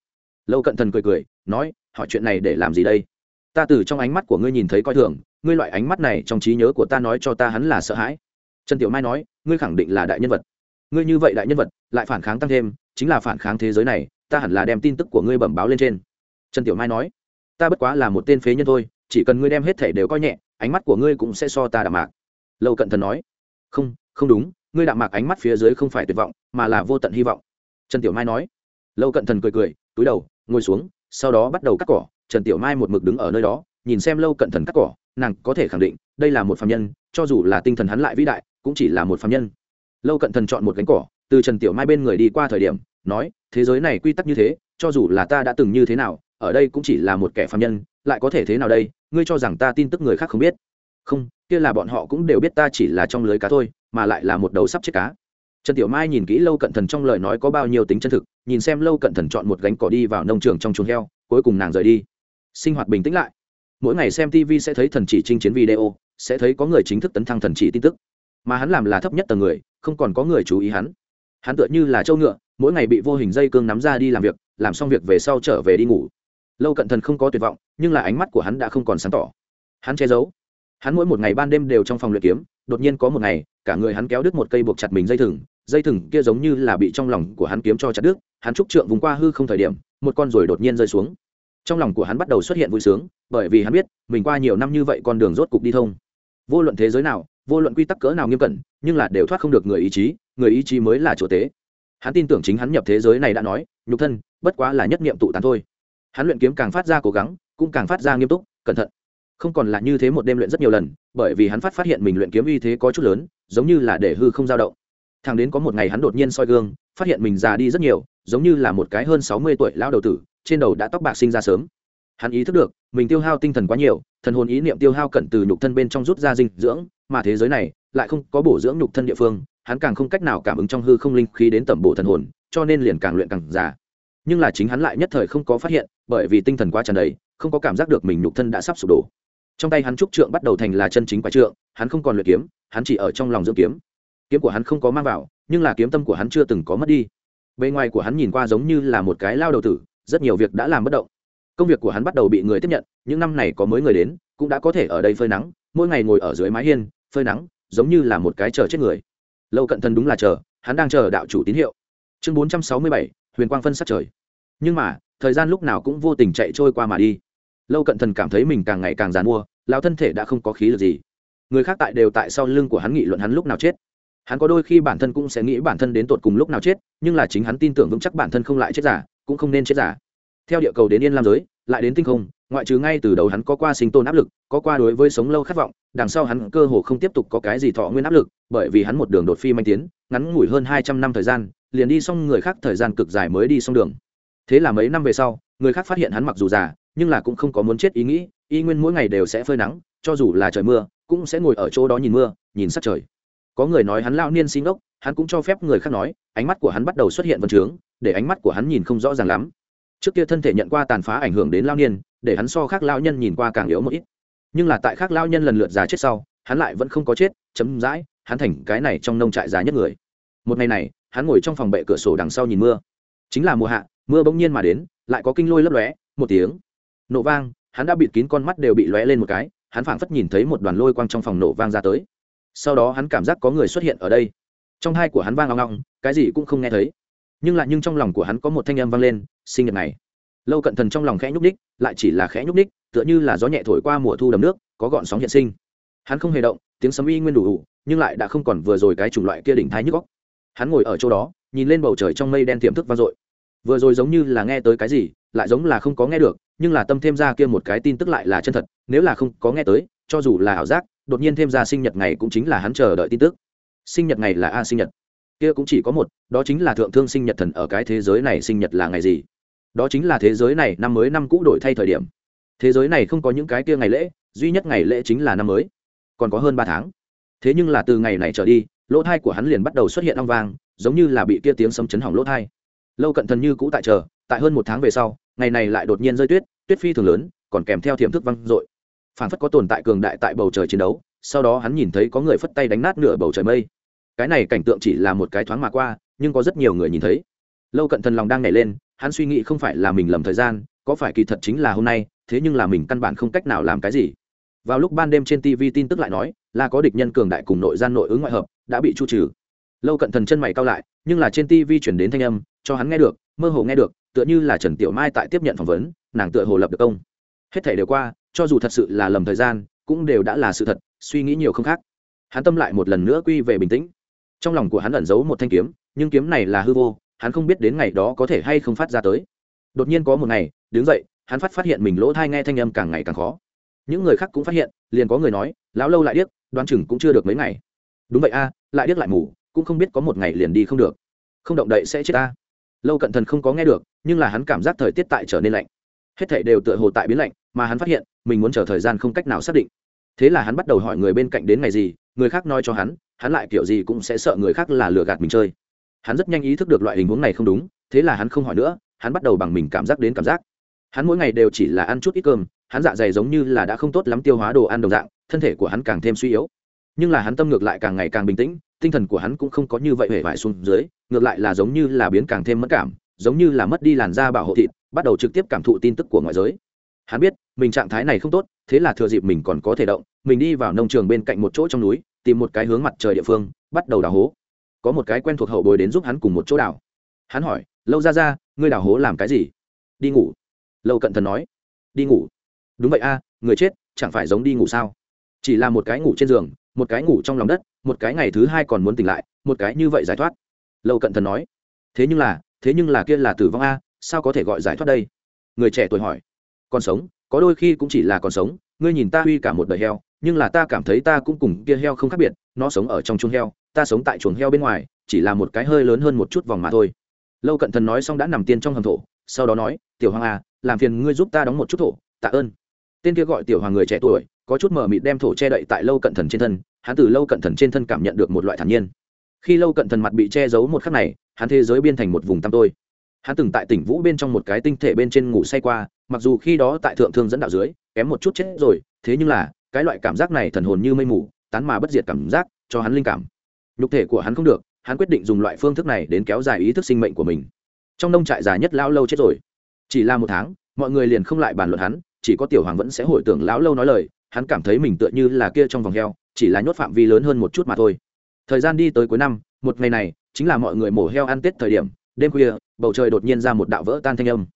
Lâu cận thần cười cười, nói, hỏi chuyện này để làm gì đây? Ta từ trong ánh mắt của ngươi nhìn thấy coi thường, ngươi loại ánh mắt này trong trí nhớ của ta nói cho ta hắn là sợ hãi trần tiểu mai nói, ngươi khẳng định là đại nhân vật. Ngươi như vậy đại nhân vật, lại phản kháng tăng thêm, chính là phản kháng thế giới này, ta hẳn là đem tin tức của ngươi bẩm báo lên trên. Trần tiểu mai nói, ta bất quá là một tên phế nhân thôi, chỉ cần ngươi đem hết thể đều coi nhẹ, ánh mắt của ngươi cũng sẽ so ta đạm mạc. Lâu cận thần nói, không không đúng, ngươi đạm mạc ánh mắt phía dưới không phải tuyệt vọng, mà là vô tận hy vọng. Trần tiểu mai nói, lâu cận thần cười cười, túi đầu, ngồi xuống, sau đó bắt đầu cắt cỏ, trần tiểu mai một mực đứng ở nơi đó nhìn xem lâu cận thần cắt cỏ, nàng có thể khẳng định, đây là một phạm nhân, cho dù là tinh thần hắn lại vĩ đại, cũng chỉ là một phạm nhân. Lâu cận thần chọn một cánh cỏ, từ trần tiểu mai bên người đi qua thời điểm, nói, thế giới này quy tắc như thế, cho dù là ta đã từng như thế nào, ở đây cũng chỉ là một kẻ phạm nhân, lại có thể thế nào đây? Ngươi cho rằng ta tin tức người khác không biết? Không, kia là bọn họ cũng đều biết ta chỉ là trong lưới cá thôi, mà lại là một đầu sắp chết cá. Trần tiểu mai nhìn kỹ lâu cận thần trong lời nói có bao nhiêu tính chân thực, nhìn xem lâu cận thần chọn một gánh cỏ đi vào nông trường trong chuồng heo, cuối cùng nàng rời đi. Sinh hoạt bình tĩnh lại mỗi ngày xem tv sẽ thấy thần chỉ chinh chiến video, sẽ thấy có người chính thức tấn thăng thần chỉ tin tức. Mà hắn làm là thấp nhất tầng người, không còn có người chú ý hắn. Hắn tựa như là trâu ngựa, mỗi ngày bị vô hình dây cương nắm ra đi làm việc, làm xong việc về sau trở về đi ngủ. Lâu cận thần không có tuyệt vọng, nhưng là ánh mắt của hắn đã không còn sáng tỏ. Hắn che giấu. Hắn mỗi một ngày ban đêm đều trong phòng luyện kiếm, đột nhiên có một ngày, cả người hắn kéo đứt một cây buộc chặt mình dây thừng dây thừng kia giống như là bị trong lòng của hắn kiếm cho chặt đứt, hắn trúc trượng vùng qua hư không thời điểm, một con rồi đột nhiên rơi xuống trong lòng của hắn bắt đầu xuất hiện vui sướng, bởi vì hắn biết, mình qua nhiều năm như vậy con đường rốt cục đi thông. Vô luận thế giới nào, vô luận quy tắc cỡ nào nghiêm cẩn, nhưng là đều thoát không được người ý chí, người ý chí mới là chỗ tế. Hắn tin tưởng chính hắn nhập thế giới này đã nói, nhục thân, bất quá là nhất niệm tụ tán thôi. Hắn luyện kiếm càng phát ra cố gắng, cũng càng phát ra nghiêm túc, cẩn thận. Không còn là như thế một đêm luyện rất nhiều lần, bởi vì hắn phát phát hiện mình luyện kiếm uy thế có chút lớn, giống như là để hư không dao động. Thằng đến có một ngày hắn đột nhiên soi gương, phát hiện mình già đi rất nhiều, giống như là một cái hơn sáu mươi tuổi lão đầu tử trên đầu đã tóc bạc sinh ra sớm. Hắn ý thức được, mình tiêu hao tinh thần quá nhiều, thần hồn ý niệm tiêu hao cận từ nhục thân bên trong rút ra dinh dưỡng, mà thế giới này lại không có bổ dưỡng nhục thân địa phương, hắn càng không cách nào cảm ứng trong hư không linh khí đến tẩm bổ thần hồn, cho nên liền càng luyện càng già. Nhưng là chính hắn lại nhất thời không có phát hiện, bởi vì tinh thần quá tràn đầy, không có cảm giác được mình nhục thân đã sắp sụp đổ. Trong tay hắn trúc trượng bắt đầu thành là chân chính quả trượng, hắn không còn luyện kiếm, hắn chỉ ở trong lòng dưỡng kiếm. Kiếm của hắn không có mang vào, nhưng là kiếm tâm của hắn chưa từng có mất đi. Bề ngoài của hắn nhìn qua giống như là một cái lao đầu tử rất nhiều việc đã làm bất động. Công việc của hắn bắt đầu bị người tiếp nhận, những năm này có mới người đến, cũng đã có thể ở đây phơi nắng, mỗi ngày ngồi ở dưới mái hiên, phơi nắng, giống như là một cái chờ chết người. Lâu cận thần đúng là chờ, hắn đang chờ đạo chủ tín hiệu. Chương bốn trăm sáu mươi bảy, huyền quang phân sát trời. Nhưng mà, thời gian lúc nào cũng vô tình chạy trôi qua mà đi. Lâu cận thần cảm thấy mình càng ngày càng già mua lao thân thể đã không có khí lực gì. Người khác tại đều tại sau lưng của hắn nghị luận hắn lúc nào chết. Hắn có đôi khi bản thân cũng sẽ nghĩ bản thân đến tột cùng lúc nào chết, nhưng là chính hắn tin tưởng vững chắc bản thân không lại chết giả cũng không nên chết giả. Theo địa cầu đến yên lam giới, lại đến tinh không, ngoại trừ ngay từ đầu hắn có qua sinh tồn áp lực, có qua đối với sống lâu khát vọng, đằng sau hắn cơ hồ không tiếp tục có cái gì thọ nguyên áp lực, bởi vì hắn một đường đột phi manh tiến, ngắn ngủi hơn hai trăm năm thời gian, liền đi xong người khác thời gian cực dài mới đi xong đường. Thế là mấy năm về sau, người khác phát hiện hắn mặc dù già, nhưng là cũng không có muốn chết ý nghĩ, y nguyên mỗi ngày đều sẽ phơi nắng, cho dù là trời mưa, cũng sẽ ngồi ở chỗ đó nhìn mưa, nhìn sắc trời. Có người nói hắn lao niên sinh ốc, hắn cũng cho phép người khác nói, ánh mắt của hắn bắt đầu xuất hiện vân trướng để ánh mắt của hắn nhìn không rõ ràng lắm. Trước kia thân thể nhận qua tàn phá ảnh hưởng đến lao niên, để hắn so khác lao nhân nhìn qua càng yếu một ít. Nhưng là tại khác lao nhân lần lượt già chết sau, hắn lại vẫn không có chết, chấm dãi, hắn thành cái này trong nông trại già nhất người. Một ngày này, hắn ngồi trong phòng bệ cửa sổ đằng sau nhìn mưa. Chính là mùa hạ, mưa bỗng nhiên mà đến, lại có kinh lôi lấp lóe, một tiếng. Nổ vang, hắn đã bịt kín con mắt đều bị lóe lên một cái, hắn phảng phất nhìn thấy một đoàn lôi quang trong phòng nổ vang ra tới. Sau đó hắn cảm giác có người xuất hiện ở đây. Trong hai của hắn vang ngong ngong cái gì cũng không nghe thấy nhưng lại nhưng trong lòng của hắn có một thanh âm vang lên, sinh nhật này. Lâu cận thần trong lòng khẽ nhúc ních lại chỉ là khẽ nhúc ních tựa như là gió nhẹ thổi qua mùa thu đầm nước, có gọn sóng hiện sinh. Hắn không hề động, tiếng sấm y nguyên đủ đủ, nhưng lại đã không còn vừa rồi cái chủng loại kia đỉnh thái nhức góc hắn ngồi ở chỗ đó, nhìn lên bầu trời trong mây đen tiềm thức vang dội. Vừa rồi giống như là nghe tới cái gì, lại giống là không có nghe được, nhưng là tâm thêm ra kia một cái tin tức lại là chân thật, nếu là không có nghe tới, cho dù là ảo giác, đột nhiên thêm ra sinh nhật ngày cũng chính là hắn chờ đợi tin tức. Sinh nhật ngày là a sinh nhật kia cũng chỉ có một, đó chính là thượng thương sinh nhật thần ở cái thế giới này sinh nhật là ngày gì? Đó chính là thế giới này năm mới năm cũ đổi thay thời điểm. Thế giới này không có những cái kia ngày lễ, duy nhất ngày lễ chính là năm mới. Còn có hơn ba tháng. Thế nhưng là từ ngày này trở đi, lỗ thai của hắn liền bắt đầu xuất hiện long vang, giống như là bị kia tiếng sấm chấn hỏng lỗ thai. Lâu cận thần như cũ tại chờ, tại hơn một tháng về sau, ngày này lại đột nhiên rơi tuyết tuyết phi thường lớn, còn kèm theo thiểm thức văng dội. Phản phất có tồn tại cường đại tại bầu trời chiến đấu, sau đó hắn nhìn thấy có người phất tay đánh nát nửa bầu trời mây cái này cảnh tượng chỉ là một cái thoáng mà qua, nhưng có rất nhiều người nhìn thấy. Lâu cận thần lòng đang nảy lên, hắn suy nghĩ không phải là mình lầm thời gian, có phải kỳ thật chính là hôm nay, thế nhưng là mình căn bản không cách nào làm cái gì. Vào lúc ban đêm trên tv tin tức lại nói, là có địch nhân cường đại cùng nội gian nội ứng ngoại hợp, đã bị chu trừ. Lâu cận thần chân mày cao lại, nhưng là trên tv chuyển đến thanh âm, cho hắn nghe được, mơ hồ nghe được, tựa như là trần tiểu mai tại tiếp nhận phỏng vấn, nàng tựa hồ lập được công. Hết thể đều qua, cho dù thật sự là lầm thời gian, cũng đều đã là sự thật, suy nghĩ nhiều không khác. Hắn tâm lại một lần nữa quy về bình tĩnh trong lòng của hắn ẩn giấu một thanh kiếm, nhưng kiếm này là hư vô, hắn không biết đến ngày đó có thể hay không phát ra tới. Đột nhiên có một ngày, đứng dậy, hắn phát phát hiện mình lỗ thai nghe thanh âm càng ngày càng khó. Những người khác cũng phát hiện, liền có người nói, lão lâu lại điếc, đoán chừng cũng chưa được mấy ngày. Đúng vậy a, lại điếc lại mù, cũng không biết có một ngày liền đi không được. Không động đậy sẽ chết ta. Lâu cận thần không có nghe được, nhưng là hắn cảm giác thời tiết tại trở nên lạnh. Hết thảy đều tựa hồ tại biến lạnh, mà hắn phát hiện, mình muốn chờ thời gian không cách nào xác định. Thế là hắn bắt đầu hỏi người bên cạnh đến ngày gì, người khác nói cho hắn hắn lại kiểu gì cũng sẽ sợ người khác là lừa gạt mình chơi. Hắn rất nhanh ý thức được loại hình huống này không đúng, thế là hắn không hỏi nữa, hắn bắt đầu bằng mình cảm giác đến cảm giác. Hắn mỗi ngày đều chỉ là ăn chút ít cơm, hắn dạ dày giống như là đã không tốt lắm tiêu hóa đồ ăn đồng dạng, thân thể của hắn càng thêm suy yếu. Nhưng là hắn tâm ngược lại càng ngày càng bình tĩnh, tinh thần của hắn cũng không có như vậy hề vải xuống dưới, ngược lại là giống như là biến càng thêm mất cảm, giống như là mất đi làn da bảo hộ thịt, bắt đầu trực tiếp cảm thụ tin tức của ngoại giới hắn biết, mình trạng thái này không tốt, thế là thừa dịp mình còn có thể động, mình đi vào nông trường bên cạnh một chỗ trong núi, tìm một cái hướng mặt trời địa phương, bắt đầu đào hố. Có một cái quen thuộc hậu bồi đến giúp hắn cùng một chỗ đào. Hắn hỏi, lâu ra ra, ngươi đào hố làm cái gì? Đi ngủ. Lâu cận thần nói, đi ngủ. Đúng vậy a, người chết, chẳng phải giống đi ngủ sao? Chỉ là một cái ngủ trên giường, một cái ngủ trong lòng đất, một cái ngày thứ hai còn muốn tỉnh lại, một cái như vậy giải thoát. Lâu cận thần nói, thế nhưng là, thế nhưng là kia là tử vong a, sao có thể gọi giải thoát đây? Người trẻ tuổi hỏi còn sống, có đôi khi cũng chỉ là còn sống, ngươi nhìn ta uy cả một đời heo, nhưng là ta cảm thấy ta cũng cùng kia heo không khác biệt, nó sống ở trong chuồng heo, ta sống tại chuồng heo bên ngoài, chỉ là một cái hơi lớn hơn một chút vòng mà thôi. Lâu cận thần nói xong đã nằm tiên trong hầm thổ, sau đó nói, tiểu hoàng à làm phiền ngươi giúp ta đóng một chút thổ, tạ ơn. Tên kia gọi tiểu hoàng người trẻ tuổi, có chút mờ mịt đem thổ che đậy tại lâu cận thần trên thân, hắn từ lâu cận thần trên thân cảm nhận được một loại thản nhiên. Khi lâu cận thần mặt bị che giấu một khắc này, hắn thế giới biên thành một vùng tăm tôi. Hắn từng tại tỉnh vũ bên trong một cái tinh thể bên trên ngủ say qua mặc dù khi đó tại thượng thương dẫn đạo dưới, kém một chút chết rồi, thế nhưng là, cái loại cảm giác này thần hồn như mây mù, tán mà bất diệt cảm giác, cho hắn linh cảm. Nhục thể của hắn không được, hắn quyết định dùng loại phương thức này đến kéo dài ý thức sinh mệnh của mình. Trong nông trại già nhất lão lâu chết rồi. Chỉ là một tháng, mọi người liền không lại bàn luận hắn, chỉ có tiểu hoàng vẫn sẽ hồi tưởng lão lâu nói lời, hắn cảm thấy mình tựa như là kia trong vòng heo, chỉ là nhốt phạm vi lớn hơn một chút mà thôi. Thời gian đi tới cuối năm, một ngày này, chính là mọi người mổ heo ăn tết thời điểm, đêm khuya, bầu trời đột nhiên ra một đạo vỡ tan thanh âm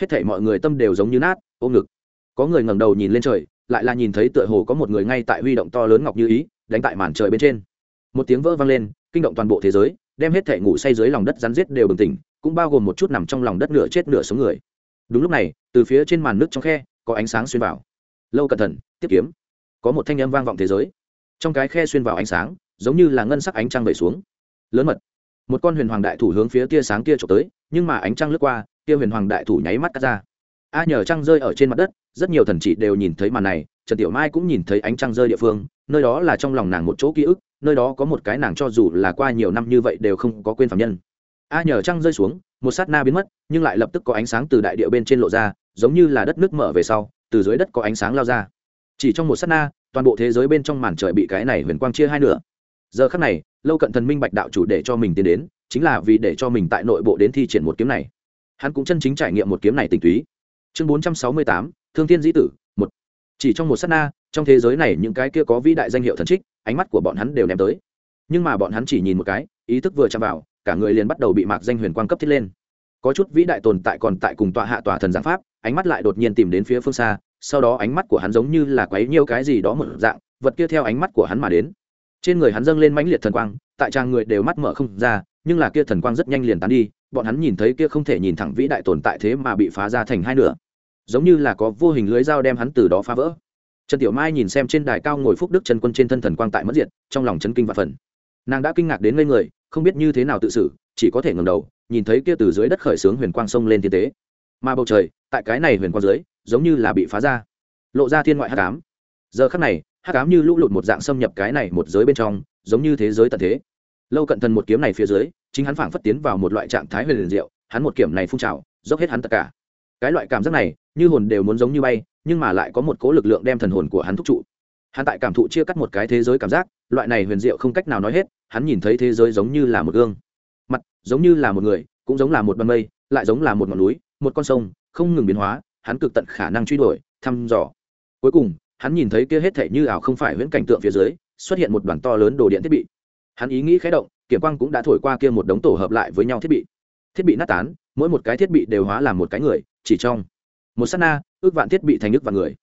hết thảy mọi người tâm đều giống như nát, ôm ngực. Có người ngẩng đầu nhìn lên trời, lại là nhìn thấy tựa hồ có một người ngay tại huy động to lớn ngọc như ý, đánh tại màn trời bên trên. Một tiếng vỡ vang lên, kinh động toàn bộ thế giới, đem hết thể ngủ say dưới lòng đất rắn giết đều bừng tỉnh, cũng bao gồm một chút nằm trong lòng đất nửa chết nửa sống người. Đúng lúc này, từ phía trên màn nước trong khe, có ánh sáng xuyên vào. Lâu cẩn thận, tiếp kiếm. Có một thanh âm vang vọng thế giới. Trong cái khe xuyên vào ánh sáng, giống như là ngân sắc ánh trăng vẩy xuống. Lớn mật. Một con huyền hoàng đại thủ hướng phía tia sáng kia trộm tới, nhưng mà ánh trăng lướt qua kia huyền hoàng đại thủ nháy mắt cắt ra. A nhờ trăng rơi ở trên mặt đất, rất nhiều thần chỉ đều nhìn thấy màn này, trần tiểu mai cũng nhìn thấy ánh trăng rơi địa phương, nơi đó là trong lòng nàng một chỗ ký ức, nơi đó có một cái nàng cho dù là qua nhiều năm như vậy đều không có quên phạm nhân. A nhờ trăng rơi xuống, một sát na biến mất, nhưng lại lập tức có ánh sáng từ đại địa bên trên lộ ra, giống như là đất nước mở về sau, từ dưới đất có ánh sáng lao ra. Chỉ trong một sát na, toàn bộ thế giới bên trong màn trời bị cái này huyền quang chia hai nửa. Giờ khắc này, lâu cận thần minh bạch đạo chủ để cho mình tiến đến, chính là vì để cho mình tại nội bộ đến thi triển một kiếm này hắn cũng chân chính trải nghiệm một kiếm này tình túy. Chương bốn trăm sáu mươi tám, thương thiên dĩ tử, một. Chỉ trong một s á t na, trong thế giới này những cái kia có vĩ đại danh hiệu thần trích, ánh mắt của bọn hắn đều ném tới. Nhưng mà bọn hắn chỉ nhìn một cái, ý thức vừa chạm vào, cả người liền bắt đầu bị mạc danh huyền quan cấp thiết lên. Có chút vĩ đại tồn tại còn tại cùng tọa hạ tòa thần giáng pháp, ánh mắt lại đột nhiên tìm đến phía phương xa, sau đó ánh mắt của hắn giống như là quấy nhiêu cái gì đó một dạng, vật kia theo ánh mắt của hắn mà đến. Trên người hắn dâng lên mãnh liệt thần quang, tại trang người đều mắt mở không ra, nhưng là kia thần quang rất nhanh liền tán đi bọn hắn nhìn thấy kia không thể nhìn thẳng vĩ đại tồn tại thế mà bị phá ra thành hai nửa. Giống như là có vô hình lưới dao đem hắn từ đó phá vỡ. Trần tiểu mai nhìn xem trên đài cao ngồi phúc đức trần quân trên thân thần quang tại mất diện, trong lòng chấn kinh và phần. Nàng đã kinh ngạc đến ngây người không biết như thế nào tự xử chỉ có thể ngầm đầu nhìn thấy kia từ dưới đất khởi xướng huyền quang sông lên thiên tế. Mà bầu trời tại cái này huyền quang dưới giống như là bị phá ra. Lộ ra thiên ngoại hắc ám. Giờ khắc này hắc ám như lũ lụt một dạng xâm nhập cái này một giới bên trong giống như thế giới tận thế. Lâu cận thần một kiếm này phía dưới chính hắn phảng phất tiến vào một loại trạng thái huyền liền diệu, hắn một kiểm này phun trào, dốc hết hắn tất cả. Cái loại cảm giác này, như hồn đều muốn giống như bay, nhưng mà lại có một cố lực lượng đem thần hồn của hắn thúc trụ. Hắn tại cảm thụ chia cắt một cái thế giới cảm giác, loại này huyền diệu không cách nào nói hết, hắn nhìn thấy thế giới giống như là một gương. Mặt, giống như là một người, cũng giống là một băng mây, lại giống là một ngọn núi, một con sông, không ngừng biến hóa, hắn cực tận khả năng truy đuổi, thăm dò. Cuối cùng, hắn nhìn thấy kia hết thể như ảo không phải huyễn cảnh tượng phía dưới, xuất hiện một đoàn to lớn đồ điện thiết bị. Hắn ý nghĩ khé động kiểm quang cũng đã thổi qua kia một đống tổ hợp lại với nhau thiết bị. Thiết bị nát tán, mỗi một cái thiết bị đều hóa làm một cái người, chỉ trong một s á t na, ước vạn thiết bị thành ước vạn người.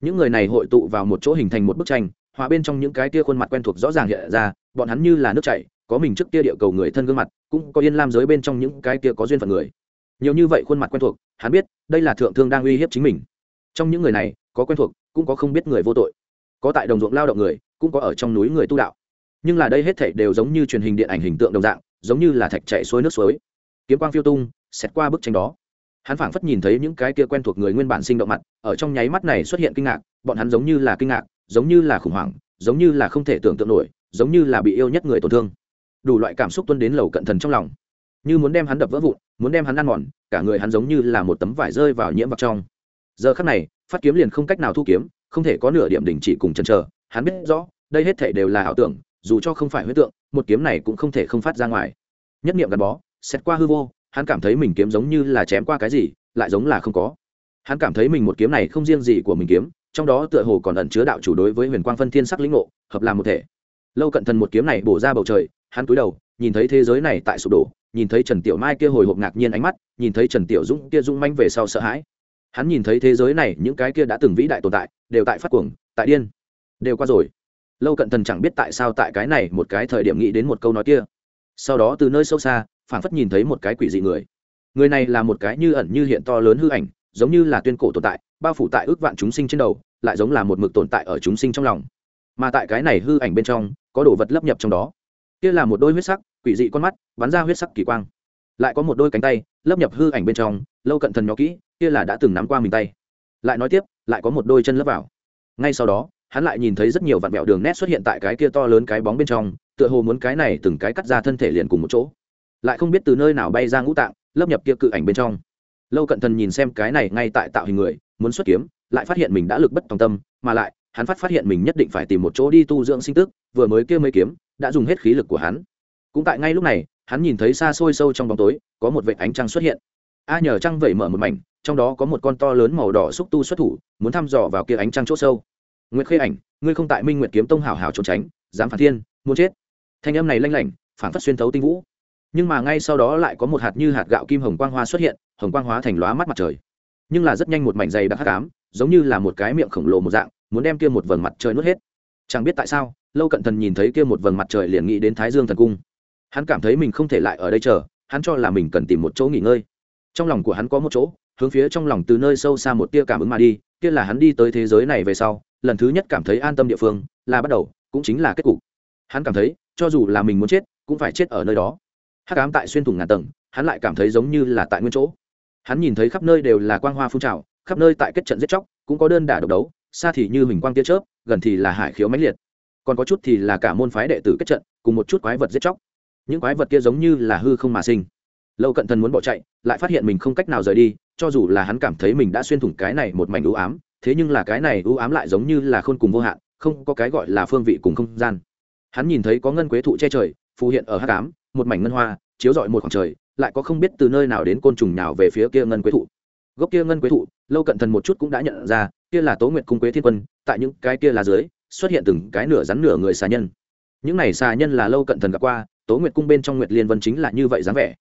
Những người này hội tụ vào một chỗ hình thành một bức tranh hóa bên trong những cái tia khuôn mặt quen thuộc rõ ràng hiện ra, bọn hắn như là nước chảy, có mình trước kia địa cầu người thân gương mặt, cũng có yên lam giới bên trong những cái kia có duyên phận người. Nhiều như vậy khuôn mặt quen thuộc, hắn biết đây là thượng thương đang uy hiếp chính mình. Trong những người này, có quen thuộc, cũng có không biết người vô tội. Có tại đồng ruộng lao động người, cũng có ở trong núi người tu đạo nhưng là đây hết thảy đều giống như truyền hình điện ảnh hình tượng đồng dạng, giống như là thạch chạy xuôi nước suối. Kiếm quang phiêu tung xét qua bức tranh đó. Hắn phảng phất nhìn thấy những cái kia quen thuộc người nguyên bản sinh động mặt, ở trong nháy mắt này xuất hiện kinh ngạc, bọn hắn giống như là kinh ngạc, giống như là khủng hoảng, giống như là không thể tưởng tượng nổi, giống như là bị yêu nhất người tổn thương. Đủ loại cảm xúc tuân đến lầu cận thần trong lòng. Như muốn đem hắn đập vỡ vụn, muốn đem hắn ăn mòn, cả người hắn giống như là một tấm vải rơi vào nhiễm vào trong. Giờ khắc này, phát kiếm liền không cách nào thu kiếm, không thể có nửa điểm đình chỉ cùng chân chờ, hắn biết rõ, đây hết thể đều là ảo tưởng dù cho không phải huyết tượng, một kiếm này cũng không thể không phát ra ngoài. Nhất niệm gắn bó, xét qua hư vô, hắn cảm thấy mình kiếm giống như là chém qua cái gì, lại giống là không có. Hắn cảm thấy mình một kiếm này không riêng gì của mình kiếm, trong đó tựa hồ còn ẩn chứa đạo chủ đối với huyền quang phân thiên sắc lĩnh ngộ, hợp làm một thể. Lâu cận thần một kiếm này bổ ra bầu trời, hắn cúi đầu, nhìn thấy thế giới này tại sụp đổ, nhìn thấy trần tiểu mai kia hồi hộp ngạc nhiên ánh mắt, nhìn thấy trần tiểu dũng kia dũng manh về sau sợ hãi. Hắn nhìn thấy thế giới này, những cái kia đã từng vĩ đại tồn tại, đều tại phát cuồng, tại điên, đều qua rồi lâu cận thần chẳng biết tại sao tại cái này một cái thời điểm nghĩ đến một câu nói kia. Sau đó từ nơi sâu xa phản phất nhìn thấy một cái quỷ dị người. Người này là một cái như ẩn như hiện to lớn hư ảnh, giống như là tuyên cổ tồn tại, bao phủ tại ước vạn chúng sinh trên đầu, lại giống là một mực tồn tại ở chúng sinh trong lòng. Mà tại cái này hư ảnh bên trong, có đồ vật lấp nhập trong đó. Kia là một đôi huyết sắc, quỷ dị con mắt, bắn ra huyết sắc kỳ quang. Lại có một đôi cánh tay, lấp nhập hư ảnh bên trong, lâu cận thần nhỏ kỹ, kia là đã từng nắm qua mình tay. Lại nói tiếp, lại có một đôi chân lấp vào. Ngay sau đó hắn lại nhìn thấy rất nhiều vạn mẹo đường nét xuất hiện tại cái kia to lớn cái bóng bên trong, tựa hồ muốn cái này từng cái cắt ra thân thể liền cùng một chỗ. Lại không biết từ nơi nào bay ra ngũ tạng, lấp nhập kia cự ảnh bên trong. Lâu cận thần nhìn xem cái này ngay tại tạo hình người, muốn xuất kiếm, lại phát hiện mình đã lực bất tòng tâm, mà lại, hắn phát phát hiện mình nhất định phải tìm một chỗ đi tu dưỡng sinh tức, vừa mới kia mới kiếm, đã dùng hết khí lực của hắn. Cũng tại ngay lúc này, hắn nhìn thấy xa xôi sâu trong bóng tối, có một vệ ánh trăng xuất hiện. A nhờ trăng vẩy mở một mảnh, trong đó có một con to lớn màu đỏ xúc tu xuất thủ, muốn thăm dò vào kia ánh trăng chỗ sâu nguyệt khê ảnh, ngươi không tại minh nguyệt kiếm tông hảo hảo trốn tránh, dám phản thiên, muốn chết. Thanh âm này lanh lảnh, phản phất xuyên thấu tinh vũ. Nhưng mà ngay sau đó lại có một hạt như hạt gạo kim hồng quang hoa xuất hiện, hồng quang hóa thành lóa mắt mặt trời. Nhưng là rất nhanh một mảnh dày đặc hắc ám, giống như là một cái miệng khổng lồ một dạng, muốn đem kia một vầng mặt trời nuốt hết. Chẳng biết tại sao, lâu cận thần nhìn thấy kia một vầng mặt trời liền nghĩ đến thái dương thần cung. Hắn cảm thấy mình không thể lại ở đây chờ, hắn cho là mình cần tìm một chỗ nghỉ ngơi. Trong lòng của hắn có một chỗ, hướng phía trong lòng từ nơi sâu xa một tia cảm ứng mà đi, kia là hắn đi tới thế giới này về sau lần thứ nhất cảm thấy an tâm địa phương là bắt đầu, cũng chính là kết cục. Hắn cảm thấy, cho dù là mình muốn chết, cũng phải chết ở nơi đó. Hắc ám tại xuyên thủng ngàn tầng, hắn lại cảm thấy giống như là tại nguyên chỗ. Hắn nhìn thấy khắp nơi đều là quang hoa phun trào, khắp nơi tại kết trận giết chóc, cũng có đơn đả độc đấu, xa thì như hình quang tia chớp, gần thì là hải khiếu mãnh liệt. Còn có chút thì là cả môn phái đệ tử kết trận, cùng một chút quái vật giết chóc. Những quái vật kia giống như là hư không mà sinh. Lâu cận thần muốn bỏ chạy, lại phát hiện mình không cách nào rời đi, cho dù là hắn cảm thấy mình đã xuyên thủng cái này một mảnh ưu ám thế nhưng là cái này ưu ám lại giống như là khôn cùng vô hạn, không có cái gọi là phương vị cùng không gian. Hắn nhìn thấy có ngân quế thụ che trời, phù hiện ở hát cám một mảnh ngân hoa, chiếu rọi một khoảng trời, lại có không biết từ nơi nào đến côn trùng nào về phía kia ngân quế thụ. Gốc kia ngân quế thụ, lâu cận thần một chút cũng đã nhận ra, kia là tố nguyện cung quế thiên quân, tại những cái kia là dưới, xuất hiện từng cái nửa rắn nửa người xà nhân. Những này xà nhân là lâu cận thần gặp qua, tố nguyệt cung bên trong nguyệt liên vân chính là như vậy dáng vẻ.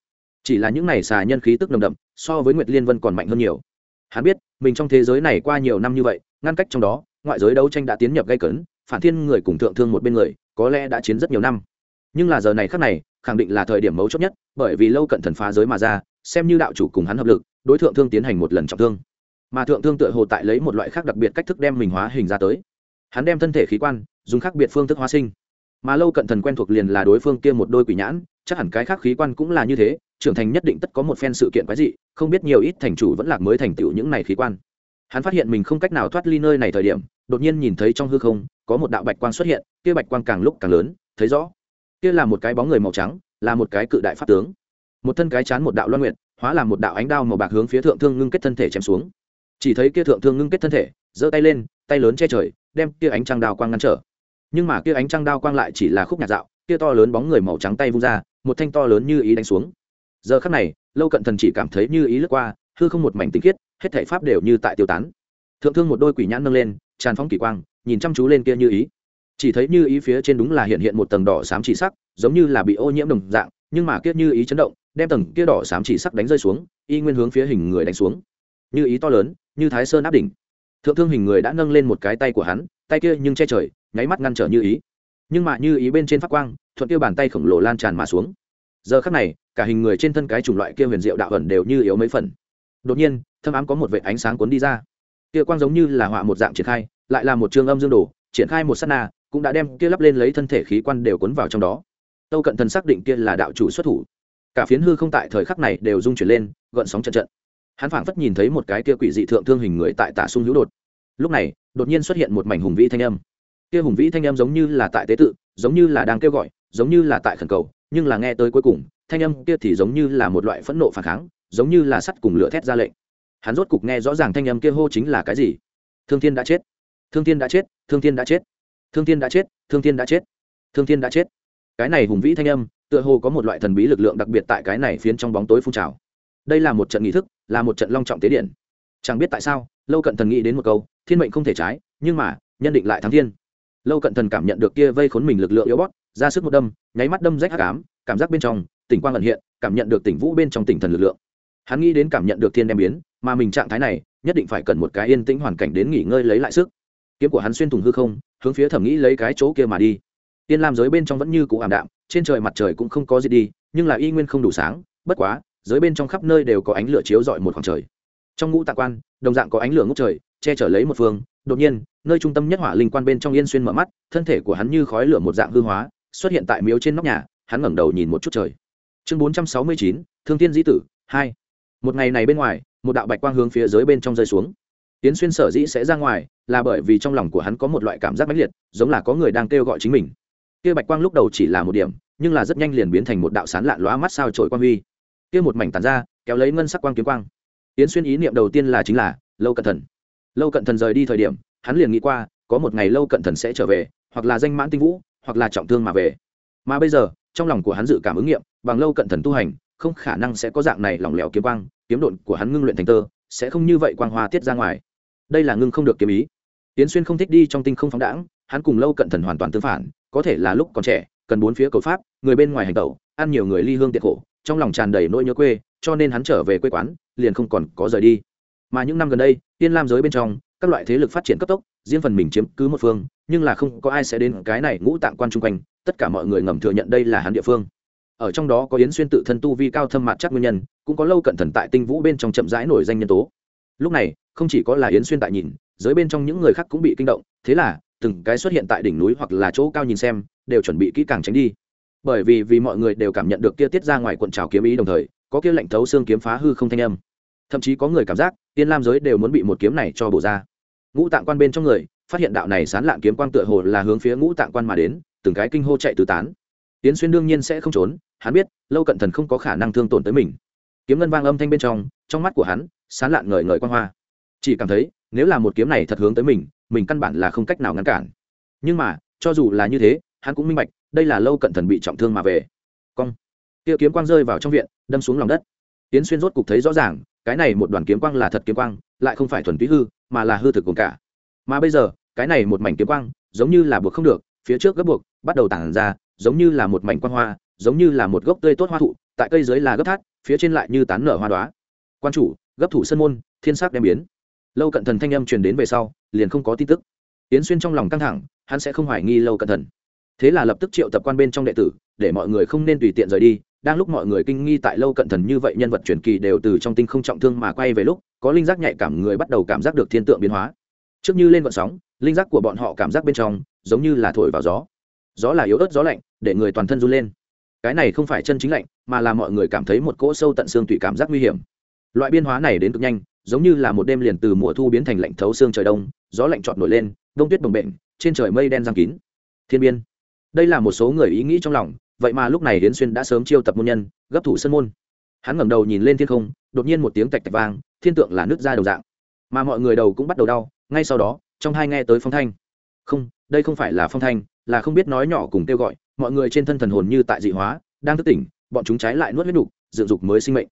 Chỉ là những này xà nhân khí tức nồng đậm, so với nguyệt liên vân còn mạnh hơn nhiều hắn biết, mình trong thế giới này qua nhiều năm như vậy, ngăn cách trong đó, ngoại giới đấu tranh đã tiến nhập gây cấn, phản thiên người cùng thượng thương một bên người, có lẽ đã chiến rất nhiều năm. Nhưng là giờ này khác này, khẳng định là thời điểm mấu chốt nhất, bởi vì lâu cận thần phá giới mà ra, xem như đạo chủ cùng hắn hợp lực, đối thượng thương tiến hành một lần trọng thương. Mà thượng thương tựa hồ tại lấy một loại khác đặc biệt cách thức đem mình hóa hình ra tới. Hắn đem thân thể khí quan, dùng khác biệt phương thức hóa sinh. Mà lâu cận thần quen thuộc liền là đối phương kia một đôi quỷ nhãn, chắc hẳn cái khác khí quan cũng là như thế trưởng thành nhất định tất có một phen sự kiện quái dị, không biết nhiều ít thành chủ vẫn lạc mới thành tựu những này khí quan. Hắn phát hiện mình không cách nào thoát ly nơi này thời điểm, đột nhiên nhìn thấy trong hư không, có một đạo bạch quang xuất hiện, kia bạch quang càng lúc càng lớn, thấy rõ, kia là một cái bóng người màu trắng, là một cái cự đại pháp tướng. Một thân cái chán một đạo loan nguyện hóa làm một đạo ánh đao màu bạc hướng phía thượng thương ngưng kết thân thể chém xuống. Chỉ thấy kia thượng thương ngưng kết thân thể, giơ tay lên, tay lớn che trời, đem kia ánh trăng đao quang ngăn trở. Nhưng mà kia ánh trăng đao quang lại chỉ là khúc nhạt dạo, kia to lớn bóng người màu trắng tay vung ra, một thanh to lớn như ý đánh xuống giờ khắc này, lâu cận thần chỉ cảm thấy như ý lướt qua, hư không một mảnh tinh khiết, hết thể pháp đều như tại tiêu tán. Thượng thương một đôi quỷ nhãn nâng lên, tràn phóng kỳ quang, nhìn chăm chú lên kia như ý. Chỉ thấy như ý phía trên đúng là hiện hiện một tầng đỏ xám chỉ sắc, giống như là bị ô nhiễm đồng dạng, nhưng mà kiết như ý chấn động, đem tầng kia đỏ xám chỉ sắc đánh rơi xuống, y nguyên hướng phía hình người đánh xuống. Như ý to lớn, như thái sơn áp đỉnh. Thượng thương hình người đã nâng lên một cái tay của hắn, tay kia nhưng che trời, nháy mắt ngăn trở như ý. Nhưng mà như ý bên trên phát quang, thuận kia bàn tay khổng lồ lan tràn mà xuống. Giờ khắc này cả hình người trên thân cái chủng loại kia huyền diệu đạo ẩn đều như yếu mấy phần. Đột nhiên, thâm ám có một vệ ánh sáng cuốn đi ra. Kia quang giống như là họa một dạng triển khai, lại là một trường âm dương đồ, triển khai một s á t na, cũng đã đem kia lắp lên lấy thân thể khí quan đều cuốn vào trong đó. Tâu cận thần xác định kia là đạo chủ xuất thủ. Cả phiến hư không tại thời khắc này đều rung chuyển lên, gợn sóng trận trận. Hắn phảng phất nhìn thấy một cái kia quỷ dị thượng thương hình người tại tả sung hữu đột. Lúc này, đột nhiên xuất hiện một mảnh hùng vĩ thanh âm. Kia hùng vĩ thanh âm giống như là tại tế tự, giống như là đang kêu gọi, giống như là tại khẩn cầu nhưng là nghe tới cuối cùng, thanh âm kia thì giống như là một loại phẫn nộ phản kháng, giống như là sắt cùng lửa thét ra lệnh. Hắn rốt cục nghe rõ ràng thanh âm kia hô chính là cái gì. Thương thiên đã chết. Thương thiên đã chết, thương thiên đã chết. Thương thiên đã chết, thương thiên đã chết. Thương thiên đã chết. Cái này hùng vĩ thanh âm, tựa hồ có một loại thần bí lực lượng đặc biệt tại cái này phiến trong bóng tối phun trào. Đây là một trận nghi thức, là một trận long trọng tế điện. Chẳng biết tại sao, lâu cận thần nghĩ đến một câu, thiên mệnh không thể trái, nhưng mà, nhân định lại thắng thiên. Lâu cận thần cảm nhận được kia vây khốn mình lực lượng yếu bót ra sức một đâm, nháy mắt đâm rách hắc ám, cảm giác bên trong, tỉnh quang ẩn hiện, cảm nhận được tỉnh vũ bên trong tỉnh thần lực lượng. Hắn nghĩ đến cảm nhận được thiên đem biến, mà mình trạng thái này, nhất định phải cần một cái yên tĩnh hoàn cảnh đến nghỉ ngơi lấy lại sức. Kiếm của hắn xuyên thủng hư không, hướng phía thẩm nghĩ lấy cái chỗ kia mà đi. Tiên lam giới bên trong vẫn như cũ ảm đạm, trên trời mặt trời cũng không có gì đi, nhưng là y nguyên không đủ sáng, bất quá, giới bên trong khắp nơi đều có ánh lửa chiếu rọi một khoảng trời. Trong ngũ tạ quan, đồng dạng có ánh lửa ngốc trời, che chở lấy một phương. Đột nhiên, nơi trung tâm nhất hỏa linh quan bên trong yên xuyên mở mắt, thân thể của hắn như khói lửa một dạng hư hóa xuất hiện tại miếu trên nóc nhà, hắn ngẩng đầu nhìn một chút trời. Chương bốn trăm sáu mươi chín, thương tiên di tử, hai. Một ngày này bên ngoài, một đạo bạch quang hướng phía dưới bên trong rơi xuống. Tiến xuyên sở dĩ sẽ ra ngoài, là bởi vì trong lòng của hắn có một loại cảm giác mãnh liệt, giống là có người đang kêu gọi chính mình. Kia bạch quang lúc đầu chỉ là một điểm, nhưng là rất nhanh liền biến thành một đạo sán lạn lóa mắt sao trội quang huy. Kia một mảnh tàn ra, kéo lấy ngân sắc quang kiếm quang. Tiến xuyên ý niệm đầu tiên là chính là, lâu cận thần. Lâu cận thần rời đi thời điểm, hắn liền nghĩ qua, có một ngày lâu cận thần sẽ trở về, hoặc là danh mãn tinh vũ hoặc là trọng thương mà về. Mà bây giờ, trong lòng của hắn dự cảm ứng nghiệm, bằng lâu cận thần tu hành, không khả năng sẽ có dạng này lỏng lẻo kiếm quang, kiếm độn của hắn ngưng luyện thành tơ, sẽ không như vậy quang hoa tiết ra ngoài. Đây là ngưng không được kiếm ý. Tiến xuyên không thích đi trong tinh không phóng đãng, hắn cùng lâu cận thần hoàn toàn tương phản, có thể là lúc còn trẻ, cần bốn phía cầu pháp, người bên ngoài hành tẩu, ăn nhiều người ly hương tiệt khổ, trong lòng tràn đầy nỗi nhớ quê, cho nên hắn trở về quê quán, liền không còn có rời đi. Mà những năm gần đây, tiên lam giới bên trong, các loại thế lực phát triển cấp tốc, riêng phần mình chiếm cứ một phương nhưng là không có ai sẽ đến cái này ngũ tạng quan chung quanh, tất cả mọi người ngầm thừa nhận đây là hắn địa phương. Ở trong đó có yến xuyên tự thân tu vi cao thâm mặt chắc nguyên nhân, cũng có lâu cận thần tại tinh vũ bên trong chậm rãi nổi danh nhân tố. Lúc này, không chỉ có là yến xuyên tại nhìn, giới bên trong những người khác cũng bị kinh động, thế là, từng cái xuất hiện tại đỉnh núi hoặc là chỗ cao nhìn xem, đều chuẩn bị kỹ càng tránh đi. Bởi vì vì mọi người đều cảm nhận được kia tiết ra ngoài cuộn trào kiếm ý đồng thời, có kia lệnh thấu xương kiếm phá hư không thanh âm. Thậm chí có người cảm giác, tiên lam giới đều muốn bị một kiếm này cho bổ ra. Ngũ tạng quan bên trong người phát hiện đạo này sán lạn kiếm quang tựa hồ là hướng phía ngũ tạng quan mà đến, từng cái kinh hô chạy tứ tán. Tiến xuyên đương nhiên sẽ không trốn, hắn biết, lâu cận thần không có khả năng thương tổn tới mình. Kiếm ngân vang âm thanh bên trong trong mắt của hắn, sán lạn ngời ngời quan hoa. Chỉ cảm thấy, nếu là một kiếm này thật hướng tới mình mình căn bản là không cách nào ngăn cản. Nhưng mà, cho dù là như thế, hắn cũng minh bạch, đây là lâu cận thần bị trọng thương mà về. Cong. Kia kiếm quang rơi vào trong viện, đâm xuống lòng đất. Tiến xuyên rốt cục thấy rõ ràng, cái này một đoàn kiếm quang là thật kiếm quang, lại không phải thuần túy hư, mà là hư thực cùng cả mà bây giờ, cái này một mảnh kiếm quang, giống như là buộc không được, phía trước gấp buộc, bắt đầu tản ra, giống như là một mảnh quang hoa, giống như là một gốc tươi tốt hoa thụ, tại cây dưới là gấp thát phía trên lại như tán nở hoa đoá quan chủ, gấp thủ sân môn, thiên sắc đem biến. Lâu cận thần thanh âm truyền đến về sau, liền không có tin tức. Yến xuyên trong lòng căng thẳng, hắn sẽ không hoài nghi lâu cận thần. Thế là lập tức triệu tập quan bên trong đệ tử, để mọi người không nên tùy tiện rời đi. Đang lúc mọi người kinh nghi tại lâu cận thần như vậy nhân vật truyền kỳ đều từ trong tinh không trọng thương mà quay về lúc, có linh giác nhạy cảm người bắt đầu cảm giác được thiên tượng biến hóa trước như lên vận sóng, linh giác của bọn họ cảm giác bên trong giống như là thổi vào gió. Gió là yếu ớt, gió lạnh, để người toàn thân run lên. Cái này không phải chân chính lạnh, mà là mọi người cảm thấy một cỗ sâu tận xương tùy cảm giác nguy hiểm. Loại biên hóa này đến cực nhanh, giống như là một đêm liền từ mùa thu biến thành lạnh thấu xương trời đông, gió lạnh trọt nổi lên, đông tuyết bồng bềnh, trên trời mây đen giang kín. Thiên biên. Đây là một số người ý nghĩ trong lòng, vậy mà lúc này hiến xuyên đã sớm chiêu tập môn nhân, gấp thủ sân môn. Hắn ngẩng đầu nhìn lên thiên không, đột nhiên một tiếng tạch tạch vang, thiên tượng là nước ra đầu dạng. Mà mọi người đầu cũng bắt đầu đau ngay sau đó, trong hai nghe tới phong thanh. Không, đây không phải là phong thanh, là không biết nói nhỏ cùng kêu gọi, mọi người trên thân thần hồn như tại dị hóa, đang thức tỉnh, bọn chúng trái lại nuốt huyết đục dựng dục mới sinh mệnh.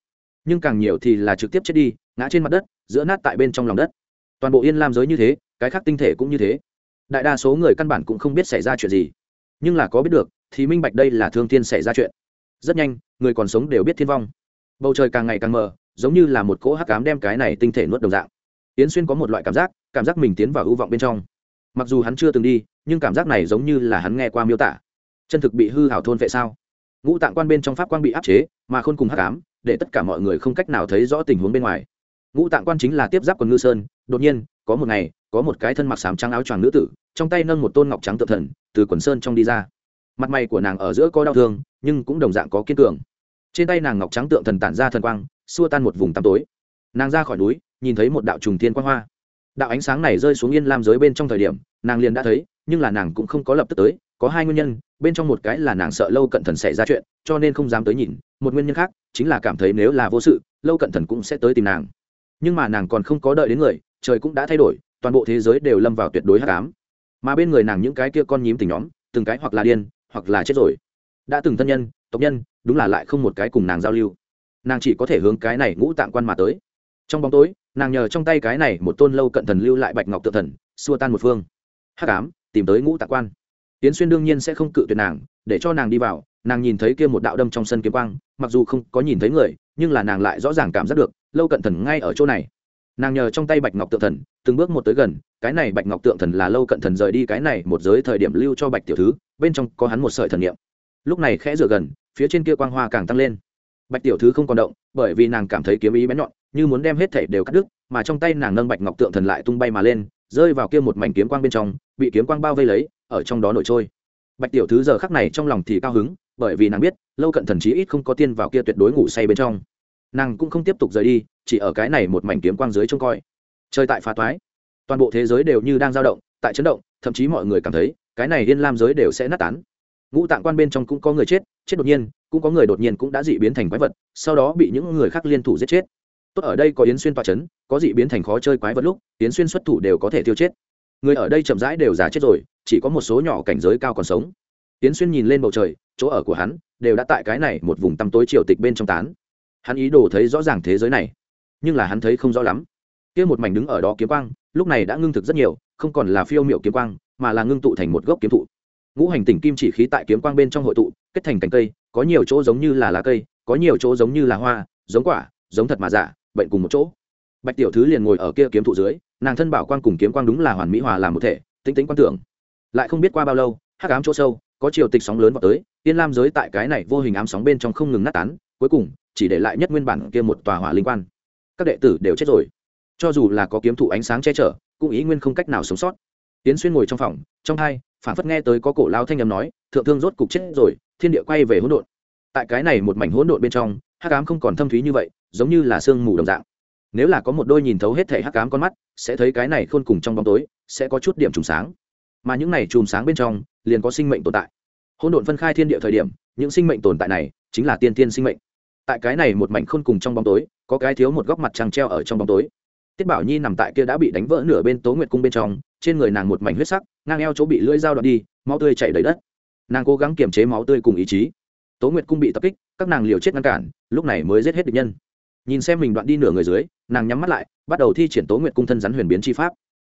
Nhưng càng nhiều thì là trực tiếp chết đi, ngã trên mặt đất, giữa nát tại bên trong lòng đất. Toàn bộ yên lam giới như thế, cái khác tinh thể cũng như thế. Đại đa số người căn bản cũng không biết xảy ra chuyện gì. Nhưng là có biết được, thì minh bạch đây là thương thiên xảy ra chuyện. Rất nhanh, người còn sống đều biết thiên vong. Bầu trời càng ngày càng mờ, giống như là một cỗ hắc cám đem cái này tinh thể nuốt đồng dạng. Yến xuyên có một loại cảm giác cảm giác mình tiến vào ưu vọng bên trong. Mặc dù hắn chưa từng đi, nhưng cảm giác này giống như là hắn nghe qua miêu tả. Chân thực bị hư hảo thôn vệ sao? Ngũ tạng quan bên trong pháp quan bị áp chế, mà khôn cùng hắc ám, để tất cả mọi người không cách nào thấy rõ tình huống bên ngoài. Ngũ tạng quan chính là tiếp giáp quần ngư sơn, đột nhiên, có một ngày, có một cái thân mặc sám trắng áo choàng nữ tử, trong tay nâng một tôn ngọc trắng tự thần, từ quần sơn trong đi ra. Mặt mày của nàng ở giữa có đau thương, nhưng cũng đồng dạng có kiên cường. Trên tay nàng ngọc trắng tượng thần tản ra thần quang, xua tan một vùng tăm tối. Nàng ra khỏi núi, nhìn thấy một đạo trùng thiên quang hoa đạo ánh sáng này rơi xuống yên lam giới bên trong thời điểm, nàng liền đã thấy, nhưng là nàng cũng không có lập tức tới, có hai nguyên nhân, bên trong một cái là nàng sợ lâu cận thần xảy ra chuyện, cho nên không dám tới nhìn, một nguyên nhân khác chính là cảm thấy nếu là vô sự, lâu cận thần cũng sẽ tới tìm nàng. Nhưng mà nàng còn không có đợi đến người, trời cũng đã thay đổi, toàn bộ thế giới đều lâm vào tuyệt đối hát cám mà bên người nàng những cái kia con nhím tình nhóm, từng cái hoặc là điên, hoặc là chết rồi. Đã từng thân nhân, tộc nhân, đúng là lại không một cái cùng nàng giao lưu. Nàng chỉ có thể hướng cái này ngũ tạng quan mà tới. Trong bóng tối nàng nhờ trong tay cái này một tôn lâu cận thần lưu lại bạch ngọc tự thần, xua tan một phương. Hắc ám, tìm tới ngũ tạc quan. Tiến xuyên đương nhiên sẽ không cự tuyệt nàng, để cho nàng đi vào, nàng nhìn thấy kia một đạo đâm trong sân kiếm quang, mặc dù không có nhìn thấy người, nhưng là nàng lại rõ ràng cảm giác được, lâu cận thần ngay ở chỗ này. Nàng nhờ trong tay bạch ngọc tượng thần, từng bước một tới gần, cái này bạch ngọc tượng thần là lâu cận thần rời đi cái này một giới thời điểm lưu cho bạch tiểu thứ, bên trong có hắn một sợi thần niệm. Lúc này khẽ rửa gần, phía trên kia quang hoa càng tăng lên. Bạch tiểu thứ không còn động bởi vì nàng cảm thấy kiếm ý bén nhọn, như muốn đem hết thảy đều cắt đứt, mà trong tay nàng nâng bạch ngọc tượng thần lại tung bay mà lên, rơi vào kia một mảnh kiếm quang bên trong, bị kiếm quang bao vây lấy, ở trong đó nổi trôi. Bạch tiểu thứ giờ khắc này trong lòng thì cao hứng, bởi vì nàng biết, lâu cận thần chí ít không có tiên vào kia tuyệt đối ngủ say bên trong. Nàng cũng không tiếp tục rời đi, chỉ ở cái này một mảnh kiếm quang dưới trông coi. Chơi tại phá toái, toàn bộ thế giới đều như đang dao động, tại chấn động, thậm chí mọi người cảm thấy, cái này liên lam giới đều sẽ nát tán ngũ tạng quan bên trong cũng có người chết chết đột nhiên, cũng có người đột nhiên cũng đã dị biến thành quái vật, sau đó bị những người khác liên thủ giết chết. Tốt ở đây có yến xuyên tọa c h ấ n có dị biến thành khó chơi quái vật lúc, yến xuyên xuất thủ đều có thể tiêu chết. Người ở đây chậm rãi đều già chết rồi, chỉ có một số nhỏ cảnh giới cao còn sống. Yến xuyên nhìn lên bầu trời, chỗ ở của hắn đều đã tại cái này một vùng tăm tối triều tịch bên trong tán. Hắn ý đồ thấy rõ ràng thế giới này, nhưng là hắn thấy không rõ lắm. Kia một mảnh đứng ở đó kiếm quang, lúc này đã ngưng thực rất nhiều, không còn là phiêu m i ệ u kiếm quang, mà là ngưng tụ thành một gốc kiếm thụ ngũ hành tỉnh kim chỉ khí tại kiếm quang bên trong hội tụ, kết thành cành cây, có nhiều chỗ giống như là lá cây, có nhiều chỗ giống như là hoa, giống quả, giống thật mà giả, bệnh cùng một chỗ. Bạch tiểu thứ liền ngồi ở kia kiếm thụ dưới, nàng thân bảo quang cùng kiếm quang đúng là hoàn mỹ hòa làm một thể tính tính quan tưởng. Lại không biết qua bao lâu, hắc ám chỗ sâu, có chiều tịch sóng lớn vào tới, tiên lam giới tại cái này vô hình ám sóng bên trong không ngừng nát tán, cuối cùng, chỉ để lại nhất nguyên bản kia một tòa hỏa linh quan. Các đệ tử đều chết rồi. Cho dù là có kiếm thụ ánh sáng che chở, cũng ý nguyên không cách nào sống sót. Tiến xuyên ngồi trong phòng, trong hai phản phất nghe tới có cổ lao thanh âm nói, thượng thương rốt cục chết rồi, thiên địa quay về hỗn độn. Tại cái này một mảnh hỗn độn bên trong, hắc ám không còn thâm thúy như vậy, giống như là sương mù đồng dạng. Nếu là có một đôi nhìn thấu hết thể hắc ám con mắt, sẽ thấy cái này khôn cùng trong bóng tối, sẽ có chút điểm trùng sáng. Mà những này chùm sáng bên trong, liền có sinh mệnh tồn tại. Hỗn độn phân khai thiên địa thời điểm, những sinh mệnh tồn tại này, chính là tiên tiên sinh mệnh. Tại cái này một mảnh khôn cùng trong bóng tối, có cái thiếu một góc mặt trăng treo ở trong bóng tối. Tiết bảo nhi nằm tại kia đã bị đánh vỡ nửa bên tố nguyệt cung bên trong, trên người nàng một mảnh huyết sắc ngang eo chỗ bị lưỡi dao đoạn đi, máu tươi chảy đầy đất. Nàng cố gắng kiềm chế máu tươi cùng ý chí. Tố nguyệt cung bị tập kích, các nàng liều chết ngăn cản, lúc này mới giết hết địch nhân. Nhìn xem mình đoạn đi nửa người dưới, nàng nhắm mắt lại, bắt đầu thi triển tố nguyệt cung thân rắn huyền biến chi pháp.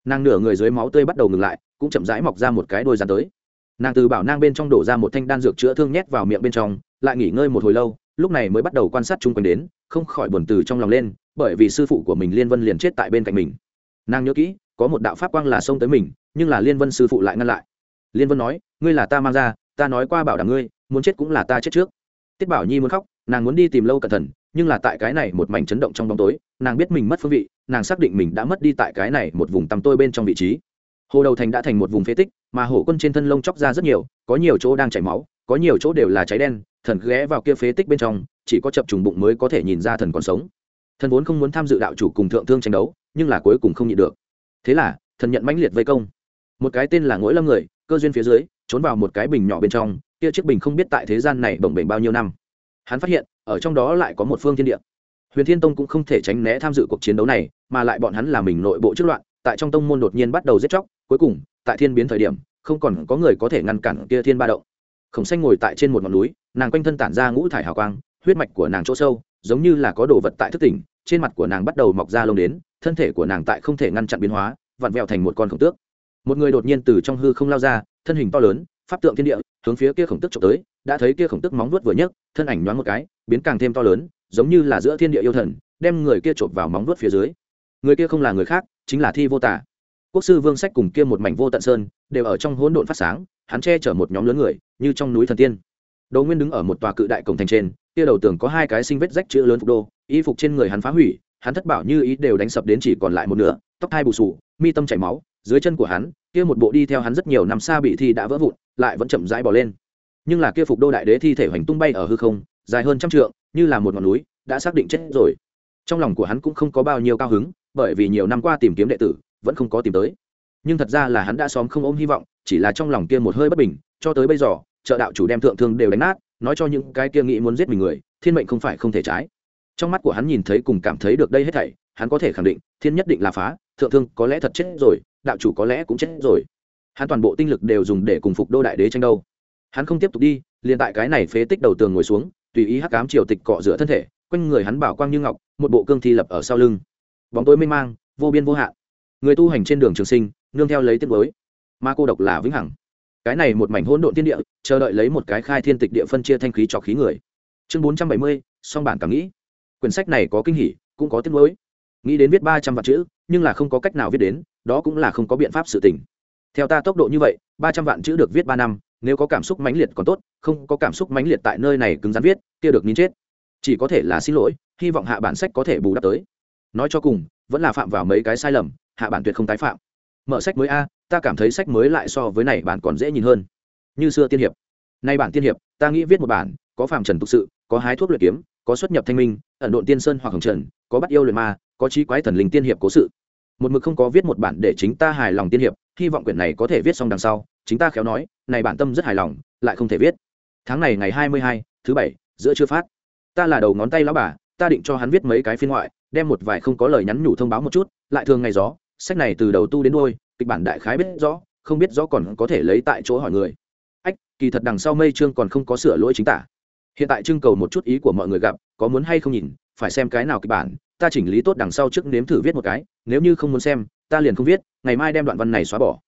Nàng nửa người dưới máu tươi bắt đầu ngừng lại, cũng chậm rãi mọc ra một cái đôi rắn tới. Nàng từ bảo nang bên trong đổ ra một thanh đan dược chữa thương nhét vào miệng bên trong, lại nghỉ ngơi một hồi lâu, lúc này mới bắt đầu quan sát chung quanh đến, không khỏi buồn từ trong lòng lên, bởi vì sư phụ của mình liên vân liền chết tại bên cạnh mình. Nàng nhớ kỹ, có một đạo pháp quang là xông tới mình nhưng là liên vân sư phụ lại ngăn lại. Liên vân nói, ngươi là ta mang ra, ta nói qua bảo đảm ngươi, muốn chết cũng là ta chết trước. Tiết bảo nhi muốn khóc, nàng muốn đi tìm lâu cẩn thận, nhưng là tại cái này một mảnh chấn động trong bóng tối, nàng biết mình mất phương vị, nàng xác định mình đã mất đi tại cái này một vùng tăm tôi bên trong vị trí. Hồ đầu thành đã thành một vùng phế tích, mà hổ quân trên thân lông chóc ra rất nhiều, có nhiều chỗ đang chảy máu, có nhiều chỗ đều là cháy đen, thần ghé vào kia phế tích bên trong, chỉ có chập trùng bụng mới có thể nhìn ra thần còn sống. Thần vốn không muốn tham dự đạo chủ cùng thượng thương tranh đấu, nhưng là cuối cùng không nhịn được. Thế là, thần nhận mãnh liệt vây công một cái tên là ngỗi lâm người, cơ duyên phía dưới, trốn vào một cái bình nhỏ bên trong, kia chiếc bình không biết tại thế gian này bồng bềnh bao nhiêu năm. Hắn phát hiện, ở trong đó lại có một phương thiên địa. Huyền thiên tông cũng không thể tránh né tham dự cuộc chiến đấu này, mà lại bọn hắn là mình nội bộ trước loạn, tại trong tông môn đột nhiên bắt đầu giết chóc, cuối cùng, tại thiên biến thời điểm, không còn có người có thể ngăn cản kia thiên ba động. Khổng xanh ngồi tại trên một ngọn núi, nàng quanh thân tản ra ngũ thải hào quang, huyết mạch của nàng chỗ sâu, giống như là có đồ vật tại thức tỉnh, trên mặt của nàng bắt đầu mọc ra lông đến, thân thể của nàng tại không thể ngăn chặn biến hóa, vặn vẹo thành một con khổng tước một người đột nhiên từ trong hư không lao ra thân hình to lớn pháp tượng thiên địa hướng phía kia khổng tức trộm tới đã thấy kia khổng tức móng vuốt vừa nhấc thân ảnh nhoáng một cái biến càng thêm to lớn giống như là giữa thiên địa yêu thần đem người kia trộm vào móng vuốt phía dưới. Người kia không là người khác chính là thi vô tả. Quốc sư vương sách cùng kia một mảnh vô tận sơn đều ở trong hỗn độn phát sáng hắn che chở một nhóm lớn người như trong núi thần tiên. Đỗ Nguyên đứng ở một tòa cự đại cổng thành trên, kia đầu tường có hai cái sinh vết rách chữ lớn phục đô, y phục trên người hắn phá hủy, hắn thất bảo như ý đều đánh sập đến chỉ còn lại một nửa, tóc hai bù sù, mi tâm chảy máu, dưới chân của hắn, kia một bộ đi theo hắn rất nhiều năm xa bị thi đã vỡ vụn, lại vẫn chậm rãi bò lên. Nhưng là kia phục đô đại đế thi thể hoành tung bay ở hư không, dài hơn trăm trượng, như là một ngọn núi, đã xác định chết rồi. Trong lòng của hắn cũng không có bao nhiêu cao hứng, bởi vì nhiều năm qua tìm kiếm đệ tử, vẫn không có tìm tới. Nhưng thật ra là hắn đã xóm không ôm hy vọng, chỉ là trong lòng kia một hơi bất bình, cho tới bây giờ, trợ đạo chủ đem thượng thương đều đánh nát nói cho những cái kia nghĩ muốn giết mình người thiên mệnh không phải không thể trái trong mắt của hắn nhìn thấy cùng cảm thấy được đây hết thảy hắn có thể khẳng định thiên nhất định là phá thượng thương có lẽ thật chết rồi, đạo chủ có lẽ cũng chết rồi. Hắn toàn bộ tinh lực đều dùng để cùng phục đô đại đế tranh đâu hắn không tiếp tục đi, liền tại cái này phế tích đầu tường ngồi xuống, tùy ý hắc cám triều tịch cọ rửa thân thể, quanh người hắn bảo quang như ngọc, một bộ cương thi lập ở sau lưng. Bóng tối mênh mang, vô biên vô hạn. Người tu hành trên đường trường sinh, nương theo lấy tiết mới ma cô độc là vĩnh hằng. Cái này một mảnh hỗn độn thiên địa, chờ đợi lấy một cái khai thiên tịch địa phân chia thanh khí cho khí người. Chương bốn trăm bảy mươi, song bản cảm nghĩ. Quyển sách này có kinh hỉ, cũng có tiết mới nghĩ đến viết ba trăm vạn chữ nhưng là không có cách nào viết đến, đó cũng là không có biện pháp sự tình. Theo ta tốc độ như vậy, ba trăm vạn chữ được viết ba năm, nếu có cảm xúc mãnh liệt còn tốt, không có cảm xúc mãnh liệt tại nơi này cứng rắn viết, kia được nín chết. Chỉ có thể là xin lỗi, hy vọng hạ bản sách có thể bù đắp tới. Nói cho cùng, vẫn là phạm vào mấy cái sai lầm, hạ bản tuyệt không tái phạm. Mở sách mới a, ta cảm thấy sách mới lại so với này bản còn dễ nhìn hơn. Như xưa tiên hiệp. Nay bản tiên hiệp, ta nghĩ viết một bản, có phàm trần thực sự, có hái thuốc luyện kiếm, có xuất nhập thanh minh, ẩn độn tiên sơn hoặc hồng trần, có bắt yêu luyện ma, có trí quái thần linh tiên hiệp cố sự một mực không có viết một bản để chính ta hài lòng tiên hiệp, hy vọng quyển này có thể viết xong đằng sau, chính ta khéo nói, này bản tâm rất hài lòng, lại không thể viết. Tháng này ngày hai mươi hai, thứ bảy, giữa chưa phát. Ta là đầu ngón tay lão bà, ta định cho hắn viết mấy cái phiên ngoại, đem một vài không có lời nhắn nhủ thông báo một chút, lại thường ngày gió, sách này từ đầu tu đến đôi kịch bản đại khái biết rõ, không biết rõ còn có thể lấy tại chỗ hỏi người. Ách, kỳ thật đằng sau mây chương còn không có sửa lỗi chính tả. Hiện tại trưng cầu một chút ý của mọi người gặp, có muốn hay không nhìn, phải xem cái nào kịch bản ta chỉnh lý tốt đằng sau trước nếm thử viết một cái, nếu như không muốn xem, ta liền không viết, ngày mai đem đoạn văn này xóa bỏ.